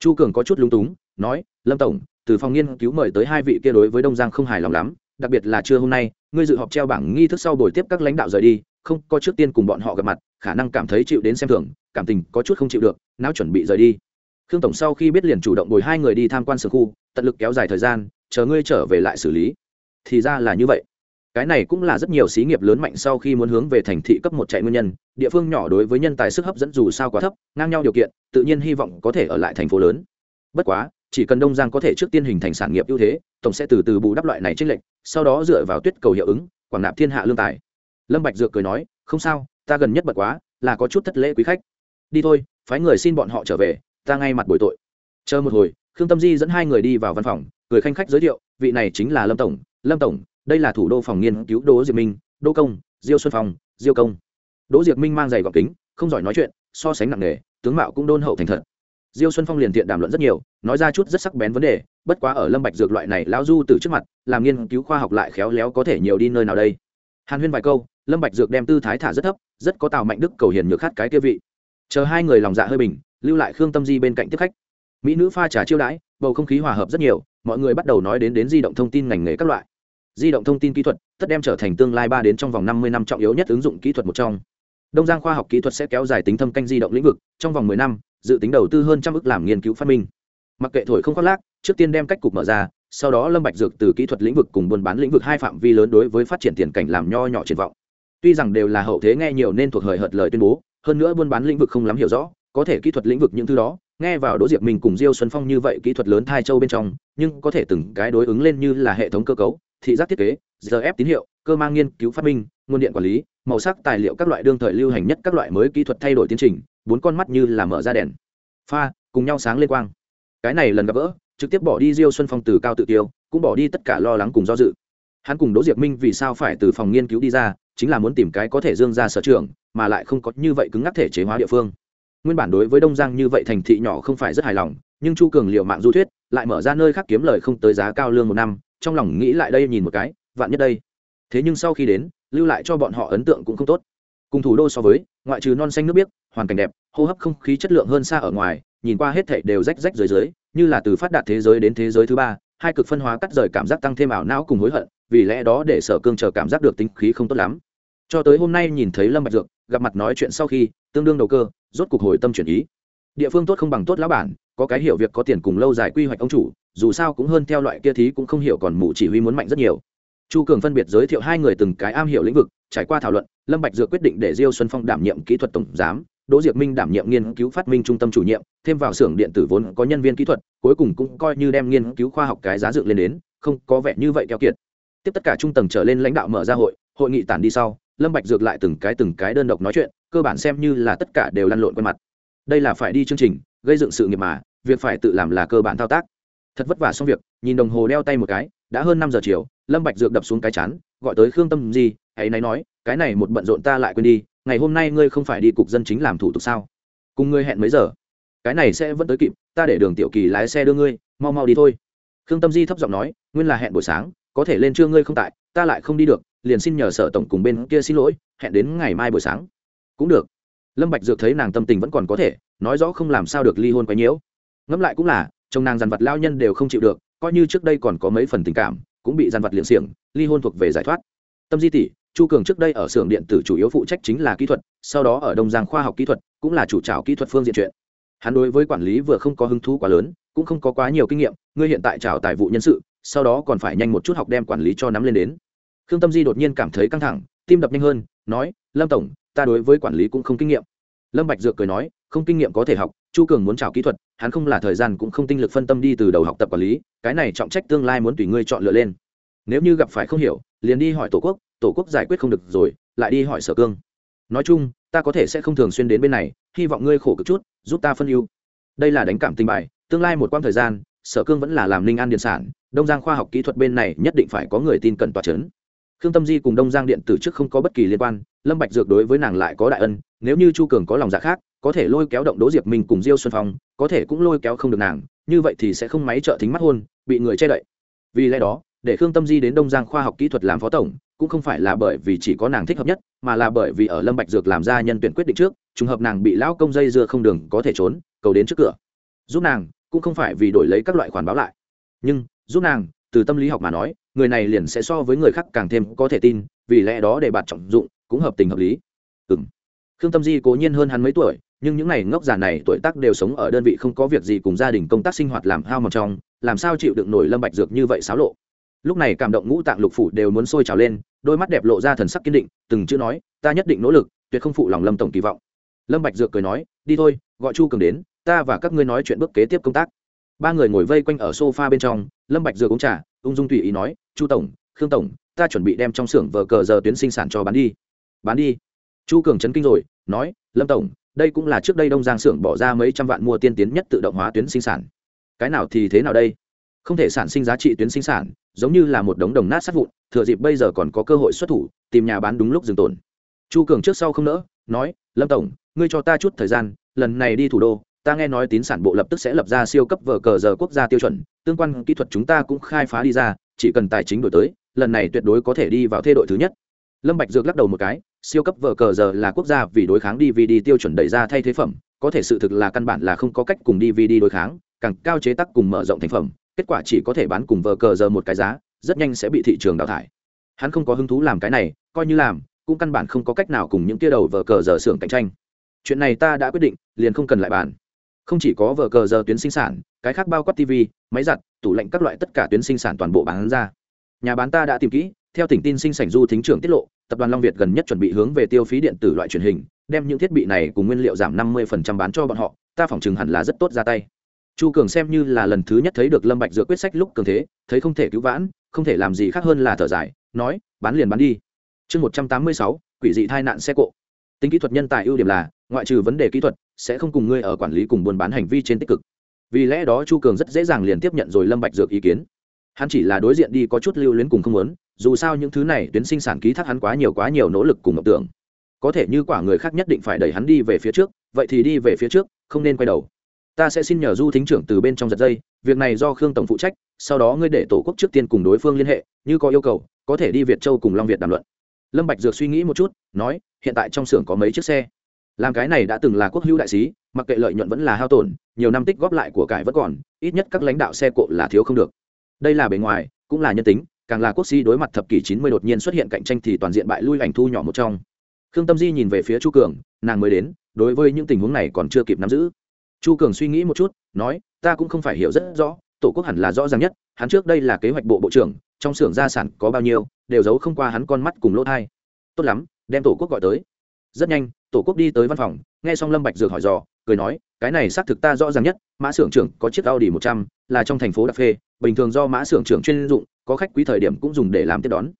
Chu cường có chút lúng túng, nói, lâm tổng, từ phòng nghiên cứu mời tới hai vị kia đối với đông giang không hài lòng lắm, đặc biệt là trưa hôm nay, ngươi dự họp treo bảng nghi thức sau buổi tiếp các lãnh đạo rời đi, không có trước tiên cùng bọn họ gặp mặt khả năng cảm thấy chịu đến xem thường, cảm tình có chút không chịu được, não chuẩn bị rời đi. Khương tổng sau khi biết liền chủ động bồi hai người đi tham quan sở khu, tận lực kéo dài thời gian, chờ ngươi trở về lại xử lý. Thì ra là như vậy. Cái này cũng là rất nhiều xí nghiệp lớn mạnh sau khi muốn hướng về thành thị cấp một chạy nguyên nhân, địa phương nhỏ đối với nhân tài sức hấp dẫn dù sao quá thấp, ngang nhau điều kiện, tự nhiên hy vọng có thể ở lại thành phố lớn. Bất quá, chỉ cần đông giang có thể trước tiên hình thành sản nghiệp ưu thế, tổng sẽ từ từ bù đắp loại này trích lệnh sau đó dựa vào tuyết cầu hiệu ứng, quảng nạp thiên hạ lương tài. Lâm bạch dược cười nói, không sao ta gần nhất bật quá, là có chút thất lễ quý khách. Đi thôi, phái người xin bọn họ trở về, ta ngay mặt buổi tội. Chờ một hồi, khương tâm di dẫn hai người đi vào văn phòng, người khanh khách giới thiệu, vị này chính là lâm tổng. Lâm tổng, đây là thủ đô phòng nghiên cứu đỗ diệp minh, đỗ công, diêu xuân phong, diêu công. Đỗ diệp minh mang giày gọc kính, không giỏi nói chuyện, so sánh nặng nề, tướng mạo cũng đôn hậu thành thật. Diêu xuân phong liền tiện đàm luận rất nhiều, nói ra chút rất sắc bén vấn đề, bất quá ở lâm bạch dược loại này lão du từ trước mặt, làm nghiên cứu khoa học lại khéo léo có thể nhiều đi nơi nào đây hàn huyên vài câu, lâm bạch dược đem tư thái thả rất thấp, rất có tào mạnh đức cầu hiền nhược khát cái kia vị. Chờ hai người lòng dạ hơi bình, lưu lại khương tâm di bên cạnh tiếp khách. Mỹ nữ pha trà chiêu đãi, bầu không khí hòa hợp rất nhiều, mọi người bắt đầu nói đến đến di động thông tin ngành nghề các loại. Di động thông tin kỹ thuật, tất đem trở thành tương lai ba đến trong vòng năm mươi năm trọng yếu nhất ứng dụng kỹ thuật một trong. Đông giang khoa học kỹ thuật sẽ kéo dài tính thâm canh di động lĩnh vực, trong vòng mười năm, dự tính đầu tư hơn trăm ước làm nghiên cứu phát minh. Mặc kệ thổi không khoác lác, trước tiên đem cách cục mở ra sau đó lâm bạch dược từ kỹ thuật lĩnh vực cùng buôn bán lĩnh vực hai phạm vi lớn đối với phát triển tiền cảnh làm nho nhỏ triển vọng. Tuy rằng đều là hậu thế nghe nhiều nên thuộc hời hợt lời tuyên bố, hơn nữa buôn bán lĩnh vực không lắm hiểu rõ, có thể kỹ thuật lĩnh vực những thứ đó, nghe vào đỗ diệp mình cùng diêu xuân phong như vậy kỹ thuật lớn thai châu bên trong, nhưng có thể từng cái đối ứng lên như là hệ thống cơ cấu, thị giác thiết kế giờ ép tín hiệu, cơ mang nghiên cứu phát minh, nguồn điện quản lý, màu sắc tài liệu các loại đương thời lưu hành nhất các loại mới kỹ thuật thay đổi tiến trình, bốn con mắt như là mở ra đèn pha, cùng nhau sáng lên quang. Cái này lần gặp gỡ trực tiếp bỏ đi diêu xuân phong từ cao tự tiêu cũng bỏ đi tất cả lo lắng cùng do dự. Hắn cùng đỗ diệp minh vì sao phải từ phòng nghiên cứu đi ra, chính là muốn tìm cái có thể dương ra sở trường, mà lại không có như vậy cứng ngắc thể chế hóa địa phương. Nguyên bản đối với đông giang như vậy thành thị nhỏ không phải rất hài lòng, nhưng chu cường liệu mạng du thuyết lại mở ra nơi khác kiếm lời không tới giá cao lương một năm, trong lòng nghĩ lại đây nhìn một cái, vạn nhất đây. Thế nhưng sau khi đến, lưu lại cho bọn họ ấn tượng cũng không tốt. Cùng thủ đô so với, ngoại trừ non xanh nước biếc, hoàn cảnh đẹp, hô hấp không khí chất lượng hơn xa ở ngoài, nhìn qua hết thảy đều rách rách dưới dưới như là từ phát đạt thế giới đến thế giới thứ ba, hai cực phân hóa cắt rời cảm giác tăng thêm ảo não cùng hối hận, vì lẽ đó để sở cương chờ cảm giác được tính khí không tốt lắm. Cho tới hôm nay nhìn thấy lâm bạch dược, gặp mặt nói chuyện sau khi, tương đương đầu cơ, rốt cục hồi tâm chuyển ý. Địa phương tốt không bằng tốt lão bản, có cái hiểu việc có tiền cùng lâu dài quy hoạch ông chủ, dù sao cũng hơn theo loại kia thí cũng không hiểu còn mụ chỉ huy muốn mạnh rất nhiều. Chu cường phân biệt giới thiệu hai người từng cái am hiểu lĩnh vực, trải qua thảo luận, lâm bạch dược quyết định để diêu xuân phong đảm nhiệm kỹ thuật tổng giám đỗ diệp minh đảm nhiệm nghiên cứu phát minh trung tâm chủ nhiệm, thêm vào xưởng điện tử vốn có nhân viên kỹ thuật, cuối cùng cũng coi như đem nghiên cứu khoa học cái giá dựng lên đến, không có vẻ như vậy keo kiệt. Tiếp tất cả trung tầng trở lên lãnh đạo mở ra hội hội nghị tản đi sau, lâm bạch dược lại từng cái từng cái đơn độc nói chuyện, cơ bản xem như là tất cả đều lăn lộn quen mặt. Đây là phải đi chương trình, gây dựng sự nghiệp mà, việc phải tự làm là cơ bản thao tác. Thật vất vả xong việc, nhìn đồng hồ đeo tay một cái, đã hơn năm giờ chiều, lâm bạch dược đập xuống cái chán, gọi tới khương tâm gì hãy nãy nói cái này một bận rộn ta lại quên đi, ngày hôm nay ngươi không phải đi cục dân chính làm thủ tục sao? Cùng ngươi hẹn mấy giờ? Cái này sẽ vẫn tới kịp, ta để đường tiểu kỳ lái xe đưa ngươi, mau mau đi thôi. Khương tâm di thấp giọng nói, nguyên là hẹn buổi sáng, có thể lên trưa ngươi không tại, ta lại không đi được, liền xin nhờ sở tổng cùng bên kia xin lỗi, hẹn đến ngày mai buổi sáng. Cũng được. Lâm bạch dược thấy nàng tâm tình vẫn còn có thể, nói rõ không làm sao được ly hôn quá nhiễu. Ngẫm lại cũng là, chồng nàng dàn vật lao nhân đều không chịu được, coi như trước đây còn có mấy phần tình cảm, cũng bị dàn vật liệng xiềng, ly hôn thuộc về giải thoát. Tâm di tỷ chu cường trước đây ở xưởng điện tử chủ yếu phụ trách chính là kỹ thuật, sau đó ở đông giang khoa học kỹ thuật, cũng là chủ trào kỹ thuật phương diện chuyện. Hắn đối với quản lý vừa không có hứng thú quá lớn, cũng không có quá nhiều kinh nghiệm, ngươi hiện tại trào tài vụ nhân sự, sau đó còn phải nhanh một chút học đem quản lý cho nắm lên đến. Khương tâm di đột nhiên cảm thấy căng thẳng, tim đập nhanh hơn, nói, lâm tổng, ta đối với quản lý cũng không kinh nghiệm. Lâm bạch dược cười nói, không kinh nghiệm có thể học, chu cường muốn trào kỹ thuật, hắn không là thời gian cũng không tinh lực phân tâm đi từ đầu học tập quản lý, cái này trọng trách tương lai muốn tùy ngươi chọn lựa lên. Nếu như gặp phải không hiểu, liền đi hỏi tổ quốc tổ quốc giải quyết không được rồi, lại đi hỏi sở cương. Nói chung, ta có thể sẽ không thường xuyên đến bên này, hy vọng ngươi khổ cực chút, giúp ta phân ưu. Đây là đánh cảm tình bài, tương lai một quãng thời gian, sở cương vẫn là làm ninh an điện sản, đông giang khoa học kỹ thuật bên này nhất định phải có người tin cẩn tòa c h ấ n khương tâm di cùng đông giang điện từ trước không có bất kỳ liên quan, lâm bạch dược đối với nàng lại có đại ân, nếu như chu cường có lòng dạ khác, có thể lôi kéo động đỗ diệp minh cùng diêu xuân phong, có thể cũng lôi kéo không được nàng, như vậy thì sẽ không máy trợ thính mắt hôn, bị người che đậy. Vì lẽ đó, để khương tâm di đến đông giang khoa học kỹ thuật làm phó tổng cũng không phải là bởi vì chỉ có nàng thích hợp nhất, mà là bởi vì ở lâm bạch dược làm ra nhân tuyển quyết định trước, trùng hợp nàng bị lão công dây dưa không đường có thể trốn, cầu đến trước cửa. Giúp nàng, cũng không phải vì đổi lấy các loại khoản báo lại. Nhưng, giúp nàng, từ tâm lý học mà nói, người này liền sẽ so với người khác càng thêm có thể tin, vì lẽ đó để bạn trọng dụng, cũng hợp tình hợp lý. Ừ khương tâm di cố nhiên hơn hắn mấy tuổi, nhưng những này ngốc già này tuổi tác đều sống ở đơn vị không có việc gì cùng gia đình công tác sinh hoạt làm hao mòn trong, làm sao chịu đựng nổi lâm bạch dược như vậy xáo lộ. Lúc này cảm động ngũ tạng lục phủ đều muốn sôi trào lên đôi mắt đẹp lộ ra thần sắc kiên định, từng chữ nói, ta nhất định nỗ lực, tuyệt không phụ lòng lâm tổng kỳ vọng. Lâm bạch dược cười nói, đi thôi, gọi chu cường đến, ta và các ngươi nói chuyện bước kế tiếp công tác. Ba người ngồi vây quanh ở sofa bên trong, lâm bạch dược uống trà, ung dung tùy ý nói, chu tổng, khương tổng, ta chuẩn bị đem trong xưởng vờ cờ giờ tuyến sinh sản cho bán đi. Bán đi? Chu cường chấn kinh rồi, nói, lâm tổng, đây cũng là trước đây đông giang xưởng bỏ ra mấy trăm vạn mua tiên tiến nhất tự động hóa tuyến sinh sản. Cái nào thì thế nào đây? Không thể sản sinh giá trị tuyến sinh sản, giống như là một đống đồng nát sát vụn, thừa dịp bây giờ còn có cơ hội xuất thủ, tìm nhà bán đúng lúc dừng tồn. Chu cường trước sau không nỡ, nói, lâm tổng, ngươi cho ta chút thời gian, lần này đi thủ đô, ta nghe nói tín sản bộ lập tức sẽ lập ra siêu cấp vở cờ giờ quốc gia tiêu chuẩn, tương quan kỹ thuật chúng ta cũng khai phá đi ra, chỉ cần tài chính đổi tới, lần này tuyệt đối có thể đi vào thê đội thứ nhất. Lâm bạch dược lắc đầu một cái, siêu cấp vở cờ giờ là quốc gia vì đối kháng dvd tiêu chuẩn đẩy ra thay thế phẩm, có thể sự thực là căn bản là không có cách cùng dvd đối kháng, càng cao chế tác cùng mở rộng thành phẩm kết quả chỉ có thể bán cùng vờ cờ giờ một cái giá, rất nhanh sẽ bị thị trường đào thải. Hắn không có hứng thú làm cái này, coi như làm, cũng căn bản không có cách nào cùng những tia đầu vờ cờ giờ xưởng cạnh tranh. Chuyện này ta đã quyết định, liền không cần lại bàn. Không chỉ có vờ cờ giờ tuyến sinh sản, cái khác bao quát tv máy giặt, tủ lạnh các loại tất cả tuyến sinh sản toàn bộ bán ra. Nhà bán ta đã tìm kỹ, theo tỉnh tin sinh sản du thính trưởng tiết lộ, tập đoàn long việt gần nhất chuẩn bị hướng về tiêu phí điện tử loại truyền hình, đem những thiết bị này cùng nguyên liệu giảm năm mươi bán cho bọn họ, ta phỏng chừng hẳn là rất tốt ra tay chu cường xem như là lần thứ nhất thấy được lâm bạch dựa quyết sách lúc cường thế, thấy không thể cứu vãn, không thể làm gì khác hơn là thở dài, nói, bán liền bán đi. Chương một trăm tám mươi sáu, quỷ dị tai nạn xe cộ. Tính kỹ thuật nhân tài ưu điểm là, ngoại trừ vấn đề kỹ thuật, sẽ không cùng ngươi ở quản lý cùng buôn bán hành vi trên tích cực. Vì lẽ đó chu cường rất dễ dàng liền tiếp nhận rồi lâm bạch dược ý kiến. Hắn chỉ là đối diện đi có chút lưu luyến cùng không muốn, dù sao những thứ này tuyến sinh sản ký thác hắn quá nhiều quá nhiều nỗ lực cùng mộng tưởng. Có thể như quả người khác nhất định phải đẩy hắn đi về phía trước, vậy thì đi về phía trước, không nên quay đầu ta sẽ xin nhờ du thính trưởng từ bên trong giật dây, việc này do khương tổng phụ trách, sau đó ngươi để tổ quốc trước tiên cùng đối phương liên hệ, như có yêu cầu, có thể đi việt châu cùng long việt đàm luận. Lâm bạch dược suy nghĩ một chút, nói, hiện tại trong xưởng có mấy chiếc xe. Làm cái này đã từng là quốc hữu đại sứ mặc kệ lợi nhuận vẫn là hao tổn, nhiều năm tích góp lại của cải vẫn còn, ít nhất các lãnh đạo xe cộ là thiếu không được. Đây là bề ngoài, cũng là nhân tính, càng là quốc sĩ đối mặt thập kỷ chín mươi đột nhiên xuất hiện cạnh tranh thì toàn diện bại lui ảnh thu nhỏ một trong. Khương tâm di nhìn về phía chu cường, nàng mới đến, đối với những tình huống này còn chưa kịp nắm giữ chu cường suy nghĩ một chút, nói, ta cũng không phải hiểu rất rõ, tổ quốc hẳn là rõ ràng nhất, hắn trước đây là kế hoạch bộ bộ trưởng, trong xưởng gia sản có bao nhiêu, đều giấu không qua hắn con mắt cùng lỗ thai tốt lắm, đem tổ quốc gọi tới. Rất nhanh, tổ quốc đi tới văn phòng, nghe xong lâm bạch dược hỏi dò, cười nói, cái này xác thực ta rõ ràng nhất, mã xưởng trưởng có chiếc audi một trăm, là trong thành phố đặc phê, bình thường do mã xưởng trưởng chuyên dụng, có khách quý thời điểm cũng dùng để làm tiếp đón.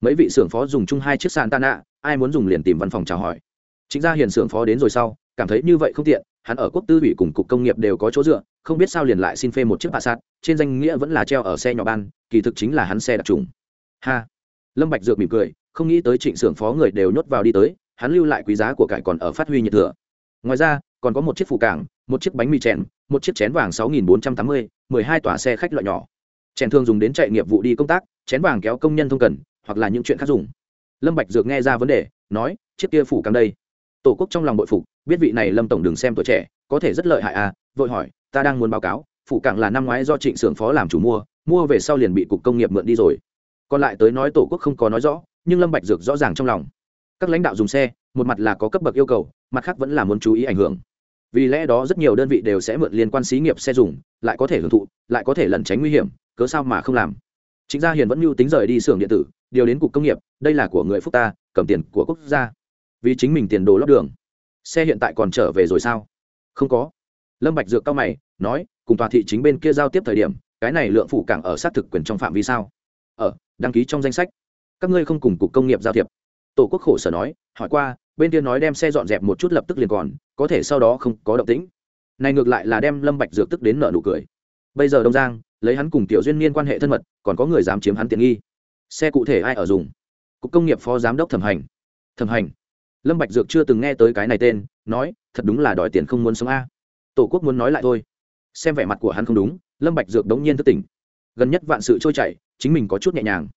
Mấy vị xưởng phó dùng chung hai chiếc sàn tan ạ ai muốn dùng liền tìm văn phòng chào hỏi. Chính ra hiền xưởng phó đến rồi sau, cảm thấy như vậy không tiện hắn ở quốc tư ủy cùng cục công nghiệp đều có chỗ dựa, không biết sao liền lại xin phê một chiếc bạ sát trên danh nghĩa vẫn là treo ở xe nhỏ ban, kỳ thực chính là hắn xe đặc trùng. Ha! Lâm bạch dược mỉm cười, không nghĩ tới trịnh xưởng phó người đều nhốt vào đi tới, hắn lưu lại quý giá của cải còn ở phát huy nhiệt thừa. Ngoài ra, còn có một chiếc phụ cảng, một chiếc bánh mì chèn, một chiếc chén vàng sáu nghìn bốn trăm tám mươi, mười hai tòa xe khách loại nhỏ. Chèn thường dùng đến chạy nghiệp vụ đi công tác, chén vàng kéo công nhân thông cần, hoặc là những chuyện khác dùng. Lâm bạch dược nghe ra vấn đề, nói, chiếc kia phủ cảng đây tổ quốc trong lòng bội phục, biết vị này lâm tổng đừng xem tuổi trẻ, có thể rất lợi hại à vội hỏi, ta đang muốn báo cáo phụ cảng là năm ngoái do trịnh xưởng phó làm chủ mua mua về sau liền bị cục công nghiệp mượn đi rồi. Còn lại tới nói tổ quốc không có nói rõ, nhưng lâm bạch dược rõ ràng trong lòng. Các lãnh đạo dùng xe, một mặt là có cấp bậc yêu cầu, mặt khác vẫn là muốn chú ý ảnh hưởng. Vì lẽ đó rất nhiều đơn vị đều sẽ mượn liên quan xí nghiệp xe dùng, lại có thể hưởng thụ, lại có thể lẩn tránh nguy hiểm, cớ sao mà không làm? Chính gia hiền vẫn mưu tính rời đi xưởng điện tử, điều đến cục công nghiệp, đây là của người phúc ta, cầm tiền của quốc gia vì chính mình tiền đồ lót đường. Xe hiện tại còn trở về rồi sao? Không có. Lâm bạch dược cao mày, nói, cùng tòa thị chính bên kia giao tiếp thời điểm, cái này lượng phụ cảng ở sát thực quyền trong phạm vi sao? Ở đăng ký trong danh sách. Các ngươi không cùng cục công nghiệp giao thiệp. Tổ quốc khổ sở nói, hỏi qua, bên kia nói đem xe dọn dẹp một chút lập tức liền còn, có thể sau đó không có động tĩnh. Này ngược lại là đem lâm bạch dược tức đến nợ nụ cười. Bây giờ đông giang, lấy hắn cùng tiểu duyên niên quan hệ thân mật, còn có người dám chiếm hắn tiện nghi. Xe cụ thể ai ở dùng? Cục công nghiệp phó giám đốc thẩm hành. Thẩm hành lâm bạch dược chưa từng nghe tới cái này tên, nói, thật đúng là đòi tiền không muốn sống a. Tổ quốc muốn nói lại thôi. Xem vẻ mặt của hắn không đúng, lâm bạch dược đống nhiên thức tỉnh. Gần nhất vạn sự trôi chảy, chính mình có chút nhẹ nhàng.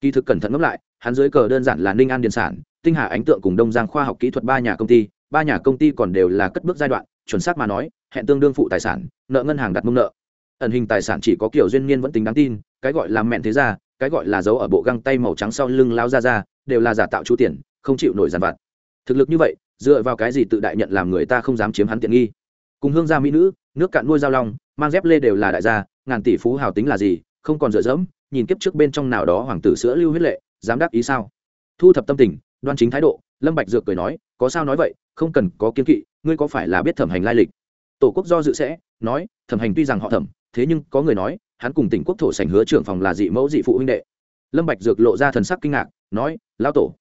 Kỳ thực cẩn thận ngẫm lại, hắn dưới cờ đơn giản là ninh an điền sản, tinh hà ánh tượng cùng đông giang khoa học kỹ thuật ba nhà công ty, ba nhà công ty còn đều là cất bước giai đoạn, chuẩn xác mà nói, hẹn tương đương phụ tài sản, nợ ngân hàng đặt mông nợ. Ẩn hình tài sản chỉ có kiểu duyên niên vẫn tính đáng tin, cái gọi là mẹn thế ra cái gọi là giấu ở bộ găng tay màu trắng sau lưng lao ra ra đều là giả tạo chú tiền, không chịu nổi giàn vặt thực lực như vậy, dựa vào cái gì tự đại nhận làm người ta không dám chiếm hắn tiện nghi? Cùng hương gia mỹ nữ, nước cạn nuôi giao long, mang dép lê đều là đại gia, ngàn tỷ phú hào tính là gì, không còn dựa dẫm, nhìn kiếp trước bên trong nào đó hoàng tử sữa lưu huyết lệ, dám đáp ý sao? Thu thập tâm tình, đoan chính thái độ, lâm bạch dược cười nói, có sao nói vậy, không cần có kiên kỵ, ngươi có phải là biết thẩm hành lai lịch? Tổ quốc do dự sẽ, nói, thẩm hành tuy rằng họ thẩm, thế nhưng có người nói, hắn cùng tỉnh quốc thổ sảnh hứa trưởng phòng là dị mẫu dị phụ huynh đệ. Lâm bạch dược lộ ra thần sắc kinh ngạc, nói, lão tổ,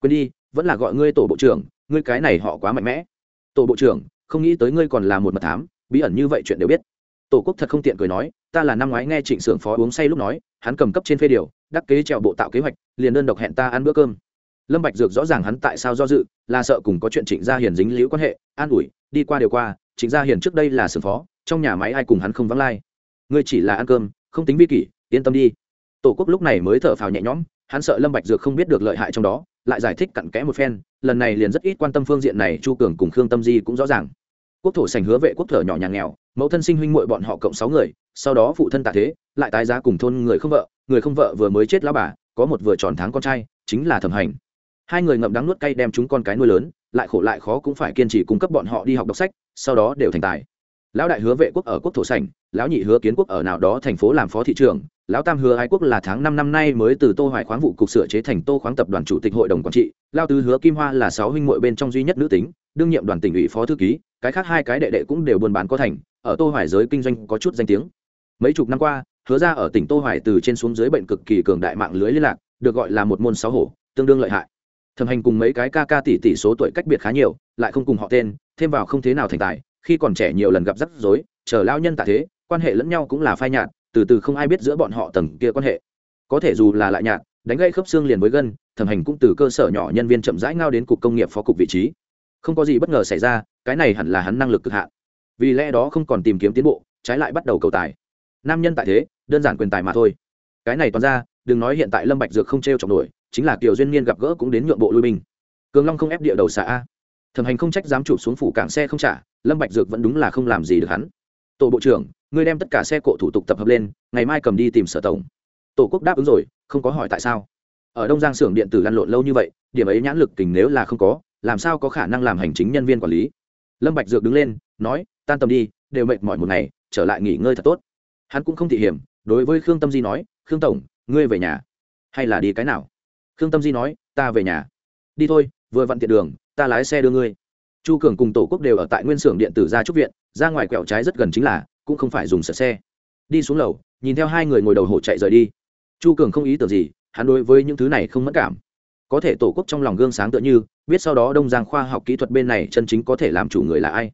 quên đi vẫn là gọi ngươi tổ bộ trưởng, ngươi cái này họ quá mạnh mẽ. Tổ bộ trưởng, không nghĩ tới ngươi còn là một mật thám, bí ẩn như vậy chuyện đều biết. Tổ quốc thật không tiện cười nói, ta là năm ngoái nghe trịnh sưởng phó uống say lúc nói, hắn cầm cấp trên phê điều, đắc kế trèo bộ tạo kế hoạch, liền đơn độc hẹn ta ăn bữa cơm. Lâm bạch dược rõ ràng hắn tại sao do dự, là sợ cùng có chuyện trịnh gia hiền dính liễu quan hệ, an ủi, đi qua điều qua, trịnh gia hiền trước đây là sưởng phó, trong nhà máy ai cùng hắn không vắng lai. Ngươi chỉ là ăn cơm, không tính vi kỷ, yên tâm đi. Tổ quốc lúc này mới thở phào nhẹ nhõm, hắn sợ lâm bạch dược không biết được lợi hại trong đó lại giải thích cặn kẽ một phen, lần này liền rất ít quan tâm phương diện này, chu cường cùng khương tâm di cũng rõ ràng. Quốc thổ sành hứa vệ quốc thở nhỏ nhà nghèo, mẫu thân sinh huynh muội bọn họ cộng sáu người, sau đó phụ thân tạ thế, lại tái giá cùng thôn người không vợ, người không vợ vừa mới chết lão bà, có một vừa tròn tháng con trai, chính là thẩm hành. Hai người ngậm đắng nuốt cay đem chúng con cái nuôi lớn, lại khổ lại khó cũng phải kiên trì cung cấp bọn họ đi học đọc sách, sau đó đều thành tài. Lão đại hứa vệ quốc ở quốc thổ sảnh lão nhị hứa kiến quốc ở nào đó thành phố làm phó thị trưởng lão tam hứa ái quốc là tháng năm năm nay mới từ tô hoài khoáng vụ cục sửa chế thành tô khoáng tập đoàn chủ tịch hội đồng quản trị. Lao tứ hứa kim hoa là sáu huynh muội bên trong duy nhất nữ tính, đương nhiệm đoàn tỉnh ủy phó thư ký, cái khác hai cái đệ đệ cũng đều buôn bán có thành, ở tô hoài giới kinh doanh có chút danh tiếng. Mấy chục năm qua, hứa ra ở tỉnh tô hoài từ trên xuống dưới bệnh cực kỳ cường đại mạng lưới liên lạc, được gọi là một môn sáu hổ, tương đương lợi hại. Thẩm hành cùng mấy cái ca ca tỷ tỷ số tuổi cách biệt khá nhiều, lại không cùng họ tên, thêm vào không thế nào thành tài, khi còn trẻ nhiều lần gặp rắc rối, chờ lao nhân tạ thế, quan hệ lẫn nhau cũng là phai nhạt từ từ không ai biết giữa bọn họ tầng kia quan hệ. Có thể dù là lại nhạt, đánh gây khớp xương liền với gân, thẩm hành cũng từ cơ sở nhỏ nhân viên chậm rãi ngao đến cục công nghiệp phó cục vị trí. Không có gì bất ngờ xảy ra, cái này hẳn là hắn năng lực cực hạn. Vì lẽ đó không còn tìm kiếm tiến bộ, trái lại bắt đầu cầu tài. Nam nhân tại thế, đơn giản quyền tài mà thôi. Cái này toàn ra, đừng nói hiện tại lâm bạch dược không treo trọng nổi, chính là kiều duyên niên gặp gỡ cũng đến nhượng bộ lui binh. Cường long không ép địa đầu xạ a. Thẩm hành không trách dám chụp xuống phủ cảng xe không trả, lâm bạch dược vẫn đúng là không làm gì được hắn tổ bộ trưởng, ngươi đem tất cả xe cộ thủ tục tập hợp lên, ngày mai cầm đi tìm sở tổng. Tổ quốc đáp ứng rồi, không có hỏi tại sao. Ở đông giang xưởng điện tử lăn lộn lâu như vậy, điểm ấy nhãn lực tình nếu là không có, làm sao có khả năng làm hành chính nhân viên quản lý? Lâm bạch dược đứng lên, nói, tan tầm đi, đều mệt mỏi một ngày, trở lại nghỉ ngơi thật tốt. Hắn cũng không thị hiểm, đối với khương tâm di nói, khương tổng, ngươi về nhà, hay là đi cái nào? Khương tâm di nói, ta về nhà. Đi thôi, vừa vặn tiện đường, ta lái xe đưa ngươi chu cường cùng tổ quốc đều ở tại nguyên xưởng điện tử Ra trúc viện, ra ngoài quẹo trái rất gần chính là, cũng không phải dùng sợ xe. Đi xuống lầu, nhìn theo hai người ngồi đầu hổ chạy rời đi. Chu cường không ý tưởng gì, hắn đối với những thứ này không mất cảm. Có thể tổ quốc trong lòng gương sáng tựa như, biết sau đó đông giang khoa học kỹ thuật bên này chân chính có thể làm chủ người là ai.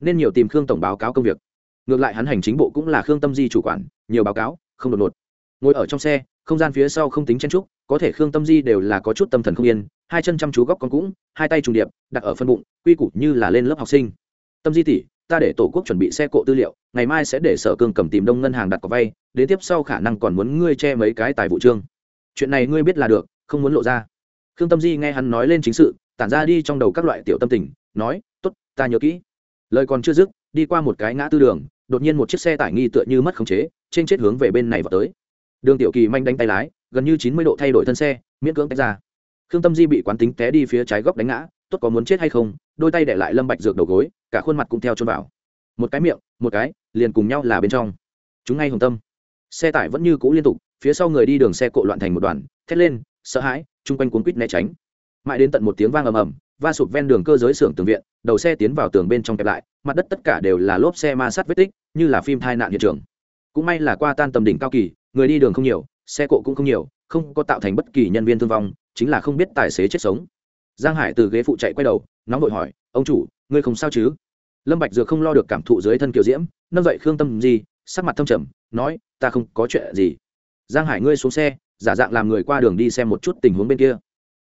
Nên nhiều tìm khương tổng báo cáo công việc. Ngược lại hắn hành chính bộ cũng là khương tâm di chủ quản, nhiều báo cáo, không đột ngột. Ngồi ở trong xe không gian phía sau không tính chen trúc, có thể khương tâm di đều là có chút tâm thần không yên, hai chân chăm chú góc con cũng, hai tay trùng điệp, đặt ở phân bụng, quy củ như là lên lớp học sinh. Tâm di tỷ, ta để tổ quốc chuẩn bị xe cộ tư liệu, ngày mai sẽ để sở cương cầm tìm đông ngân hàng đặt có vay, đến tiếp sau khả năng còn muốn ngươi che mấy cái tài vụ trương chuyện này ngươi biết là được, không muốn lộ ra. Khương tâm di nghe hắn nói lên chính sự, tản ra đi trong đầu các loại tiểu tâm tình, nói t ố t ta nhớ kỹ. Lời còn chưa dứt, đi qua một cái ngã tư đường, đột nhiên một chiếc xe tải nghi tựa như mất khống chế trên chết hướng về bên này vào tới đường tiểu kỳ manh đánh tay lái, gần như chín mươi độ thay đổi thân xe, miễn cưỡng tách ra. Khương tâm di bị quán tính té đi phía trái góc đánh ngã, tốt có muốn chết hay không, đôi tay để lại lâm bạch dược đầu gối, cả khuôn mặt cũng theo trôn vào. Một cái miệng, một cái, liền cùng nhau là bên trong. Chúng ngay hồng tâm. Xe tải vẫn như cũ liên tục, phía sau người đi đường xe cộ loạn thành một đoàn, thét lên, sợ hãi, chung quanh cuốn quýt né tránh. Mãi đến tận một tiếng vang ầm ầm, va sụp ven đường cơ giới xưởng tường viện, đầu xe tiến vào tường bên trong kẹp lại, mặt đất tất cả đều là lốp xe ma sát vết tích, như là phim tai nạn hiện trường. Cũng may là qua tan tầm đỉnh cao kỳ người đi đường không nhiều, xe cộ cũng không nhiều, không có tạo thành bất kỳ nhân viên thương vong, chính là không biết tài xế chết sống. Giang hải từ ghế phụ chạy quay đầu, nóng vội hỏi, ông chủ, ngươi không sao chứ? Lâm bạch dược không lo được cảm thụ dưới thân kiều diễm, nâng dậy khương tâm gì sắc mặt thâm trầm, nói, ta không có chuyện gì. Giang hải, ngươi xuống xe, giả dạng làm người qua đường đi xem một chút tình huống bên kia.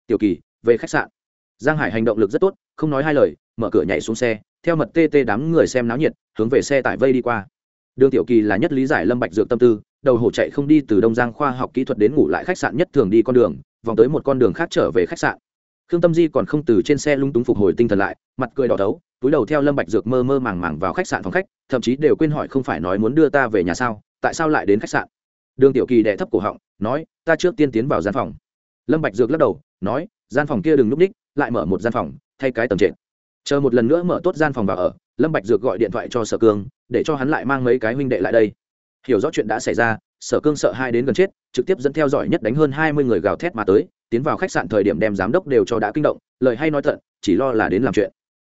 Tiểu kỳ, về khách sạn. Giang hải hành động lực rất tốt, không nói hai lời, mở cửa nhảy xuống xe, theo mật tê tê đám người xem náo nhiệt, hướng về xe tải vây đi qua. Đường tiểu kỳ là nhất lý giải lâm bạch dược tâm tư đầu hổ chạy không đi từ đông giang khoa học kỹ thuật đến ngủ lại khách sạn nhất thường đi con đường, vòng tới một con đường khác trở về khách sạn. Khương tâm di còn không từ trên xe lung túng phục hồi tinh thần lại, mặt cười đỏ thấu, túi đầu theo lâm bạch dược mơ mơ màng màng vào khách sạn phòng khách, thậm chí đều quên hỏi không phải nói muốn đưa ta về nhà sao, tại sao lại đến khách sạn? Đường tiểu kỳ đè thấp cổ họng, nói, ta trước tiên tiến vào gian phòng. Lâm bạch dược lắc đầu, nói, gian phòng kia đừng núp ních lại mở một gian phòng, thay cái tầng trệt. Chờ một lần nữa mở tốt gian phòng vào ở, lâm bạch dược gọi điện thoại cho sở cương, để cho hắn lại mang mấy cái huynh đệ lại đây hiểu rõ chuyện đã xảy ra, sở cương sợ hai đến gần chết, trực tiếp dẫn theo giỏi nhất đánh hơn hai mươi người gào thét mà tới, tiến vào khách sạn thời điểm đem giám đốc đều cho đã kinh động, lời hay nói tận chỉ lo là đến làm chuyện.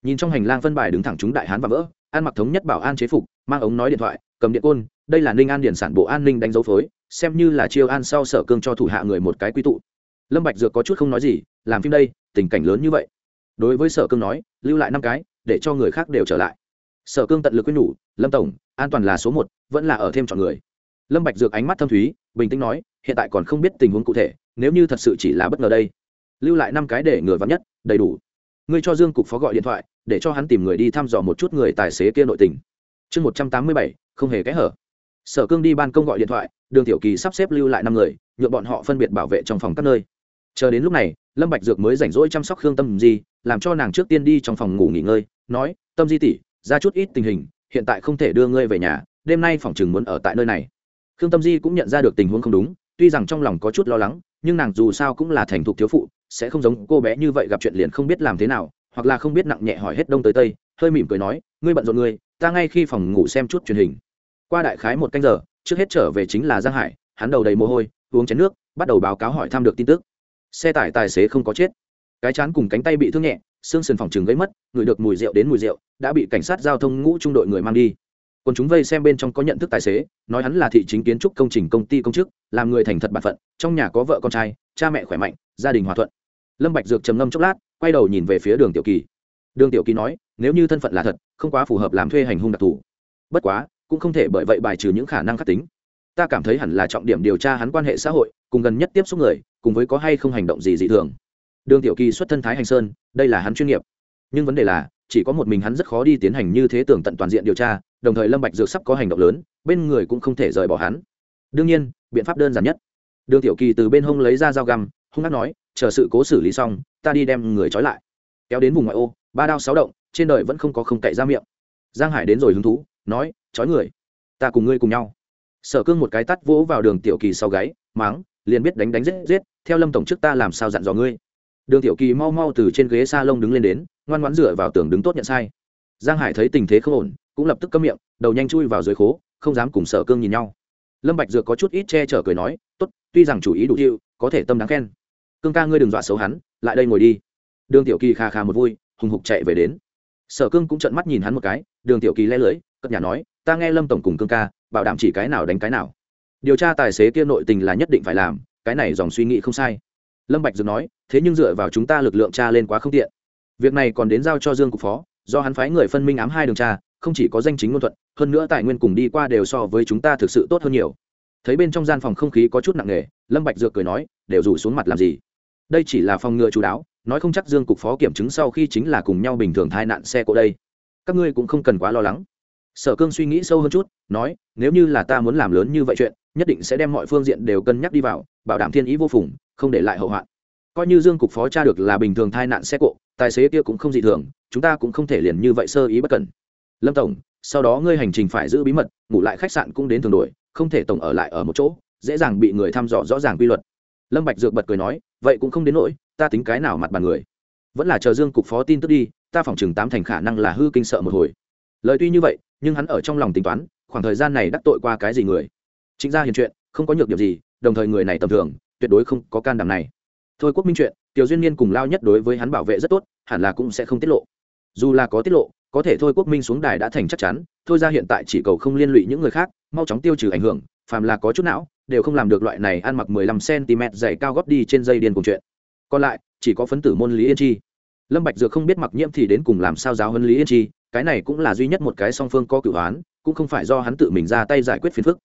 Nhìn trong hành lang phân bài đứng thẳng chúng đại hán và vỡ, ăn mặc thống nhất bảo an chế phục, mang ống nói điện thoại, cầm điện côn, đây là ninh an điển sản bộ an ninh đánh dấu phối, xem như là chiêu an sau sở cương cho thủ hạ người một cái quy tụ. Lâm bạch dược có chút không nói gì, làm phim đây, tình cảnh lớn như vậy. Đối với sở cương nói, lưu lại năm cái, để cho người khác đều trở lại sở cương tận lực quyết nhủ, lâm tổng, an toàn là số một, vẫn là ở thêm chọn người. Lâm bạch dược ánh mắt thâm thúy, bình tĩnh nói, hiện tại còn không biết tình huống cụ thể, nếu như thật sự chỉ là bất ngờ đây, lưu lại năm cái để người vắng nhất, đầy đủ. Ngươi cho dương cục phó gọi điện thoại, để cho hắn tìm người đi thăm dò một chút người tài xế kia nội tình. Chương một trăm tám mươi bảy, không hề kẽ hở. Sở cương đi ban công gọi điện thoại, đường tiểu kỳ sắp xếp lưu lại năm người, nhượng bọn họ phân biệt bảo vệ trong phòng các nơi. Chờ đến lúc này, lâm bạch dược mới rảnh rỗi chăm sóc khương tâm di, làm cho nàng trước tiên đi trong phòng ngủ nghỉ ngơi, nói, tâm di tỷ ra chút ít tình hình, hiện tại không thể đưa ngươi về nhà, đêm nay phòng chừng muốn ở tại nơi này. Khương tâm di cũng nhận ra được tình huống không đúng, tuy rằng trong lòng có chút lo lắng, nhưng nàng dù sao cũng là thành thục thiếu phụ, sẽ không giống cô bé như vậy gặp chuyện liền không biết làm thế nào, hoặc là không biết nặng nhẹ hỏi hết đông tới tây, hơi mỉm cười nói, ngươi bận rộn ngươi, ta ngay khi phòng ngủ xem chút truyền hình. Qua đại khái một canh giờ, trước hết trở về chính là giang hải, hắn đầu đầy mồ hôi, uống chén nước, bắt đầu báo cáo hỏi thăm được tin tức. Xe tải tài xế không có chết. Cái chán cùng cánh tay bị thương nhẹ xương sườn phòng trường gây mất, người được mùi rượu đến mùi rượu, đã bị cảnh sát giao thông ngũ trung đội người mang đi. Còn chúng vây xem bên trong có nhận thức tài xế, nói hắn là thị chính kiến trúc công trình công ty công chức, làm người thành thật bản phận, trong nhà có vợ con trai, cha mẹ khỏe mạnh, gia đình hòa thuận. Lâm bạch dược trầm ngâm chốc lát, quay đầu nhìn về phía đường tiểu kỳ. Đường tiểu kỳ nói, nếu như thân phận là thật, không quá phù hợp làm thuê hành hung đặc thù. Bất quá, cũng không thể bởi vậy bài trừ những khả năng khắc tính. Ta cảm thấy hẳn là trọng điểm điều tra hắn quan hệ xã hội, cùng gần nhất tiếp xúc người, cùng với có hay không hành động gì dị thường đường tiểu kỳ xuất thân thái hành sơn, đây là hắn chuyên nghiệp. Nhưng vấn đề là, chỉ có một mình hắn rất khó đi tiến hành như thế tưởng tận toàn diện điều tra, đồng thời lâm bạch dược sắp có hành động lớn, bên người cũng không thể rời bỏ hắn. Đương nhiên, biện pháp đơn giản nhất. Đường tiểu kỳ từ bên hông lấy ra dao găm, hung hăng nói, chờ sự cố xử lý xong, ta đi đem người trói lại. Kéo đến vùng ngoại ô, ba đao sáu động, trên đời vẫn không có không cậy ra miệng. Giang hải đến rồi hứng thú, nói, trói người, ta cùng ngươi cùng nhau. Sở cương một cái tắt vỗ vào đường tiểu kỳ sau gáy máng liền biết đánh đánh giết giết, theo lâm tổng trước ta làm sao dặn dò ngươi? Đường tiểu kỳ mau mau từ trên ghế s a lông đứng lên đến, ngoan ngoãn dựa vào tường đứng tốt nhận sai. Giang hải thấy tình thế không ổn, cũng lập tức cấm miệng, đầu nhanh chui vào dưới khố, không dám cùng sở cương nhìn nhau. Lâm bạch dược có chút ít che chở cười nói, tốt, tuy rằng chủ ý đủ tiêu có thể tâm đáng khen. Cương ca ngươi đừng dọa xấu hắn, lại đây ngồi đi. Đường tiểu kỳ kha kha một vui, hùng hục chạy về đến. Sở cương cũng trợn mắt nhìn hắn một cái, đường tiểu kỳ le lưới cất nhà nói, ta nghe lâm tổng cùng cương ca, bảo đảm chỉ cái nào đánh cái nào. Điều tra tài xế kia nội tình là nhất định phải làm, cái này dòng suy nghĩ không sai lâm bạch dược nói, thế nhưng dựa vào chúng ta lực lượng tra lên quá không tiện. Việc này còn đến giao cho dương cục phó, do hắn phái người phân minh ám hai đường tra, không chỉ có danh chính ngôn thuận, hơn nữa tài nguyên cùng đi qua đều so với chúng ta thực sự tốt hơn nhiều. Thấy bên trong gian phòng không khí có chút nặng nề, lâm bạch dược cười nói, đều rủ xuống mặt làm gì? Đây chỉ là phòng ngừa chú đáo, nói không chắc dương cục phó kiểm chứng sau khi chính là cùng nhau bình thường tai nạn xe cộ đây. Các ngươi cũng không cần quá lo lắng. Sở cương suy nghĩ sâu hơn chút, nói, nếu như là ta muốn làm lớn như vậy chuyện, nhất định sẽ đem mọi phương diện đều cân nhắc đi vào, bảo đảm thiên ý vô phùng không để lại hậu hoạn. Coi như dương cục phó tra được là bình thường tai nạn xe cộ, tài xế kia cũng không dị thường, chúng ta cũng không thể liền như vậy sơ ý bất cẩn. Lâm tổng, sau đó ngươi hành trình phải giữ bí mật, ngủ lại khách sạn cũng đến thường đổi, không thể tổng ở lại ở một chỗ, dễ dàng bị người thăm dò rõ ràng quy luật. Lâm bạch dược bật cười nói, vậy cũng không đến nỗi, ta tính cái nào mặt bàn người. Vẫn là chờ dương cục phó tin tức đi, ta phỏng chừng tám thành khả năng là hư kinh sợ một hồi. Lời tuy như vậy, nhưng hắn ở trong lòng tính toán, khoảng thời gian này đắc tội qua cái gì người? Chính ra hiện chuyện, không có nhược điểm gì, đồng thời người này tầm thường tuyệt đối không có can đảm này. Thôi quốc minh chuyện, tiểu duyên niên cùng lao nhất đối với hắn bảo vệ rất tốt, hẳn là cũng sẽ không tiết lộ. Dù là có tiết lộ, có thể thôi quốc minh xuống đài đã thành chắc chắn, thôi ra hiện tại chỉ cầu không liên lụy những người khác, mau chóng tiêu trừ ảnh hưởng, phàm là có chút não, đều không làm được loại này ăn mặc 15 cm dày cao gót đi trên dây điên cùng chuyện. Còn lại, chỉ có phấn tử môn lý yên chi. Lâm bạch dược không biết mặc nhiễm thì đến cùng làm sao giáo huấn lý yên chi, cái này cũng là duy nhất một cái song phương có cửu hoán, cũng không phải do hắn tự mình ra tay giải quyết phiền phức.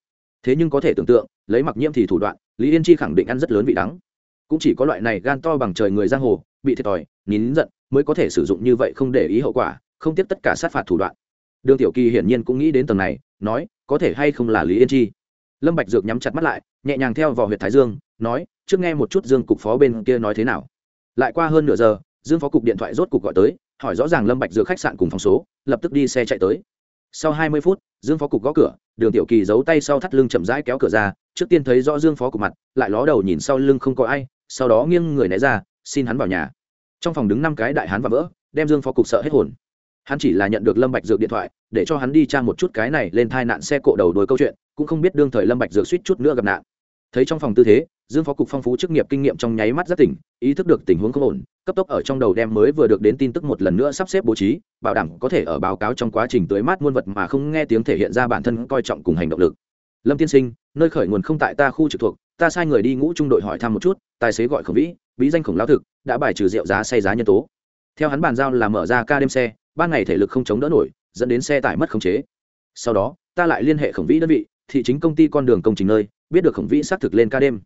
Thế nhưng có thể tưởng tượng, lấy mặc nhiễm thì thủ đoạn lý yên chi khẳng định ăn rất lớn vị đắng. Cũng chỉ có loại này gan to bằng trời người giang hồ, bị thiệt thòi, nín giận mới có thể sử dụng như vậy không để ý hậu quả, không tiếp tất cả sát phạt thủ đoạn. Đường tiểu kỳ hiển nhiên cũng nghĩ đến tầng này, nói, có thể hay không là lý yên chi? Lâm bạch dược nhắm chặt mắt lại, nhẹ nhàng theo vào huyệt thái dương, nói, trước nghe một chút dương cục phó bên kia nói thế nào. Lại qua hơn nửa giờ, dương phó cục điện thoại rốt cục gọi tới, hỏi rõ ràng lâm bạch dược khách sạn cùng phòng số, lập tức đi xe chạy tới. Sau hai mươi phút, dương phó cục gõ cửa đường tiểu kỳ giấu tay sau thắt lưng chậm rãi kéo cửa ra, trước tiên thấy rõ dương phó cục mặt, lại ló đầu nhìn sau lưng không có ai, sau đó nghiêng người né ra, xin hắn vào nhà. Trong phòng đứng năm cái đại hán và vỡ, đem dương phó cục sợ hết hồn. Hắn chỉ là nhận được lâm bạch dược điện thoại, để cho hắn đi tra một chút cái này lên tai nạn xe cộ đầu đuôi câu chuyện, cũng không biết đương thời lâm bạch dược suýt chút nữa gặp nạn. Thấy trong phòng tư thế dương phó cục phong phú chức nghiệp kinh nghiệm trong nháy mắt rất tỉnh, ý thức được tình huống không ổn, cấp tốc ở trong đầu đem mới vừa được đến tin tức một lần nữa sắp xếp bố trí, bảo đảm có thể ở báo cáo trong quá trình tưới mát muôn vật mà không nghe tiếng thể hiện ra bản thân coi trọng cùng hành động lực. Lâm tiên sinh, nơi khởi nguồn không tại ta khu trực thuộc, ta sai người đi ngũ trung đội hỏi thăm một chút, tài xế gọi khổng vĩ, bí danh khổng lao thực, đã bài trừ rượu giá say giá nhân tố. Theo hắn bàn giao là mở ra ca đêm xe, ban ngày thể lực không chống đỡ nổi, dẫn đến xe tải mất khống chế. Sau đó, ta lại liên hệ khổng vĩ đơn vị, thị chính công ty con đường công trình nơi, biết được khổng vĩ xác thực lên ca đêm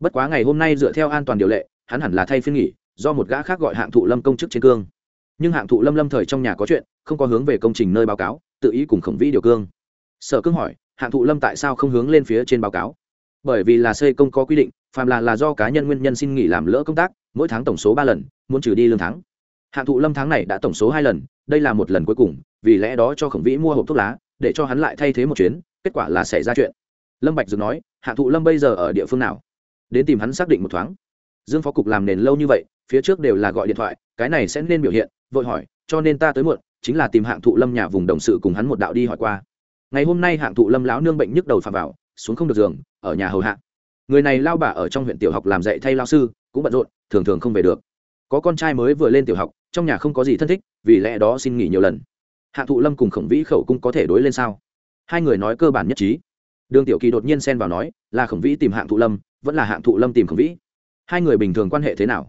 bất quá ngày hôm nay dựa theo an toàn điều lệ, hắn hẳn là thay phiên nghỉ, do một gã khác gọi hạng thụ lâm công chức trên cương. Nhưng hạng thụ lâm lâm thời trong nhà có chuyện, không có hướng về công trình nơi báo cáo, tự ý cùng khổng vĩ điều cương. Sở cương hỏi, hạng thụ lâm tại sao không hướng lên phía trên báo cáo? Bởi vì là xây công có quy định, phàm là là do cá nhân nguyên nhân xin nghỉ làm lỡ công tác, mỗi tháng tổng số ba lần, muốn trừ đi lương tháng. Hạng thụ lâm tháng này đã tổng số hai lần, đây là một lần cuối cùng, vì lẽ đó cho khổng vĩ mua hộp thuốc lá, để cho hắn lại thay thế một chuyến, kết quả là xảy ra chuyện. Lâm bạch dừng nói, hạng thụ lâm bây giờ ở địa phương nào? Đến tìm hắn xác định một thoáng. Dương phó cục làm nền lâu như vậy, phía trước đều là gọi điện thoại, cái này sẽ nên biểu hiện, vội hỏi, cho nên ta tới muộn, chính là tìm hạng thụ lâm nhà vùng đồng sự cùng hắn một đạo đi hỏi qua. Ngày hôm nay hạng thụ lâm lão nương bệnh nhức đầu phạm vào, xuống không được giường, ở nhà hầu hạ. Người này lao bà ở trong huyện tiểu học làm dạy thay lao sư, cũng bận rộn, thường thường không về được. Có con trai mới vừa lên tiểu học, trong nhà không có gì thân thích, vì lẽ đó xin nghỉ nhiều lần. Hạng thụ lâm cùng khổng vĩ khẩu cũng có thể đối lên sao? Hai người nói cơ bản nhất trí. Đường tiểu kỳ đột nhiên xen vào nói, là khổng vĩ tìm hạng thụ lâm vẫn là hạng thụ lâm tìm khổng vĩ. Hai người bình thường quan hệ thế nào?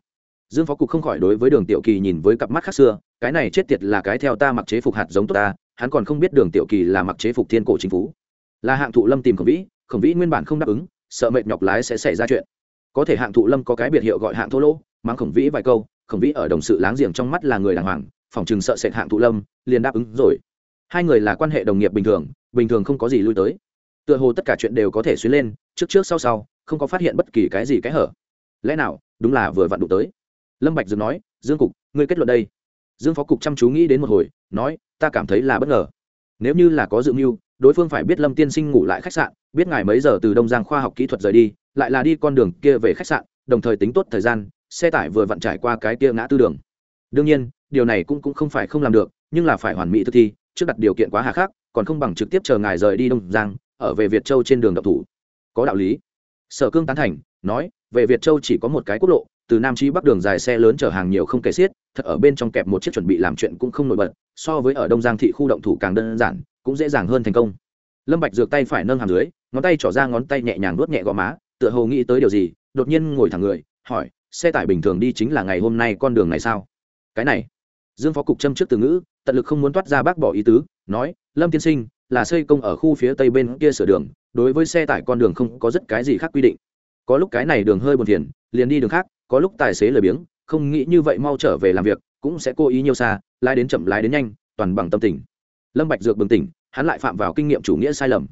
Dương phó cục không khỏi đối với đường tiểu kỳ nhìn với cặp mắt khác xưa, cái này chết tiệt là cái theo ta mặc chế phục hạt giống tốt ta, hắn còn không biết đường tiểu kỳ là mặc chế phục thiên cổ chính phủ là hạng thụ lâm tìm khổng vĩ khổng vĩ nguyên bản không đáp ứng, sợ mệt nhọc lái sẽ xảy ra chuyện. Có thể hạng thụ lâm có cái biệt hiệu gọi hạng thô lỗ mang khổng vĩ vài câu, khổng vĩ ở đồng sự láng giềng trong mắt là người đàng hoàng, phòng chừng sợ sệt hạng thụ lâm, liền đáp ứng rồi. Hai người là quan hệ đồng nghiệp bình thường bình thường không có gì lui tới. Tựa hồ tất cả chuyện đều có thể xuyến lên, trước trước sau sau không có phát hiện bất kỳ cái gì cái hở. Lẽ nào, đúng là vừa vặn đụng tới. Lâm bạch dừng nói, dương cục, ngươi kết luận đây. Dương phó cục chăm chú nghĩ đến một hồi, nói, ta cảm thấy là bất ngờ. Nếu như là có dự mưu, đối phương phải biết lâm tiên sinh ngủ lại khách sạn, biết ngài mấy giờ từ đông giang khoa học kỹ thuật rời đi, lại là đi con đường kia về khách sạn, đồng thời tính tốt thời gian, xe tải vừa vặn trải qua cái kia ngã tư đường. Đương nhiên, điều này cũng cũng không phải không làm được, nhưng là phải hoàn mỹ thực thi, trước đặt điều kiện quá hà khắc, còn không bằng trực tiếp chờ ngài rời đi đông giang, ở về việt châu trên đường độc thủ. Có đạo lý sở cương tán thành, nói, về việt châu chỉ có một cái quốc lộ, từ nam chí bắc đường dài xe lớn chở hàng nhiều không kể xiết, thật ở bên trong kẹp một chiếc chuẩn bị làm chuyện cũng không nổi bật, so với ở đông giang thị khu động thủ càng đơn giản, cũng dễ dàng hơn thành công. Lâm bạch dược tay phải nâng hàm dưới, ngón tay trỏ ra ngón tay nhẹ nhàng nuốt nhẹ gò má, tựa hồ nghĩ tới điều gì, đột nhiên ngồi thẳng người, hỏi, xe tải bình thường đi chính là ngày hôm nay con đường này sao? Cái này. Dương phó cục châm trước từ ngữ, tận lực không muốn toát ra bác bỏ ý tứ, nói, lâm tiên sinh, là xây công ở khu phía tây bên kia sửa đường đối với xe tải con đường không có rất cái gì khác quy định. Có lúc cái này đường hơi buồn phiền, liền đi đường khác, có lúc tài xế lười biếng, không nghĩ như vậy mau trở về làm việc, cũng sẽ cố ý nhiều xa, lái đến chậm, lái đến nhanh, toàn bằng tâm tình. Lâm bạch dược bừng tỉnh, hắn lại phạm vào kinh nghiệm chủ nghĩa sai lầm.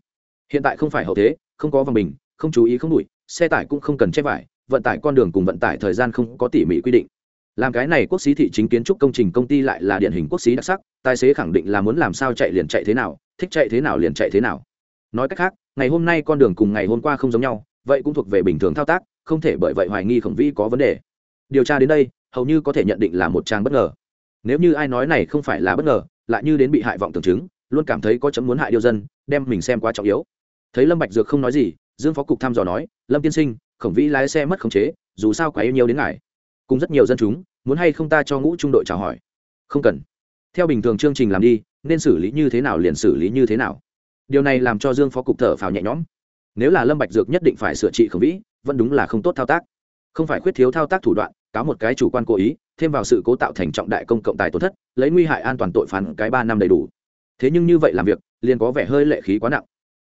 Hiện tại không phải hậu thế, không có vòng bình, không chú ý không đuổi, xe tải cũng không cần che vải, vận tải con đường cùng vận tải thời gian không có tỉ mỉ quy định. Làm cái này quốc xí thị chính kiến trúc công trình công ty lại là điển hình quốc xí đặc sắc, tài xế khẳng định là muốn làm sao chạy liền chạy thế nào, thích chạy thế nào liền chạy thế nào nói cách khác, ngày hôm nay con đường cùng ngày hôm qua không giống nhau, vậy cũng thuộc về bình thường thao tác, không thể bởi vậy hoài nghi khổng vĩ có vấn đề. Điều tra đến đây, hầu như có thể nhận định là một trang bất ngờ. Nếu như ai nói này không phải là bất ngờ, lại như đến bị hại vọng tưởng chứng, luôn cảm thấy có chấm muốn hại điều dân, đem mình xem quá trọng yếu. Thấy lâm bạch dược không nói gì, dương phó cục thăm dò nói, lâm tiên sinh, khổng vĩ lái xe mất khống chế, dù sao quá yêu nhiều đến ngài cùng rất nhiều dân chúng, muốn hay không ta cho ngũ trung đội chào hỏi? Không cần. Theo bình thường chương trình làm đi, nên xử lý như thế nào liền xử lý như thế nào điều này làm cho dương phó cục thở phào nhẹ nhõm. Nếu là lâm bạch dược nhất định phải sửa trị khổng vĩ, vẫn đúng là không tốt thao tác. Không phải khuyết thiếu thao tác thủ đoạn, cáo một cái chủ quan cố ý, thêm vào sự cố tạo thành trọng đại công cộng tài tổn thất, lấy nguy hại an toàn tội phán cái ba năm đầy đủ. Thế nhưng như vậy làm việc, liền có vẻ hơi lệ khí quá nặng.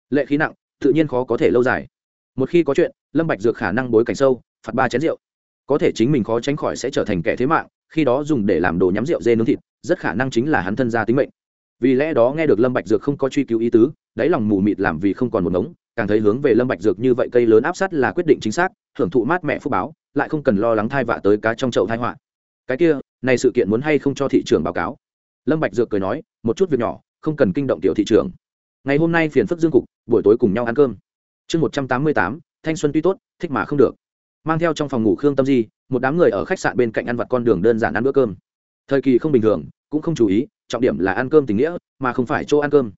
Lệ khí nặng, tự nhiên khó có thể lâu dài. Một khi có chuyện, lâm bạch dược khả năng bối cảnh sâu, phạt ba chén rượu. Có thể chính mình khó tránh khỏi sẽ trở thành kẻ thế mạng, khi đó dùng để làm đồ nhắm rượu dê nướng thịt, rất khả năng chính là hắn thân gia tính mệnh vì lẽ đó nghe được lâm bạch dược không có truy cứu ý tứ, đáy lòng mù mịt làm vì không còn một ngống, càng thấy hướng về lâm bạch dược như vậy cây lớn áp sát là quyết định chính xác hưởng thụ mát mẹ phúc báo, lại không cần lo lắng thai vạ tới cá trong chậu thai họa. Cái kia, này sự kiện muốn hay không cho thị trường báo cáo? Lâm bạch dược cười nói, một chút việc nhỏ, không cần kinh động tiểu thị trường. Ngày hôm nay phiền phức dương cục, buổi tối cùng nhau ăn cơm. Chương một trăm tám mươi tám, thanh xuân tuy tốt, thích mà không được. Mang theo trong phòng ngủ khương tâm di, một đám người ở khách sạn bên cạnh ăn vặt con đường đơn giản ăn bữa cơm. Thời kỳ không bình thường, cũng không chú ý trọng điểm là ăn cơm tình nghĩa, mà không phải chỗ ăn cơm.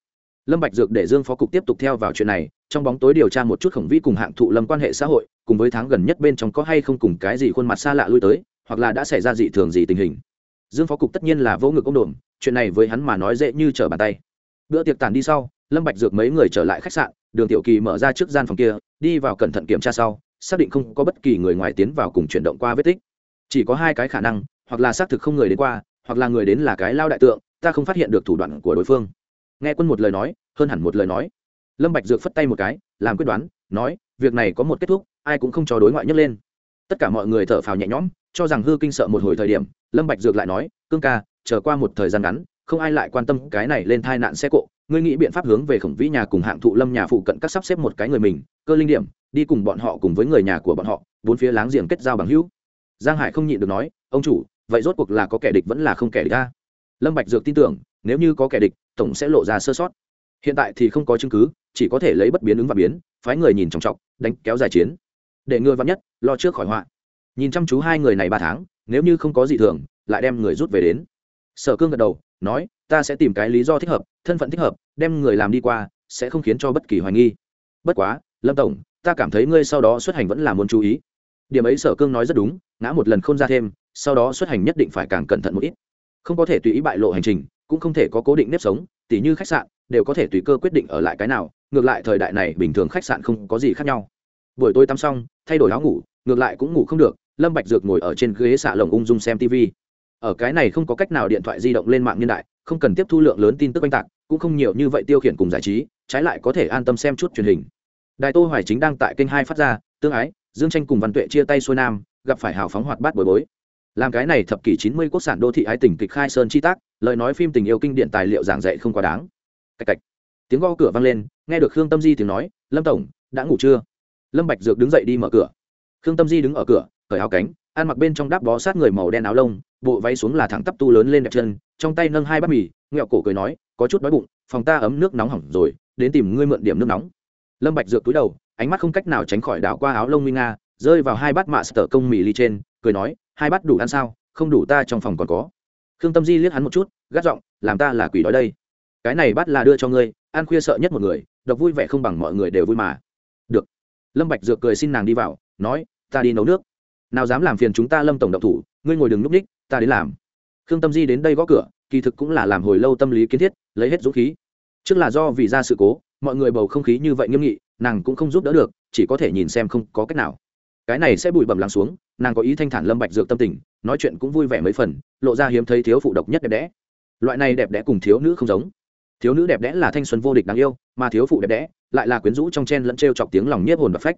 Lâm bạch dược để dương phó cục tiếp tục theo vào chuyện này, trong bóng tối điều tra một chút khổng vĩ cùng hạng thụ lâm quan hệ xã hội, cùng với tháng gần nhất bên trong có hay không cùng cái gì khuôn mặt xa lạ lui tới, hoặc là đã xảy ra dị thường gì tình hình. Dương phó cục tất nhiên là vô ngực ông đồn chuyện này với hắn mà nói dễ như trở bàn tay. Bữa tiệc tàn đi sau, lâm bạch dược mấy người trở lại khách sạn, đường tiểu kỳ mở ra trước gian phòng kia, đi vào cẩn thận kiểm tra sau, xác định không có bất kỳ người ngoài tiến vào cùng chuyển động qua vết tích. Chỉ có hai cái khả năng, hoặc là xác thực không người đến qua, hoặc là người đến là cái lao đại tượng ta không phát hiện được thủ đoạn của đối phương. Nghe quân một lời nói, hơn hẳn một lời nói. Lâm bạch dược phất tay một cái, làm quyết đoán, nói, việc này có một kết thúc, ai cũng không cho đối ngoại nhấc lên. Tất cả mọi người thở phào nhẹ nhõm, cho rằng hư kinh sợ một hồi thời điểm, lâm bạch dược lại nói, cương ca, chờ qua một thời gian ngắn, không ai lại quan tâm cái này lên tai nạn xe cộ. Ngươi nghĩ biện pháp hướng về khổng vĩ nhà cùng hạng thụ lâm nhà phụ cận các sắp xếp một cái người mình, cơ linh điểm, đi cùng bọn họ cùng với người nhà của bọn họ, bốn phía láng giềng kết giao bằng hữu. Giang hải không nhịn được nói, ông chủ, vậy rốt cuộc là có kẻ địch vẫn là không kẻ địch ta? Lâm bạch dược tin tưởng, nếu như có kẻ địch, tổng sẽ lộ ra sơ sót. Hiện tại thì không có chứng cứ, chỉ có thể lấy bất biến ứng và biến, phái người nhìn trọng trọng đánh kéo dài chiến. Để người vắn nhất, lo trước khỏi họa. Nhìn chăm chú hai người này ba tháng, nếu như không có gì thường, lại đem người rút về đến. Sở cương gật đầu, nói, ta sẽ tìm cái lý do thích hợp, thân phận thích hợp, đem người làm đi qua, sẽ không khiến cho bất kỳ hoài nghi. Bất quá, lâm tổng, ta cảm thấy ngươi sau đó xuất hành vẫn là muốn chú ý. Điểm ấy sở cương nói rất đúng, ngã một lần không ra thêm, sau đó xuất hành nhất định phải càng cẩn thận một ít không có thể tùy ý bại lộ hành trình, cũng không thể có cố định nếp sống, tỉ như khách sạn, đều có thể tùy cơ quyết định ở lại cái nào, ngược lại thời đại này bình thường khách sạn không có gì khác nhau. Buổi tối tắm xong, thay đổi áo ngủ, ngược lại cũng ngủ không được, lâm bạch dược ngồi ở trên ghế xạ lồng ung dung xem tv ở cái này không có cách nào điện thoại di động lên mạng nhân đại, không cần tiếp thu lượng lớn tin tức oanh tạc, cũng không nhiều như vậy tiêu khiển cùng giải trí, trái lại có thể an tâm xem chút truyền hình. Đài tô hoài chính đang tại kênh hai phát ra, tương ái, dương tranh cùng văn tuệ chia tay xuôi nam, gặp phải hào phóng hoạt bát bồi bối làm cái này thập kỷ 90 quốc sản đô thị ái tình kịch khai sơn chi tác, lời nói phim tình yêu kinh điển tài liệu giảng dạy không quá đáng. Cạch cạch. Tiếng gõ cửa vang lên, nghe được khương tâm di tiếng nói, lâm tổng, đã ngủ chưa? Lâm bạch dược đứng dậy đi mở cửa. Khương tâm di đứng ở cửa, cởi áo cánh, ăn mặc bên trong đắp bó sát người màu đen áo lông, bộ váy xuống là thẳng tắp tu lớn lên đẹp chân, trong tay nâng hai bát mì, nghẹo cổ cười nói, có chút đói bụng, phòng ta ấm nước nóng hỏng rồi, đến tìm ngươi mượn điểm nước nóng. Lâm bạch dược túi đầu, ánh mắt không cách nào tránh khỏi đảo qua áo lông nguy nga, rơi vào hai bát mạ sở công mì ly trên, cười nói hai bát đủ ăn sao, không đủ ta trong phòng còn có. Khương tâm di liếc hắn một chút, gắt giọng, làm ta là quỷ đói đây. Cái này bát là đưa cho ngươi, ăn khuya sợ nhất một người, độc vui vẻ không bằng mọi người đều vui mà. Được. Lâm bạch dược cười xin nàng đi vào, nói, ta đi nấu nước. Nào dám làm phiền chúng ta lâm tổng độc thủ, ngươi ngồi đừng núp ních, ta đến làm. Khương tâm di đến đây gõ cửa, kỳ thực cũng là làm hồi lâu tâm lý kiến thiết, lấy hết dũng khí. Trước là do vì ra sự cố, mọi người bầu không khí như vậy nghiêm nghị, nàng cũng không giúp đỡ được, chỉ có thể nhìn xem không có cách nào. Cái này sẽ bụi bẩm lắng xuống nàng có ý thanh thản lâm bạch dược tâm tình, nói chuyện cũng vui vẻ mấy phần, lộ ra hiếm thấy thiếu phụ độc nhất đẹp đẽ. Loại này đẹp đẽ cùng thiếu nữ không giống. Thiếu nữ đẹp đẽ là thanh xuân vô địch đáng yêu, mà thiếu phụ đẹp đẽ lại là quyến rũ trong chen lẫn treo chọc tiếng lòng nhiếp hồn và phách.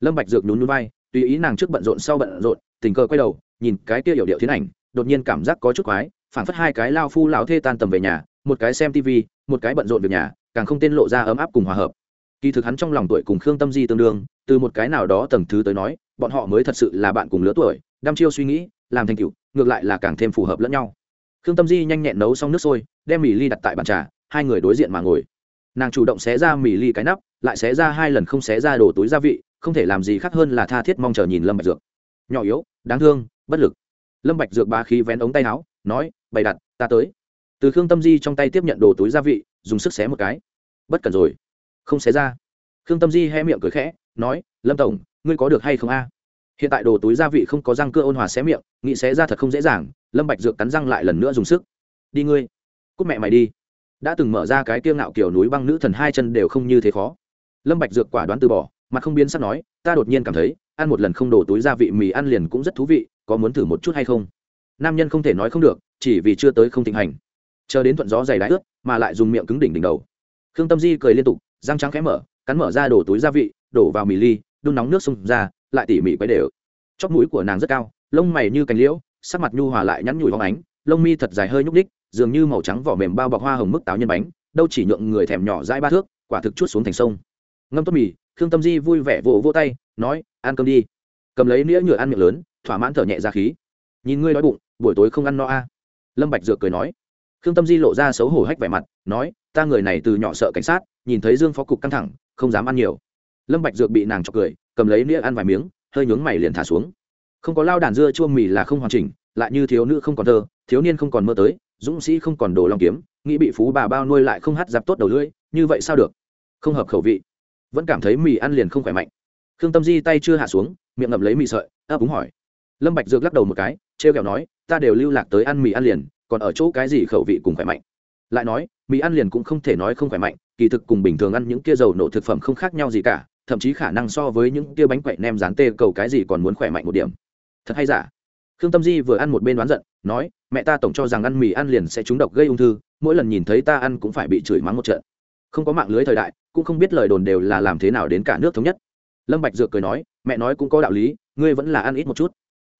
Lâm bạch dược nhún nhún vai, tùy ý nàng trước bận rộn sau bận rộn, tình cờ quay đầu, nhìn cái kia hiểu điệu thiên ảnh, đột nhiên cảm giác có chút quái, phảng phất hai cái lao phu lão thê tan tầm về nhà, một cái xem tivi một cái bận rộn việc nhà, càng không tên lộ ra ấm áp cùng hòa hợp. Kỳ thực hắn trong lòng tuổi cùng khương tâm di tương đương, từ một cái nào đó tầng thứ tới nói bọn họ mới thật sự là bạn cùng lứa tuổi, đăm chiêu suy nghĩ, làm thành cựu ngược lại là càng thêm phù hợp lẫn nhau. Khương tâm di nhanh nhẹn nấu xong nước sôi, đem mì ly đặt tại bàn trà, hai người đối diện mà ngồi. Nàng chủ động xé ra mì ly cái nắp, lại xé ra hai lần không xé ra đồ túi gia vị, không thể làm gì khác hơn là tha thiết mong chờ nhìn lâm bạch dược. Nhỏ yếu, đáng thương, bất lực. Lâm bạch dược ba khí vén ống tay áo, nói, bày đặt, ta tới. Từ khương tâm di trong tay tiếp nhận đồ túi gia vị, dùng sức xé một cái. Bất cần rồi. Không xé ra. Khương tâm di hé miệng cười khẽ, nói, lâm tổng ngươi có được hay không a? Hiện tại đồ túi gia vị không có răng cưa ôn hòa xé miệng, nghĩ xé ra thật không dễ dàng, lâm bạch dược cắn răng lại lần nữa dùng sức. Đi ngươi, cút mẹ mày đi. Đã từng mở ra cái kia ngạo kiểu núi băng nữ thần hai chân đều không như thế khó. Lâm bạch dược quả đoán từ bỏ, mặt không biến sắc nói, ta đột nhiên cảm thấy, ăn một lần không đổ túi gia vị mì ăn liền cũng rất thú vị, có muốn thử một chút hay không? Nam nhân không thể nói không được, chỉ vì chưa tới không thịnh hành. Chờ đến thuận gió dày đái ướt, mà lại dùng miệng cứng đỉnh đỉnh đầu. Khương tâm di cười liên tục, răng trắng khẽ mở, cắn mở ra đổ túi gia vị, đổ vào mì ly đun nóng nước xông ra, lại tỉ mỉ quấy đều. Chóp mũi của nàng rất cao, lông mày như cành liễu, sắc mặt nhu hòa lại nhắn nhủi hóng ánh, lông mi thật dài hơi nhúc ních dường như màu trắng vỏ mềm bao bọc hoa hồng mức táo nhân bánh, đâu chỉ nhượng người thèm nhỏ dãi ba thước, quả thực chút xuống thành sông. Ngâm tốt mì, khương tâm di vui vẻ vỗ vỗ tay, nói, ăn cơm đi. Cầm lấy nĩa nhựa ăn miệng lớn, thỏa mãn thở nhẹ ra khí. Nhìn ngươi đói bụng, buổi tối không ăn no a? Lâm bạch dược cười nói. Khương tâm di lộ ra xấu hổ hách vẻ mặt, nói, ta người này từ nhỏ sợ cảnh sát, nhìn thấy dương phó cục căng thẳng, không dám ăn nhiều lâm bạch dược bị nàng chọc cười, cầm lấy nĩa ăn vài miếng, hơi nhướng mày liền thả xuống. Không có lao đàn dưa chua mì là không hoàn chỉnh, lại như thiếu nữ không còn thơ, thiếu niên không còn mơ tới, dũng sĩ không còn đồ long kiếm, nghĩ bị phú bà bao nuôi lại không hát giáp tốt đầu lưỡi, như vậy sao được? Không hợp khẩu vị. Vẫn cảm thấy mì ăn liền không khỏe mạnh. Khương tâm di tay chưa hạ xuống, miệng ngậm lấy mì sợi, ấp úng hỏi. Lâm bạch dược lắc đầu một cái treo kẹo nói, ta đều lưu lạc tới ăn mì ăn liền, còn ở chỗ cái gì khẩu vị cùng khỏe mạnh. Lại nói, mì ăn liền cũng không thể nói không khỏe mạnh, kỳ thực cùng bình thường ăn những kia dầu nổ thực phẩm không khác nhau gì cả thậm chí khả năng so với những tia bánh quậy nem rán tê cầu cái gì còn muốn khỏe mạnh một điểm. Thật hay giả? Khương tâm di vừa ăn một bên đoán giận, nói, mẹ ta tổng cho rằng ăn mì ăn liền sẽ trúng độc gây ung thư, mỗi lần nhìn thấy ta ăn cũng phải bị chửi mắng một trận. Không có mạng lưới thời đại, cũng không biết lời đồn đều là làm thế nào đến cả nước thống nhất. Lâm bạch dược cười nói, mẹ nói cũng có đạo lý, ngươi vẫn là ăn ít một chút.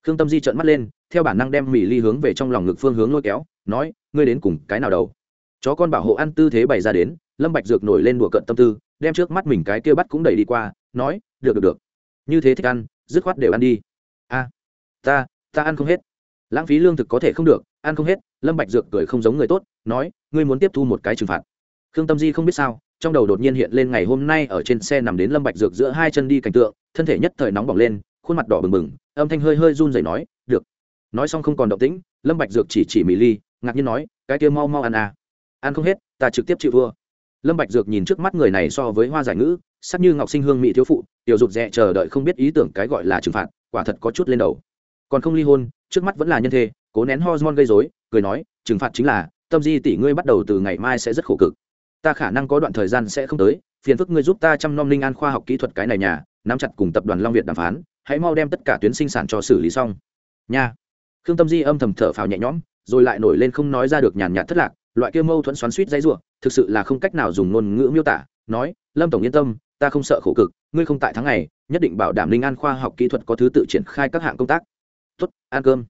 Khương tâm di trợn mắt lên, theo bản năng đem mì ly hướng về trong lòng ngực phương hướng lôi kéo, nói, ngươi đến cùng cái nào đầu? Chó con bảo hộ ăn tư thế bày ra đến, lâm bạch dược nổi lên đùa cận tâm tư đem trước mắt mình cái kia bắt cũng đẩy đi qua, nói, được được được. Như thế thích ăn, dứt khoát đều ăn đi. A, ta ta ăn không hết. Lãng phí lương thực có thể không được, ăn không hết, lâm bạch dược cười không giống người tốt, nói, ngươi muốn tiếp thu một cái trừng phạt. Khương tâm di không biết sao, trong đầu đột nhiên hiện lên ngày hôm nay ở trên xe nằm đến lâm bạch dược giữa hai chân đi cảnh tượng, thân thể nhất thời nóng bỏng lên, khuôn mặt đỏ bừng bừng, âm thanh hơi hơi run rẩy nói, được. Nói xong không còn động tĩnh, lâm bạch dược chỉ chỉ mỹ ly, ngạc nhiên nói, cái kia mau mau ăn à. Ăn không hết, ta trực tiếp chịu thua lâm bạch dược nhìn trước mắt người này so với hoa giải ngữ, sắc như ngọc sinh hương mỹ thiếu phụ, tiểu rụt rè chờ đợi không biết ý tưởng cái gọi là trừng phạt, quả thật có chút lên đầu. Còn không ly hôn, trước mắt vẫn là nhân thê, cố nén hormone gây rối, cười nói, trừng phạt chính là, tâm di tỷ ngươi bắt đầu từ ngày mai sẽ rất khổ cực. Ta khả năng có đoạn thời gian sẽ không tới, phiền phức ngươi giúp ta chăm nom linh an khoa học kỹ thuật cái này nhà, nắm chặt cùng tập đoàn long việt đàm phán, hãy mau đem tất cả tuyến sinh sản cho xử lý xong. Nha. Khương tâm di âm thầm thở phào nhẹ nhõm, rồi lại nổi lên không nói ra được nhàn nhạt thất lạc loại kia mâu thuẫn xoắn suýt dãy rủa, thực sự là không cách nào dùng ngôn ngữ miêu tả, nói, lâm tổng yên tâm, ta không sợ khổ cực, ngươi không tại tháng này nhất định bảo đảm linh an khoa học kỹ thuật có thứ tự triển khai các hạng công tác. Tốt, ăn cơm.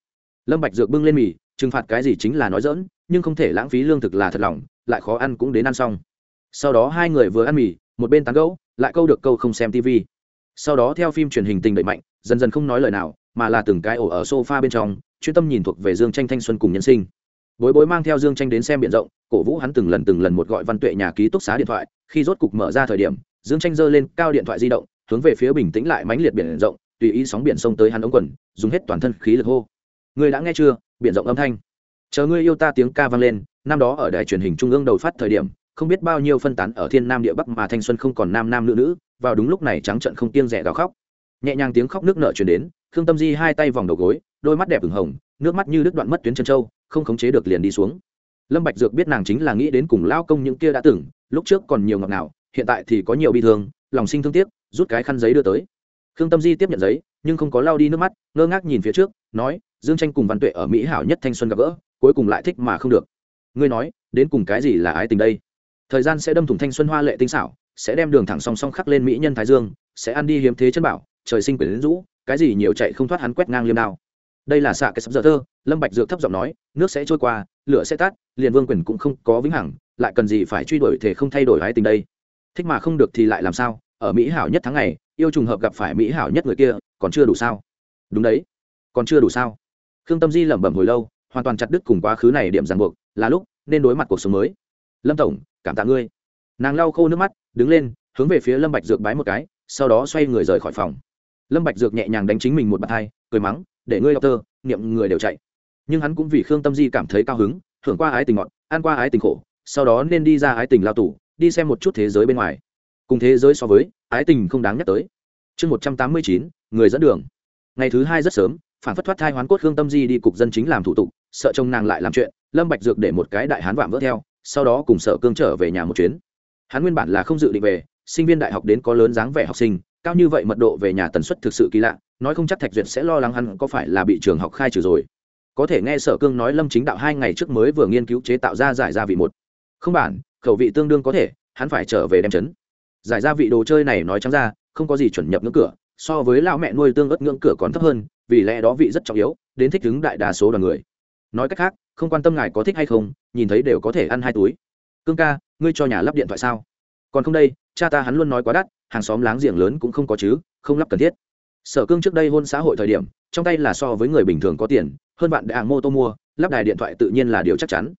Lâm bạch dược bưng lên mì, trừng phạt cái gì chính là nói dỡn nhưng không thể lãng phí lương thực là thật lòng, lại khó ăn cũng đến ăn xong. Sau đó hai người vừa ăn mì, một bên tán gẫu, lại câu được câu không xem tv sau đó theo phim truyền hình tình đẩy mạnh, dần dần không nói lời nào, mà là từng cái ổ ở sofa bên trong, chuyên tâm nhìn thuộc về dương tranh thanh xuân cùng nhân sinh bối bối mang theo dương tranh đến xem biển rộng, cổ vũ hắn từng lần từng lần một gọi văn tuệ nhà ký túc xá điện thoại, khi rốt cục mở ra thời điểm, dương tranh giơ lên cao điện thoại di động, hướng về phía bình tĩnh lại mãnh liệt biển rộng, tùy ý sóng biển sông tới hắn ống quần, dùng hết toàn thân khí lực hô. Ngươi đã nghe chưa? Biển rộng âm thanh. Chờ ngươi yêu ta tiếng ca vang lên, năm đó ở đài truyền hình trung ương đầu phát thời điểm, không biết bao nhiêu phân tán ở thiên nam địa bắc mà thanh xuân không còn nam nam nữ nữ, vào đúng lúc này trắng trận không tiêng rẻ gào khóc. Nhẹ nhàng tiếng khóc nước nợ truyền đến, khương tâm di hai tay vòng đầu gối, đôi mắt đẹp ửng hồng, nước mắt như đứt đoạn mất tuyến chân trâu không khống chế được liền đi xuống. Lâm bạch dược biết nàng chính là nghĩ đến cùng lao công những kia đã từng, lúc trước còn nhiều ngọt nào hiện tại thì có nhiều bi thương, lòng sinh thương tiếc, rút cái khăn giấy đưa tới. Khương tâm di tiếp nhận giấy, nhưng không có lao đi nước mắt, ngơ ngác nhìn phía trước, nói, dương tranh cùng văn tuệ ở mỹ hảo nhất thanh xuân gặp gỡ, cuối cùng lại thích mà không được. Ngươi nói, đến cùng cái gì là ái tình đây? Thời gian sẽ đâm thủng thanh xuân hoa lệ tinh xảo, sẽ đem đường thẳng song song khắc lên mỹ nhân thái dương, sẽ ăn đi hiếm thế chân bảo, trời sinh quyển rũ, cái gì nhiều chạy không thoát hắn quét ngang liêm đao đây là xạ cái sắp giờ thơ, lâm bạch dược thấp giọng nói, nước sẽ trôi qua, lửa sẽ tắt, liền vương quyền cũng không có vĩnh hằng, lại cần gì phải truy đuổi thể không thay đổi hái tình đây? Thích mà không được thì lại làm sao? Ở mỹ hảo nhất tháng ngày, yêu trùng hợp gặp phải mỹ hảo nhất người kia, còn chưa đủ sao? Đúng đấy, còn chưa đủ sao? Khương tâm di lẩm bẩm hồi lâu, hoàn toàn chặt đứt cùng quá khứ này điểm ràng buộc, là lúc nên đối mặt cuộc sống mới. Lâm tổng, cảm tạ ngươi. Nàng lau khô nước mắt, đứng lên, hướng về phía lâm bạch dược bái một cái, sau đó xoay người rời khỏi phòng. Lâm bạch dược nhẹ nhàng đánh chính mình một bàn tay, cười mắng để ngươi đọc tơ, niệm người đều chạy. Nhưng hắn cũng vì khương tâm di cảm thấy cao hứng thưởng qua ái tình ngọt, ăn qua ái tình khổ, sau đó nên đi ra ái tình lao tù, đi xem một chút thế giới bên ngoài. Cùng thế giới so với, ái tình không đáng nhắc tới. Chương một trăm tám mươi chín, người dẫn đường. Ngày thứ hai rất sớm, phản phất thoát thai hoán cốt khương tâm di đi cục dân chính làm thủ tục, sợ chồng nàng lại làm chuyện, lâm bạch dược để một cái đại hán vạm vỡ theo, sau đó cùng sở cương trở về nhà một chuyến. Hắn nguyên bản là không dự định về, sinh viên đại học đến có lớn dáng vẻ học sinh, cao như vậy mật độ về nhà tần suất thực sự kỳ lạ nói không chắc thạch duyệt sẽ lo lắng hắn có phải là bị trường học khai trừ rồi. Có thể nghe sở cương nói lâm chính đạo hai ngày trước mới vừa nghiên cứu chế tạo ra giải gia vị một. Không bản, khẩu vị tương đương có thể, hắn phải trở về đem chấn. Giải gia vị đồ chơi này nói trắng ra, không có gì chuẩn nhập ngưỡng cửa, so với lão mẹ nuôi tương ớt ngưỡng cửa còn thấp hơn, vì lẽ đó vị rất trọng yếu, đến thích ứng đại đa số đoàn người. Nói cách khác, không quan tâm ngài có thích hay không, nhìn thấy đều có thể ăn hai túi. Cương ca, ngươi cho nhà lắp điện thoại sao? Còn không đây, cha ta hắn luôn nói quá đắt, hàng xóm láng giềng lớn cũng không có chứ, không lắp cần thiết sở cương trước đây hôn xã hội thời điểm, trong tay là so với người bình thường có tiền, hơn bạn đại hàng mô tô mua, lắp đài điện thoại tự nhiên là điều chắc chắn.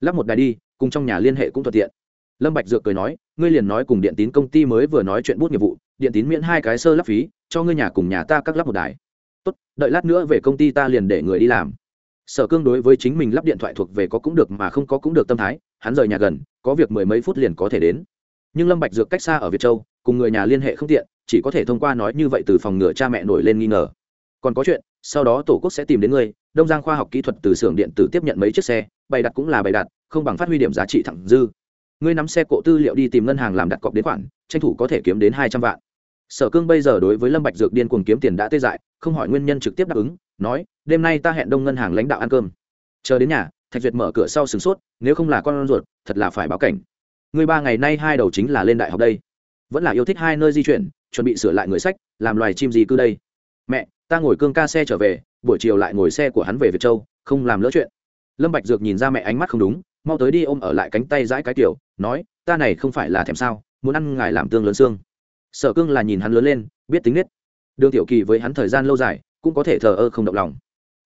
Lắp một đài đi, cùng trong nhà liên hệ cũng thuận tiện. Lâm bạch dược cười nói, ngươi liền nói cùng điện tín công ty mới vừa nói chuyện bút nghiệp vụ, điện tín miễn hai cái sơ lắp phí, cho ngươi nhà cùng nhà ta các lắp một đài. Tốt, đợi lát nữa về công ty ta liền để người đi làm. Sở cương đối với chính mình lắp điện thoại thuộc về có cũng được mà không có cũng được tâm thái, hắn rời nhà gần, có việc mười mấy phút liền có thể đến. Nhưng lâm bạch dược cách xa ở việt châu, cùng người nhà liên hệ không tiện chỉ có thể thông qua nói như vậy từ phòng ngừa cha mẹ nổi lên nghi ngờ. Còn có chuyện, sau đó tổ quốc sẽ tìm đến ngươi, đông giang khoa học kỹ thuật từ xưởng điện tử tiếp nhận mấy chiếc xe, bày đặt cũng là bày đặt, không bằng phát huy điểm giá trị thẳng dư. Ngươi nắm xe cộ tư liệu đi tìm ngân hàng làm đặt cọc đến khoản, tranh thủ có thể kiếm đến hai trăm vạn. Sở cương bây giờ đối với lâm bạch dược điên cuồng kiếm tiền đã tê dại, không hỏi nguyên nhân trực tiếp đáp ứng, nói, đêm nay ta hẹn đông ngân hàng lãnh đạo ăn cơm. Chờ đến nhà, thạch duyệt mở cửa sau sửng sốt, nếu không là con ruột, thật là phải báo cảnh. Ngươi ba ngày nay hai đầu chính là lên đại học đây. Vẫn là yêu thích hai nơi di chuyển chuẩn bị sửa lại người sách, làm loài chim gì cư đây. Mẹ, ta ngồi cương ca xe trở về, buổi chiều lại ngồi xe của hắn về việt châu, không làm lỡ chuyện. Lâm bạch dược nhìn ra mẹ ánh mắt không đúng, mau tới đi ôm ở lại cánh tay dãi cái tiểu, nói, ta này không phải là thèm sao, muốn ăn ngài làm tương lớn xương. Sở cương là nhìn hắn lớn lên, biết tính nết. Đường tiểu kỳ với hắn thời gian lâu dài, cũng có thể thờ ơ không động lòng.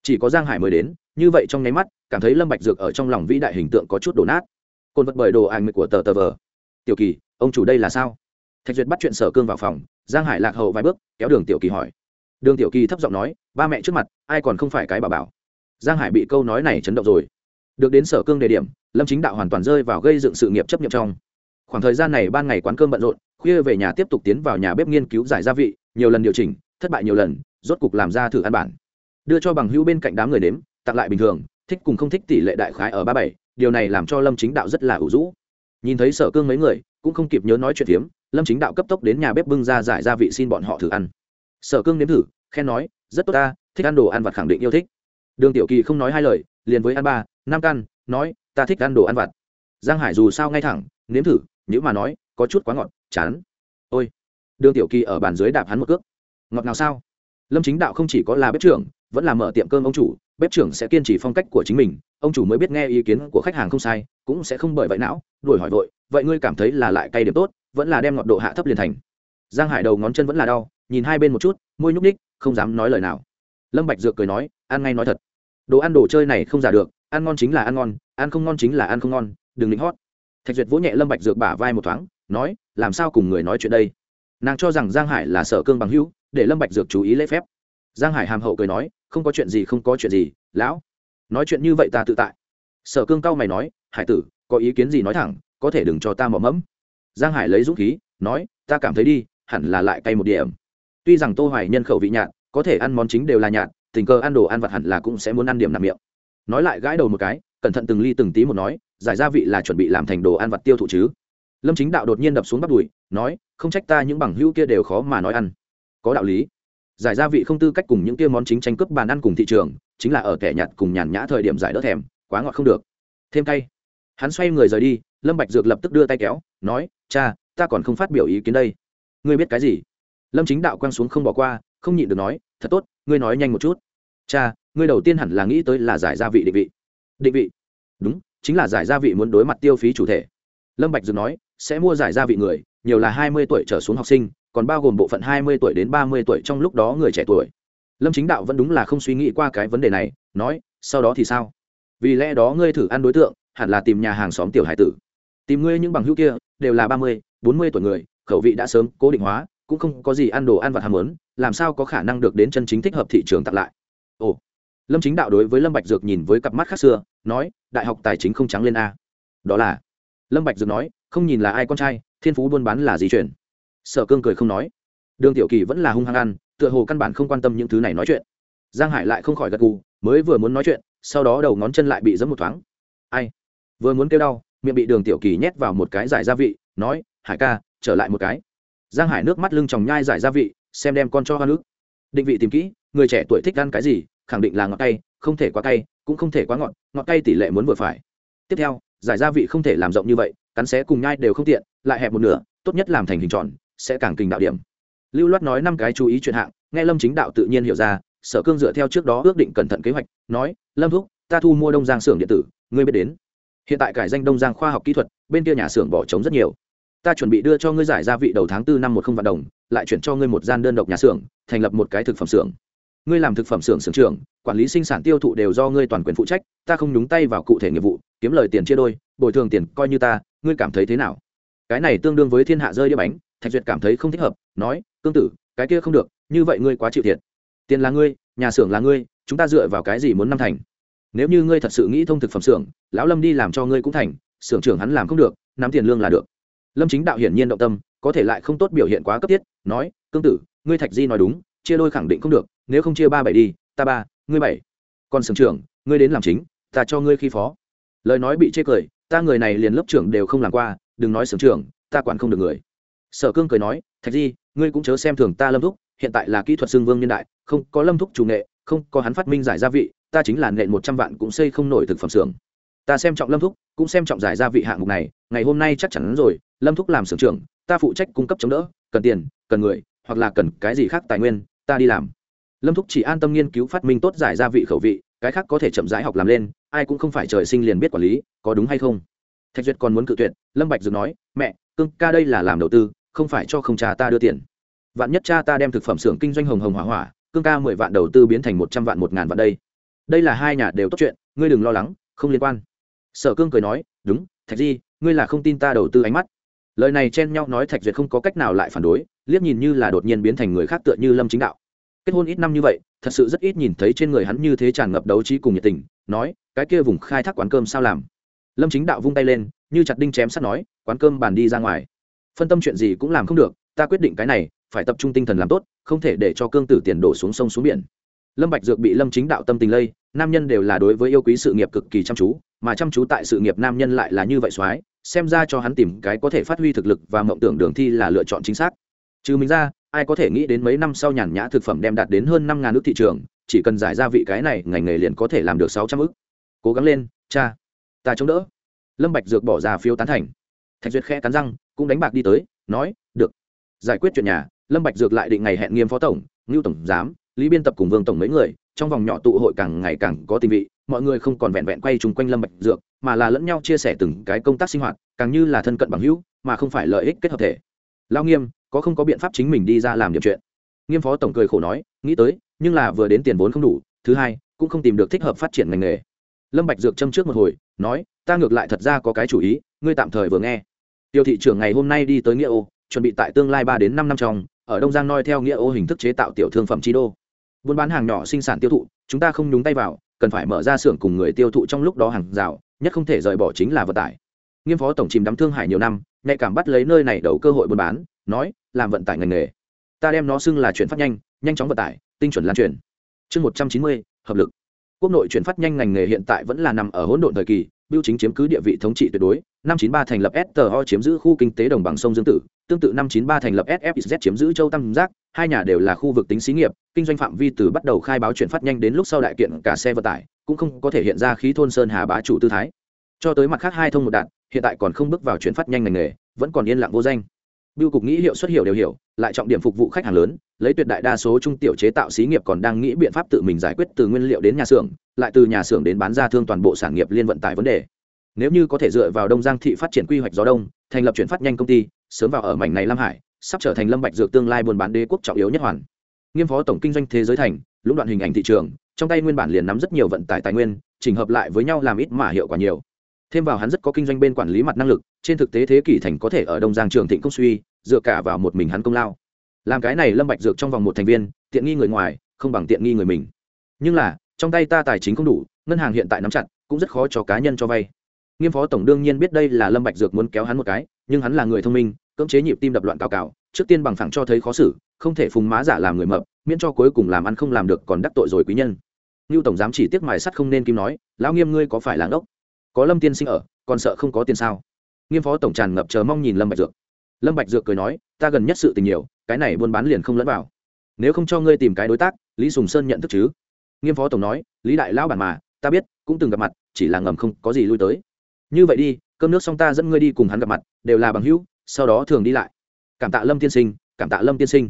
Chỉ có giang hải mới đến, như vậy trong nháy mắt, cảm thấy lâm bạch dược ở trong lòng vĩ đại hình tượng có chút đổ nát. Côn vật bởi đồ ảnh của tờ tờ vờ. Tiểu kỳ, ông chủ đây là sao? Thạch duyệt bắt chuyện sở cương vào phòng, giang hải lạc hậu vài bước, kéo đường tiểu kỳ hỏi. Đường tiểu kỳ thấp giọng nói, ba mẹ trước mặt, ai còn không phải cái bà bảo? Giang hải bị câu nói này chấn động rồi. Được đến sở cương đề điểm, lâm chính đạo hoàn toàn rơi vào gây dựng sự nghiệp chấp nhận trong. Khoảng thời gian này ban ngày quán cơm bận rộn, khuya về nhà tiếp tục tiến vào nhà bếp nghiên cứu giải gia vị, nhiều lần điều chỉnh, thất bại nhiều lần, rốt cục làm ra thử ăn bản. Đưa cho bằng hữu bên cạnh đám người nếm, tặng lại bình thường, thích cùng không thích tỷ lệ đại khái ở ba bảy, điều này làm cho lâm chính đạo rất là ủ rũ. Nhìn thấy sở cương mấy người, cũng không kịp nhớ nói chuyện phiếm lâm chính đạo cấp tốc đến nhà bếp bưng ra giải gia vị xin bọn họ thử ăn. Sở cương nếm thử, khen nói, rất tốt ta, thích ăn đồ ăn vặt khẳng định yêu thích. Đường tiểu kỳ không nói hai lời, liền với ăn ba, năm căn, nói, ta thích ăn đồ ăn vặt. Giang hải dù sao ngay thẳng, nếm thử nếu mà nói, có chút quá ngọt, chán. Ôi. Đường tiểu kỳ ở bàn dưới đạp hắn một cước. Ngọt nào sao? Lâm chính đạo không chỉ có là bếp trưởng, vẫn là mở tiệm cơm ông chủ, bếp trưởng sẽ kiên trì phong cách của chính mình, ông chủ mới biết nghe ý kiến của khách hàng không sai, cũng sẽ không bởi vậy não, đuổi hỏi vội, vậy ngươi cảm thấy là lại cay điểm tốt vẫn là đem ngọn độ hạ thấp liền thành. Giang hải đầu ngón chân vẫn là đau, nhìn hai bên một chút, môi nhúc ních không dám nói lời nào. Lâm bạch dược cười nói, ăn ngay nói thật. Đồ ăn đồ chơi này không giả được, ăn ngon chính là ăn ngon, ăn không ngon chính là ăn không ngon, đừng lính hót. Thạch duyệt vỗ nhẹ lâm bạch dược bả vai một thoáng, nói, làm sao cùng người nói chuyện đây? Nàng cho rằng giang hải là sở cương bằng hữu, để lâm bạch dược chú ý lễ phép. Giang hải hàm hậu cười nói, không có chuyện gì, không có chuyện gì, lão. Nói chuyện như vậy ta tự tại. Sở cương cao mày nói, hải tử, có ý kiến gì nói thẳng, có thể đừng cho ta mỏ mẫm giang hải lấy dũng khí, nói, ta cảm thấy đi, hẳn là lại cay một điểm. Tuy rằng tô hoài nhân khẩu vị nhạt, có thể ăn món chính đều là nhạt, tình cờ ăn đồ ăn vặt hẳn là cũng sẽ muốn ăn điểm nằm miệng. Nói lại gãi đầu một cái, cẩn thận từng ly từng tí một nói, giải gia vị là chuẩn bị làm thành đồ ăn vặt tiêu thụ chứ. Lâm chính đạo đột nhiên đập xuống bắt đùi, nói, không trách ta những bằng hữu kia đều khó mà nói ăn. Có đạo lý. Giải gia vị không tư cách cùng những kia món chính tranh cướp bàn ăn cùng thị trường, chính là ở kẻ nhặt cùng nhàn nhã thời điểm giải đỡ thèm, quá ngọt không được. Thêm cay. Hắn xoay người rời đi lâm bạch dược lập tức đưa tay kéo, nói, cha, ta còn không phát biểu ý kiến đây. Ngươi biết cái gì? Lâm chính đạo quăng xuống không bỏ qua, không nhịn được nói, thật tốt, ngươi nói nhanh một chút. Cha, ngươi đầu tiên hẳn là nghĩ tới là giải gia vị định vị. Định vị? Đúng, chính là giải gia vị muốn đối mặt tiêu phí chủ thể. Lâm bạch dược nói, sẽ mua giải gia vị người, nhiều là hai mươi tuổi trở xuống học sinh, còn bao gồm bộ phận hai mươi tuổi đến ba mươi tuổi trong lúc đó người trẻ tuổi. Lâm chính đạo vẫn đúng là không suy nghĩ qua cái vấn đề này, nói, sau đó thì sao? Vì lẽ đó ngươi thử ăn đối tượng, hẳn là tìm nhà hàng xóm tiểu hải tử tìm ngươi những bằng hữu kia, đều là ba mươi, bốn mươi tuổi người, khẩu vị đã sớm cố định hóa, cũng không có gì ăn đồ ăn vặt ham muốn, làm sao có khả năng được đến chân chính thích hợp thị trường tặng lại? Ồ, lâm chính đạo đối với lâm bạch dược nhìn với cặp mắt khác xưa, nói, đại học tài chính không trắng lên a. Đó là, lâm bạch dược nói, không nhìn là ai con trai, thiên phú buôn bán là gì chuyện? Sở cương cười không nói. Đường tiểu kỳ vẫn là hung hăng ăn, tựa hồ căn bản không quan tâm những thứ này nói chuyện. Giang hải lại không khỏi gật gù, mới vừa muốn nói chuyện, sau đó đầu ngón chân lại bị giẫm một thoáng. Ai? Vừa muốn kêu đau miệng bị đường tiểu kỳ nhét vào một cái giải gia vị, nói, hải ca, trở lại một cái. Giang hải nước mắt lưng tròng nhai giải gia vị, xem đem con cho hoa nước. Định vị tìm kỹ, người trẻ tuổi thích ăn cái gì, khẳng định là ngọt cay, không thể quá cay, cũng không thể quá ngọt ngọt cay tỷ lệ muốn vừa phải. Tiếp theo, giải gia vị không thể làm rộng như vậy, cắn xé cùng nhai đều không tiện, lại hẹp một nửa, tốt nhất làm thành hình tròn, sẽ càng kinh đạo điểm. Lưu loát nói năm cái chú ý chuyện hạng, nghe lâm chính đạo tự nhiên hiểu ra, sở cương dựa theo trước đó ước định cẩn thận kế hoạch, nói, lâm thúc, ta thu mua đông giang xưởng điện tử, ngươi biết đến hiện tại cải danh đông giang khoa học kỹ thuật, bên kia nhà xưởng bỏ trống rất nhiều. Ta chuẩn bị đưa cho ngươi giải gia vị đầu tháng tư năm một không vạn đồng, lại chuyển cho ngươi một gian đơn độc nhà xưởng, thành lập một cái thực phẩm xưởng. Ngươi làm thực phẩm xưởng xưởng trưởng, quản lý sinh sản tiêu thụ đều do ngươi toàn quyền phụ trách, ta không nhúng tay vào cụ thể nghiệp vụ, kiếm lời tiền chia đôi, bồi thường tiền coi như ta, ngươi cảm thấy thế nào? Cái này tương đương với thiên hạ rơi đĩa bánh, thạch duyệt cảm thấy không thích hợp, nói, cương tử, cái kia không được, như vậy ngươi quá chịu thiệt. Tiền là ngươi, nhà xưởng là ngươi, chúng ta dựa vào cái gì muốn năm thành? Nếu như ngươi thật sự nghĩ thông thực phẩm xưởng, lão lâm đi làm cho ngươi cũng thành, xưởng trưởng hắn làm không được, nắm tiền lương là được. Lâm chính đạo hiển nhiên động tâm, có thể lại không tốt biểu hiện quá cấp thiết, nói, cương tử, ngươi thạch di nói đúng, chia đôi khẳng định không được, nếu không chia ba bảy đi, ta ba, ngươi bảy. Còn xưởng trưởng, ngươi đến làm chính, ta cho ngươi khi phó. Lời nói bị chê cười, ta người này liền lớp trưởng đều không làm qua, đừng nói xưởng trưởng, ta quản không được người. Sở cương cười nói, thạch di, ngươi cũng chớ xem thường ta lâm thúc, hiện tại là kỹ thuật xương vương nhân đại, không có lâm thúc chủ nghệ, không có hắn phát minh giải gia vị ta chính là nện một trăm vạn cũng xây không nổi thực phẩm xưởng. Ta xem trọng lâm thúc, cũng xem trọng giải gia vị hạng mục này, ngày hôm nay chắc chắn rồi, lâm thúc làm xưởng trưởng, ta phụ trách cung cấp chống đỡ, cần tiền, cần người, hoặc là cần cái gì khác tài nguyên, ta đi làm. Lâm thúc chỉ an tâm nghiên cứu phát minh tốt giải gia vị khẩu vị, cái khác có thể chậm rãi học làm lên, ai cũng không phải trời sinh liền biết quản lý, có đúng hay không? Thạch duyệt còn muốn cự tuyệt, lâm bạch dừng nói, mẹ, cưng ca đây là làm đầu tư, không phải cho không cha ta đưa tiền. Vạn nhất cha ta đem thực phẩm xưởng kinh doanh hồng hồng hỏa hỏa cương ca mười vạn đầu tư biến thành một trăm vạn, một ngàn vạn đây đây là hai nhà đều tốt chuyện, ngươi đừng lo lắng, không liên quan. Sở cương cười nói, đúng, thạch di, ngươi là không tin ta đầu tư ánh mắt. Lời này chen nhau nói thạch duyệt không có cách nào lại phản đối, liếc nhìn như là đột nhiên biến thành người khác tựa như lâm chính đạo. Kết hôn ít năm như vậy, thật sự rất ít nhìn thấy trên người hắn như thế tràn ngập đấu trí cùng nhiệt tình, nói, cái kia vùng khai thác quán cơm sao làm? Lâm chính đạo vung tay lên, như chặt đinh chém sắt nói, quán cơm bàn đi ra ngoài. Phân tâm chuyện gì cũng làm không được, ta quyết định cái này, phải tập trung tinh thần làm tốt, không thể để cho cương tử tiền đổ xuống sông xuống biển lâm bạch dược bị lâm chính đạo tâm tình lây, nam nhân đều là đối với yêu quý sự nghiệp cực kỳ chăm chú, mà chăm chú tại sự nghiệp nam nhân lại là như vậy soái, xem ra cho hắn tìm cái có thể phát huy thực lực và mộng tưởng đường thi là lựa chọn chính xác. Trừ mình ra, ai có thể nghĩ đến mấy năm sau nhàn nhã thực phẩm đem đạt đến hơn năm ngàn nước thị trường, chỉ cần giải ra vị cái này, ngành nghề liền có thể làm được sáu trăm ức. Cố gắng lên, cha, ta chống đỡ. Lâm bạch dược bỏ ra phiếu tán thành. Thạch duyệt khẽ cắn răng, cũng đánh bạc đi tới, nói, được, giải quyết chuyện nhà. Lâm bạch dược lại định ngày hẹn nghiêm phó tổng, ngưu tổng giám lý biên tập cùng vương tổng mấy người, trong vòng nhỏ tụ hội càng ngày càng có tình vị, mọi người không còn vẹn vẹn quay chung quanh lâm bạch dược, mà là lẫn nhau chia sẻ từng cái công tác sinh hoạt, càng như là thân cận bằng hữu, mà không phải lợi ích kết hợp thể. Lao nghiêm, có không có biện pháp chính mình đi ra làm điểm chuyện? Nghiêm phó tổng cười khổ nói, nghĩ tới, nhưng là vừa đến tiền vốn không đủ, thứ hai, cũng không tìm được thích hợp phát triển ngành nghề. Lâm bạch dược châm trước một hồi, nói, ta ngược lại thật ra có cái chủ ý, ngươi tạm thời vừa nghe. Tiêu thị trưởng ngày hôm nay đi tới nghĩa ô, chuẩn bị tại tương lai ba đến năm năm trong, ở đông giang noi theo nghĩa ô hình thức chế tạo tiểu thương phẩm chi đô buôn bán hàng nhỏ sinh sản tiêu thụ, chúng ta không nhúng tay vào, cần phải mở ra xưởng cùng người tiêu thụ trong lúc đó hàng rào, nhất không thể rời bỏ chính là vận tải. Nghiêm phó tổng chìm đắm thương hải nhiều năm, nhạy cảm bắt lấy nơi này đầu cơ hội buôn bán, nói, làm vận tải ngành nghề. Ta đem nó xưng là chuyển phát nhanh nhanh chóng vận tải, tinh chuẩn lan truyền. Chương một trăm chín mươi, hợp lực. Quốc nội chuyển phát nhanh ngành nghề hiện tại vẫn là nằm ở hỗn độn thời kỳ, biêu chính chiếm cứ địa vị thống trị tuyệt đối. Năm chín ba thành lập sto chiếm giữ khu kinh tế đồng bằng sông dương tử tương tự năm chín ba thành lập sfz chiếm giữ châu tam giác, hai nhà đều là khu vực tính xí nghiệp, kinh doanh phạm vi từ bắt đầu khai báo chuyển phát nhanh đến lúc sau đại kiện cả xe vận tải, cũng không có thể hiện ra khí thôn sơn hà bá chủ tư thái. Cho tới mặt khác hai thông một đạn, hiện tại còn không bước vào chuyển phát nhanh ngành nghề, vẫn còn yên lặng vô danh. Biêu cục nghĩ hiệu suất hiểu đều hiểu, lại trọng điểm phục vụ khách hàng lớn, lấy tuyệt đại đa số trung tiểu chế tạo xí nghiệp còn đang nghĩ biện pháp tự mình giải quyết từ nguyên liệu đến nhà xưởng, lại từ nhà xưởng đến bán ra thương toàn bộ sản nghiệp liên vận tải vấn đề. Nếu như có thể dựa vào đông giang thị phát triển quy hoạch gió đông thành lập chuyển phát nhanh công ty, sớm vào ở mảnh này lam hải, sắp trở thành lâm bạch dược tương lai buôn bán đế quốc trọng yếu nhất hoàn. Nghiêm phó tổng kinh doanh thế giới thành, lũng đoạn hình ảnh thị trường, trong tay nguyên bản liền nắm rất nhiều vận tải tài nguyên, chỉnh hợp lại với nhau làm ít mà hiệu quả nhiều. Thêm vào hắn rất có kinh doanh bên quản lý mặt năng lực, trên thực tế thế kỷ thành có thể ở đông giang trường thịnh công suy, dựa cả vào một mình hắn công lao. Làm cái này lâm bạch dược trong vòng một thành viên, tiện nghi người ngoài, không bằng tiện nghi người mình. Nhưng là, trong tay ta tài chính không đủ, ngân hàng hiện tại nắm chặt, cũng rất khó cho cá nhân cho vay nghiêm phó tổng đương nhiên biết đây là lâm bạch dược muốn kéo hắn một cái, nhưng hắn là người thông minh, cưỡng chế nhịp tim đập loạn cào cào, trước tiên bằng phẳng cho thấy khó xử, không thể phùng má giả làm người mập, miễn cho cuối cùng làm ăn không làm được còn đắc tội rồi quý nhân. Lưu tổng giám chỉ tiếc mài sắt không nên kim nói, lão nghiêm ngươi có phải là ngốc? Có lâm tiên sinh ở, còn sợ không có tiền sao? Nghiêm phó tổng tràn ngập chờ mong nhìn lâm bạch dược. Lâm bạch dược cười nói, ta gần nhất sự tình nhiều, cái này buôn bán liền không lẫn vào. Nếu không cho ngươi tìm cái đối tác, lý sùng sơn nhận thức chứ? Nghiêm phó tổng nói, lý đại lão bản mà, ta biết, cũng từng gặp mặt, chỉ là ngầm không có gì lui tới như vậy đi, cơm nước xong ta dẫn ngươi đi cùng hắn gặp mặt, đều là bằng hữu, sau đó thường đi lại. Cảm tạ lâm tiên sinh, cảm tạ lâm tiên sinh.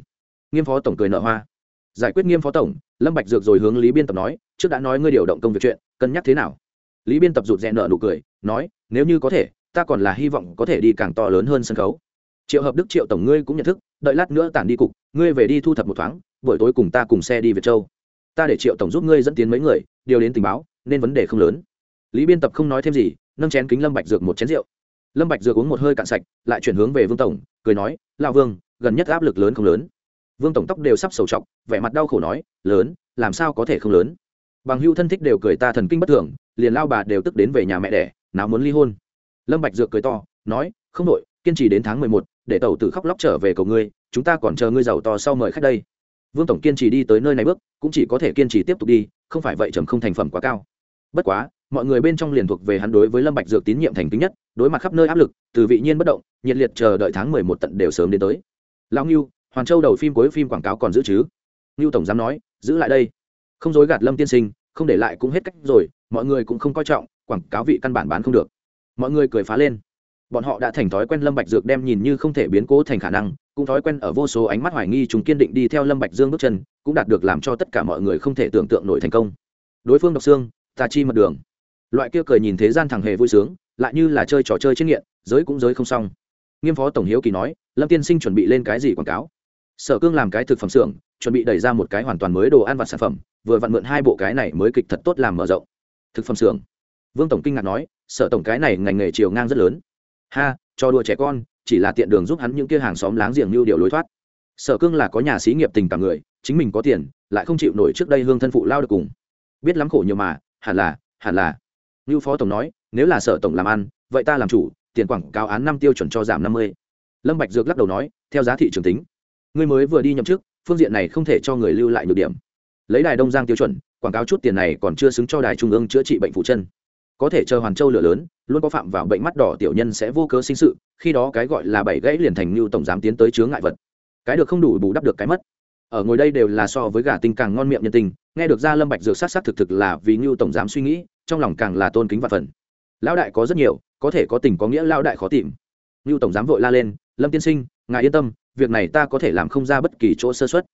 Nghiêm phó tổng cười nợ hoa. Giải quyết nghiêm phó tổng, lâm bạch dược rồi hướng lý biên tập nói, trước đã nói ngươi điều động công việc chuyện, cân nhắc thế nào? Lý biên tập rụt rè nợ nụ cười, nói, nếu như có thể, ta còn là hy vọng có thể đi càng to lớn hơn sân khấu. Triệu hợp đức, triệu tổng ngươi cũng nhận thức, đợi lát nữa tản đi cục, ngươi về đi thu thập một thoáng, buổi tối cùng ta cùng xe đi việt châu. Ta để triệu tổng giúp ngươi dẫn tiến mấy người, điều đến tình báo, nên vấn đề không lớn. Lý biên tập không nói thêm gì nâng chén kính lâm bạch dược một chén rượu. Lâm bạch dược uống một hơi cạn sạch, lại chuyển hướng về vương tổng, cười nói, lão vương, gần nhất áp lực lớn không lớn? Vương tổng tóc đều sắp sầu trọc, vẻ mặt đau khổ nói, lớn, làm sao có thể không lớn? Bằng hưu thân thích đều cười ta thần kinh bất thường, liền lao bà đều tức đến về nhà mẹ đẻ, nào muốn ly hôn. Lâm bạch dược cười to, nói, không đội kiên trì đến tháng mười một, để tẩu tử khóc lóc trở về cầu ngươi, chúng ta còn chờ ngươi giàu to sau mời khách đây. Vương tổng kiên trì đi tới nơi này bước, cũng chỉ có thể kiên trì tiếp tục đi, không phải vậy trầm không thành phẩm quá cao. Bất quá mọi người bên trong liền thuộc về hắn đối với lâm bạch dược tín nhiệm thành kính nhất, đối mặt khắp nơi áp lực, từ vị nhiên bất động, nhiệt liệt chờ đợi tháng mười một tận đều sớm đến tới. Lão ngưu, hoàn châu đầu phim cuối phim quảng cáo còn giữ chứ? Ngưu tổng giám nói, giữ lại đây. Không dối gạt lâm tiên sinh, không để lại cũng hết cách rồi, mọi người cũng không coi trọng, quảng cáo vị căn bản bán không được. Mọi người cười phá lên. Bọn họ đã thành thói quen lâm bạch dược đem nhìn như không thể biến cố thành khả năng, cũng thói quen ở vô số ánh mắt hoài nghi chúng kiên định đi theo lâm bạch dương bước chân, cũng đạt được làm cho tất cả mọi người không thể tưởng tượng nổi thành công. Đối phương độc xương, ta chi mật đường loại kia cười nhìn thế gian thằng hề vui sướng, lại như là chơi trò chơi trên nghiện, giới cũng giới không xong. Nghiêm phó tổng hiếu kỳ nói, lâm tiên sinh chuẩn bị lên cái gì quảng cáo? Sở cương làm cái thực phẩm xưởng, chuẩn bị đẩy ra một cái hoàn toàn mới đồ ăn vặt sản phẩm, vừa vặn mượn hai bộ cái này mới kịch thật tốt làm mở rộng. Thực phẩm xưởng. Vương tổng kinh ngạc nói, sở tổng cái này ngành nghề chiều ngang rất lớn. Ha cho đùa trẻ con, chỉ là tiện đường giúp hắn những kia hàng xóm láng giềng như điều lối thoát. Sở cương là có nhà xí nghiệp tình cảm người, chính mình có tiền, lại không chịu nổi trước đây hương thân phụ lao được cùng. Biết lắm khổ nhiều mà, hẳn là hẳn là như phó tổng nói, nếu là sở tổng làm ăn, vậy ta làm chủ, tiền quảng cáo án năm tiêu chuẩn cho giảm năm mươi. Lâm bạch dược lắc đầu nói, theo giá thị trường tính, ngươi mới vừa đi nhậm chức, phương diện này không thể cho người lưu lại nhược điểm. Lấy đài đông giang tiêu chuẩn, quảng cáo chút tiền này còn chưa xứng cho đài trung ương chữa trị bệnh phụ chân. Có thể chờ hoàn châu lửa lớn, luôn có phạm vào bệnh mắt đỏ tiểu nhân sẽ vô cớ sinh sự, khi đó cái gọi là bảy gãy liền thành như tổng giám tiến tới chướng ngại vật. Cái được không đủ bù đắp được cái mất. Ở ngồi đây đều là so với gà tinh càng ngon miệng nhân tình, nghe được ra lâm bạch dược sát sát thực thực là vì như tổng giám suy nghĩ trong lòng càng là tôn kính và phần. Lão đại có rất nhiều, có thể có tình có nghĩa lão đại khó tìm. Lưu tổng giám vội la lên, lâm tiên sinh, ngài yên tâm, việc này ta có thể làm không ra bất kỳ chỗ sơ suất.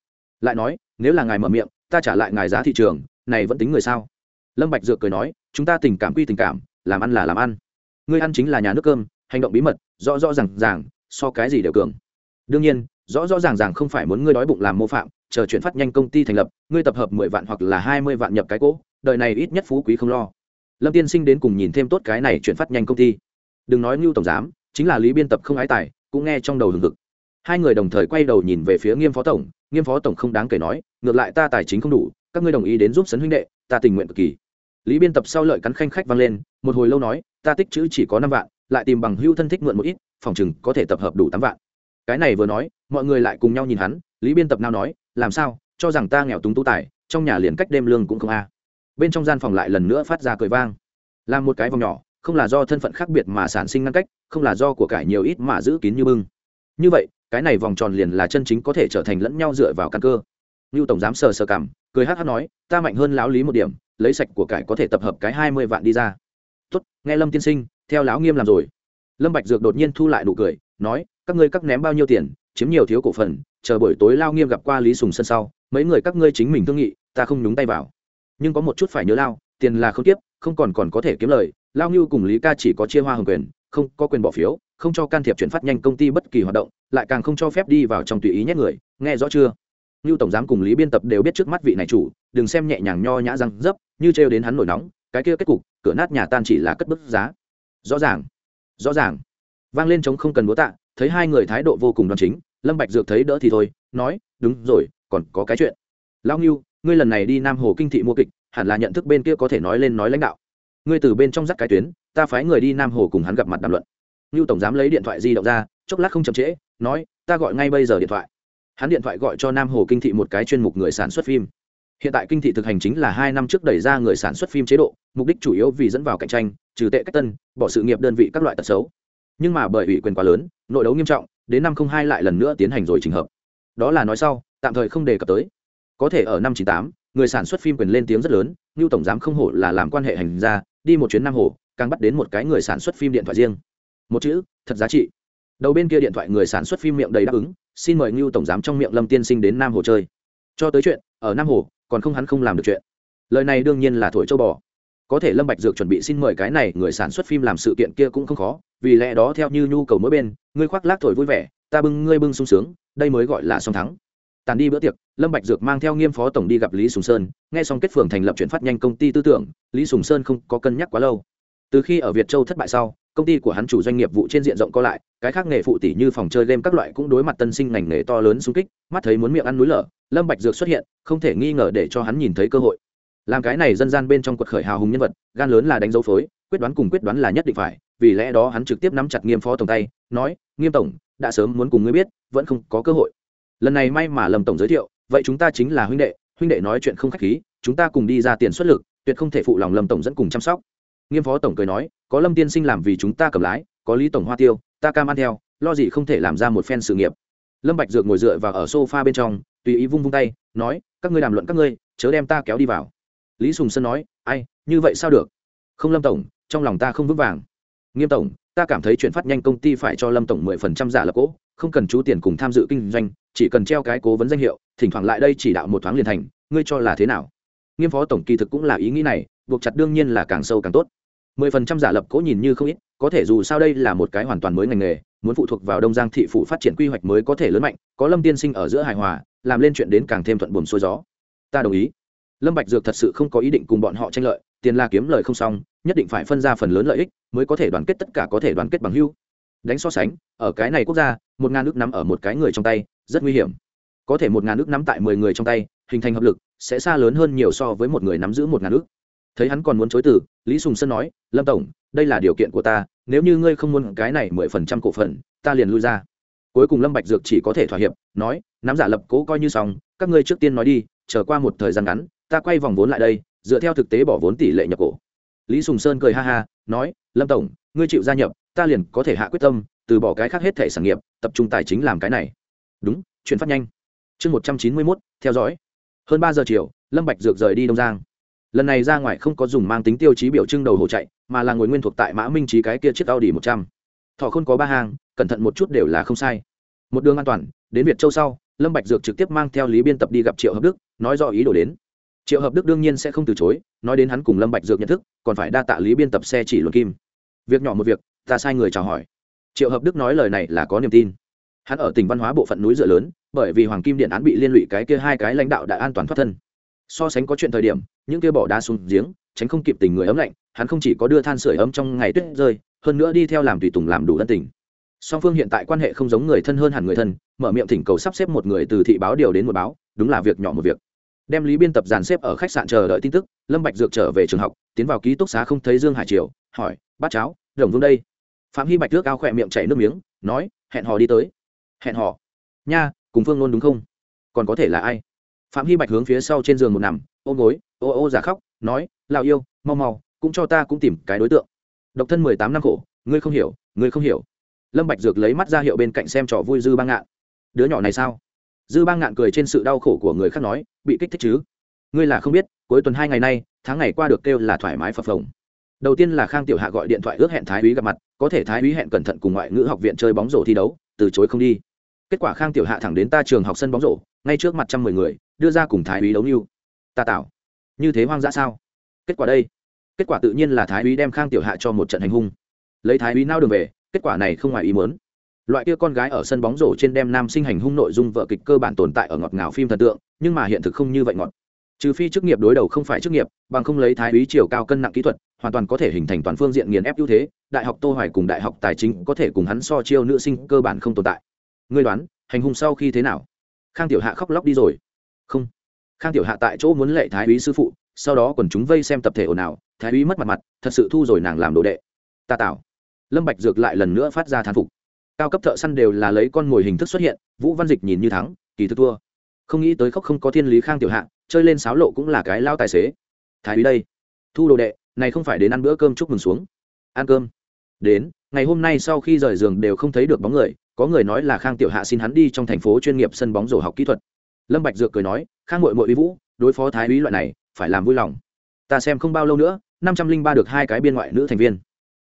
Lại nói, nếu là ngài mở miệng, ta trả lại ngài giá thị trường, này vẫn tính người sao? Lâm bạch dược cười nói, chúng ta tình cảm quy tình cảm, làm ăn là làm ăn. Ngươi ăn chính là nhà nước cơm, hành động bí mật, rõ rõ ràng ràng, so cái gì đều cường. Đương nhiên, rõ rõ ràng ràng không phải muốn ngươi đói bụng làm mô phạm, chờ chuyển phát nhanh công ty thành lập, ngươi tập hợp mười vạn hoặc là hai mươi vạn nhập cái cỗ, đời này ít nhất phú quý không lo lâm tiên sinh đến cùng nhìn thêm tốt cái này chuyển phát nhanh công ty. Đừng nói ngưu tổng giám, chính là lý biên tập không ái tài, cũng nghe trong đầu hừng hực. Hai người đồng thời quay đầu nhìn về phía nghiêm phó tổng, nghiêm phó tổng không đáng kể nói, ngược lại ta tài chính không đủ, các ngươi đồng ý đến giúp sấn huynh đệ, ta tình nguyện cực kỳ. Lý biên tập sau lợi cắn khanh khách vang lên, một hồi lâu nói, ta tích chữ chỉ có năm vạn, lại tìm bằng hưu thân thích mượn một ít, phòng chừng có thể tập hợp đủ tám vạn. Cái này vừa nói, mọi người lại cùng nhau nhìn hắn, lý biên tập nào nói, làm sao, cho rằng ta nghèo túng tú tài, trong nhà liền cách đêm lương cũng không a bên trong gian phòng lại lần nữa phát ra cười vang. Làm một cái vòng nhỏ, không là do thân phận khác biệt mà sản sinh ngăn cách, không là do của cải nhiều ít mà giữ kín như bưng. Như vậy, cái này vòng tròn liền là chân chính có thể trở thành lẫn nhau dựa vào căn cơ. Như tổng giám sờ sờ cảm, cười hát hát nói, ta mạnh hơn lão lý một điểm, lấy sạch của cải có thể tập hợp cái hai mươi vạn đi ra. Tốt, nghe lâm tiên sinh, theo lão nghiêm làm rồi. Lâm bạch dược đột nhiên thu lại nụ cười, nói, các ngươi cắt ném bao nhiêu tiền, chiếm nhiều thiếu cổ phần, chờ buổi tối lao nghiêm gặp qua lý sùng sân sau, mấy người các ngươi chính mình thương nghị, ta không nhúng tay vào nhưng có một chút phải nhớ lao, tiền là không tiếp không còn còn có thể kiếm lời, lao ngưu cùng lý ca chỉ có chia hoa hồng quyền, không có quyền bỏ phiếu, không cho can thiệp chuyển phát nhanh công ty bất kỳ hoạt động, lại càng không cho phép đi vào trong tùy ý nhét người, nghe rõ chưa? Ngưu tổng giám cùng lý biên tập đều biết trước mắt vị này chủ, đừng xem nhẹ nhàng nho nhã răng dấp, như trêu đến hắn nổi nóng, cái kia kết cục, cửa nát nhà tan chỉ là cất bức giá. Rõ ràng rõ ràng. Vang lên trống không cần bố tạ, thấy hai người thái độ vô cùng đoan chính, lâm bạch dược thấy đỡ thì thôi, nói, đúng rồi, còn có cái chuyện. Lão ngưu ngươi lần này đi nam hồ kinh thị mua kịch, hẳn là nhận thức bên kia có thể nói lên nói lãnh đạo. Ngươi từ bên trong dắt cái tuyến, ta phái người đi nam hồ cùng hắn gặp mặt đàm luận. Ngưu tổng giám lấy điện thoại di động ra, chốc lát không chậm trễ, nói, ta gọi ngay bây giờ điện thoại. Hắn điện thoại gọi cho nam hồ kinh thị một cái chuyên mục người sản xuất phim. Hiện tại kinh thị thực hành chính là hai năm trước đẩy ra người sản xuất phim chế độ, mục đích chủ yếu vì dẫn vào cạnh tranh, trừ tệ cách tân, bỏ sự nghiệp đơn vị các loại tật xấu. Nhưng mà bởi ủy quyền quá lớn, nội đấu nghiêm trọng, đến năm không hai lại lần nữa tiến hành rồi trình hợp. Đó là nói sau, tạm thời không đề cập tới có thể ở năm chín tám, người sản xuất phim quyền lên tiếng rất lớn như tổng giám không hổ là làm quan hệ hành ra đi một chuyến nam hồ, càng bắt đến một cái người sản xuất phim điện thoại riêng. Một chữ, thật giá trị. Đầu bên kia điện thoại người sản xuất phim miệng đầy đáp ứng, xin mời ngưu tổng giám trong miệng lâm tiên sinh đến nam hồ chơi. Cho tới chuyện, ở nam hồ, còn không hắn không làm được chuyện. Lời này đương nhiên là thổi châu bò. Có thể lâm bạch dược chuẩn bị xin mời cái này người sản xuất phim làm sự kiện kia cũng không khó, vì lẽ đó theo như nhu cầu mỗi bên, ngươi khoác lác thổi vui vẻ, ta bưng, ngươi bưng sung sướng, đây mới gọi là song thắng tàn đi bữa tiệc, lâm bạch dược mang theo nghiêm phó tổng đi gặp lý sùng sơn, nghe xong kết phường thành lập chuyển phát nhanh công ty tư tưởng, lý sùng sơn không có cân nhắc quá lâu. Từ khi ở việt châu thất bại sau, công ty của hắn chủ doanh nghiệp vụ trên diện rộng co lại, cái khác nghề phụ tỷ như phòng chơi game các loại cũng đối mặt tân sinh ngành nghề to lớn xung kích, mắt thấy muốn miệng ăn núi lở, lâm bạch dược xuất hiện, không thể nghi ngờ để cho hắn nhìn thấy cơ hội. Làm cái này dân gian bên trong quật khởi hào hùng nhân vật, gan lớn là đánh dấu phối, quyết đoán cùng quyết đoán là nhất định phải, vì lẽ đó hắn trực tiếp nắm chặt nghiêm phó tổng tay, nói, nghiêm tổng, đã sớm muốn cùng ngươi biết, vẫn không có cơ hội lần này may mà lâm tổng giới thiệu, vậy chúng ta chính là huynh đệ huynh đệ nói chuyện không khách khí, chúng ta cùng đi ra tiền xuất lực, tuyệt không thể phụ lòng lâm tổng dẫn cùng chăm sóc. Nghiêm phó tổng cười nói, có lâm tiên sinh làm vì chúng ta cầm lái, có lý tổng hoa tiêu, ta cam ăn theo, lo gì không thể làm ra một phen sự nghiệp. Lâm bạch dược ngồi dựa và ở sofa bên trong, tùy ý vung vung tay, nói, các ngươi đàm luận các ngươi, chớ đem ta kéo đi vào. Lý sùng sơn nói, ai, như vậy sao được? Không lâm tổng, trong lòng ta không vững vàng. Nghiêm tổng, ta cảm thấy chuyện phát nhanh công ty phải cho lâm tổng mười phần trăm giả lập cỗ, không cần chú tiền cùng tham dự kinh doanh chỉ cần treo cái cố vấn danh hiệu, thỉnh thoảng lại đây chỉ đạo một thoáng liền thành, ngươi cho là thế nào? Nghiêm phó tổng kỳ thực cũng là ý nghĩ này, buộc chặt đương nhiên là càng sâu càng tốt. Mười phần trăm giả lập cố nhìn như không ít, có thể dù sao đây là một cái hoàn toàn mới ngành nghề, muốn phụ thuộc vào đông giang thị phủ phát triển quy hoạch mới có thể lớn mạnh, có lâm tiên sinh ở giữa hài hòa, làm lên chuyện đến càng thêm thuận buồm xuôi gió. Ta đồng ý. Lâm bạch dược thật sự không có ý định cùng bọn họ tranh lợi, tiền là kiếm lời không xong, nhất định phải phân ra phần lớn lợi ích, mới có thể đoàn kết tất cả có thể đoàn kết bằng hưu. Đánh so sánh, ở cái này quốc gia, một ngàn nước nắm ở một cái người trong tay rất nguy hiểm. Có thể một ngàn nước nắm tại mười người trong tay, hình thành hợp lực, sẽ xa lớn hơn nhiều so với một người nắm giữ một ngàn nước thấy hắn còn muốn chối từ, lý sùng sơn nói, lâm tổng, đây là điều kiện của ta, nếu như ngươi không muốn cái này mười phần trăm cổ phần, ta liền lui ra. Cuối cùng lâm bạch dược chỉ có thể thỏa hiệp, nói, nắm giả lập cố coi như xong, các ngươi trước tiên nói đi, chờ qua một thời gian ngắn, ta quay vòng vốn lại đây, dựa theo thực tế bỏ vốn tỷ lệ nhập cổ. Lý sùng sơn cười ha ha, nói, lâm tổng, ngươi chịu gia nhập, ta liền có thể hạ quyết tâm, từ bỏ cái khác hết thể sản nghiệp, tập trung tài chính làm cái này đúng, chuyển phát nhanh. Chương một trăm chín mươi mốt, theo dõi. Hơn ba giờ chiều, lâm bạch dược rời đi đông giang. Lần này ra ngoài không có dùng mang tính tiêu chí biểu trưng đầu hồ chạy, mà là ngồi nguyên thuộc tại mã minh trí cái kia chiếc tàu đi một trăm. Thọ không có ba hàng cẩn thận một chút đều là không sai. Một đường an toàn, đến việt châu sau, lâm bạch dược trực tiếp mang theo lý biên tập đi gặp triệu hợp đức, nói rõ ý đồ đến. Triệu hợp đức đương nhiên sẽ không từ chối, nói đến hắn cùng lâm bạch dược nhận thức, còn phải đa tạ lý biên tập xe chỉ luận kim. Việc nhỏ một việc, ta sai người chào hỏi. Triệu hợp đức nói lời này là có niềm tin hắn ở tỉnh văn hóa bộ phận núi dựa lớn, bởi vì hoàng kim điện án bị liên lụy cái kia hai cái lãnh đạo đã an toàn thoát thân. So sánh có chuyện thời điểm, những kia bỏ đá xuống giếng, tránh không kịp tình người ấm lạnh, hắn không chỉ có đưa than sửa ấm trong ngày tuyết rơi, hơn nữa đi theo làm tùy tùng làm đủ ân tình. Song phương hiện tại quan hệ không giống người thân hơn hẳn người thân, mở miệng thỉnh cầu sắp xếp một người từ thị báo điều đến một báo, đúng là việc nhỏ một việc. Đem lý biên tập dàn xếp ở khách sạn chờ đợi tin tức, lâm bạch dược trở về trường học, tiến vào ký túc xá không thấy dương hải triều, hỏi, bát cháo, đồng vương đây? Phạm hy bạch nước ao khỏe miệng chảy nước miếng, nói, hẹn hò đi tới hẹn hò. Nha, cùng phương luôn đúng không? Còn có thể là ai? Phạm hy bạch hướng phía sau trên giường một nằm, ôm gối, ô ô giả khóc, nói lào yêu, mau mau, cũng cho ta cũng tìm cái đối tượng. Độc thân mười tám năm khổ, ngươi không hiểu, ngươi không hiểu. Lâm bạch dược lấy mắt ra hiệu bên cạnh xem trò vui dư ba ngạn. Đứa nhỏ này sao? Dư ba ngạn cười trên sự đau khổ của người khác nói, bị kích thích chứ? Ngươi là không biết, cuối tuần hai ngày nay, tháng ngày qua được kêu là thoải mái phập phồng. Đầu tiên là khang tiểu hạ gọi điện thoại ước hẹn thái úy gặp mặt, có thể thái úy hẹn cẩn thận cùng ngoại ngữ học viện chơi bóng rổ thi đấu, từ chối không đi kết quả khang tiểu hạ thẳng đến ta trường học sân bóng rổ, ngay trước mặt trăm mười người, đưa ra cùng thái úy đấu như ta tạo. Như thế hoang dã sao? Kết quả đây. Kết quả tự nhiên là thái úy đem khang tiểu hạ cho một trận hành hung. Lấy thái úy nao đường về, kết quả này không ngoài ý muốn. Loại kia con gái ở sân bóng rổ trên đem nam sinh hành hung nội dung vợ kịch cơ bản tồn tại ở ngọt ngào phim thần tượng, nhưng mà hiện thực không như vậy ngọt. Trừ phi chức nghiệp đối đầu không phải chức nghiệp, bằng không lấy thái úy chiều cao cân nặng kỹ thuật, hoàn toàn có thể hình thành toàn phương diện nghiền ép ưu thế, đại học tô hoài cùng đại học tài chính có thể cùng hắn so chiêu nữ sinh cơ bản không tồn tại ngươi đoán, hành hung sau khi thế nào? Khang tiểu hạ khóc lóc đi rồi. Không. Khang tiểu hạ tại chỗ muốn lệ thái úy sư phụ, sau đó còn chúng vây xem tập thể ồn ào, thái úy mất mặt mặt, thật sự thu rồi nàng làm đồ đệ. Ta tạo lâm bạch dược lại lần nữa phát ra thán phục. Cao cấp thợ săn đều là lấy con mồi hình thức xuất hiện, vũ văn dịch nhìn như thắng, kỳ thực thua. Không nghĩ tới khóc không có thiên lý khang tiểu hạ, chơi lên sáo lộ cũng là cái lao tài xế. Thái úy đây. Thu đồ đệ, này không phải đến ăn bữa cơm chúc mừng xuống. Ăn cơm. Đến, ngày hôm nay sau khi rời giường đều không thấy được bóng người có người nói là khang tiểu hạ xin hắn đi trong thành phố chuyên nghiệp sân bóng rổ học kỹ thuật. Lâm bạch dược cười nói, khang mội mội uy vũ, đối phó thái úy loại này, phải làm vui lòng. Ta xem không bao lâu nữa, năm trăm linh ba được hai cái biên ngoại nữ thành viên.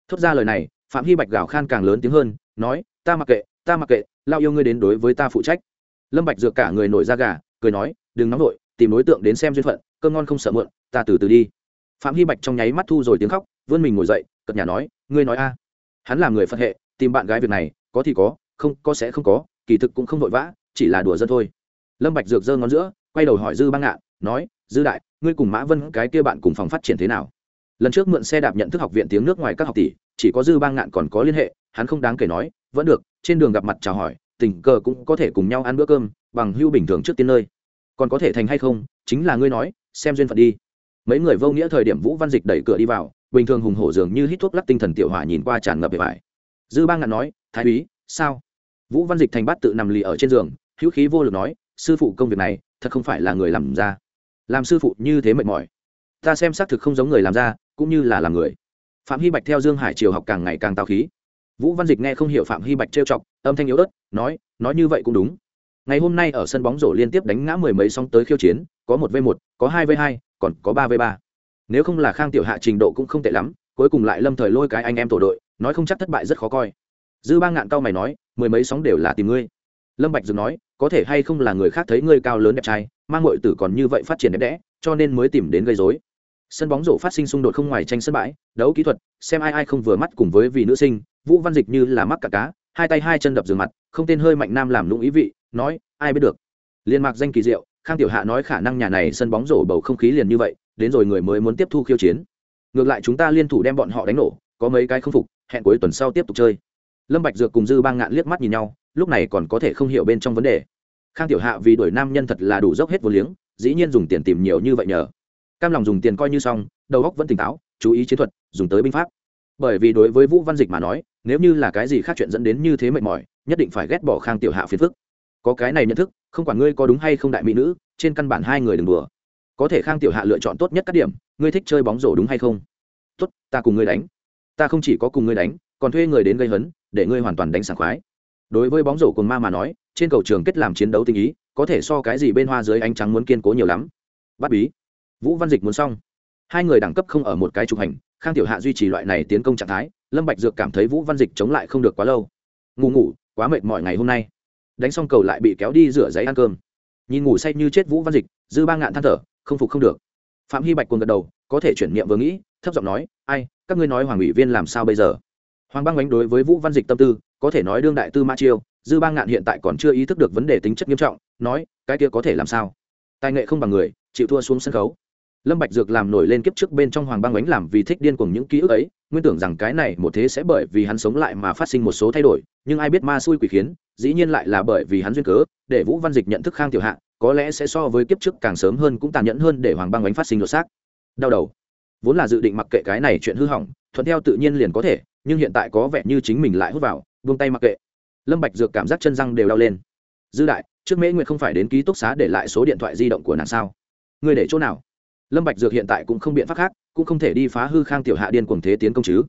Thốt ra lời này, phạm hy bạch gào khan càng lớn tiếng hơn, nói, ta mặc kệ, ta mặc kệ, lao yêu ngươi đến đối với ta phụ trách. Lâm bạch dược cả người nổi da gà, cười nói, đừng nóng nổi tìm đối tượng đến xem duyên phận, cơm ngon không sợ muộn, ta từ từ đi. Phạm hy bạch trong nháy mắt thu rồi tiếng khóc, vươn mình ngồi dậy cật nhà nói, ngươi nói a, hắn là người phật hệ, tìm bạn gái việc này, có thì có không, có sẽ không có, kỳ thực cũng không vội vã, chỉ là đùa dân thôi. Lâm bạch dược giơ ngón giữa, quay đầu hỏi dư băng ngạn, nói, dư đại, ngươi cùng mã vân cái kia bạn cùng phòng phát triển thế nào? Lần trước mượn xe đạp nhận thức học viện tiếng nước ngoài các học tỷ, chỉ có dư băng ngạn còn có liên hệ, hắn không đáng kể nói, vẫn được, trên đường gặp mặt chào hỏi, tình cờ cũng có thể cùng nhau ăn bữa cơm, bằng hưu bình thường trước tiên nơi. Còn có thể thành hay không, chính là ngươi nói, xem duyên phận đi. Mấy người vô nghĩa thời điểm vũ văn dịch đẩy cửa đi vào, bình thường hùng hổ dường như hít thuốc lắc tinh thần tiểu hỏa nhìn qua tràn ngập bề bài dư bang ngạn nói, thái úy, sao? Vũ văn dịch thành bát tự nằm lì ở trên giường, hữu khí vô lực nói, sư phụ công việc này, thật không phải là người làm ra. Làm sư phụ như thế mệt mỏi. Ta xem xác thực không giống người làm ra, cũng như là làm người. Phạm hy bạch theo dương hải triều học càng ngày càng tào khí. Vũ văn dịch nghe không hiểu phạm hy bạch trêu chọc, âm thanh yếu ớt, nói nói như vậy cũng đúng. Ngày hôm nay ở sân bóng rổ liên tiếp đánh ngã mười mấy sóng tới khiêu chiến, có một v một, có hai v hai, còn có ba v ba. Nếu không là khang tiểu hạ trình độ cũng không tệ lắm, cuối cùng lại lâm thời lôi cái anh em tổ đội, nói không chắc thất bại rất khó coi. Dư ba ngạn cao mày nói mười mấy sóng đều là tìm ngươi. Lâm bạch dừng nói, có thể hay không là người khác thấy ngươi cao lớn đẹp trai, mang nội tử còn như vậy phát triển đẹp đẽ, cho nên mới tìm đến gây rối. Sân bóng rổ phát sinh xung đột không ngoài tranh sân bãi, đấu kỹ thuật, xem ai ai không vừa mắt cùng với vì nữ sinh, vũ văn dịch như là mắc cả cá, hai tay hai chân đập giường mặt, không tên hơi mạnh nam làm lũng ý vị, nói, ai biết được. Liên mạc danh kỳ diệu, khang tiểu hạ nói khả năng nhà này sân bóng rổ bầu không khí liền như vậy, đến rồi người mới muốn tiếp thu khiêu chiến. Ngược lại chúng ta liên thủ đem bọn họ đánh nổ, có mấy cái không phục, hẹn cuối tuần sau tiếp tục chơi lâm bạch dược cùng dư bang ngạn liếc mắt nhìn nhau, lúc này còn có thể không hiểu bên trong vấn đề. Khang tiểu hạ vì đuổi nam nhân thật là đủ dốc hết vô liếng, dĩ nhiên dùng tiền tìm nhiều như vậy nhờ. Cam lòng dùng tiền coi như xong, đầu óc vẫn tỉnh táo, chú ý chiến thuật, dùng tới binh pháp. Bởi vì đối với vũ văn dịch mà nói, nếu như là cái gì khác chuyện dẫn đến như thế mệt mỏi, nhất định phải ghét bỏ khang tiểu hạ phiền phức. Có cái này nhận thức, không quản ngươi có đúng hay không đại mỹ nữ, trên căn bản hai người đừng đùa. Có thể khang tiểu hạ lựa chọn tốt nhất các điểm, ngươi thích chơi bóng rổ đúng hay không? Tốt, ta cùng ngươi đánh. Ta không chỉ có cùng ngươi đánh còn thuê người đến gây hấn, để ngươi hoàn toàn đánh sảng khoái. Đối với bóng rổ cồn ma mà nói, trên cầu trường kết làm chiến đấu tình ý, có thể so cái gì bên hoa dưới ánh trắng muốn kiên cố nhiều lắm. Bắt bí. Vũ văn dịch muốn xong. Hai người đẳng cấp không ở một cái trục hành khang tiểu hạ duy trì loại này tiến công trạng thái, lâm bạch dược cảm thấy vũ văn dịch chống lại không được quá lâu. Ngủ ngủ, quá mệt mỏi ngày hôm nay. Đánh xong cầu lại bị kéo đi rửa giấy ăn cơm. Nhìn ngủ say như chết vũ văn dịch, dư ba ngạn than thở, không phục không được. Phạm hy bạch cuồng gật đầu, có thể chuyển niệm vừa nghĩ, thấp giọng nói, ai, các ngươi nói hoàng ủy viên làm sao bây giờ? Hoàng bang ánh đối với vũ văn dịch tâm tư, có thể nói đương đại tư mã chiêu, dư bang ngạn hiện tại còn chưa ý thức được vấn đề tính chất nghiêm trọng, nói, cái kia có thể làm sao? Tài nghệ không bằng người, chịu thua xuống sân khấu. Lâm bạch dược làm nổi lên kiếp trước bên trong hoàng bang ánh làm vì thích điên cuồng những ký ức ấy, nguyên tưởng rằng cái này một thế sẽ bởi vì hắn sống lại mà phát sinh một số thay đổi, nhưng ai biết ma xui quỷ khiến, dĩ nhiên lại là bởi vì hắn duyên cớ, để vũ văn dịch nhận thức khang tiểu hạ, có lẽ sẽ so với kiếp trước càng sớm hơn cũng tàn nhẫn hơn để hoàng băng bánh phát sinh lột xác. Đau đầu. Vốn là dự định mặc kệ cái này chuyện hư hỏng, thuận theo tự nhiên liền có thể nhưng hiện tại có vẻ như chính mình lại hút vào, buông tay mặc kệ. Lâm bạch dược cảm giác chân răng đều đau lên. Dư đại, trước mễ nguyệt không phải đến ký túc xá để lại số điện thoại di động của nàng sao? Người để chỗ nào? Lâm bạch dược hiện tại cũng không biện pháp khác, cũng không thể đi phá hư khang tiểu hạ điên cuồng thế tiến công chứ.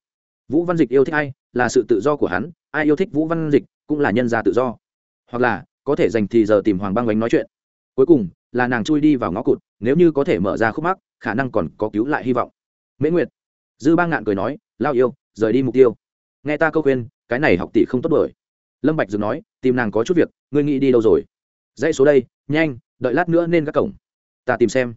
Vũ văn dịch yêu thích ai, là sự tự do của hắn, ai yêu thích vũ văn dịch cũng là nhân gia tự do. Hoặc là, có thể dành thì giờ tìm hoàng băng bánh nói chuyện. Cuối cùng, là nàng chui đi vào ngõ cụt, nếu như có thể mở ra khúc mắc, khả năng còn có cứu lại hy vọng. Mễ nguyệt, dư ba ngạn cười nói, lao yêu rời đi mục tiêu. Nghe ta câu khuyên, cái này học tỷ không tốt bởi lâm bạch dừng nói, tìm nàng có chút việc, ngươi nghĩ đi đâu rồi? Dãy số đây, nhanh, đợi lát nữa nên các cổng. Ta tìm xem.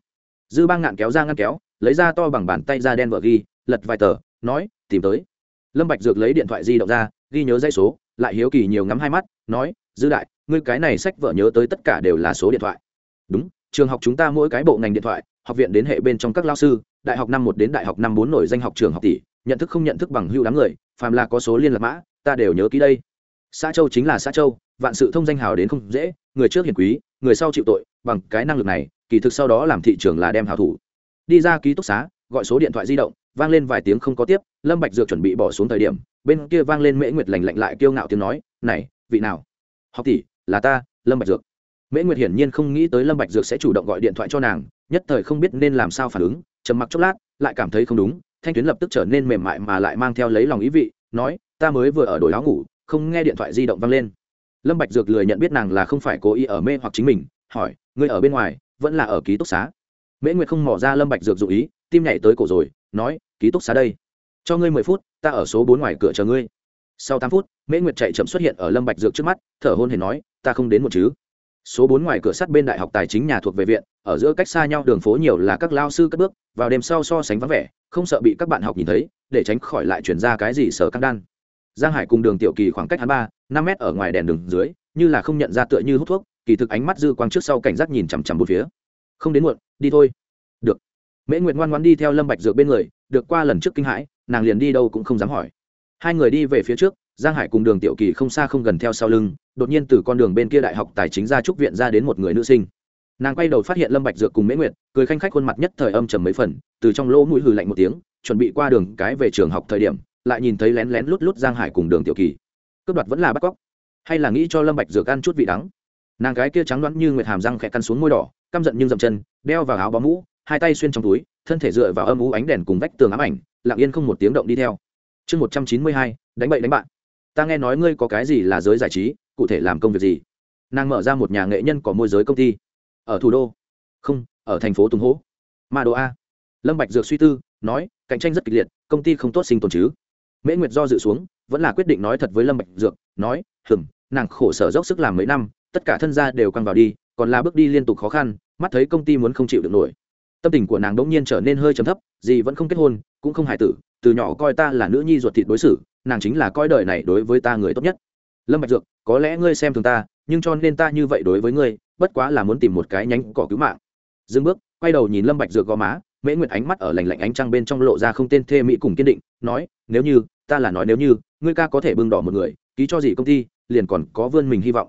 Dư Bang ngạn kéo ra ngăn kéo, lấy ra to bằng bàn tay ra đen vợ ghi, lật vài tờ, nói, tìm tới. Lâm bạch dược lấy điện thoại di động ra, ghi nhớ dãy số, lại hiếu kỳ nhiều ngắm hai mắt, nói, dư đại, ngươi cái này sách vợ nhớ tới tất cả đều là số điện thoại. Đúng, trường học chúng ta mỗi cái bộ ngành điện thoại, học viện đến hệ bên trong các lao sư, đại học năm một đến đại học năm bốn nổi danh học trường học tỷ nhận thức không nhận thức bằng hưu đám người, phàm là có số liên lạc mã, ta đều nhớ kỹ đây. Xã châu chính là xã châu, vạn sự thông danh hào đến không dễ, người trước hiền quý, người sau chịu tội, bằng cái năng lực này, kỳ thực sau đó làm thị trường là đem hào thủ. Đi ra ký túc xá, gọi số điện thoại di động, vang lên vài tiếng không có tiếp, lâm bạch dược chuẩn bị bỏ xuống thời điểm, bên kia vang lên mễ nguyệt lành lạnh lại kiêu ngạo tiếng nói, này, vị nào? Học tỷ, là ta, lâm bạch dược. Mễ nguyệt hiển nhiên không nghĩ tới lâm bạch dược sẽ chủ động gọi điện thoại cho nàng, nhất thời không biết nên làm sao phản ứng, trầm mặc chốc lát, lại cảm thấy không đúng thanh tuyến lập tức trở nên mềm mại mà lại mang theo lấy lòng ý vị, nói, ta mới vừa ở đổi áo ngủ, không nghe điện thoại di động vang lên. Lâm bạch dược lười nhận biết nàng là không phải cố ý ở mê hoặc chính mình, hỏi, ngươi ở bên ngoài, vẫn là ở ký túc xá? Mễ nguyệt không mò ra lâm bạch dược dụ ý, tim nhảy tới cổ rồi, nói, ký túc xá đây, cho ngươi mười phút, ta ở số bốn ngoài cửa chờ ngươi. Sau tám phút, mễ nguyệt chạy chậm xuất hiện ở lâm bạch dược trước mắt, thở hôn hển nói, ta không đến một chứ số bốn ngoài cửa sắt bên đại học tài chính nhà thuộc về viện, ở giữa cách xa nhau đường phố nhiều là các lao sư cất bước, vào đêm sau so sánh vắng vẻ, không sợ bị các bạn học nhìn thấy, để tránh khỏi lại chuyển ra cái gì sở căng đan. Giang hải cùng đường tiểu kỳ khoảng cách hắn ba, năm mét ở ngoài đèn đường dưới, như là không nhận ra tựa như hút thuốc, kỳ thực ánh mắt dư quang trước sau cảnh giác nhìn chằm chằm một phía. Không đến muộn, đi thôi. Được. Mễ nguyệt ngoan ngoan đi theo lâm bạch dược bên người, được qua lần trước kinh hãi, nàng liền đi đâu cũng không dám hỏi. Hai người đi về phía trước giang hải cùng đường tiểu kỳ không xa không gần theo sau lưng, đột nhiên từ con đường bên kia đại học tài chính ra trúc viện ra đến một người nữ sinh. Nàng quay đầu phát hiện lâm bạch dược cùng mễ nguyệt, cười khanh khách khuôn mặt nhất thời âm trầm mấy phần, từ trong lỗ mũi hừ lạnh một tiếng, chuẩn bị qua đường cái về trường học thời điểm, lại nhìn thấy lén lén lút lút giang hải cùng đường tiểu kỳ. Cướp đoạt vẫn là bắt cóc. Hay là nghĩ cho lâm bạch dược ăn chút vị đắng. Nàng gái kia trắng đoán như nguyệt hàm răng khẽ căn xuống môi đỏ, căm giận nhưng dậm chân, đeo vào áo bó mũ, hai tay xuyên trong túi, thân thể dựa vào âm u ánh đèn cùng vách tường ám ảnh, lặng yên không một tiếng động đi theo. Chương một trăm chín mươi hai, đánh bậy đánh bạn ta nghe nói ngươi có cái gì là giới giải trí, cụ thể làm công việc gì? Nàng mở ra một nhà nghệ nhân có môi giới công ty. Ở thủ đô. Không, ở thành phố tùng hỗ ma đô a. Lâm bạch dược suy tư, nói, cạnh tranh rất kịch liệt, công ty không tốt sinh tồn chứ. Mễ nguyệt do dự xuống, vẫn là quyết định nói thật với lâm bạch dược, nói, hừm, nàng khổ sở dốc sức làm mấy năm, tất cả thân gia đều căng vào đi, còn là bước đi liên tục khó khăn, mắt thấy công ty muốn không chịu được nổi tâm tình của nàng đỗng nhiên trở nên hơi trầm thấp, dì vẫn không kết hôn, cũng không hài tử, từ nhỏ coi ta là nữ nhi ruột thịt đối xử, nàng chính là coi đời này đối với ta người tốt nhất. Lâm bạch dược, có lẽ ngươi xem thường ta, nhưng cho nên ta như vậy đối với ngươi, bất quá là muốn tìm một cái nhánh cỏ cứu mạng. Dừng bước, quay đầu nhìn lâm bạch dược gò má, mễ nguyệt ánh mắt ở lạnh lạnh ánh trăng bên trong lộ ra không tên thê mỹ cùng kiên định, nói, nếu như, ta là nói nếu như, ngươi ca có thể bưng đỏ một người, ký cho gì công ty, liền còn có vươn mình hy vọng.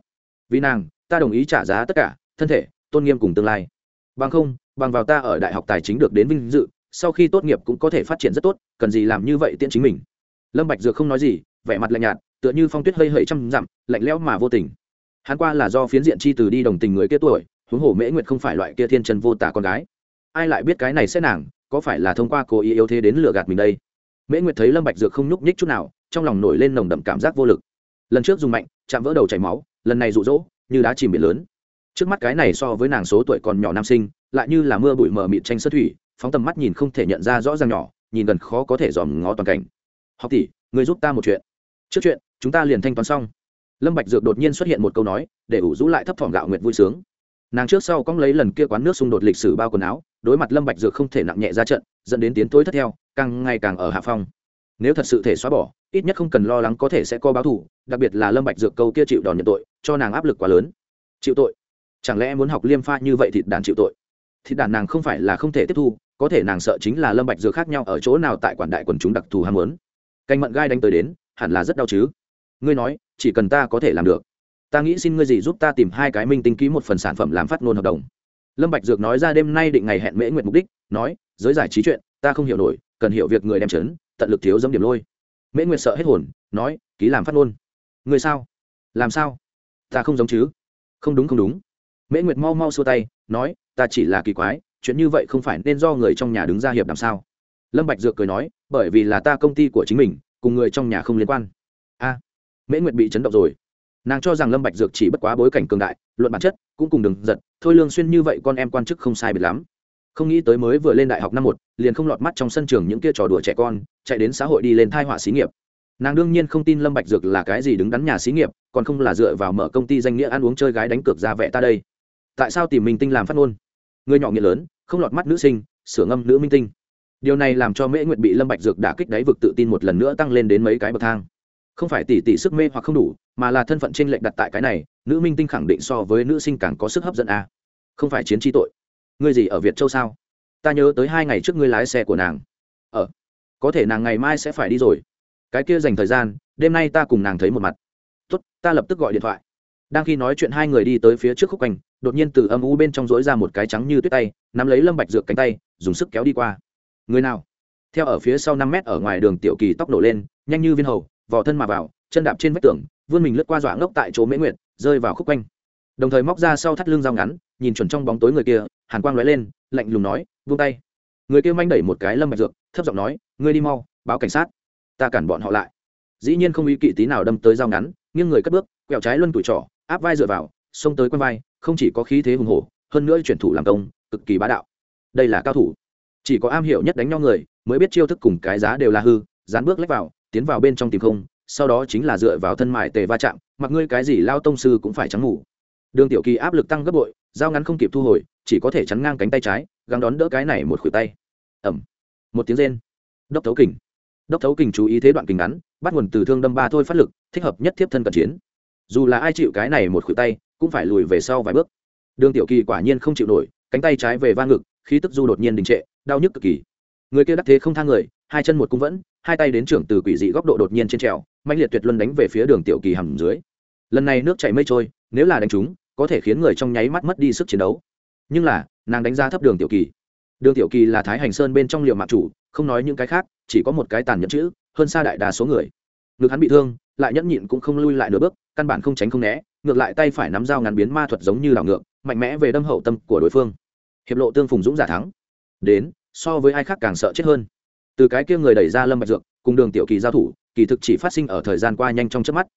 Vì nàng, ta đồng ý trả giá tất cả, thân thể, tôn nghiêm cùng tương lai. Bằng không bằng vào ta ở đại học tài chính được đến vinh dự, sau khi tốt nghiệp cũng có thể phát triển rất tốt, cần gì làm như vậy tiện chính mình. Lâm bạch dược không nói gì, vẻ mặt lạnh nhạt, tựa như phong tuyết hơi hơi trăm dặm, lạnh lẽo mà vô tình. Hắn qua là do phiến diện chi từ đi đồng tình người kia tuổi, huống hồ mễ nguyệt không phải loại kia thiên chân vô tả con gái. Ai lại biết cái này sẽ nàng, có phải là thông qua cố ý yếu thế đến lừa gạt mình đây? Mễ nguyệt thấy lâm bạch dược không nhúc nhích chút nào, trong lòng nổi lên nồng đậm cảm giác vô lực. Lần trước dùng mạnh, chạm vỡ đầu chảy máu, lần này rụ rỗ như đá chìm biển lớn. Trước mắt cái này so với nàng số tuổi còn nhỏ nam sinh lại như là mưa bụi mờ mịt tranh sơ thủy, phóng tầm mắt nhìn không thể nhận ra rõ ràng nhỏ, nhìn gần khó có thể dòm ngó toàn cảnh. Học tỷ người giúp ta một chuyện. Trước chuyện, chúng ta liền thanh toán xong. Lâm bạch dược đột nhiên xuất hiện một câu nói, để ủ rũ lại thấp thỏm gạo nguyệt vui sướng. Nàng trước sau cong lấy lần kia quán nước xung đột lịch sử bao quần áo, đối mặt lâm bạch dược không thể nặng nhẹ ra trận, dẫn đến tiến tối thất theo, càng ngày càng ở hạ phong. Nếu thật sự thể xóa bỏ, ít nhất không cần lo lắng có thể sẽ có báo thù, đặc biệt là lâm bạch dược câu kia chịu đòn nhận tội, cho nàng áp lực quá lớn. Chịu tội? Chẳng lẽ muốn học liêm pha như vậy thì đàn chịu tội? Thì đàn nàng không phải là không thể tiếp thu, có thể nàng sợ chính là lâm bạch dược khác nhau ở chỗ nào tại quản đại quần chúng đặc thù ham muốn. Canh mận gai đánh tới đến, hẳn là rất đau chứ. Ngươi nói, chỉ cần ta có thể làm được. Ta nghĩ xin ngươi gì giúp ta tìm hai cái minh tinh ký một phần sản phẩm làm phát ngôn hợp đồng. Lâm bạch dược nói ra đêm nay định ngày hẹn mễ nguyện mục đích, nói, giới giải trí chuyện, ta không hiểu nổi, cần hiểu việc người đem chấn, tận lực thiếu dẫm điểm lôi. Mễ nguyệt sợ hết hồn, nói, ký làm phát ngôn. Ngươi sao? Làm sao? Ta không giống chứ. Không đúng không đúng. Mễ nguyệt mau mau xua tay, nói ta chỉ là kỳ quái, chuyện như vậy không phải nên do người trong nhà đứng ra hiệp làm sao? Lâm bạch dược cười nói, bởi vì là ta công ty của chính mình, cùng người trong nhà không liên quan. A, mễ nguyệt bị chấn động rồi. Nàng cho rằng lâm bạch dược chỉ bất quá bối cảnh cường đại, luận bản chất, cũng cùng đừng giật, thôi lương xuyên như vậy con em quan chức không sai biệt lắm. Không nghĩ tới mới vừa lên đại học năm một, liền không lọt mắt trong sân trường những kia trò đùa trẻ con, chạy đến xã hội đi lên thai họa xí nghiệp. Nàng đương nhiên không tin lâm bạch dược là cái gì đứng đắn nhà xí nghiệp, còn không là dựa vào mở công ty danh nghĩa ăn uống chơi gái đánh cược ra vẻ ta đây. Tại sao tìm mình tinh làm phát ngôn? Người nhỏ nghĩa lớn, không lọt mắt nữ sinh, sửa ngâm nữ minh tinh. Điều này làm cho mễ nguyệt bị lâm bạch dược đả kích đáy vực tự tin một lần nữa tăng lên đến mấy cái bậc thang. Không phải tỷ tỷ sức mê hoặc không đủ, mà là thân phận trên lệnh đặt tại cái này, nữ minh tinh khẳng định so với nữ sinh càng có sức hấp dẫn a. À. không phải chiến tri tội. Ngươi gì ở việt châu sao? Ta nhớ tới hai ngày trước ngươi lái xe của nàng. Ờ có thể nàng ngày mai sẽ phải đi rồi. Cái kia dành thời gian, đêm nay ta cùng nàng thấy một mặt. Tốt, ta lập tức gọi điện thoại. Đang khi nói chuyện hai người đi tới phía trước khúc quanh đột nhiên từ âm u bên trong rỗi ra một cái trắng như tuyết tay, nắm lấy lâm bạch dược cánh tay, dùng sức kéo đi qua. Người nào? Theo ở phía sau năm mét ở ngoài đường tiểu kỳ tóc nổ lên, nhanh như viên hầu, vò thân mà vào, chân đạp trên vách tường, vươn mình lướt qua dọa ngốc tại chỗ mễ nguyệt, rơi vào khúc quanh. Đồng thời móc ra sau thắt lưng dao ngắn, nhìn chuẩn trong bóng tối người kia, hàn quang lóe lên, lạnh lùng nói, vung tay. Người kia manh đẩy một cái lâm bạch dược, thấp giọng nói, ngươi đi mau, báo cảnh sát. Ta cản bọn họ lại. Dĩ nhiên không ý kỵ tí nào đâm tới dao ngắn, nghiêng người cất bước, quẹo trái luân tuổi trỏ, áp vai dựa vào, xông tới quanh vai không chỉ có khí thế hùng hổ, hơn nữa chuyển thủ làm công, cực kỳ bá đạo. Đây là cao thủ. Chỉ có am hiểu nhất đánh nhau người, mới biết chiêu thức cùng cái giá đều là hư, dán bước lách vào, tiến vào bên trong tìm không, sau đó chính là dựa vào thân mại tề va chạm, mặc ngươi cái gì lao tông sư cũng phải trắng ngủ. Đường tiểu kỳ áp lực tăng gấp bội, dao ngắn không kịp thu hồi, chỉ có thể chắn ngang cánh tay trái, gắng đón đỡ cái này một khuỷu tay. Ẩm một tiếng rên. Đốc thấu kình. Đốc thấu kình chú ý thế đoạn kình ngắn, bắt nguồn từ thương đâm ba thôi phát lực, thích hợp nhất tiếp thân cận chiến. Dù là ai chịu cái này một khuỷu tay cũng phải lùi về sau vài bước. Đường tiểu kỳ quả nhiên không chịu nổi, cánh tay trái về va ngực, khí tức du đột nhiên đình trệ, đau nhức cực kỳ. Người kia đắc thế không thang người, hai chân một cung vẫn, hai tay đến trưởng từ quỷ dị góc độ đột nhiên trên trèo mạnh liệt tuyệt luân đánh về phía đường tiểu kỳ hầm dưới. Lần này nước chảy mây trôi, nếu là đánh chúng, có thể khiến người trong nháy mắt mất đi sức chiến đấu. Nhưng là, nàng đánh giá thấp đường tiểu kỳ. Đường tiểu kỳ là thái hành sơn bên trong liệu mạng chủ, không nói những cái khác, chỉ có một cái tàn nhẫn chữ, hơn xa đại đa số người. Ngực hắn bị thương, lại nhẫn nhịn cũng không lui lại nửa bước, căn bản không tránh không né ngược lại tay phải nắm dao ngắn biến ma thuật giống như đảo ngược, mạnh mẽ về đâm hậu tâm của đối phương. Hiệp lộ tương phùng dũng giả thắng. Đến, so với ai khác càng sợ chết hơn. Từ cái kia người đẩy ra lâm bạch dược, cùng đường tiểu kỳ giao thủ, kỳ thực chỉ phát sinh ở thời gian qua nhanh trong chớp mắt.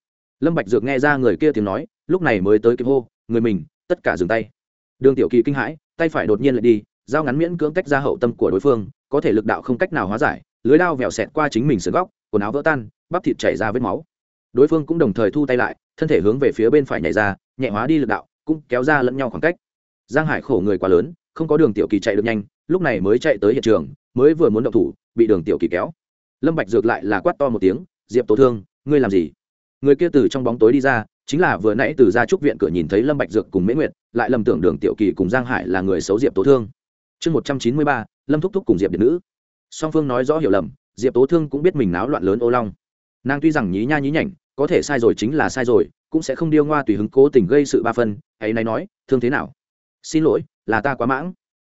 Lâm bạch dược nghe ra người kia tiếng nói, lúc này mới tới kịp hô, người mình, tất cả dừng tay. Đường tiểu kỳ kinh hãi, tay phải đột nhiên lại đi, dao ngắn miễn cưỡng tách ra hậu tâm của đối phương, có thể lực đạo không cách nào hóa giải, lưới đao vẹo xẹt qua chính mình sườn góc, quần áo vỡ tan, bắp thịt chảy ra vết máu đối phương cũng đồng thời thu tay lại, thân thể hướng về phía bên phải nhảy ra, nhẹ hóa đi lực đạo, cũng kéo ra lẫn nhau khoảng cách. Giang hải khổ người quá lớn, không có đường tiểu kỳ chạy được nhanh, lúc này mới chạy tới hiện trường, mới vừa muốn động thủ, bị đường tiểu kỳ kéo. Lâm bạch dược lại là quát to một tiếng, diệp tố thương, ngươi làm gì? Người kia từ trong bóng tối đi ra, chính là vừa nãy từ gia trúc viện cửa nhìn thấy lâm bạch dược cùng mễ nguyệt, lại lầm tưởng đường tiểu kỳ cùng giang hải là người xấu diệp tố thương. Chương một trăm chín mươi ba, lâm thúc thúc cùng diệp điện nữ. Song phương nói rõ hiểu lầm, diệp tố thương cũng biết mình náo loạn lớn ô long. Nàng tuy rằng nhí nha nhí nhảnh có thể sai rồi chính là sai rồi, cũng sẽ không điêu ngoa tùy hứng cố tình gây sự ba phân ấy nay nói, thương thế nào? Xin lỗi, là ta quá mãng.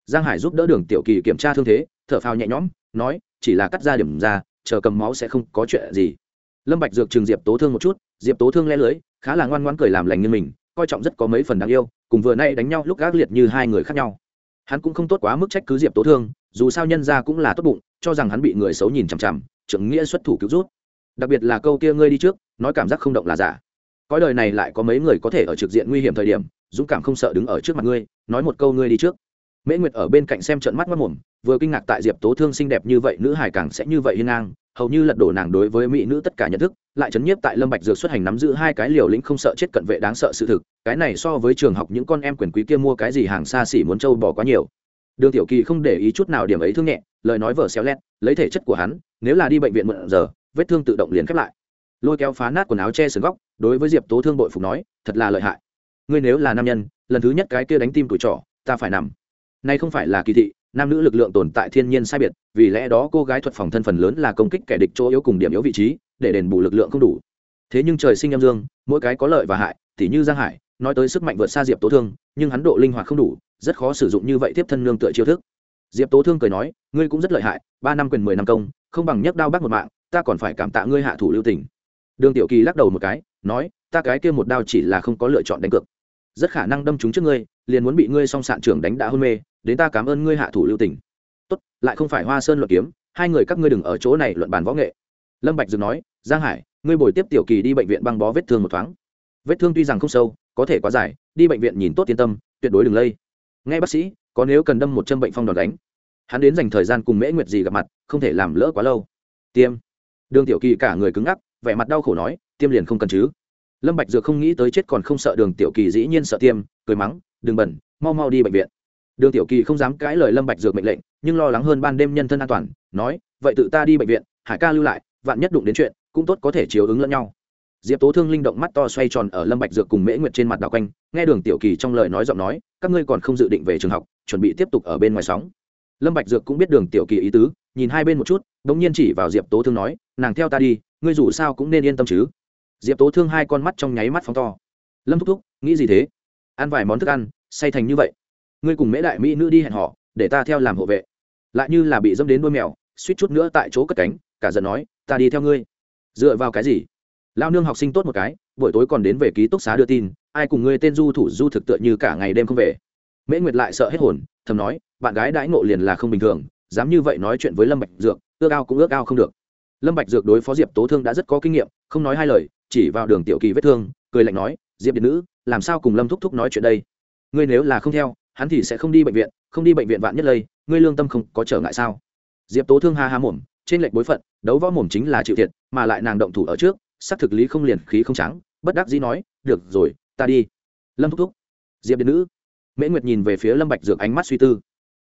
Giang hải giúp đỡ đường tiểu kỳ kiểm tra thương thế, thở phào nhẹ nhõm, nói, chỉ là cắt ra điểm ra, chờ cầm máu sẽ không có chuyện gì. Lâm bạch dược trường diệp tố thương một chút, diệp tố thương le lưới, khá là ngoan ngoãn cười làm lành như mình, coi trọng rất có mấy phần đáng yêu, cùng vừa nay đánh nhau lúc gác liệt như hai người khác nhau. Hắn cũng không tốt quá mức trách cứ diệp tố thương, dù sao nhân ra cũng là tốt bụng, cho rằng hắn bị người xấu nhìn chằm chằm, trưởng nghĩa xuất thủ cứu rút. Đặc biệt là câu kia ngươi đi trước nói cảm giác không động là giả. Cõi đời này lại có mấy người có thể ở trực diện nguy hiểm thời điểm, dũng cảm không sợ đứng ở trước mặt ngươi, nói một câu ngươi đi trước. Mễ nguyệt ở bên cạnh xem trận mắt mất mồm, vừa kinh ngạc tại diệp tố thương xinh đẹp như vậy, nữ hải càng sẽ như vậy hiên ngang, hầu như lật đổ nàng đối với mỹ nữ tất cả nhận thức, lại chấn nhiếp tại lâm bạch dược xuất hành nắm giữ hai cái liều lĩnh không sợ chết cận vệ đáng sợ sự thực, cái này so với trường học những con em quyền quý kia mua cái gì hàng xa xỉ muốn trâu bỏ quá nhiều. Đường tiểu kỳ không để ý chút nào điểm ấy thương nhẹ, lời nói vở xéo lét, lấy thể chất của hắn, nếu là đi bệnh viện muộn giờ, vết thương tự động liền khép lại lôi kéo phá nát quần áo che sườn góc, đối với diệp tố thương bội phục nói, thật là lợi hại. Ngươi nếu là nam nhân, lần thứ nhất cái kia đánh tim tuổi trỏ ta phải nằm. Nay không phải là kỳ thị, nam nữ lực lượng tồn tại thiên nhiên sai biệt, vì lẽ đó cô gái thuật phòng thân phần lớn là công kích kẻ địch chỗ yếu cùng điểm yếu vị trí, để đền bù lực lượng không đủ. Thế nhưng trời sinh âm dương, mỗi cái có lợi và hại, tỉ như giang hải, nói tới sức mạnh vượt xa diệp tố thương, nhưng hắn độ linh hoạt không đủ, rất khó sử dụng như vậy tiếp thân nương tựa chiêu thức. Diệp tố thương cười nói, ngươi cũng rất lợi hại, ba năm quyền mười năm công, không bằng nhấc đao bác một mạng, ta còn phải cảm tạ ngươi hạ thủ lưu tình đường tiểu kỳ lắc đầu một cái, nói, ta cái kia một đao chỉ là không có lựa chọn đánh cược. Rất khả năng đâm trúng trước ngươi, liền muốn bị ngươi song sạn trưởng đánh đã hôn mê, đến ta cảm ơn ngươi hạ thủ lưu tình. Tốt, lại không phải hoa sơn luận kiếm, hai người các ngươi đừng ở chỗ này luận bàn võ nghệ. Lâm bạch dừng nói, giang hải, ngươi bồi tiếp tiểu kỳ đi bệnh viện băng bó vết thương một thoáng. Vết thương tuy rằng không sâu, có thể quá dài, đi bệnh viện nhìn tốt yên tâm, tuyệt đối đừng lây. Nghe bác sĩ, có nếu cần đâm một châm bệnh phong đòn đánh. Hắn đến dành thời gian cùng mễ nguyệt gì gặp mặt, không thể làm lỡ quá lâu. Tiêm. Đường tiểu kỳ cả người cứng ngắc vẻ mặt đau khổ nói, tiêm liền không cần chứ. Lâm bạch dược không nghĩ tới chết còn không sợ đường tiểu kỳ dĩ nhiên sợ tiêm, cười mắng, đừng bẩn, mau mau đi bệnh viện. Đường tiểu kỳ không dám cãi lời lâm bạch dược mệnh lệnh, nhưng lo lắng hơn ban đêm nhân thân an toàn, nói, vậy tự ta đi bệnh viện, hải ca lưu lại, vạn nhất đụng đến chuyện, cũng tốt có thể chiếu ứng lẫn nhau. Diệp tố thương linh động mắt to xoay tròn ở lâm bạch dược cùng mễ nguyệt trên mặt đảo quanh, nghe đường tiểu kỳ trong lời nói giọng nói, các ngươi còn không dự định về trường học, chuẩn bị tiếp tục ở bên ngoài sóng. Lâm bạch dược cũng biết đường tiểu kỳ ý tứ, nhìn hai bên một chút đống nhiên chỉ vào diệp tố thương nói nàng theo ta đi, ngươi dù sao cũng nên yên tâm chứ. Diệp tố thương hai con mắt trong nháy mắt phóng to. Lâm thúc thúc, nghĩ gì thế? Ăn vài món thức ăn, say thành như vậy. Ngươi cùng mễ đại mỹ nữ đi hẹn họ để ta theo làm hộ vệ. Lại như là bị dâm đến đôi mèo, suýt chút nữa tại chỗ cất cánh, cả giận nói, ta đi theo ngươi. Dựa vào cái gì? Lao nương học sinh tốt một cái, buổi tối còn đến về ký túc xá đưa tin, ai cùng ngươi tên du thủ du thực tựa như cả ngày đêm không về. Mễ nguyệt lại sợ hết hồn, thầm nói, bạn gái đãi ngộ liền là không bình thường, dám như vậy nói chuyện với lâm bạch dược, ước ao cũng ước ao không được lâm bạch dược đối phó diệp tố thương đã rất có kinh nghiệm, không nói hai lời, chỉ vào đường tiểu kỳ vết thương, cười lạnh nói, diệp điện nữ, làm sao cùng lâm thúc thúc nói chuyện đây? Ngươi nếu là không theo, hắn thì sẽ không đi bệnh viện, không đi bệnh viện vạn nhất lây, ngươi lương tâm không có trở ngại sao? Diệp tố thương ha ha mồm, trên lệnh bối phận, đấu võ mồm chính là chịu thiệt, mà lại nàng động thủ ở trước sắc thực lý không liền khí không trắng, bất đắc dĩ nói, được rồi, ta đi. Lâm thúc thúc, diệp điện nữ. Mễ nguyệt nhìn về phía lâm bạch dược ánh mắt suy tư.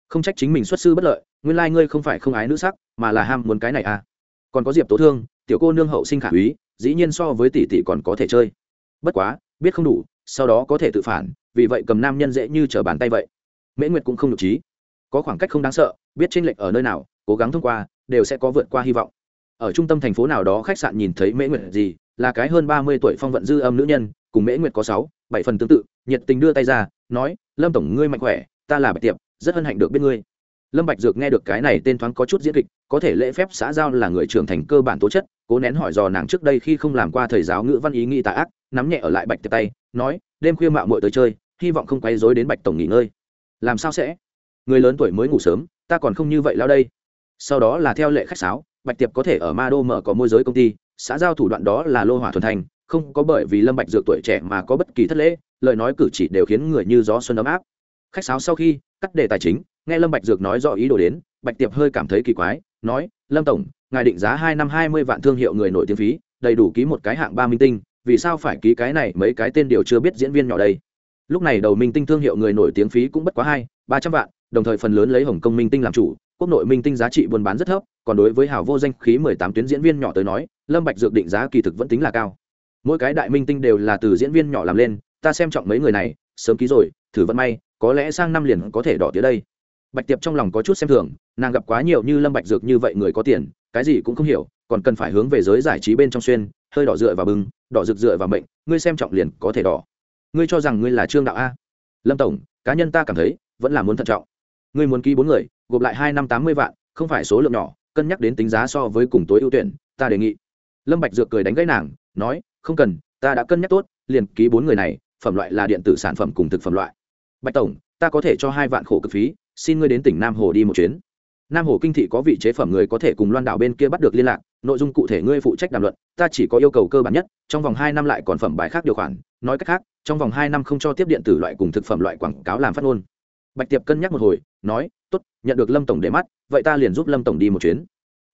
Không trách chính mình xuất sư bất lợi, nguyên lai ngươi không phải không ái nữ sắc, mà là ham muốn cái này à? Còn có diệp tố thương, tiểu cô nương hậu sinh khả úy, dĩ nhiên so với tỷ tỷ còn có thể chơi. Bất quá, biết không đủ, sau đó có thể tự phản, vì vậy cầm nam nhân dễ như trở bàn tay vậy. Mễ nguyệt cũng không được trí. Có khoảng cách không đáng sợ, biết tranh lệch ở nơi nào, cố gắng thông qua, đều sẽ có vượt qua hy vọng. Ở trung tâm thành phố nào đó khách sạn nhìn thấy mễ nguyệt gì, là cái hơn ba mươi tuổi phong vận dư âm nữ nhân, cùng mễ nguyệt có sáu, bảy phần tương tự, nhiệt tình đưa tay ra, nói, lâm tổng ngươi mạnh khỏe, ta là bạch tiệp, rất hân hạnh được biết ngươi lâm bạch dược nghe được cái này tên thoáng có chút diễn kịch, có thể lễ phép xã giao là người trưởng thành cơ bản tố chất, cố nén hỏi dò nàng trước đây khi không làm qua thầy giáo ngữ văn ý nghĩ tà ác, nắm nhẹ ở lại bạch tiệp tay, nói, đêm khuya mạo muội tới chơi, hy vọng không quấy rối đến bạch tổng nghỉ ngơi. Làm sao sẽ? Người lớn tuổi mới ngủ sớm, ta còn không như vậy lao đây. Sau đó là theo lệ khách sáo, bạch tiệp có thể ở ma đô mở có môi giới công ty, xã giao thủ đoạn đó là lô hỏa thuần thành, không có bởi vì lâm bạch dược tuổi trẻ mà có bất kỳ thất lễ, lời nói cử chỉ đều khiến người như gió xuân ấm áp. Khách sáo sau khi, cắt đề tài chính nghe lâm bạch dược nói rõ ý đồ đến, bạch tiệp hơi cảm thấy kỳ quái, nói, lâm tổng, ngài định giá hai năm hai mươi vạn thương hiệu người nổi tiếng phí, đầy đủ ký một cái hạng ba minh tinh, vì sao phải ký cái này mấy cái tên đều chưa biết diễn viên nhỏ đây? Lúc này đầu minh tinh thương hiệu người nổi tiếng phí cũng bất quá hai, ba trăm vạn, đồng thời phần lớn lấy hồng kông minh tinh làm chủ, quốc nội minh tinh giá trị buôn bán rất thấp, còn đối với hào vô danh khí mười tám tuyến diễn viên nhỏ tới nói, lâm bạch dược định giá kỳ thực vẫn tính là cao. Mỗi cái đại minh tinh đều là từ diễn viên nhỏ làm lên, ta xem trọng mấy người này, sớm ký rồi, thử vận may, có lẽ sang năm liền có thể đỏ tía đây bạch tiệp trong lòng có chút xem thường, nàng gặp quá nhiều như lâm bạch dược như vậy người có tiền, cái gì cũng không hiểu, còn cần phải hướng về giới giải trí bên trong xuyên, hơi đỏ dựa vào bừng đỏ rực dựa vào mệnh, ngươi xem trọng liền có thể đỏ. Ngươi cho rằng ngươi là trương đạo a? Lâm tổng, cá nhân ta cảm thấy, vẫn là muốn thận trọng. Ngươi muốn ký bốn người, gộp lại hai năm tám mươi vạn, không phải số lượng nhỏ, cân nhắc đến tính giá so với cùng tối ưu tuyển, ta đề nghị. Lâm bạch dược cười đánh gãy nàng, nói, không cần, ta đã cân nhắc tốt, liền ký bốn người này, phẩm loại là điện tử sản phẩm cùng thực phẩm loại. Bạch tổng, ta có thể cho hai vạn khổ cực phí xin ngươi đến tỉnh nam hồ đi một chuyến. Nam hồ kinh thị có vị chế phẩm người có thể cùng loan đảo bên kia bắt được liên lạc, nội dung cụ thể ngươi phụ trách đàm luận, ta chỉ có yêu cầu cơ bản nhất, trong vòng hai năm lại còn phẩm bài khác điều khoản, nói cách khác, trong vòng hai năm không cho tiếp điện tử loại cùng thực phẩm loại quảng cáo làm phát ngôn. Bạch tiệp cân nhắc một hồi, nói, tốt, nhận được lâm tổng để mắt, vậy ta liền giúp lâm tổng đi một chuyến.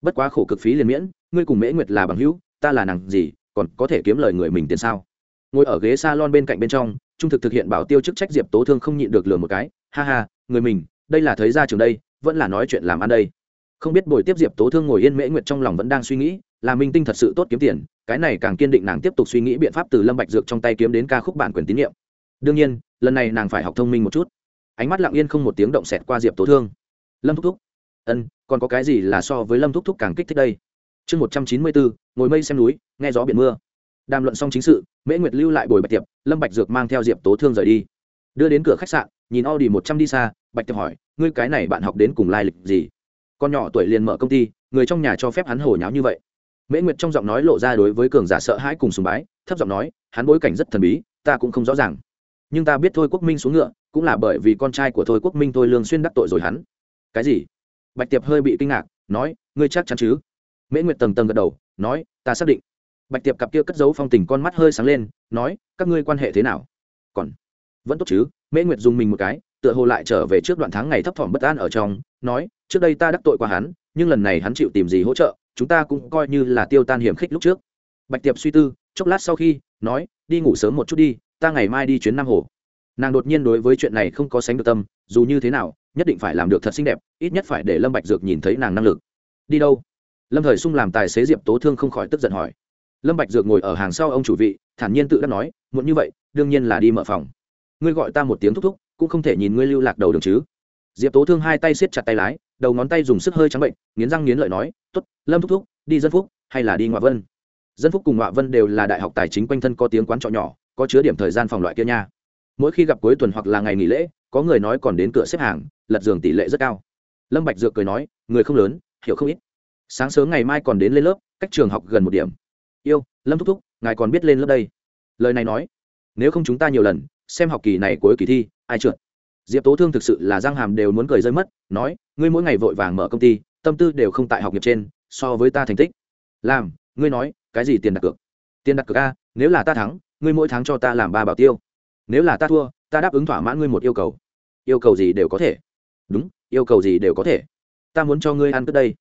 Bất quá khổ cực phí liền miễn, ngươi cùng mễ nguyệt là bằng hữu, ta là nàng gì, còn có thể kiếm lời người mình tiền sao? Ngồi ở ghế s a lon bên cạnh bên trong, trung thực thực hiện bảo tiêu chức trách diệp tố thương không nhịn được lừa một cái, ha ha, người mình đây là thấy ra trường đây, vẫn là nói chuyện làm ăn đây. Không biết buổi tiếp diệp tố thương ngồi yên mễ nguyệt trong lòng vẫn đang suy nghĩ, là minh tinh thật sự tốt kiếm tiền, cái này càng kiên định nàng tiếp tục suy nghĩ biện pháp từ lâm bạch dược trong tay kiếm đến ca khúc bản quyền tín nhiệm. Đương nhiên, lần này nàng phải học thông minh một chút. Ánh mắt lặng yên không một tiếng động xẹt qua diệp tố thương. Lâm thúc thúc. Ân, còn có cái gì là so với lâm thúc thúc càng kích thích đây? Chương một trăm chín mươi bốn, ngồi mây xem núi, nghe gió biển mưa. Đàm luận xong chính sự, mễ nguyệt lưu lại bồi bạch tiệp, lâm bạch dược mang theo diệp tố thương rời đi. Đưa đến cửa khách sạn, nhìn audi một trăm đi xa, bạch tiệp hỏi ngươi cái này bạn học đến cùng lai lịch gì? Con nhỏ tuổi liền mở công ty, người trong nhà cho phép hắn hồ nháo như vậy. Mễ nguyệt trong giọng nói lộ ra đối với cường giả sợ hãi cùng sùng bái, thấp giọng nói, hắn bối cảnh rất thần bí, ta cũng không rõ ràng. Nhưng ta biết thôi quốc minh xuống ngựa, cũng là bởi vì con trai của thôi quốc minh thôi lương xuyên đắc tội rồi hắn. Cái gì? Bạch tiệp hơi bị kinh ngạc, nói, ngươi chắc chắn chứ? Mễ nguyệt tầng tầng gật đầu, nói, ta xác định. Bạch tiệp cặp kia cất giấu phong tình con mắt hơi sáng lên, nói, các ngươi quan hệ thế nào? Còn vẫn tốt chứ? Mễ nguyệt dùng mình một cái tựa hồ lại trở về trước đoạn tháng ngày thấp thỏm bất an ở trong, nói, trước đây ta đắc tội qua hắn, nhưng lần này hắn chịu tìm gì hỗ trợ, chúng ta cũng coi như là tiêu tan hiểm khích lúc trước. Bạch tiệp suy tư, chốc lát sau khi, nói, đi ngủ sớm một chút đi, ta ngày mai đi chuyến nam hồ. Nàng đột nhiên đối với chuyện này không có sánh được tâm, dù như thế nào, nhất định phải làm được thật xinh đẹp, ít nhất phải để lâm bạch dược nhìn thấy nàng năng lực. Đi đâu? Lâm thời sung làm tài xế diệp tố thương không khỏi tức giận hỏi. Lâm bạch dược ngồi ở hàng sau ông chủ vị, thản nhiên tự đắc nói muốn như vậy, đương nhiên là đi mở phòng. Ngươi gọi ta một tiếng thúc thúc cũng không thể nhìn ngươi lưu lạc đầu đường chứ. Diệp tố thương hai tay siết chặt tay lái, đầu ngón tay dùng sức hơi trắng bệnh, nghiến răng nghiến lợi nói, tốt, lâm thúc thúc, đi dân phúc hay là đi ngoại vân? Dân phúc cùng ngoại vân đều là đại học tài chính quanh thân có tiếng quán trọ nhỏ, có chứa điểm thời gian phòng loại kia nha. Mỗi khi gặp cuối tuần hoặc là ngày nghỉ lễ, có người nói còn đến cửa xếp hàng, lật giường tỷ lệ rất cao. Lâm bạch dược cười nói, người không lớn, hiểu không ít. Sáng sớm ngày mai còn đến lên lớp, cách trường học gần một điểm. Yêu, lâm thúc thúc, ngài còn biết lên lớp đây? Lời này nói, nếu không chúng ta nhiều lần, xem học kỳ này cuối kỳ thi ai trượt. Diệp tố thương thực sự là giang hàm đều muốn cười rơi mất, nói, ngươi mỗi ngày vội vàng mở công ty, tâm tư đều không tại học nghiệp trên, so với ta thành tích. Làm, ngươi nói, cái gì tiền đặt cược? Tiền đặt cược a, nếu là ta thắng, ngươi mỗi tháng cho ta làm ba bảo tiêu. Nếu là ta thua, ta đáp ứng thỏa mãn ngươi một yêu cầu. Yêu cầu gì đều có thể. Đúng, yêu cầu gì đều có thể. Ta muốn cho ngươi ăn cất đây.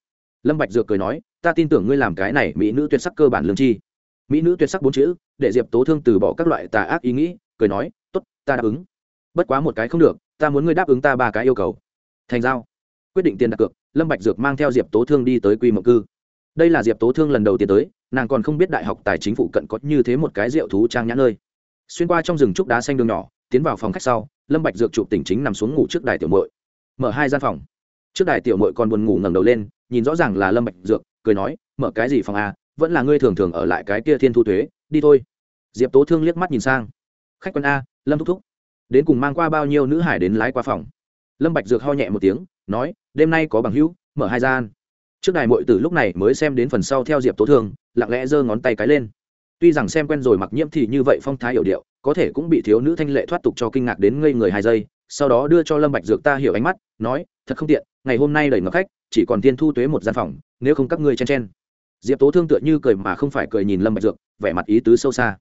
Lâm bạch dược cười nói, ta tin tưởng ngươi làm cái này mỹ nữ tuyệt sắc cơ bản lương chi. Mỹ nữ tuyệt sắc bốn chữ, để diệp tố thương từ bỏ các loại tà ác ý nghĩ, cười nói, tốt, ta đáp ứng bất quá một cái không được, ta muốn ngươi đáp ứng ta ba cái yêu cầu. Thành giao. Quyết định tiền đặt cược, lâm bạch dược mang theo diệp tố thương đi tới quy mộng cư. Đây là diệp tố thương lần đầu tiên tới, nàng còn không biết đại học tài chính phụ cận có như thế một cái rượu thú trang nhã nơi. Xuyên qua trong rừng trúc đá xanh đường nhỏ, tiến vào phòng khách sau, lâm bạch dược chụp tỉnh chính nằm xuống ngủ trước đài tiểu muội. Mở hai gian phòng. Trước đài tiểu muội còn buồn ngủ ngẩng đầu lên, nhìn rõ ràng là lâm bạch dược, cười nói, mở cái gì phòng a vẫn là ngươi thường thường ở lại cái kia thiên thu thuế, đi thôi. Diệp tố thương liếc mắt nhìn sang. Khách quân a, lâm thúc thúc đến cùng mang qua bao nhiêu nữ hải đến lái qua phòng. Lâm bạch dược ho nhẹ một tiếng, nói, đêm nay có bằng hữu, mở hai gian. Trước đài muội tử lúc này mới xem đến phần sau theo diệp tố thương, lặng lẽ giơ ngón tay cái lên. Tuy rằng xem quen rồi mặc nhiễm thì như vậy phong thái hiểu điệu, có thể cũng bị thiếu nữ thanh lệ thoát tục cho kinh ngạc đến ngây người hai giây, sau đó đưa cho lâm bạch dược ta hiểu ánh mắt, nói, thật không tiện, ngày hôm nay đầy ngập khách, chỉ còn tiên thu tuế một gian phòng, nếu không các ngươi chen chen. Diệp tố thương tựa như cười mà không phải cười nhìn lâm bạch dược, vẻ mặt ý tứ sâu xa.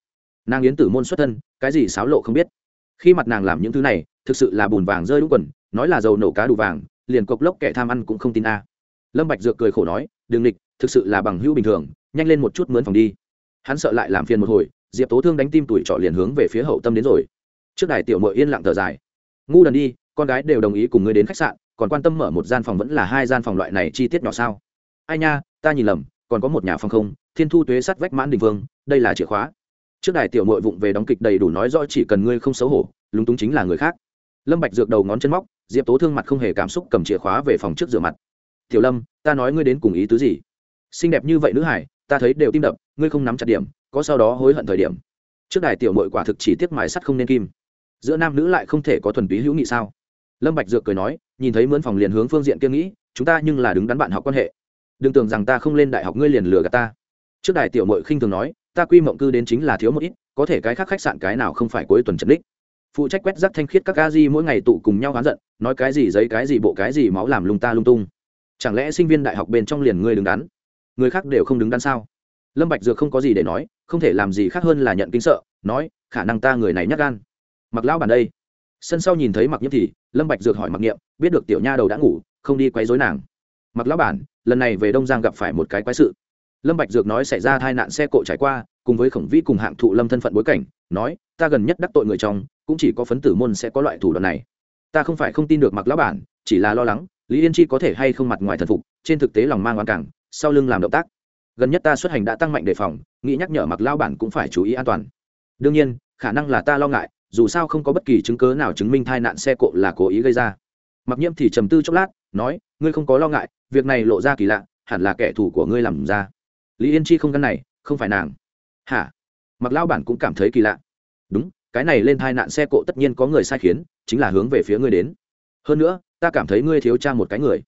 Nàng yến tử môn xuất thân, cái gì xáo lộ không biết khi mặt nàng làm những thứ này, thực sự là bùn vàng rơi đúng quần, nói là dầu nổ cá đủ vàng, liền cộc lốc kẻ tham ăn cũng không tin a. Lâm bạch dược cười khổ nói, đường địch thực sự là bằng hữu bình thường, nhanh lên một chút mướn phòng đi. Hắn sợ lại làm phiền một hồi, diệp tố thương đánh tim tuổi trọ liền hướng về phía hậu tâm đến rồi. Trước đài tiểu mội yên lặng thở dài. Ngu đần đi, con gái đều đồng ý cùng ngươi đến khách sạn, còn quan tâm mở một gian phòng vẫn là hai gian phòng loại này chi tiết nhỏ sao? Ai nha, ta nhìn lầm, còn có một nhà phòng không, thiên thu tuế sắt vách mãn đình vương, đây là chìa khóa trước đài tiểu mội vụng về đóng kịch đầy đủ nói rõ chỉ cần ngươi không xấu hổ, lúng túng chính là người khác. Lâm bạch dược đầu ngón chân móc, diệp tố thương mặt không hề cảm xúc cầm chìa khóa về phòng trước rửa mặt. Tiểu lâm, ta nói ngươi đến cùng ý tứ gì? Xinh đẹp như vậy nữ hải, ta thấy đều tim đập, ngươi không nắm chặt điểm, có sau đó hối hận thời điểm. Trước đài tiểu mội quả thực chỉ tiếc mài sắt không nên kim. Giữa nam nữ lại không thể có thuần túy hữu nghị sao? Lâm bạch dược cười nói, nhìn thấy mướn phòng liền hướng phương diện kia nghĩ, chúng ta nhưng là đứng đắn bạn học quan hệ. Đừng tưởng rằng ta không lên đại học ngươi liền lừa gạt ta. Trước đài tiểu mội khinh thường nói ta quy mộng cư đến chính là thiếu một ít, có thể cái khác khách sạn cái nào không phải cuối tuần trần đích. Phụ trách quét rác thanh khiết các ca di mỗi ngày tụ cùng nhau oán giận, nói cái gì giấy cái gì bộ cái gì máu làm lung ta lung tung. Chẳng lẽ sinh viên đại học bên trong liền ngươi đứng đắn? Người khác đều không đứng đắn sao? Lâm bạch dược không có gì để nói, không thể làm gì khác hơn là nhận kinh sợ, nói, khả năng ta người này nhát gan. Mặc lão bản đây. Sân sau nhìn thấy mặc nhiễm thì, lâm bạch dược hỏi mặc niệm, biết được tiểu nha đầu đã ngủ, không đi quấy rối nàng. Mặc lão bản, lần này về đông giang gặp phải một cái quái sự lâm bạch dược nói xảy ra tai nạn xe cộ trải qua, cùng với khổng vĩ cùng hạng thụ lâm thân phận bối cảnh, nói, ta gần nhất đắc tội người trong, cũng chỉ có phấn tử môn sẽ có loại thủ đoạn này. Ta không phải không tin được mặc lão bản, chỉ là lo lắng, lý yên chi có thể hay không mặt ngoài thần phục, trên thực tế lòng mang oan cảng, sau lưng làm động tác. Gần nhất ta xuất hành đã tăng mạnh đề phòng, nghĩ nhắc nhở mặc lão bản cũng phải chú ý an toàn. Đương nhiên, khả năng là ta lo ngại, dù sao không có bất kỳ chứng cớ nào chứng minh tai nạn xe cộ là cố ý gây ra. Mặc nhiễm thì trầm tư chốc lát, nói, ngươi không có lo ngại, việc này lộ ra kỳ lạ, hẳn là kẻ thù của ngươi làm ra lý yên chi không căn này, không phải nàng. Hả? Mặc lao bản cũng cảm thấy kỳ lạ. Đúng, cái này lên tai nạn xe cộ tất nhiên có người sai khiến, chính là hướng về phía ngươi đến. Hơn nữa, ta cảm thấy ngươi thiếu trang một cái người.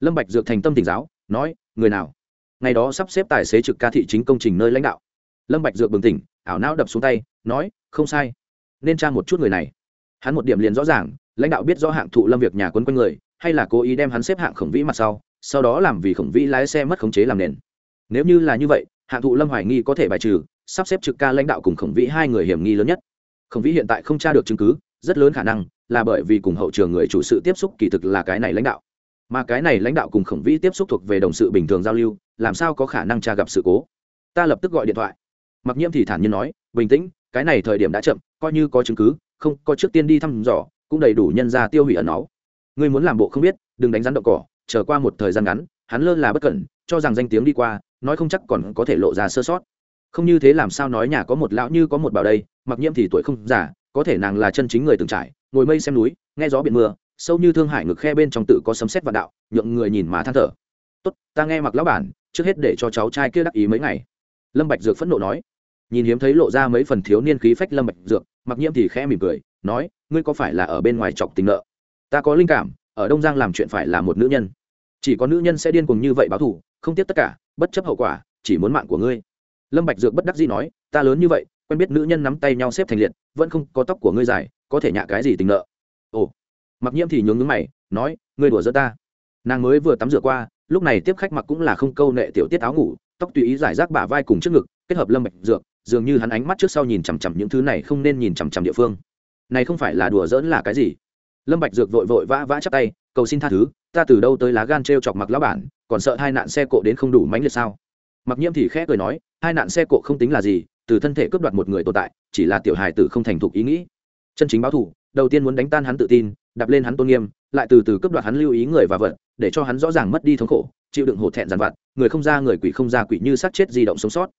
Lâm bạch dược thành tâm tỉnh giáo, nói, người nào? Ngày đó sắp xếp tài xế trực ca thị chính công trình nơi lãnh đạo. Lâm bạch dược bừng tỉnh, ảo não đập xuống tay, nói, không sai. Nên tra một chút người này. Hắn một điểm liền rõ ràng, lãnh đạo biết rõ hạng thụ lâm việc nhà quấn quanh người, hay là cố ý đem hắn xếp hạng khổng vĩ mặt sau sau đó làm vì khổng vĩ lái xe mất khống chế làm nền nếu như là như vậy, hạng thụ lâm hoài nghi có thể bài trừ, sắp xếp trực ca lãnh đạo cùng khổng vĩ hai người hiểm nghi lớn nhất. Khổng vĩ hiện tại không tra được chứng cứ, rất lớn khả năng là bởi vì cùng hậu trường người chủ sự tiếp xúc kỳ thực là cái này lãnh đạo. Mà cái này lãnh đạo cùng khổng vĩ tiếp xúc thuộc về đồng sự bình thường giao lưu, làm sao có khả năng tra gặp sự cố? Ta lập tức gọi điện thoại. Mặc nhiễm thì thản nhiên nói, bình tĩnh, cái này thời điểm đã chậm, coi như có chứng cứ, không, có trước tiên đi thăm dò, cũng đầy đủ nhân ra tiêu hủy ẩn náu. Ngươi muốn làm bộ không biết, đừng đánh rắn đậu cỏ, chờ qua một thời gian ngắn, hắn lơ là bất cẩn, cho rằng danh tiếng đi qua nói không chắc còn có thể lộ ra sơ sót. Không như thế làm sao nói nhà có một lão như có một bảo đây, mặc nhiễm thì tuổi không già, có thể nàng là chân chính người từng trải, ngồi mây xem núi, nghe gió biển mưa, sâu như thương hải ngực khe bên trong tự có sấm sét và đạo, nhượng người nhìn mà than thở. Tốt, ta nghe mặc lão bản, trước hết để cho cháu trai kia đắc ý mấy ngày. Lâm bạch dược phẫn nộ nói. Nhìn hiếm thấy lộ ra mấy phần thiếu niên khí phách lâm bạch dược, mặc nhiễm thì khẽ mỉm cười, nói, ngươi có phải là ở bên ngoài chọc tình nợ? Ta có linh cảm, ở đông giang làm chuyện phải là một nữ nhân. Chỉ có nữ nhân sẽ điên cuồng như vậy báo thù, không tiếc tất cả bất chấp hậu quả, chỉ muốn mạng của ngươi. Lâm bạch dược bất đắc dĩ nói, ta lớn như vậy, quen biết nữ nhân nắm tay nhau xếp thành liệt, vẫn không có tóc của ngươi dài, có thể nhạ cái gì tình nợ? Ồ. Mặc nhiễm thì nhướng nhướng mày, nói, ngươi đùa giỡn ta. Nàng mới vừa tắm rửa qua, lúc này tiếp khách mặc cũng là không câu nệ tiểu tiết áo ngủ, tóc tùy ý giải rác bả vai cùng trước ngực, kết hợp lâm bạch dược, dường như hắn ánh mắt trước sau nhìn chằm chằm những thứ này không nên nhìn chằm chằm địa phương. Này không phải là đùa giỡn là cái gì? Lâm bạch dược vội vội vã vã chắp tay, cầu xin tha thứ, ta từ đâu tới lá gan treo chọc mặc lão bản còn sợ hai nạn xe cộ đến không đủ mãnh liệt sao? Mặc nhiễm thì khẽ cười nói hai nạn xe cộ không tính là gì từ thân thể cướp đoạt một người tồn tại chỉ là tiểu hài tử không thành thục ý nghĩ. Chân chính báo thủ, đầu tiên muốn đánh tan hắn tự tin đạp lên hắn tôn nghiêm lại từ từ cướp đoạt hắn lưu ý người và vật để cho hắn rõ ràng mất đi thống khổ chịu đựng hổ thẹn dằn vặt người không ra người quỷ không ra quỷ như sát chết di động sống sót.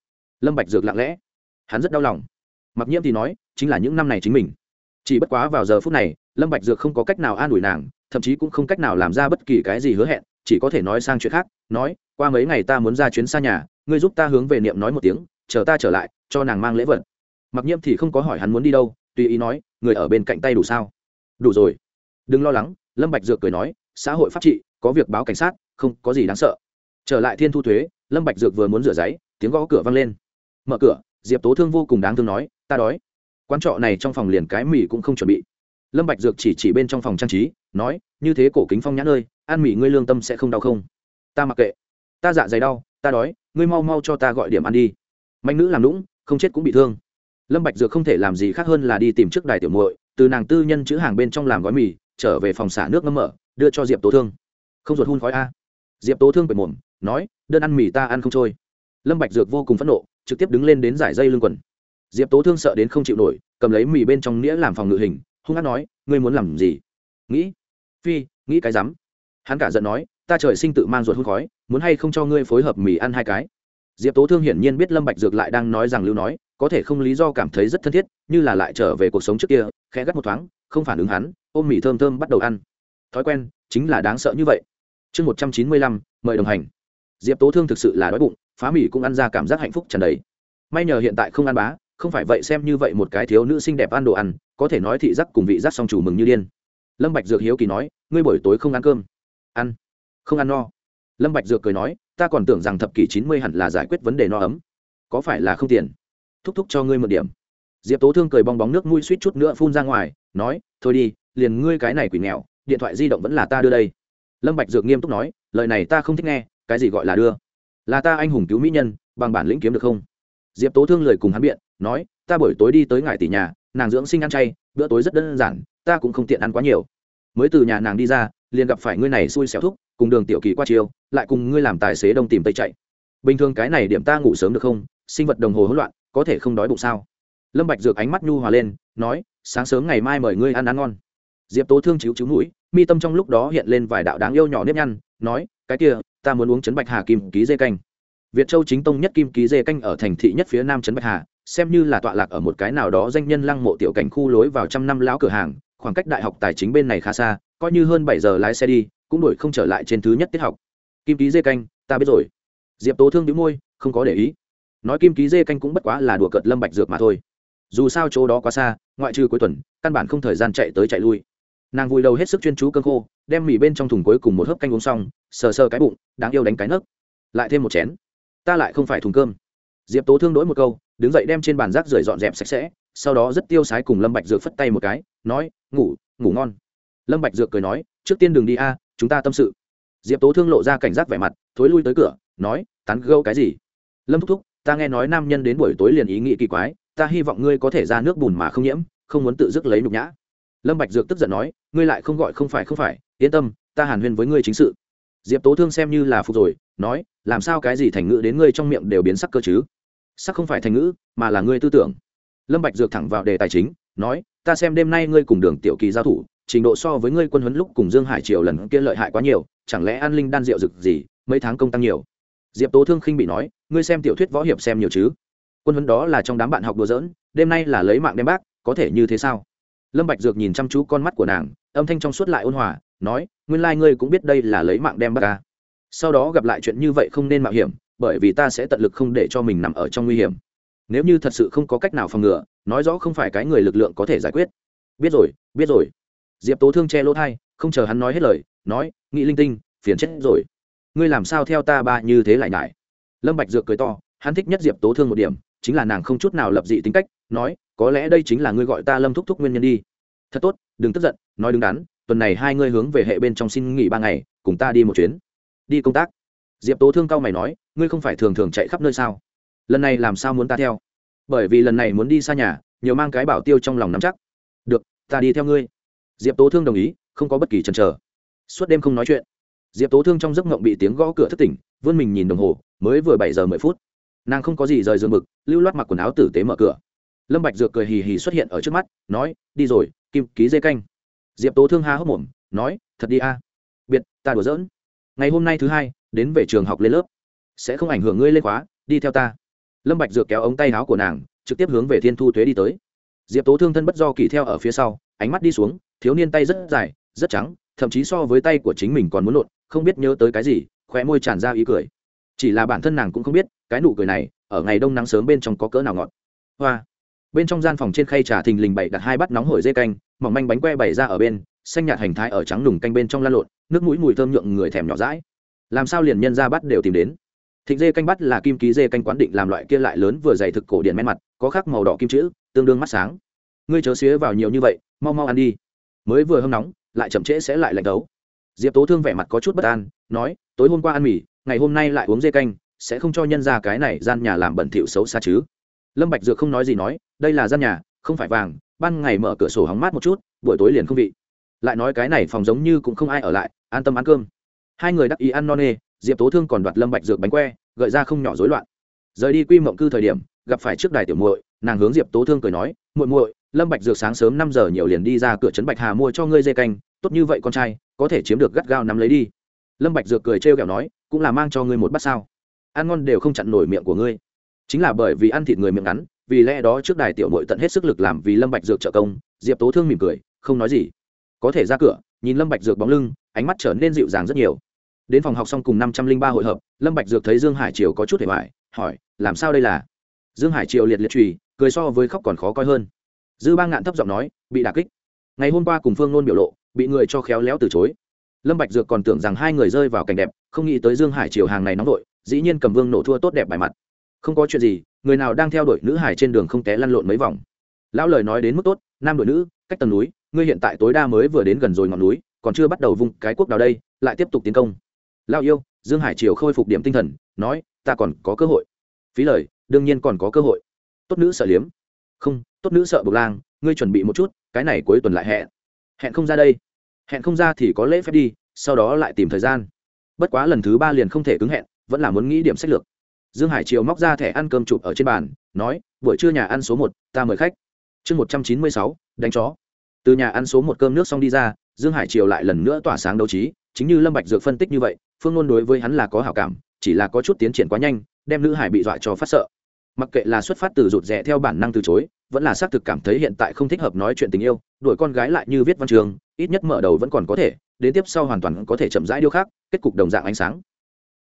Lâm bạch dược lặng lẽ. Hắn rất đau lòng. Mặc nhiễm thì nói chính là những năm này chính mình. Chỉ bất quá vào giờ phút này lâm bạch dược không có cách nào an ủi nàng thậm chí cũng không cách nào làm ra bất kỳ cái gì hứa hẹn chỉ có thể nói sang chuyện khác, nói, qua mấy ngày ta muốn ra chuyến xa nhà, ngươi giúp ta hướng về niệm nói một tiếng, chờ ta trở lại, cho nàng mang lễ vật. Mặc nhiễm thì không có hỏi hắn muốn đi đâu, tùy ý nói, người ở bên cạnh tay đủ sao? Đủ rồi. Đừng lo lắng, lâm bạch dược cười nói, xã hội pháp trị, có việc báo cảnh sát, không có gì đáng sợ. Trở lại thiên thu thuế, lâm bạch dược vừa muốn rửa giấy, tiếng gõ cửa vang lên. Mở cửa, diệp tố thương vô cùng đáng thương nói, ta đói. Quán trọ này trong phòng liền cái mì cũng không chuẩn bị. Lâm bạch dược chỉ chỉ bên trong phòng trang trí nói, như thế cổ kính phong nhãn ơi ăn mì ngươi lương tâm sẽ không đau không? Ta mặc kệ. Ta dạ dày đau, ta đói, ngươi mau mau cho ta gọi điểm ăn đi. Mạnh nữ làm lũng không chết cũng bị thương. Lâm bạch dược không thể làm gì khác hơn là đi tìm trước đài tiểu muội, từ nàng tư nhân chữ hàng bên trong làm gói mì, trở về phòng xả nước ngâm mở, đưa cho diệp tố thương. Không ruột hun khói a. Diệp tố thương bể mồm, nói, đơn ăn mì ta ăn không trôi. Lâm bạch dược vô cùng phẫn nộ, trực tiếp đứng lên đến giải dây lưng quần. Diệp tố thương sợ đến không chịu nổi, cầm lấy mì bên trong nĩa làm phòng ngự hình, hung hát nói, ngươi muốn làm gì? Nghĩ phi, nghĩ cái rắm. Hắn cả giận nói, ta trời sinh tự mang ruột hút khói, muốn hay không cho ngươi phối hợp mì ăn hai cái. Diệp tố thương hiển nhiên biết lâm bạch dược lại đang nói rằng lưu nói, có thể không lý do cảm thấy rất thân thiết, như là lại trở về cuộc sống trước kia, khẽ gắt một thoáng, không phản ứng hắn, ôm mì thơm thơm bắt đầu ăn. Thói quen, chính là đáng sợ như vậy. Chương một trăm chín mươi lăm, mời đồng hành. Diệp tố thương thực sự là đói bụng, phá mì cũng ăn ra cảm giác hạnh phúc tràn đầy. May nhờ hiện tại không ăn bá, không phải vậy xem như vậy một cái thiếu nữ xinh đẹp ăn đồ ăn, có thể nói thị giác cùng vị giác song chủ mừng như điên lâm bạch dược hiếu kỳ nói, ngươi buổi tối không ăn cơm. Ăn. Không ăn no. Lâm bạch dược cười nói, ta còn tưởng rằng thập kỷ chín mươi hẳn là giải quyết vấn đề no ấm. Có phải là không tiền? Thúc thúc cho ngươi một điểm. Diệp tố thương cười bong bóng nước mũi suýt chút nữa phun ra ngoài, nói, thôi đi, liền ngươi cái này quỷ nghèo, điện thoại di động vẫn là ta đưa đây. Lâm bạch dược nghiêm túc nói, lời này ta không thích nghe, cái gì gọi là đưa? Là ta anh hùng cứu mỹ nhân, bằng bản lĩnh kiếm được không? Diệp tố thương lời cùng hắn biện, nói, ta buổi tối đi tới ngài tỷ nhà, nàng dưỡng sinh ăn chay, bữa tối rất đơn giản ta cũng không tiện ăn quá nhiều. Mới từ nhà nàng đi ra, liền gặp phải ngươi này xui xẻo thúc, cùng đường tiểu kỳ qua chiều lại cùng ngươi làm tài xế đông tìm tây chạy. Bình thường cái này điểm ta ngủ sớm được không? Sinh vật đồng hồ hỗn loạn, có thể không đói bụng sao? Lâm bạch dược ánh mắt nhu hòa lên, nói, sáng sớm ngày mai mời ngươi ăn ăn ngon. Diệp tố thương chiếu chiếu mũi, mi tâm trong lúc đó hiện lên vài đạo đáng yêu nhỏ nếp nhăn, nói, cái kia, ta muốn uống chấn bạch hà kim ký dê canh. Việt châu chính tông nhất kim ký dê canh ở thành thị nhất phía nam trấn bạch hà, xem như là tọa lạc ở một cái nào đó danh nhân lăng mộ tiểu cảnh khu lối vào trăm năm lão cửa hàng khoảng cách đại học tài chính bên này khá xa, coi như hơn bảy giờ lái xe đi, cũng đổi không trở lại trên thứ nhất tiết học. Kim ký dê canh, ta biết rồi. Diệp tố thương đĩu môi, không có để ý. Nói kim ký dê canh cũng bất quá là đùa cợt lâm bạch dược mà thôi. Dù sao chỗ đó quá xa, ngoại trừ cuối tuần, căn bản không thời gian chạy tới chạy lui. Nàng vùi đầu hết sức chuyên chú cơm khô, đem mì bên trong thùng cuối cùng một hớp canh uống xong, sờ sờ cái bụng, đáng yêu đánh cái nấc. Lại thêm một chén. Ta lại không phải thùng cơm. Diệp tố thương đổi một câu, đứng dậy đem trên bàn rác rưởi dọn dẹp sạch sẽ, sau đó rất tiêu sái cùng lâm bạch dược phất tay một cái nói, ngủ ngủ ngon. Lâm bạch dược cười nói, trước tiên đừng đi a, chúng ta tâm sự. Diệp tố thương lộ ra cảnh giác vẻ mặt, thối lui tới cửa, nói, tán gẫu cái gì? Lâm thúc thúc, ta nghe nói nam nhân đến buổi tối liền ý nghĩ kỳ quái, ta hy vọng ngươi có thể ra nước bùn mà không nhiễm, không muốn tự dứt lấy nhục nhã. Lâm bạch dược tức giận nói, ngươi lại không gọi không phải không phải, yên tâm, ta hàn huyên với ngươi chính sự. Diệp tố thương xem như là phục rồi, nói, làm sao cái gì thành ngữ đến ngươi trong miệng đều biến sắc cơ chứ? Sắc không phải thành ngữ, mà là ngươi tư tưởng. Lâm bạch dược thẳng vào đề tài chính nói, ta xem đêm nay ngươi cùng đường tiểu kỳ giao thủ, trình độ so với ngươi quân huấn lúc cùng dương hải triều lần kia lợi hại quá nhiều, chẳng lẽ an linh đan rượu rực gì, mấy tháng công tăng nhiều? Diệp tố thương khinh bị nói, ngươi xem tiểu thuyết võ hiệp xem nhiều chứ? Quân huấn đó là trong đám bạn học đùa giỡn, đêm nay là lấy mạng đem bác, có thể như thế sao? Lâm bạch dược nhìn chăm chú con mắt của nàng, âm thanh trong suốt lại ôn hòa, nói, nguyên lai like ngươi cũng biết đây là lấy mạng đem bác ca sau đó gặp lại chuyện như vậy không nên mạo hiểm, bởi vì ta sẽ tận lực không để cho mình nằm ở trong nguy hiểm. Nếu như thật sự không có cách nào phòng ngừa nói rõ không phải cái người lực lượng có thể giải quyết. Biết rồi biết rồi. Diệp tố thương che lỗ thai không chờ hắn nói hết lời, nói nghĩ linh tinh, phiền chết rồi. Ngươi làm sao theo ta ba như thế lại ngại lâm bạch dược cười to, hắn thích nhất diệp tố thương một điểm, chính là nàng không chút nào lập dị tính cách, nói, có lẽ đây chính là ngươi gọi ta lâm thúc thúc nguyên nhân đi. Thật tốt, đừng tức giận, nói đứng đắn, tuần này hai ngươi hướng về hệ bên trong xin nghỉ ba ngày, cùng ta đi một chuyến. Đi công tác. Diệp tố thương cao mày nói, ngươi không phải thường thường chạy khắp nơi sao? Lần này làm sao muốn ta theo? Bởi vì lần này muốn đi xa nhà, nhiều mang cái bảo tiêu trong lòng nắm chắc. Được, ta đi theo ngươi. Diệp tố thương đồng ý, không có bất kỳ chần chờ. Suốt đêm không nói chuyện. Diệp tố thương trong giấc ngộng bị tiếng gõ cửa thất tỉnh, vươn mình nhìn đồng hồ, mới vừa bảy giờ mười phút. Nàng không có gì rời giường mực, lưu loát mặc quần áo tử tế mở cửa. Lâm bạch dược cười hì hì xuất hiện ở trước mắt, nói, đi rồi, kim, ký dây canh. Diệp tố thương ha hốc mồm, nói, thật đi a. Biệt, ta đùa giỡn. Ngày hôm nay thứ hai, đến về trường học lên lớp. Sẽ không ảnh hưởng ngươi lên khóa, đi theo ta lâm bạch dược kéo ống tay áo của nàng, trực tiếp hướng về thiên thu thuế đi tới. Diệp tố thương thân bất do kỳ theo ở phía sau, ánh mắt đi xuống, thiếu niên tay rất dài, rất trắng, thậm chí so với tay của chính mình còn muốn lộn, không biết nhớ tới cái gì, khóe môi tràn ra ý cười. Chỉ là bản thân nàng cũng không biết, cái nụ cười này, ở ngày đông nắng sớm bên trong có cỡ nào ngọt. Hoa! Bên trong gian phòng trên khay trà thình lình bày đặt hai bát nóng hổi dê canh, mỏng manh bánh que bày ra ở bên, xanh nhạt hành thái ở trắng nùng canh bên trong lan lộn, nước mũi mùi thơm nhượng người thèm nhỏ rãi làm sao liền nhân ra bắt đều tìm đến? Thịnh dê canh bắt là kim ký dê canh quán định làm loại kia lại lớn vừa dày thực cổ điện men mặt, có khắc màu đỏ kim chữ, tương đương mắt sáng. Ngươi chớ xía vào nhiều như vậy, mau mau ăn đi. Mới vừa hâm nóng, lại chậm trễ sẽ lại lạnh tấu. Diệp tố thương vẻ mặt có chút bất an, nói, tối hôm qua ăn mì, ngày hôm nay lại uống dê canh, sẽ không cho nhân ra cái này gian nhà làm bẩn thỉu xấu xa chứ? Lâm bạch dược không nói gì nói, đây là gian nhà, không phải vàng, ban ngày mở cửa sổ hóng mát một chút, buổi tối liền không vị. Lại nói cái này phòng giống như cũng không ai ở lại, an tâm ăn cơm. Hai người đắc ý ăn non nê diệp tố thương còn đoạt lâm bạch dược bánh que, gợi ra không nhỏ rối loạn. Rời đi quy mộng cư thời điểm, gặp phải trước đài tiểu muội, nàng hướng diệp tố thương cười nói, muội muội, lâm bạch dược sáng sớm năm giờ nhiều liền đi ra cửa trấn bạch hà mua cho ngươi dây canh, tốt như vậy con trai, có thể chiếm được gắt gao nắm lấy đi. Lâm bạch dược cười trêu ghẹo nói, cũng là mang cho ngươi một bát sao? Ăn ngon đều không chặn nổi miệng của ngươi. Chính là bởi vì ăn thịt người miệng ngắn, vì lẽ đó trước đài tiểu muội tận hết sức lực làm vì lâm bạch dược trợ công, diệp tố thương mỉm cười, không nói gì. Có thể ra cửa, nhìn lâm bạch dược bóng lưng, ánh mắt trở nên dịu dàng rất nhiều đến phòng học xong cùng năm trăm linh ba hội hợp, lâm bạch dược thấy dương hải triều có chút hề hoài, hỏi, làm sao đây là? Dương hải triều liệt liệt trùy cười so với khóc còn khó coi hơn. Dư ba ngạn thấp giọng nói, bị đả kích. Ngày hôm qua cùng phương nôn biểu lộ, bị người cho khéo léo từ chối. Lâm bạch dược còn tưởng rằng hai người rơi vào cảnh đẹp, không nghĩ tới dương hải triều hàng này nóng vội, dĩ nhiên cầm vương nổ thua tốt đẹp bài mặt. Không có chuyện gì, người nào đang theo đuổi nữ hải trên đường không té lăn lộn mấy vòng. Lão lời nói đến mức tốt, nam đội nữ, cách tầng núi, ngươi hiện tại tối đa mới vừa đến gần rồi ngọn núi, còn chưa bắt đầu vung cái quốc đào đây, lại tiếp tục tiến công lao yêu, dương hải triều khôi phục điểm tinh thần, nói, ta còn có cơ hội. Phí lời, đương nhiên còn có cơ hội. Tốt nữ sợ liếm. Không, tốt nữ sợ bộc lang, ngươi chuẩn bị một chút, cái này cuối tuần lại hẹn. Hẹn không ra đây. Hẹn không ra thì có lễ phép đi, sau đó lại tìm thời gian. Bất quá lần thứ ba liền không thể cứng hẹn, vẫn là muốn nghĩ điểm sách lược. Dương hải triều móc ra thẻ ăn cơm chụp ở trên bàn, nói, buổi trưa nhà ăn số một, ta mời khách. Chương một trăm chín mươi sáu, đánh chó. Từ nhà ăn số một cơm nước xong đi ra, dương hải triều lại lần nữa tỏa sáng đấu trí chính như lâm bạch dược phân tích như vậy, phương ngôn đối với hắn là có hảo cảm, chỉ là có chút tiến triển quá nhanh, đem nữ hải bị dọa cho phát sợ. Mặc kệ là xuất phát từ rụt rè theo bản năng từ chối, vẫn là xác thực cảm thấy hiện tại không thích hợp nói chuyện tình yêu, đuổi con gái lại như viết văn trường, ít nhất mở đầu vẫn còn có thể, đến tiếp sau hoàn toàn có thể chậm rãi điêu khác kết cục đồng dạng ánh sáng.